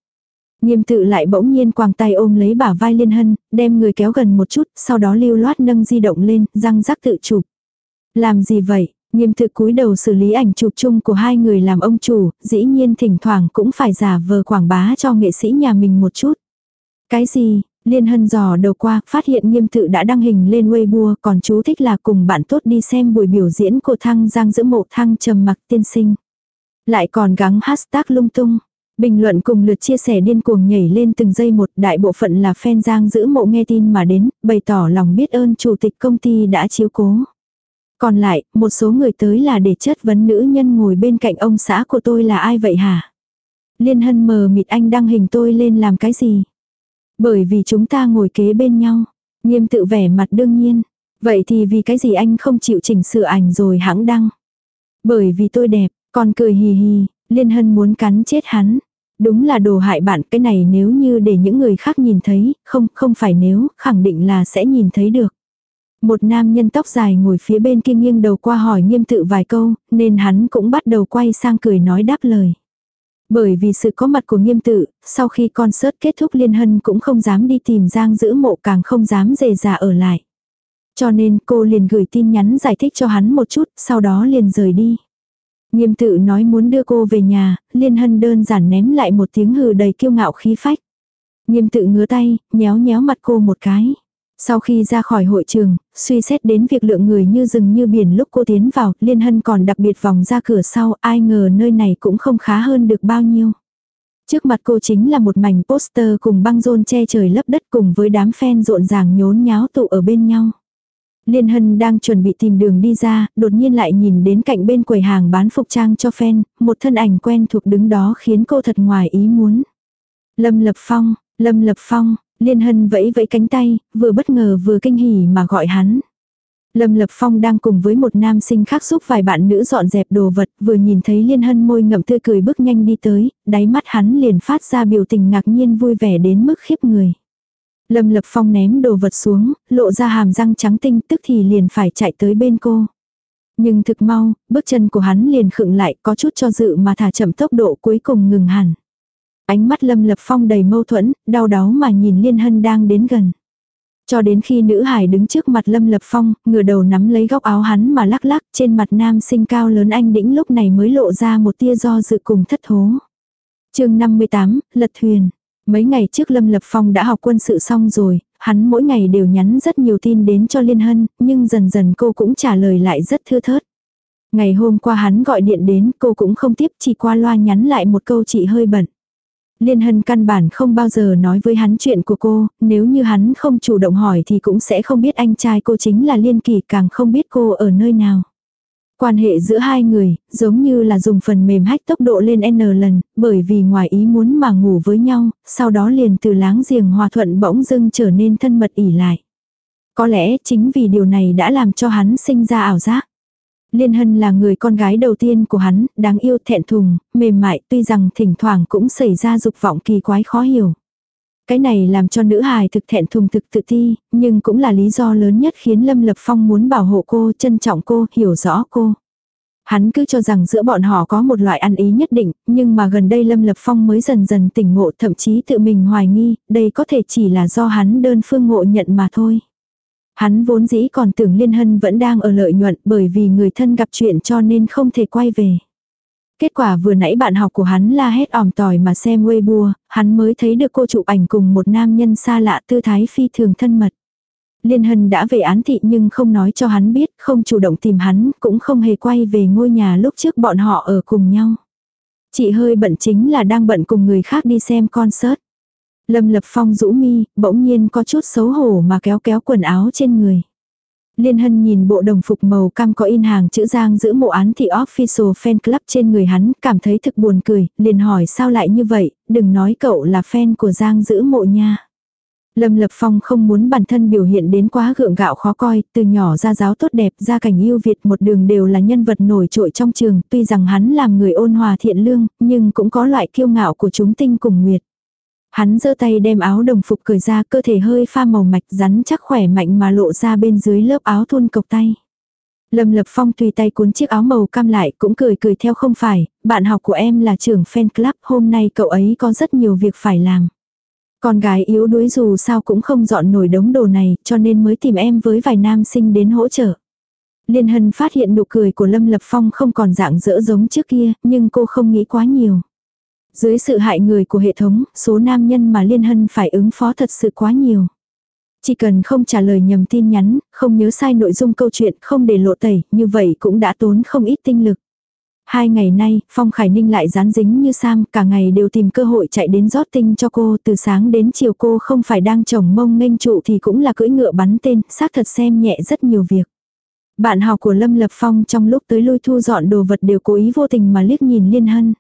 Nghiêm tự lại bỗng nhiên quàng tay ôm lấy bả vai Liên Hân, đem người kéo gần một chút, sau đó lưu loát nâng di động lên, răng rắc tự chụp. Làm gì vậy? Nghiêm tự cúi đầu xử lý ảnh chụp chung của hai người làm ông chủ, dĩ nhiên thỉnh thoảng cũng phải giả vờ quảng bá cho nghệ sĩ nhà mình một chút. Cái gì? Liên hân dò đầu qua, phát hiện nghiêm tự đã đăng hình lên Weibo, còn chú thích là cùng bạn tốt đi xem buổi biểu diễn của thăng giang giữa mộ thăng trầm mặc tiên sinh. Lại còn gắng hashtag lung tung. Bình luận cùng lượt chia sẻ điên cuồng nhảy lên từng giây một đại bộ phận là fan giang giữ mộ nghe tin mà đến, bày tỏ lòng biết ơn chủ tịch công ty đã chiếu cố. Còn lại, một số người tới là để chất vấn nữ nhân ngồi bên cạnh ông xã của tôi là ai vậy hả? Liên hân mờ mịt anh đăng hình tôi lên làm cái gì? Bởi vì chúng ta ngồi kế bên nhau. Nghiêm tự vẻ mặt đương nhiên. Vậy thì vì cái gì anh không chịu chỉnh sửa ảnh rồi hãng đăng? Bởi vì tôi đẹp, còn cười hì hì, liên hân muốn cắn chết hắn. Đúng là đồ hại bạn, cái này nếu như để những người khác nhìn thấy, không, không phải nếu, khẳng định là sẽ nhìn thấy được. Một nam nhân tóc dài ngồi phía bên kia nghiêng đầu qua hỏi nghiêm tự vài câu, nên hắn cũng bắt đầu quay sang cười nói đáp lời. Bởi vì sự có mặt của nghiêm tự, sau khi concert kết thúc Liên Hân cũng không dám đi tìm Giang giữ mộ càng không dám dề già ở lại. Cho nên cô liền gửi tin nhắn giải thích cho hắn một chút, sau đó liền rời đi. Nghiêm tự nói muốn đưa cô về nhà, Liên Hân đơn giản ném lại một tiếng hừ đầy kiêu ngạo khí phách. Nghiêm tự ngứa tay, nhéo nhéo mặt cô một cái. Sau khi ra khỏi hội trường, suy xét đến việc lượng người như rừng như biển lúc cô tiến vào, Liên Hân còn đặc biệt vòng ra cửa sau, ai ngờ nơi này cũng không khá hơn được bao nhiêu. Trước mặt cô chính là một mảnh poster cùng băng rôn che trời lấp đất cùng với đám fan rộn ràng nhốn nháo tụ ở bên nhau. Liên Hân đang chuẩn bị tìm đường đi ra, đột nhiên lại nhìn đến cạnh bên quầy hàng bán phục trang cho fan, một thân ảnh quen thuộc đứng đó khiến cô thật ngoài ý muốn. Lâm Lập Phong, Lâm Lập Phong, Liên Hân vẫy vẫy cánh tay, vừa bất ngờ vừa kinh hỉ mà gọi hắn. Lâm Lập Phong đang cùng với một nam sinh khác giúp vài bạn nữ dọn dẹp đồ vật, vừa nhìn thấy Liên Hân môi ngậm tươi cười bước nhanh đi tới, đáy mắt hắn liền phát ra biểu tình ngạc nhiên vui vẻ đến mức khiếp người. Lâm Lập Phong ném đồ vật xuống, lộ ra hàm răng trắng tinh tức thì liền phải chạy tới bên cô. Nhưng thực mau, bước chân của hắn liền khựng lại có chút cho dự mà thả chậm tốc độ cuối cùng ngừng hẳn. Ánh mắt Lâm Lập Phong đầy mâu thuẫn, đau đáu mà nhìn Liên Hân đang đến gần. Cho đến khi nữ hải đứng trước mặt Lâm Lập Phong, ngửa đầu nắm lấy góc áo hắn mà lắc lắc trên mặt nam sinh cao lớn anh đĩnh lúc này mới lộ ra một tia do dự cùng thất thố. chương 58, Lật Thuyền. Mấy ngày trước Lâm Lập Phong đã học quân sự xong rồi, hắn mỗi ngày đều nhắn rất nhiều tin đến cho Liên Hân, nhưng dần dần cô cũng trả lời lại rất thưa thớt. Ngày hôm qua hắn gọi điện đến cô cũng không tiếp chỉ qua loa nhắn lại một câu chị hơi bận. Liên Hân căn bản không bao giờ nói với hắn chuyện của cô, nếu như hắn không chủ động hỏi thì cũng sẽ không biết anh trai cô chính là Liên Kỳ càng không biết cô ở nơi nào. Quan hệ giữa hai người, giống như là dùng phần mềm hách tốc độ lên N lần, bởi vì ngoài ý muốn mà ngủ với nhau, sau đó liền từ láng giềng hòa thuận bỗng dưng trở nên thân mật ỉ lại. Có lẽ chính vì điều này đã làm cho hắn sinh ra ảo giác. Liên Hân là người con gái đầu tiên của hắn, đáng yêu thẹn thùng, mềm mại tuy rằng thỉnh thoảng cũng xảy ra dục vọng kỳ quái khó hiểu. Cái này làm cho nữ hài thực thẹn thùng thực tự ti, nhưng cũng là lý do lớn nhất khiến Lâm Lập Phong muốn bảo hộ cô, trân trọng cô, hiểu rõ cô. Hắn cứ cho rằng giữa bọn họ có một loại ăn ý nhất định, nhưng mà gần đây Lâm Lập Phong mới dần dần tỉnh ngộ thậm chí tự mình hoài nghi, đây có thể chỉ là do hắn đơn phương ngộ nhận mà thôi. Hắn vốn dĩ còn tưởng Liên Hân vẫn đang ở lợi nhuận bởi vì người thân gặp chuyện cho nên không thể quay về. Kết quả vừa nãy bạn học của hắn la hét ỏm tỏi mà xem Weibo, hắn mới thấy được cô chụp ảnh cùng một nam nhân xa lạ tư thái phi thường thân mật. Liên Hân đã về án thị nhưng không nói cho hắn biết, không chủ động tìm hắn, cũng không hề quay về ngôi nhà lúc trước bọn họ ở cùng nhau. Chị hơi bận chính là đang bận cùng người khác đi xem concert. Lâm Lập Phong rũ mi, bỗng nhiên có chút xấu hổ mà kéo kéo quần áo trên người. Liên Hân nhìn bộ đồng phục màu cam có in hàng chữ Giang giữ mộ án thị official fan club trên người hắn, cảm thấy thực buồn cười, liền hỏi sao lại như vậy, đừng nói cậu là fan của Giang giữ mộ nha. Lâm Lập Phong không muốn bản thân biểu hiện đến quá gượng gạo khó coi, từ nhỏ ra giáo tốt đẹp, ra cảnh yêu Việt một đường đều là nhân vật nổi trội trong trường, tuy rằng hắn làm người ôn hòa thiện lương, nhưng cũng có loại kiêu ngạo của chúng tinh cùng nguyệt. Hắn giơ tay đem áo đồng phục cởi ra cơ thể hơi pha màu mạch rắn chắc khỏe mạnh mà lộ ra bên dưới lớp áo thun cộc tay. Lâm Lập Phong tùy tay cuốn chiếc áo màu cam lại cũng cười cười theo không phải, bạn học của em là trưởng fan club hôm nay cậu ấy có rất nhiều việc phải làm. Con gái yếu đuối dù sao cũng không dọn nổi đống đồ này cho nên mới tìm em với vài nam sinh đến hỗ trợ. Liên Hân phát hiện nụ cười của Lâm Lập Phong không còn dạng dỡ giống trước kia nhưng cô không nghĩ quá nhiều. Dưới sự hại người của hệ thống, số nam nhân mà Liên Hân phải ứng phó thật sự quá nhiều. Chỉ cần không trả lời nhầm tin nhắn, không nhớ sai nội dung câu chuyện, không để lộ tẩy, như vậy cũng đã tốn không ít tinh lực. Hai ngày nay, Phong Khải Ninh lại dán dính như Sam, cả ngày đều tìm cơ hội chạy đến rót tinh cho cô, từ sáng đến chiều cô không phải đang trồng mông nghênh trụ thì cũng là cưỡi ngựa bắn tên, xác thật xem nhẹ rất nhiều việc. Bạn học của Lâm Lập Phong trong lúc tới lui thu dọn đồ vật đều cố ý vô tình mà liếc nhìn Liên Hân.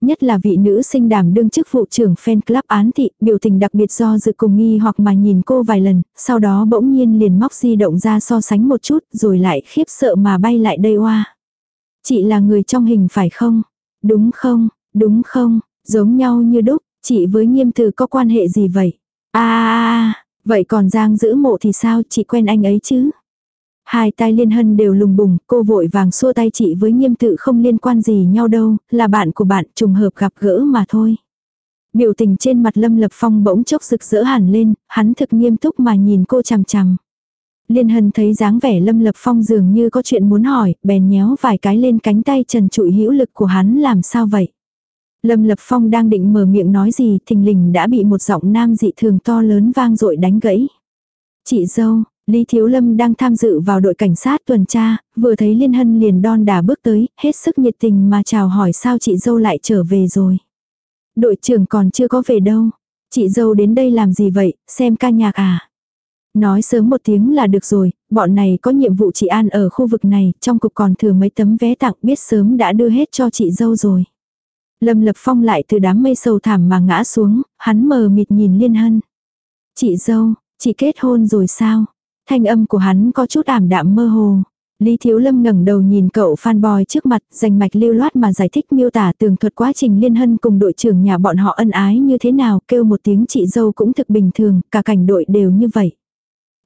Nhất là vị nữ sinh đảm đương chức vụ trưởng fan club án thị, biểu tình đặc biệt do dự cùng nghi hoặc mà nhìn cô vài lần, sau đó bỗng nhiên liền móc di động ra so sánh một chút, rồi lại khiếp sợ mà bay lại đây oa. Chị là người trong hình phải không? Đúng không? Đúng không? Giống nhau như đúc, chị với nghiêm từ có quan hệ gì vậy? À, vậy còn Giang giữ mộ thì sao, chị quen anh ấy chứ? Hai tai liên hân đều lùng bùng, cô vội vàng xua tay chị với nghiêm tự không liên quan gì nhau đâu, là bạn của bạn trùng hợp gặp gỡ mà thôi. Biểu tình trên mặt Lâm Lập Phong bỗng chốc rực rỡ hẳn lên, hắn thực nghiêm túc mà nhìn cô chằm chằm. Liên hân thấy dáng vẻ Lâm Lập Phong dường như có chuyện muốn hỏi, bèn nhéo vài cái lên cánh tay trần trụi hữu lực của hắn làm sao vậy. Lâm Lập Phong đang định mở miệng nói gì, thình lình đã bị một giọng nam dị thường to lớn vang dội đánh gãy. Chị dâu, Lý Thiếu Lâm đang tham dự vào đội cảnh sát tuần tra, vừa thấy Liên Hân liền đon đà bước tới, hết sức nhiệt tình mà chào hỏi sao chị dâu lại trở về rồi. Đội trưởng còn chưa có về đâu. Chị dâu đến đây làm gì vậy, xem ca nhạc à? Nói sớm một tiếng là được rồi, bọn này có nhiệm vụ chị An ở khu vực này, trong cục còn thừa mấy tấm vé tặng biết sớm đã đưa hết cho chị dâu rồi. Lâm Lập Phong lại từ đám mây sầu thảm mà ngã xuống, hắn mờ mịt nhìn Liên Hân. Chị dâu, chị kết hôn rồi sao? Thanh âm của hắn có chút ảm đạm mơ hồ. Lý Thiếu Lâm ngẩng đầu nhìn cậu fanboy trước mặt, rành mạch lưu loát mà giải thích miêu tả tường thuật quá trình liên hân cùng đội trưởng nhà bọn họ ân ái như thế nào, kêu một tiếng chị dâu cũng thực bình thường, cả cảnh đội đều như vậy.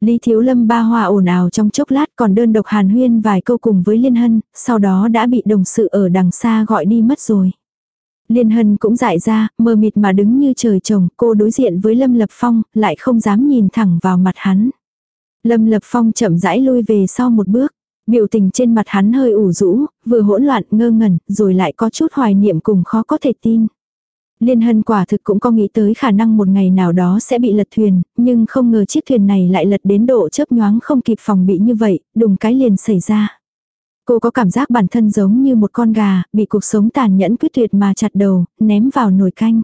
Lý Thiếu Lâm ba hoa ồn ào trong chốc lát còn đơn độc hàn huyên vài câu cùng với Liên Hân, sau đó đã bị đồng sự ở đằng xa gọi đi mất rồi. Liên Hân cũng dại ra, mờ mịt mà đứng như trời trồng, cô đối diện với Lâm Lập Phong, lại không dám nhìn thẳng vào mặt hắn. Lâm Lập Phong chậm rãi lui về sau một bước. Biểu tình trên mặt hắn hơi ủ rũ, vừa hỗn loạn ngơ ngẩn, rồi lại có chút hoài niệm cùng khó có thể tin. Liên hân quả thực cũng có nghĩ tới khả năng một ngày nào đó sẽ bị lật thuyền, nhưng không ngờ chiếc thuyền này lại lật đến độ chớp nhoáng không kịp phòng bị như vậy, đùng cái liền xảy ra. Cô có cảm giác bản thân giống như một con gà, bị cuộc sống tàn nhẫn quyết tuyệt mà chặt đầu, ném vào nồi canh.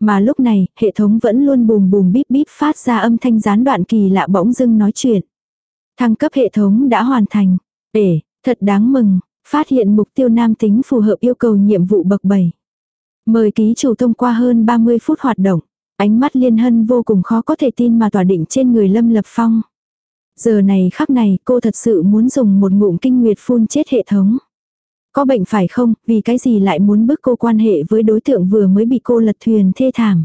Mà lúc này, hệ thống vẫn luôn bùm bùm bíp bíp phát ra âm thanh gián đoạn kỳ lạ bỗng dưng nói chuyện. Thăng cấp hệ thống đã hoàn thành. Ể, thật đáng mừng, phát hiện mục tiêu nam tính phù hợp yêu cầu nhiệm vụ bậc 7. Mời ký chủ thông qua hơn 30 phút hoạt động. Ánh mắt liên hân vô cùng khó có thể tin mà tỏa định trên người Lâm Lập Phong. Giờ này khắc này cô thật sự muốn dùng một ngụm kinh nguyệt phun chết hệ thống. Có bệnh phải không, vì cái gì lại muốn bức cô quan hệ với đối tượng vừa mới bị cô lật thuyền thê thảm.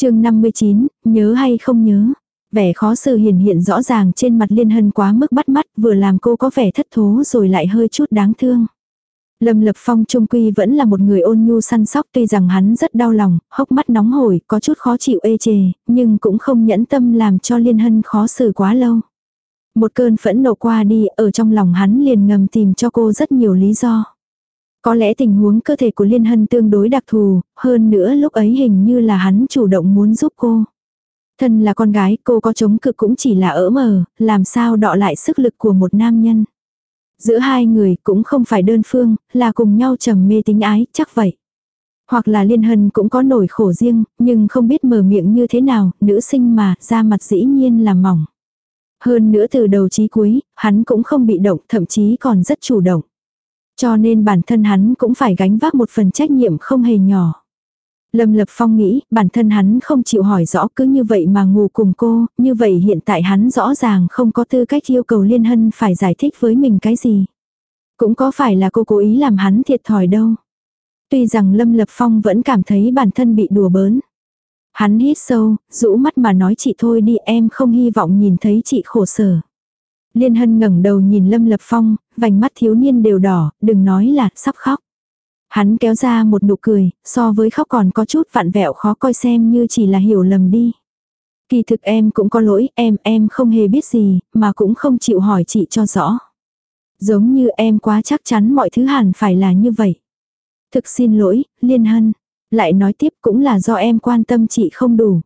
chương 59, nhớ hay không nhớ. Vẻ khó xử hiển hiện rõ ràng trên mặt liên hân quá mức bắt mắt vừa làm cô có vẻ thất thố rồi lại hơi chút đáng thương. Lâm Lập Phong trung quy vẫn là một người ôn nhu săn sóc tuy rằng hắn rất đau lòng, hốc mắt nóng hổi, có chút khó chịu ê chề, nhưng cũng không nhẫn tâm làm cho Liên Hân khó xử quá lâu. Một cơn phẫn nộ qua đi, ở trong lòng hắn liền ngầm tìm cho cô rất nhiều lý do. Có lẽ tình huống cơ thể của Liên Hân tương đối đặc thù, hơn nữa lúc ấy hình như là hắn chủ động muốn giúp cô. Thân là con gái, cô có chống cự cũng chỉ là ỡ mờ, làm sao đọ lại sức lực của một nam nhân. Giữa hai người cũng không phải đơn phương, là cùng nhau trầm mê tính ái, chắc vậy. Hoặc là liên hân cũng có nổi khổ riêng, nhưng không biết mở miệng như thế nào, nữ sinh mà, da mặt dĩ nhiên là mỏng. Hơn nữa từ đầu chí cuối, hắn cũng không bị động, thậm chí còn rất chủ động. Cho nên bản thân hắn cũng phải gánh vác một phần trách nhiệm không hề nhỏ. Lâm Lập Phong nghĩ, bản thân hắn không chịu hỏi rõ cứ như vậy mà ngủ cùng cô, như vậy hiện tại hắn rõ ràng không có tư cách yêu cầu Liên Hân phải giải thích với mình cái gì. Cũng có phải là cô cố ý làm hắn thiệt thòi đâu. Tuy rằng Lâm Lập Phong vẫn cảm thấy bản thân bị đùa bỡn. Hắn hít sâu, rũ mắt mà nói chị thôi đi em không hy vọng nhìn thấy chị khổ sở. Liên Hân ngẩng đầu nhìn Lâm Lập Phong, vành mắt thiếu niên đều đỏ, đừng nói là sắp khóc. Hắn kéo ra một nụ cười, so với khóc còn có chút vặn vẹo khó coi xem như chỉ là hiểu lầm đi. Kỳ thực em cũng có lỗi, em, em không hề biết gì, mà cũng không chịu hỏi chị cho rõ. Giống như em quá chắc chắn mọi thứ hẳn phải là như vậy. Thực xin lỗi, Liên Hân. Lại nói tiếp cũng là do em quan tâm chị không đủ.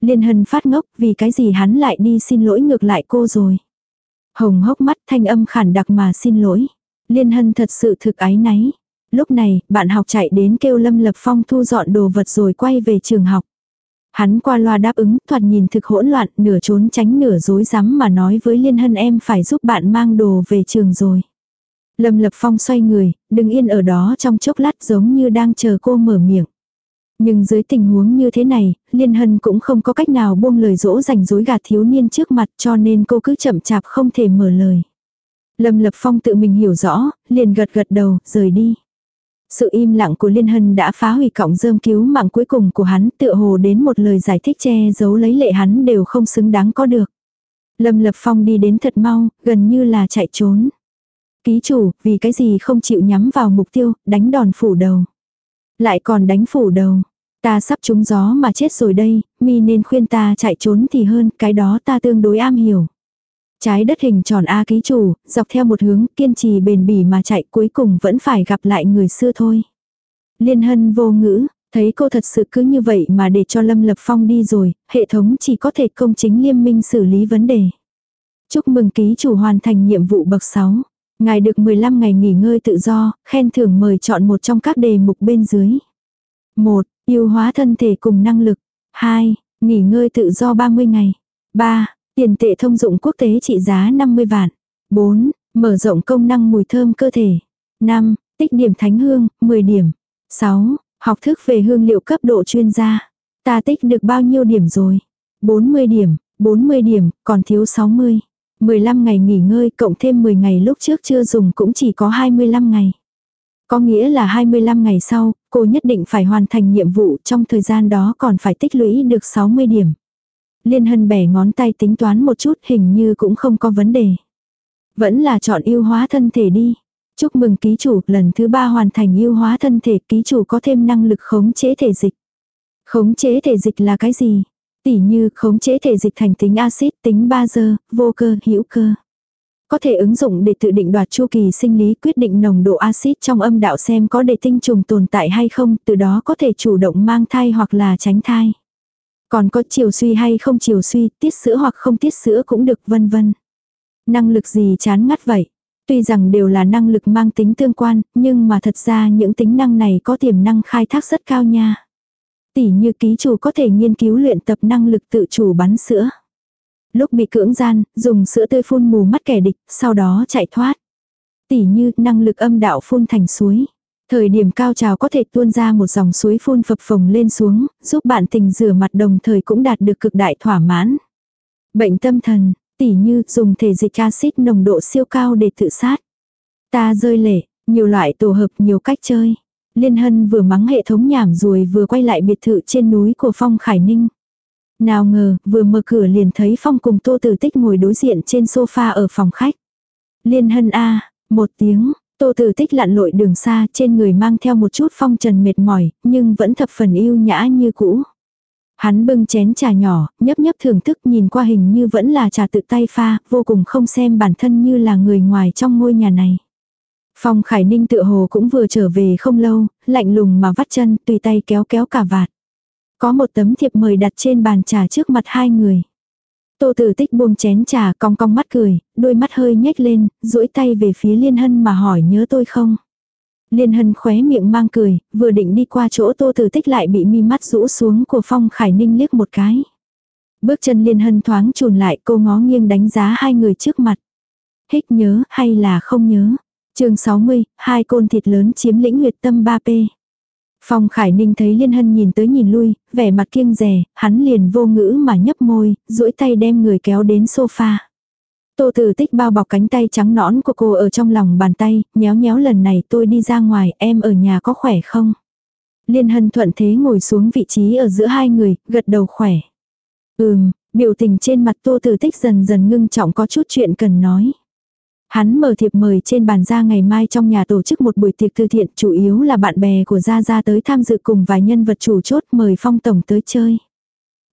Liên Hân phát ngốc vì cái gì hắn lại đi xin lỗi ngược lại cô rồi. Hồng hốc mắt thanh âm khản đặc mà xin lỗi. Liên Hân thật sự thực ái náy. Lúc này, bạn học chạy đến kêu Lâm Lập Phong thu dọn đồ vật rồi quay về trường học. Hắn qua loa đáp ứng, thoạt nhìn thực hỗn loạn, nửa trốn tránh nửa dối rắm mà nói với Liên Hân em phải giúp bạn mang đồ về trường rồi. Lâm Lập Phong xoay người, đứng yên ở đó trong chốc lát giống như đang chờ cô mở miệng. Nhưng dưới tình huống như thế này, Liên Hân cũng không có cách nào buông lời dỗ dành dối gạt thiếu niên trước mặt cho nên cô cứ chậm chạp không thể mở lời. Lâm Lập Phong tự mình hiểu rõ, liền gật gật đầu, rời đi. Sự im lặng của Liên Hân đã phá hủy cọng rơm cứu mạng cuối cùng của hắn tựa hồ đến một lời giải thích che giấu lấy lệ hắn đều không xứng đáng có được. Lâm Lập Phong đi đến thật mau, gần như là chạy trốn. Ký chủ, vì cái gì không chịu nhắm vào mục tiêu, đánh đòn phủ đầu. Lại còn đánh phủ đầu. Ta sắp trúng gió mà chết rồi đây, mi nên khuyên ta chạy trốn thì hơn, cái đó ta tương đối am hiểu. Trái đất hình tròn A ký chủ, dọc theo một hướng kiên trì bền bỉ mà chạy cuối cùng vẫn phải gặp lại người xưa thôi. Liên hân vô ngữ, thấy cô thật sự cứ như vậy mà để cho Lâm Lập Phong đi rồi, hệ thống chỉ có thể công chính liêm minh xử lý vấn đề. Chúc mừng ký chủ hoàn thành nhiệm vụ bậc 6. Ngài được 15 ngày nghỉ ngơi tự do, khen thưởng mời chọn một trong các đề mục bên dưới. 1. Yêu hóa thân thể cùng năng lực. 2. Nghỉ ngơi tự do 30 ngày. 3. Tiền tệ thông dụng quốc tế trị giá 50 vạn. 4. Mở rộng công năng mùi thơm cơ thể. 5. Tích điểm thánh hương, 10 điểm. 6. Học thức về hương liệu cấp độ chuyên gia. Ta tích được bao nhiêu điểm rồi? 40 điểm, 40 điểm, còn thiếu 60. 15 ngày nghỉ ngơi cộng thêm 10 ngày lúc trước chưa dùng cũng chỉ có 25 ngày. Có nghĩa là 25 ngày sau, cô nhất định phải hoàn thành nhiệm vụ trong thời gian đó còn phải tích lũy được 60 điểm. Liên hân bẻ ngón tay tính toán một chút hình như cũng không có vấn đề. Vẫn là chọn yêu hóa thân thể đi. Chúc mừng ký chủ lần thứ ba hoàn thành yêu hóa thân thể ký chủ có thêm năng lực khống chế thể dịch. Khống chế thể dịch là cái gì? Tỉ như khống chế thể dịch thành tính axit, tính bazơ, vô cơ, hữu cơ. Có thể ứng dụng để tự định đoạt chu kỳ sinh lý quyết định nồng độ axit trong âm đạo xem có để tinh trùng tồn tại hay không, từ đó có thể chủ động mang thai hoặc là tránh thai. Còn có chiều suy hay không chiều suy, tiết sữa hoặc không tiết sữa cũng được vân vân. Năng lực gì chán ngắt vậy? Tuy rằng đều là năng lực mang tính tương quan, nhưng mà thật ra những tính năng này có tiềm năng khai thác rất cao nha. Tỷ như ký chủ có thể nghiên cứu luyện tập năng lực tự chủ bắn sữa. Lúc bị cưỡng gian, dùng sữa tươi phun mù mắt kẻ địch, sau đó chạy thoát. Tỷ như năng lực âm đạo phun thành suối. Thời điểm cao trào có thể tuôn ra một dòng suối phun phập phồng lên xuống, giúp bạn tình rửa mặt đồng thời cũng đạt được cực đại thỏa mãn. Bệnh tâm thần, tỉ như dùng thể dịch axit nồng độ siêu cao để tự sát. Ta rơi lệ, nhiều loại tổ hợp nhiều cách chơi. Liên Hân vừa mắng hệ thống nhảm rồi vừa quay lại biệt thự trên núi của Phong Khải Ninh. Nào ngờ, vừa mở cửa liền thấy Phong cùng Tô Tử Tích ngồi đối diện trên sofa ở phòng khách. Liên Hân A, một tiếng, Tô Tử Tích lặn lội đường xa trên người mang theo một chút phong trần mệt mỏi, nhưng vẫn thập phần yêu nhã như cũ. Hắn bưng chén trà nhỏ, nhấp nhấp thưởng thức nhìn qua hình như vẫn là trà tự tay pha, vô cùng không xem bản thân như là người ngoài trong ngôi nhà này. Phong Khải Ninh tựa hồ cũng vừa trở về không lâu, lạnh lùng mà vắt chân, tùy tay kéo kéo cả vạt. Có một tấm thiệp mời đặt trên bàn trà trước mặt hai người. Tô tử tích buông chén trà cong cong mắt cười, đôi mắt hơi nhếch lên, duỗi tay về phía liên hân mà hỏi nhớ tôi không. Liên hân khóe miệng mang cười, vừa định đi qua chỗ tô tử tích lại bị mi mắt rũ xuống của Phong Khải Ninh liếc một cái. Bước chân liên hân thoáng chùn lại cô ngó nghiêng đánh giá hai người trước mặt. Hích nhớ hay là không nhớ chương 60, hai côn thịt lớn chiếm lĩnh huyệt tâm 3P. Phong Khải Ninh thấy Liên Hân nhìn tới nhìn lui, vẻ mặt kiêng rẻ, hắn liền vô ngữ mà nhấp môi, duỗi tay đem người kéo đến sofa. Tô Tử Tích bao bọc cánh tay trắng nõn của cô ở trong lòng bàn tay, nhéo nhéo lần này tôi đi ra ngoài, em ở nhà có khỏe không? Liên Hân thuận thế ngồi xuống vị trí ở giữa hai người, gật đầu khỏe. Ừm, biểu tình trên mặt Tô Tử Tích dần dần ngưng trọng có chút chuyện cần nói. Hắn mở thiệp mời trên bàn ra ngày mai trong nhà tổ chức một buổi tiệc từ thiện chủ yếu là bạn bè của Gia Gia tới tham dự cùng vài nhân vật chủ chốt mời Phong Tổng tới chơi.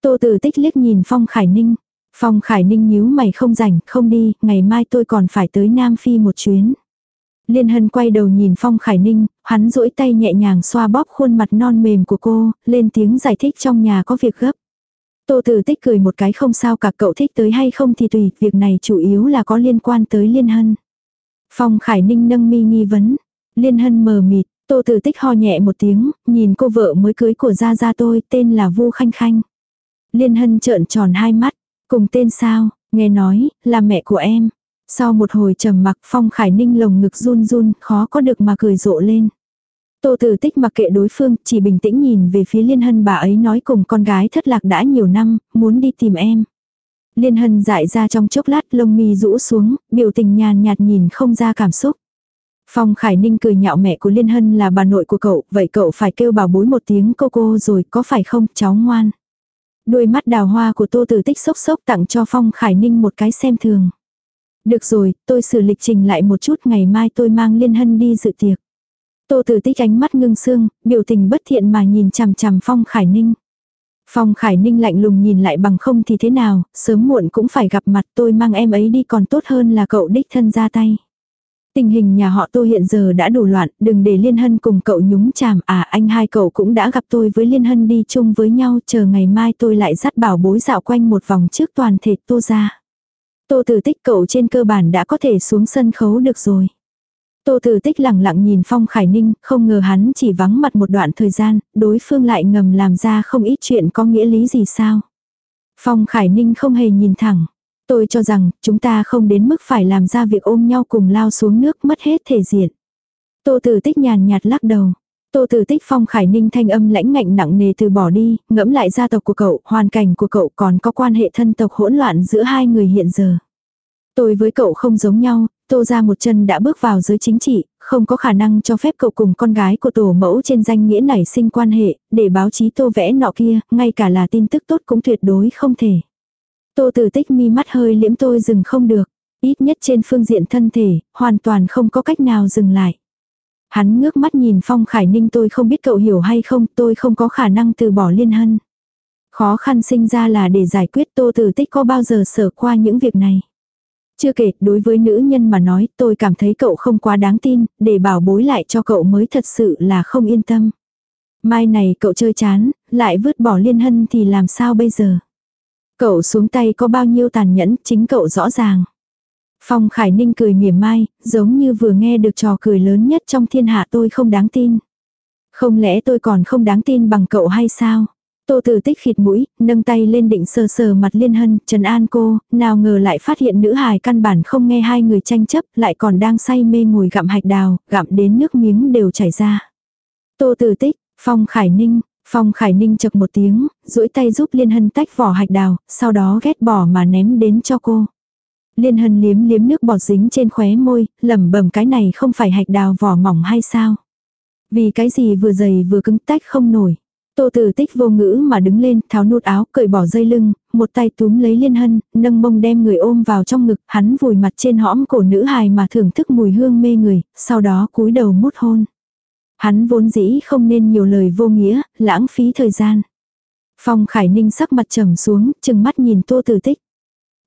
Tô Tử Tích liếc nhìn Phong Khải Ninh. Phong Khải Ninh nhíu mày không rảnh, không đi, ngày mai tôi còn phải tới Nam Phi một chuyến. Liên Hân quay đầu nhìn Phong Khải Ninh, hắn duỗi tay nhẹ nhàng xoa bóp khuôn mặt non mềm của cô, lên tiếng giải thích trong nhà có việc gấp. Tô Tử Tích cười một cái không sao cả cậu thích tới hay không thì tùy, việc này chủ yếu là có liên quan tới Liên Hân. Phong Khải Ninh nâng mi nghi vấn. Liên Hân mờ mịt, Tô Tử Tích ho nhẹ một tiếng, nhìn cô vợ mới cưới của Gia Gia tôi, tên là Vu Khanh Khanh. Liên Hân trợn tròn hai mắt, cùng tên sao, nghe nói, là mẹ của em. Sau một hồi trầm mặc Phong Khải Ninh lồng ngực run run, khó có được mà cười rộ lên. Tô Tử Tích mặc kệ đối phương, chỉ bình tĩnh nhìn về phía Liên Hân bà ấy nói cùng con gái thất lạc đã nhiều năm, muốn đi tìm em. Liên Hân dại ra trong chốc lát lông mi rũ xuống, biểu tình nhàn nhạt nhìn không ra cảm xúc. Phong Khải Ninh cười nhạo mẹ của Liên Hân là bà nội của cậu, vậy cậu phải kêu bảo bối một tiếng cô cô rồi, có phải không, cháu ngoan. Đôi mắt đào hoa của Tô Tử Tích sốc sốc tặng cho Phong Khải Ninh một cái xem thường. Được rồi, tôi xử lịch trình lại một chút ngày mai tôi mang Liên Hân đi dự tiệc. Tô Tử Tích ánh mắt ngưng xương, biểu tình bất thiện mà nhìn chằm chằm Phong Khải Ninh. Phong Khải Ninh lạnh lùng nhìn lại bằng không thì thế nào, sớm muộn cũng phải gặp mặt tôi mang em ấy đi còn tốt hơn là cậu đích thân ra tay. Tình hình nhà họ tôi hiện giờ đã đủ loạn, đừng để Liên Hân cùng cậu nhúng chàm à anh hai cậu cũng đã gặp tôi với Liên Hân đi chung với nhau chờ ngày mai tôi lại dắt bảo bối dạo quanh một vòng trước toàn thể tô ra. Tô tử tích cậu trên cơ bản đã có thể xuống sân khấu được rồi. Tô Tử Tích lẳng lặng nhìn Phong Khải Ninh, không ngờ hắn chỉ vắng mặt một đoạn thời gian, đối phương lại ngầm làm ra không ít chuyện có nghĩa lý gì sao. Phong Khải Ninh không hề nhìn thẳng. Tôi cho rằng, chúng ta không đến mức phải làm ra việc ôm nhau cùng lao xuống nước mất hết thể diện. Tô Tử Tích nhàn nhạt lắc đầu. Tô Tử Tích Phong Khải Ninh thanh âm lãnh ngạnh nặng nề từ bỏ đi, ngẫm lại gia tộc của cậu, hoàn cảnh của cậu còn có quan hệ thân tộc hỗn loạn giữa hai người hiện giờ. Tôi với cậu không giống nhau, Tô ra một chân đã bước vào giới chính trị, không có khả năng cho phép cậu cùng con gái của tổ mẫu trên danh nghĩa nảy sinh quan hệ, để báo chí tô vẽ nọ kia, ngay cả là tin tức tốt cũng tuyệt đối không thể. Tô tử tích mi mắt hơi liễm tôi dừng không được, ít nhất trên phương diện thân thể, hoàn toàn không có cách nào dừng lại. Hắn ngước mắt nhìn Phong Khải Ninh tôi không biết cậu hiểu hay không, tôi không có khả năng từ bỏ liên hân. Khó khăn sinh ra là để giải quyết tô tử tích có bao giờ sở qua những việc này. Chưa kể, đối với nữ nhân mà nói, tôi cảm thấy cậu không quá đáng tin, để bảo bối lại cho cậu mới thật sự là không yên tâm. Mai này cậu chơi chán, lại vứt bỏ liên hân thì làm sao bây giờ? Cậu xuống tay có bao nhiêu tàn nhẫn, chính cậu rõ ràng. Phong Khải Ninh cười mỉa mai, giống như vừa nghe được trò cười lớn nhất trong thiên hạ tôi không đáng tin. Không lẽ tôi còn không đáng tin bằng cậu hay sao? Tô Tử Tích khịt mũi, nâng tay lên định sờ sờ mặt Liên Hân, trần an cô, nào ngờ lại phát hiện nữ hài căn bản không nghe hai người tranh chấp, lại còn đang say mê ngồi gặm hạch đào, gặm đến nước miếng đều chảy ra. Tô Tử Tích, Phong Khải Ninh, Phong Khải Ninh chật một tiếng, duỗi tay giúp Liên Hân tách vỏ hạch đào, sau đó ghét bỏ mà ném đến cho cô. Liên Hân liếm liếm nước bọt dính trên khóe môi, lẩm bẩm cái này không phải hạch đào vỏ mỏng hay sao? Vì cái gì vừa dày vừa cứng tách không nổi. Tô tử tích vô ngữ mà đứng lên, tháo nút áo, cởi bỏ dây lưng, một tay túm lấy liên hân, nâng mông đem người ôm vào trong ngực, hắn vùi mặt trên hõm cổ nữ hài mà thưởng thức mùi hương mê người, sau đó cúi đầu mút hôn. Hắn vốn dĩ không nên nhiều lời vô nghĩa, lãng phí thời gian. Phong Khải Ninh sắc mặt trầm xuống, chừng mắt nhìn Tô Tử Tích.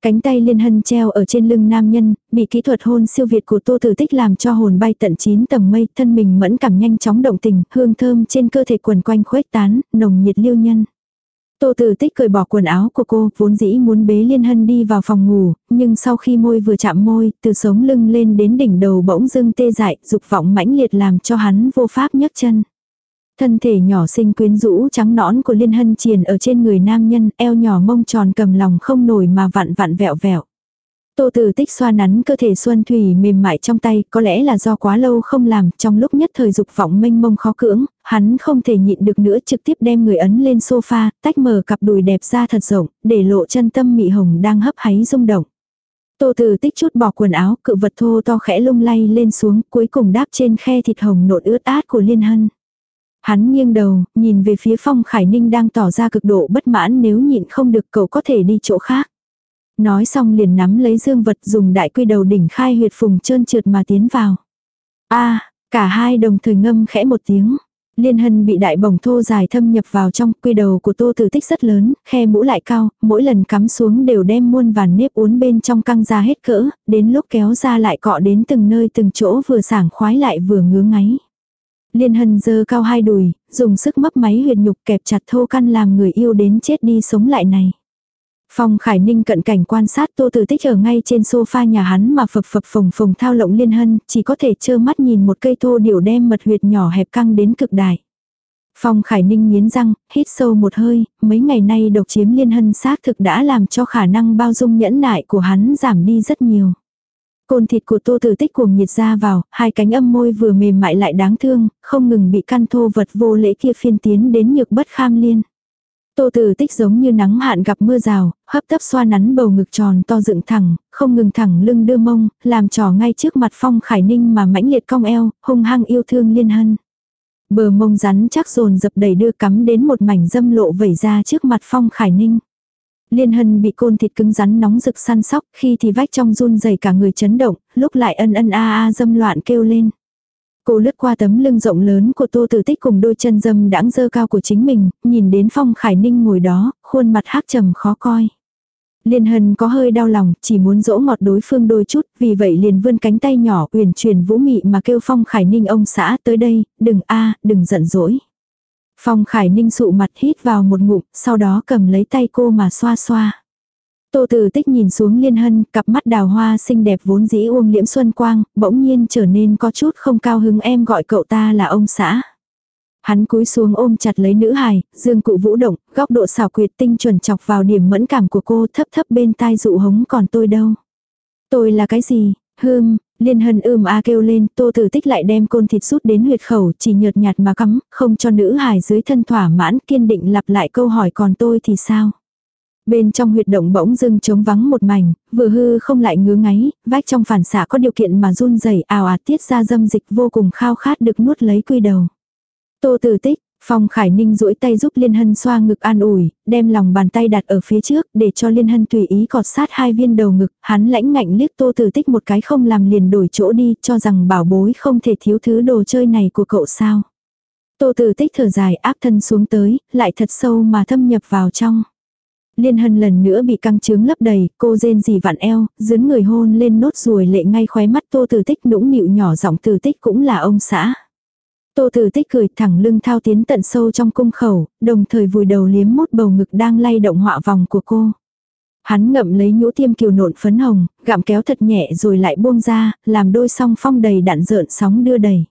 Cánh tay liên hân treo ở trên lưng nam nhân, bị kỹ thuật hôn siêu việt của tô tử tích làm cho hồn bay tận 9 tầng mây, thân mình mẫn cảm nhanh chóng động tình, hương thơm trên cơ thể quần quanh khuếch tán, nồng nhiệt lưu nhân. Tô Tử Tích cởi bỏ quần áo của cô, vốn dĩ muốn bế Liên Hân đi vào phòng ngủ, nhưng sau khi môi vừa chạm môi, từ sống lưng lên đến đỉnh đầu bỗng dưng tê dại, dục vọng mãnh liệt làm cho hắn vô pháp nhấc chân. Thân thể nhỏ xinh quyến rũ trắng nõn của Liên Hân triền ở trên người nam nhân, eo nhỏ mông tròn cầm lòng không nổi mà vặn vặn vẹo vẹo. Tô Tử Tích xoa nắn cơ thể Xuân Thủy mềm mại trong tay, có lẽ là do quá lâu không làm, trong lúc nhất thời dục vọng mênh mông khó cưỡng, hắn không thể nhịn được nữa trực tiếp đem người ấn lên sofa, tách mở cặp đùi đẹp ra thật rộng, để lộ chân tâm mị hồng đang hấp háy rung động. Tô Tử Tích chút bỏ quần áo, cự vật thô to khẽ lung lay lên xuống, cuối cùng đáp trên khe thịt hồng nộn ướt át của Liên Hân. Hắn nghiêng đầu, nhìn về phía Phong Khải Ninh đang tỏ ra cực độ bất mãn nếu nhịn không được cậu có thể đi chỗ khác. Nói xong liền nắm lấy dương vật dùng đại quy đầu đỉnh khai huyệt phùng trơn trượt mà tiến vào. a cả hai đồng thời ngâm khẽ một tiếng. Liên hân bị đại bổng thô dài thâm nhập vào trong quy đầu của tô tử tích rất lớn, khe mũ lại cao, mỗi lần cắm xuống đều đem muôn vàn nếp uốn bên trong căng ra hết cỡ, đến lúc kéo ra lại cọ đến từng nơi từng chỗ vừa sảng khoái lại vừa ngứa ngáy. Liên hân dơ cao hai đùi, dùng sức mấp máy huyệt nhục kẹp chặt thô căn làm người yêu đến chết đi sống lại này. Phong Khải Ninh cận cảnh quan sát Tô Tử Tích ở ngay trên sofa nhà hắn mà phập phập phồng phồng thao lộng liên hân, chỉ có thể trơ mắt nhìn một cây thô điểu đem mật huyệt nhỏ hẹp căng đến cực đại. Phong Khải Ninh nghiến răng, hít sâu một hơi, mấy ngày nay độc chiếm liên hân xác thực đã làm cho khả năng bao dung nhẫn nại của hắn giảm đi rất nhiều. Côn thịt của tô tử tích cuồng nhiệt ra vào, hai cánh âm môi vừa mềm mại lại đáng thương, không ngừng bị căn thô vật vô lễ kia phiên tiến đến nhược bất kham liên. Tô tử tích giống như nắng hạn gặp mưa rào, hấp tấp xoa nắn bầu ngực tròn to dựng thẳng, không ngừng thẳng lưng đưa mông, làm trò ngay trước mặt phong khải ninh mà mãnh liệt cong eo, hung hăng yêu thương liên hân. Bờ mông rắn chắc rồn dập đầy đưa cắm đến một mảnh dâm lộ vẩy ra trước mặt phong khải ninh. Liên hân bị côn thịt cứng rắn nóng rực săn sóc, khi thì vách trong run rẩy cả người chấn động, lúc lại ân ân a a dâm loạn kêu lên. Cô lướt qua tấm lưng rộng lớn của Tô Tử Tích cùng đôi chân dâm đãng dơ cao của chính mình, nhìn đến Phong Khải Ninh ngồi đó, khuôn mặt hắc trầm khó coi. Liên Hân có hơi đau lòng, chỉ muốn dỗ ngọt đối phương đôi chút, vì vậy liền vươn cánh tay nhỏ uyển chuyển vũ mị mà kêu Phong Khải Ninh ông xã tới đây, đừng a, đừng giận dỗi. Phong Khải Ninh sụ mặt hít vào một ngụm, sau đó cầm lấy tay cô mà xoa xoa. Tô Tử Tích nhìn xuống Liên Hân, cặp mắt đào hoa xinh đẹp vốn dĩ uông liễm xuân quang, bỗng nhiên trở nên có chút không cao hứng em gọi cậu ta là ông xã. Hắn cúi xuống ôm chặt lấy nữ hài, dương cụ vũ động, góc độ xảo quyệt tinh chuẩn chọc vào điểm mẫn cảm của cô thấp thấp bên tai dụ hống còn tôi đâu. Tôi là cái gì? Hương, Liên hân ưm a kêu lên, tô tử tích lại đem côn thịt rút đến huyệt khẩu, chỉ nhợt nhạt mà cắm, không cho nữ hài dưới thân thỏa mãn kiên định lặp lại câu hỏi còn tôi thì sao. Bên trong huyệt động bỗng dưng trống vắng một mảnh, vừa hư không lại ngứa ngáy, vách trong phản xạ có điều kiện mà run rẩy ào ạt tiết ra dâm dịch vô cùng khao khát được nuốt lấy quy đầu. Tô tử tích, Phong Khải Ninh duỗi tay giúp Liên Hân xoa ngực an ủi, đem lòng bàn tay đặt ở phía trước để cho Liên Hân tùy ý cọt sát hai viên đầu ngực, hắn lãnh ngạnh liếc Tô Tử Tích một cái không làm liền đổi chỗ đi, cho rằng bảo bối không thể thiếu thứ đồ chơi này của cậu sao. Tô Tử Tích thở dài áp thân xuống tới, lại thật sâu mà thâm nhập vào trong. Liên Hân lần nữa bị căng trướng lấp đầy, cô rên gì vặn eo, dướn người hôn lên nốt ruồi lệ ngay khóe mắt Tô Tử Tích nũng nịu nhỏ giọng Tử Tích cũng là ông xã. Tô Tử Tích cười thẳng lưng thao tiến tận sâu trong cung khẩu, đồng thời vùi đầu liếm mút bầu ngực đang lay động họa vòng của cô. Hắn ngậm lấy nhũ tiêm kiều nộn phấn hồng, gặm kéo thật nhẹ rồi lại buông ra, làm đôi song phong đầy đạn rợn sóng đưa đầy.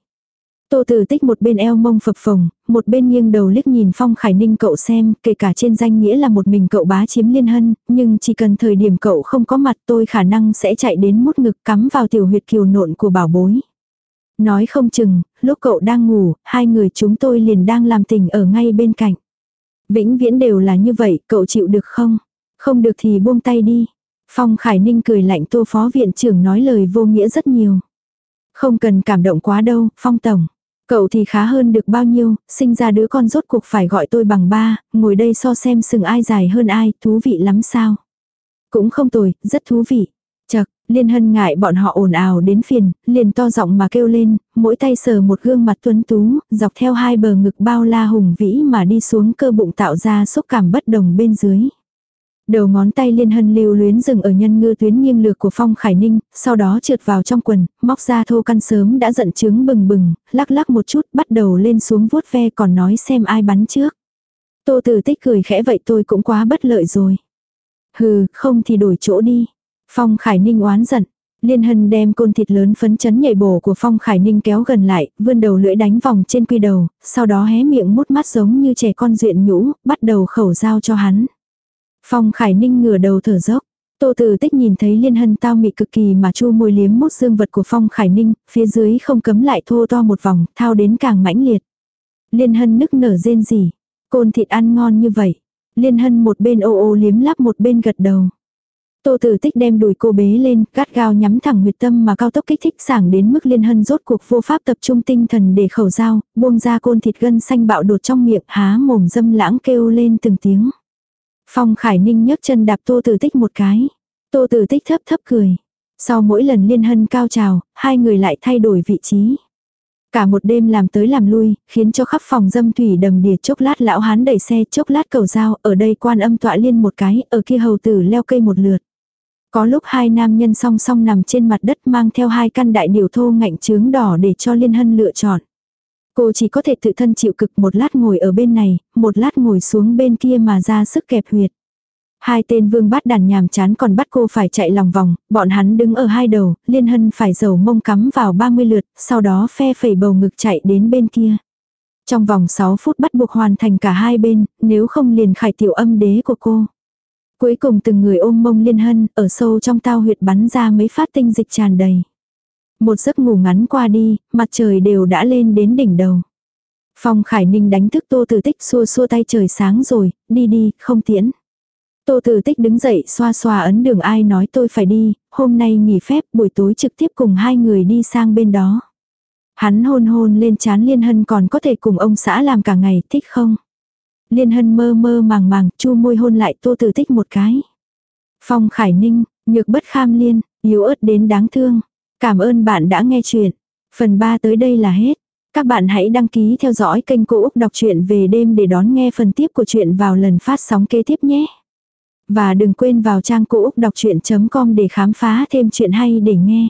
Tô Tử Tích một bên eo mông phập phồng, một bên nghiêng đầu liếc nhìn Phong Khải Ninh cậu xem, kể cả trên danh nghĩa là một mình cậu bá chiếm liên hân, nhưng chỉ cần thời điểm cậu không có mặt tôi khả năng sẽ chạy đến mút ngực cắm vào tiểu huyệt kiều nộn của bảo bối. Nói không chừng, lúc cậu đang ngủ, hai người chúng tôi liền đang làm tình ở ngay bên cạnh. Vĩnh viễn đều là như vậy, cậu chịu được không? Không được thì buông tay đi. Phong Khải Ninh cười lạnh tô phó viện trưởng nói lời vô nghĩa rất nhiều. Không cần cảm động quá đâu, Phong Tổng. Cậu thì khá hơn được bao nhiêu, sinh ra đứa con rốt cuộc phải gọi tôi bằng ba, ngồi đây so xem sừng ai dài hơn ai, thú vị lắm sao. Cũng không tồi, rất thú vị. Chật, Liên hân ngại bọn họ ồn ào đến phiền, liền to giọng mà kêu lên, mỗi tay sờ một gương mặt tuấn tú, dọc theo hai bờ ngực bao la hùng vĩ mà đi xuống cơ bụng tạo ra xúc cảm bất đồng bên dưới. Đầu ngón tay liên hân lưu luyến dừng ở nhân ngư tuyến nghiêng lược của Phong Khải Ninh, sau đó trượt vào trong quần, móc ra thô căn sớm đã giận trứng bừng bừng, lắc lắc một chút bắt đầu lên xuống vuốt ve còn nói xem ai bắn trước. Tô Tử Tích cười khẽ vậy tôi cũng quá bất lợi rồi. Hừ, không thì đổi chỗ đi. Phong Khải Ninh oán giận. Liên Hân đem côn thịt lớn phấn chấn nhảy bổ của Phong Khải Ninh kéo gần lại, vươn đầu lưỡi đánh vòng trên quy đầu, sau đó hé miệng mút mắt giống như trẻ con duyện nhũ, bắt đầu khẩu giao cho hắn. Phong Khải Ninh ngửa đầu thở dốc. Tô Tử Tích nhìn thấy Liên Hân tao mị cực kỳ mà chu môi liếm mút xương vật của Phong Khải Ninh, phía dưới không cấm lại thô to một vòng, thao đến càng mãnh liệt. Liên Hân nức nở rên rỉ, côn thịt ăn ngon như vậy. Liên Hân một bên ô ô liếm lắp một bên gật đầu. Tô Tử Tích đem đùi cô bế lên, gắt gao nhắm thẳng huyệt tâm mà cao tốc kích thích sảng đến mức Liên Hân rốt cuộc vô pháp tập trung tinh thần để khẩu dao, buông ra côn thịt gân xanh bạo đột trong miệng, há mồm dâm lãng kêu lên từng tiếng. Phong Khải Ninh nhấc chân đạp Tô Tử Tích một cái. Tô Tử Tích thấp thấp cười. Sau mỗi lần liên hân cao trào, hai người lại thay đổi vị trí. Cả một đêm làm tới làm lui, khiến cho khắp phòng dâm thủy đầm đìa chốc lát lão hán đẩy xe chốc lát cầu dao, ở đây quan âm tọa liên một cái, ở kia hầu tử leo cây một lượt. Có lúc hai nam nhân song song nằm trên mặt đất mang theo hai căn đại điều thô ngạnh trướng đỏ để cho liên hân lựa chọn. Cô chỉ có thể tự thân chịu cực một lát ngồi ở bên này, một lát ngồi xuống bên kia mà ra sức kẹp huyệt. Hai tên vương bắt đàn nhàm chán còn bắt cô phải chạy lòng vòng, bọn hắn đứng ở hai đầu, liên hân phải dầu mông cắm vào 30 lượt, sau đó phe phẩy bầu ngực chạy đến bên kia. Trong vòng 6 phút bắt buộc hoàn thành cả hai bên, nếu không liền khải tiểu âm đế của cô. Cuối cùng từng người ôm mông liên hân, ở sâu trong tao huyệt bắn ra mấy phát tinh dịch tràn đầy. Một giấc ngủ ngắn qua đi, mặt trời đều đã lên đến đỉnh đầu. Phong Khải Ninh đánh thức Tô Tử Tích xua xua tay trời sáng rồi, đi đi, không tiễn. Tô Tử Tích đứng dậy xoa xoa ấn đường ai nói tôi phải đi, hôm nay nghỉ phép buổi tối trực tiếp cùng hai người đi sang bên đó. Hắn hôn hôn lên chán Liên Hân còn có thể cùng ông xã làm cả ngày, thích không? Liên Hân mơ mơ màng màng, chu môi hôn lại Tô Tử Tích một cái. Phong Khải Ninh, nhược bất kham liên, yếu ớt đến đáng thương. Cảm ơn bạn đã nghe chuyện. Phần 3 tới đây là hết. Các bạn hãy đăng ký theo dõi kênh Cô Úc Đọc truyện về đêm để đón nghe phần tiếp của chuyện vào lần phát sóng kế tiếp nhé. Và đừng quên vào trang Cô Úc Đọc Chuyện.com để khám phá thêm chuyện hay để nghe.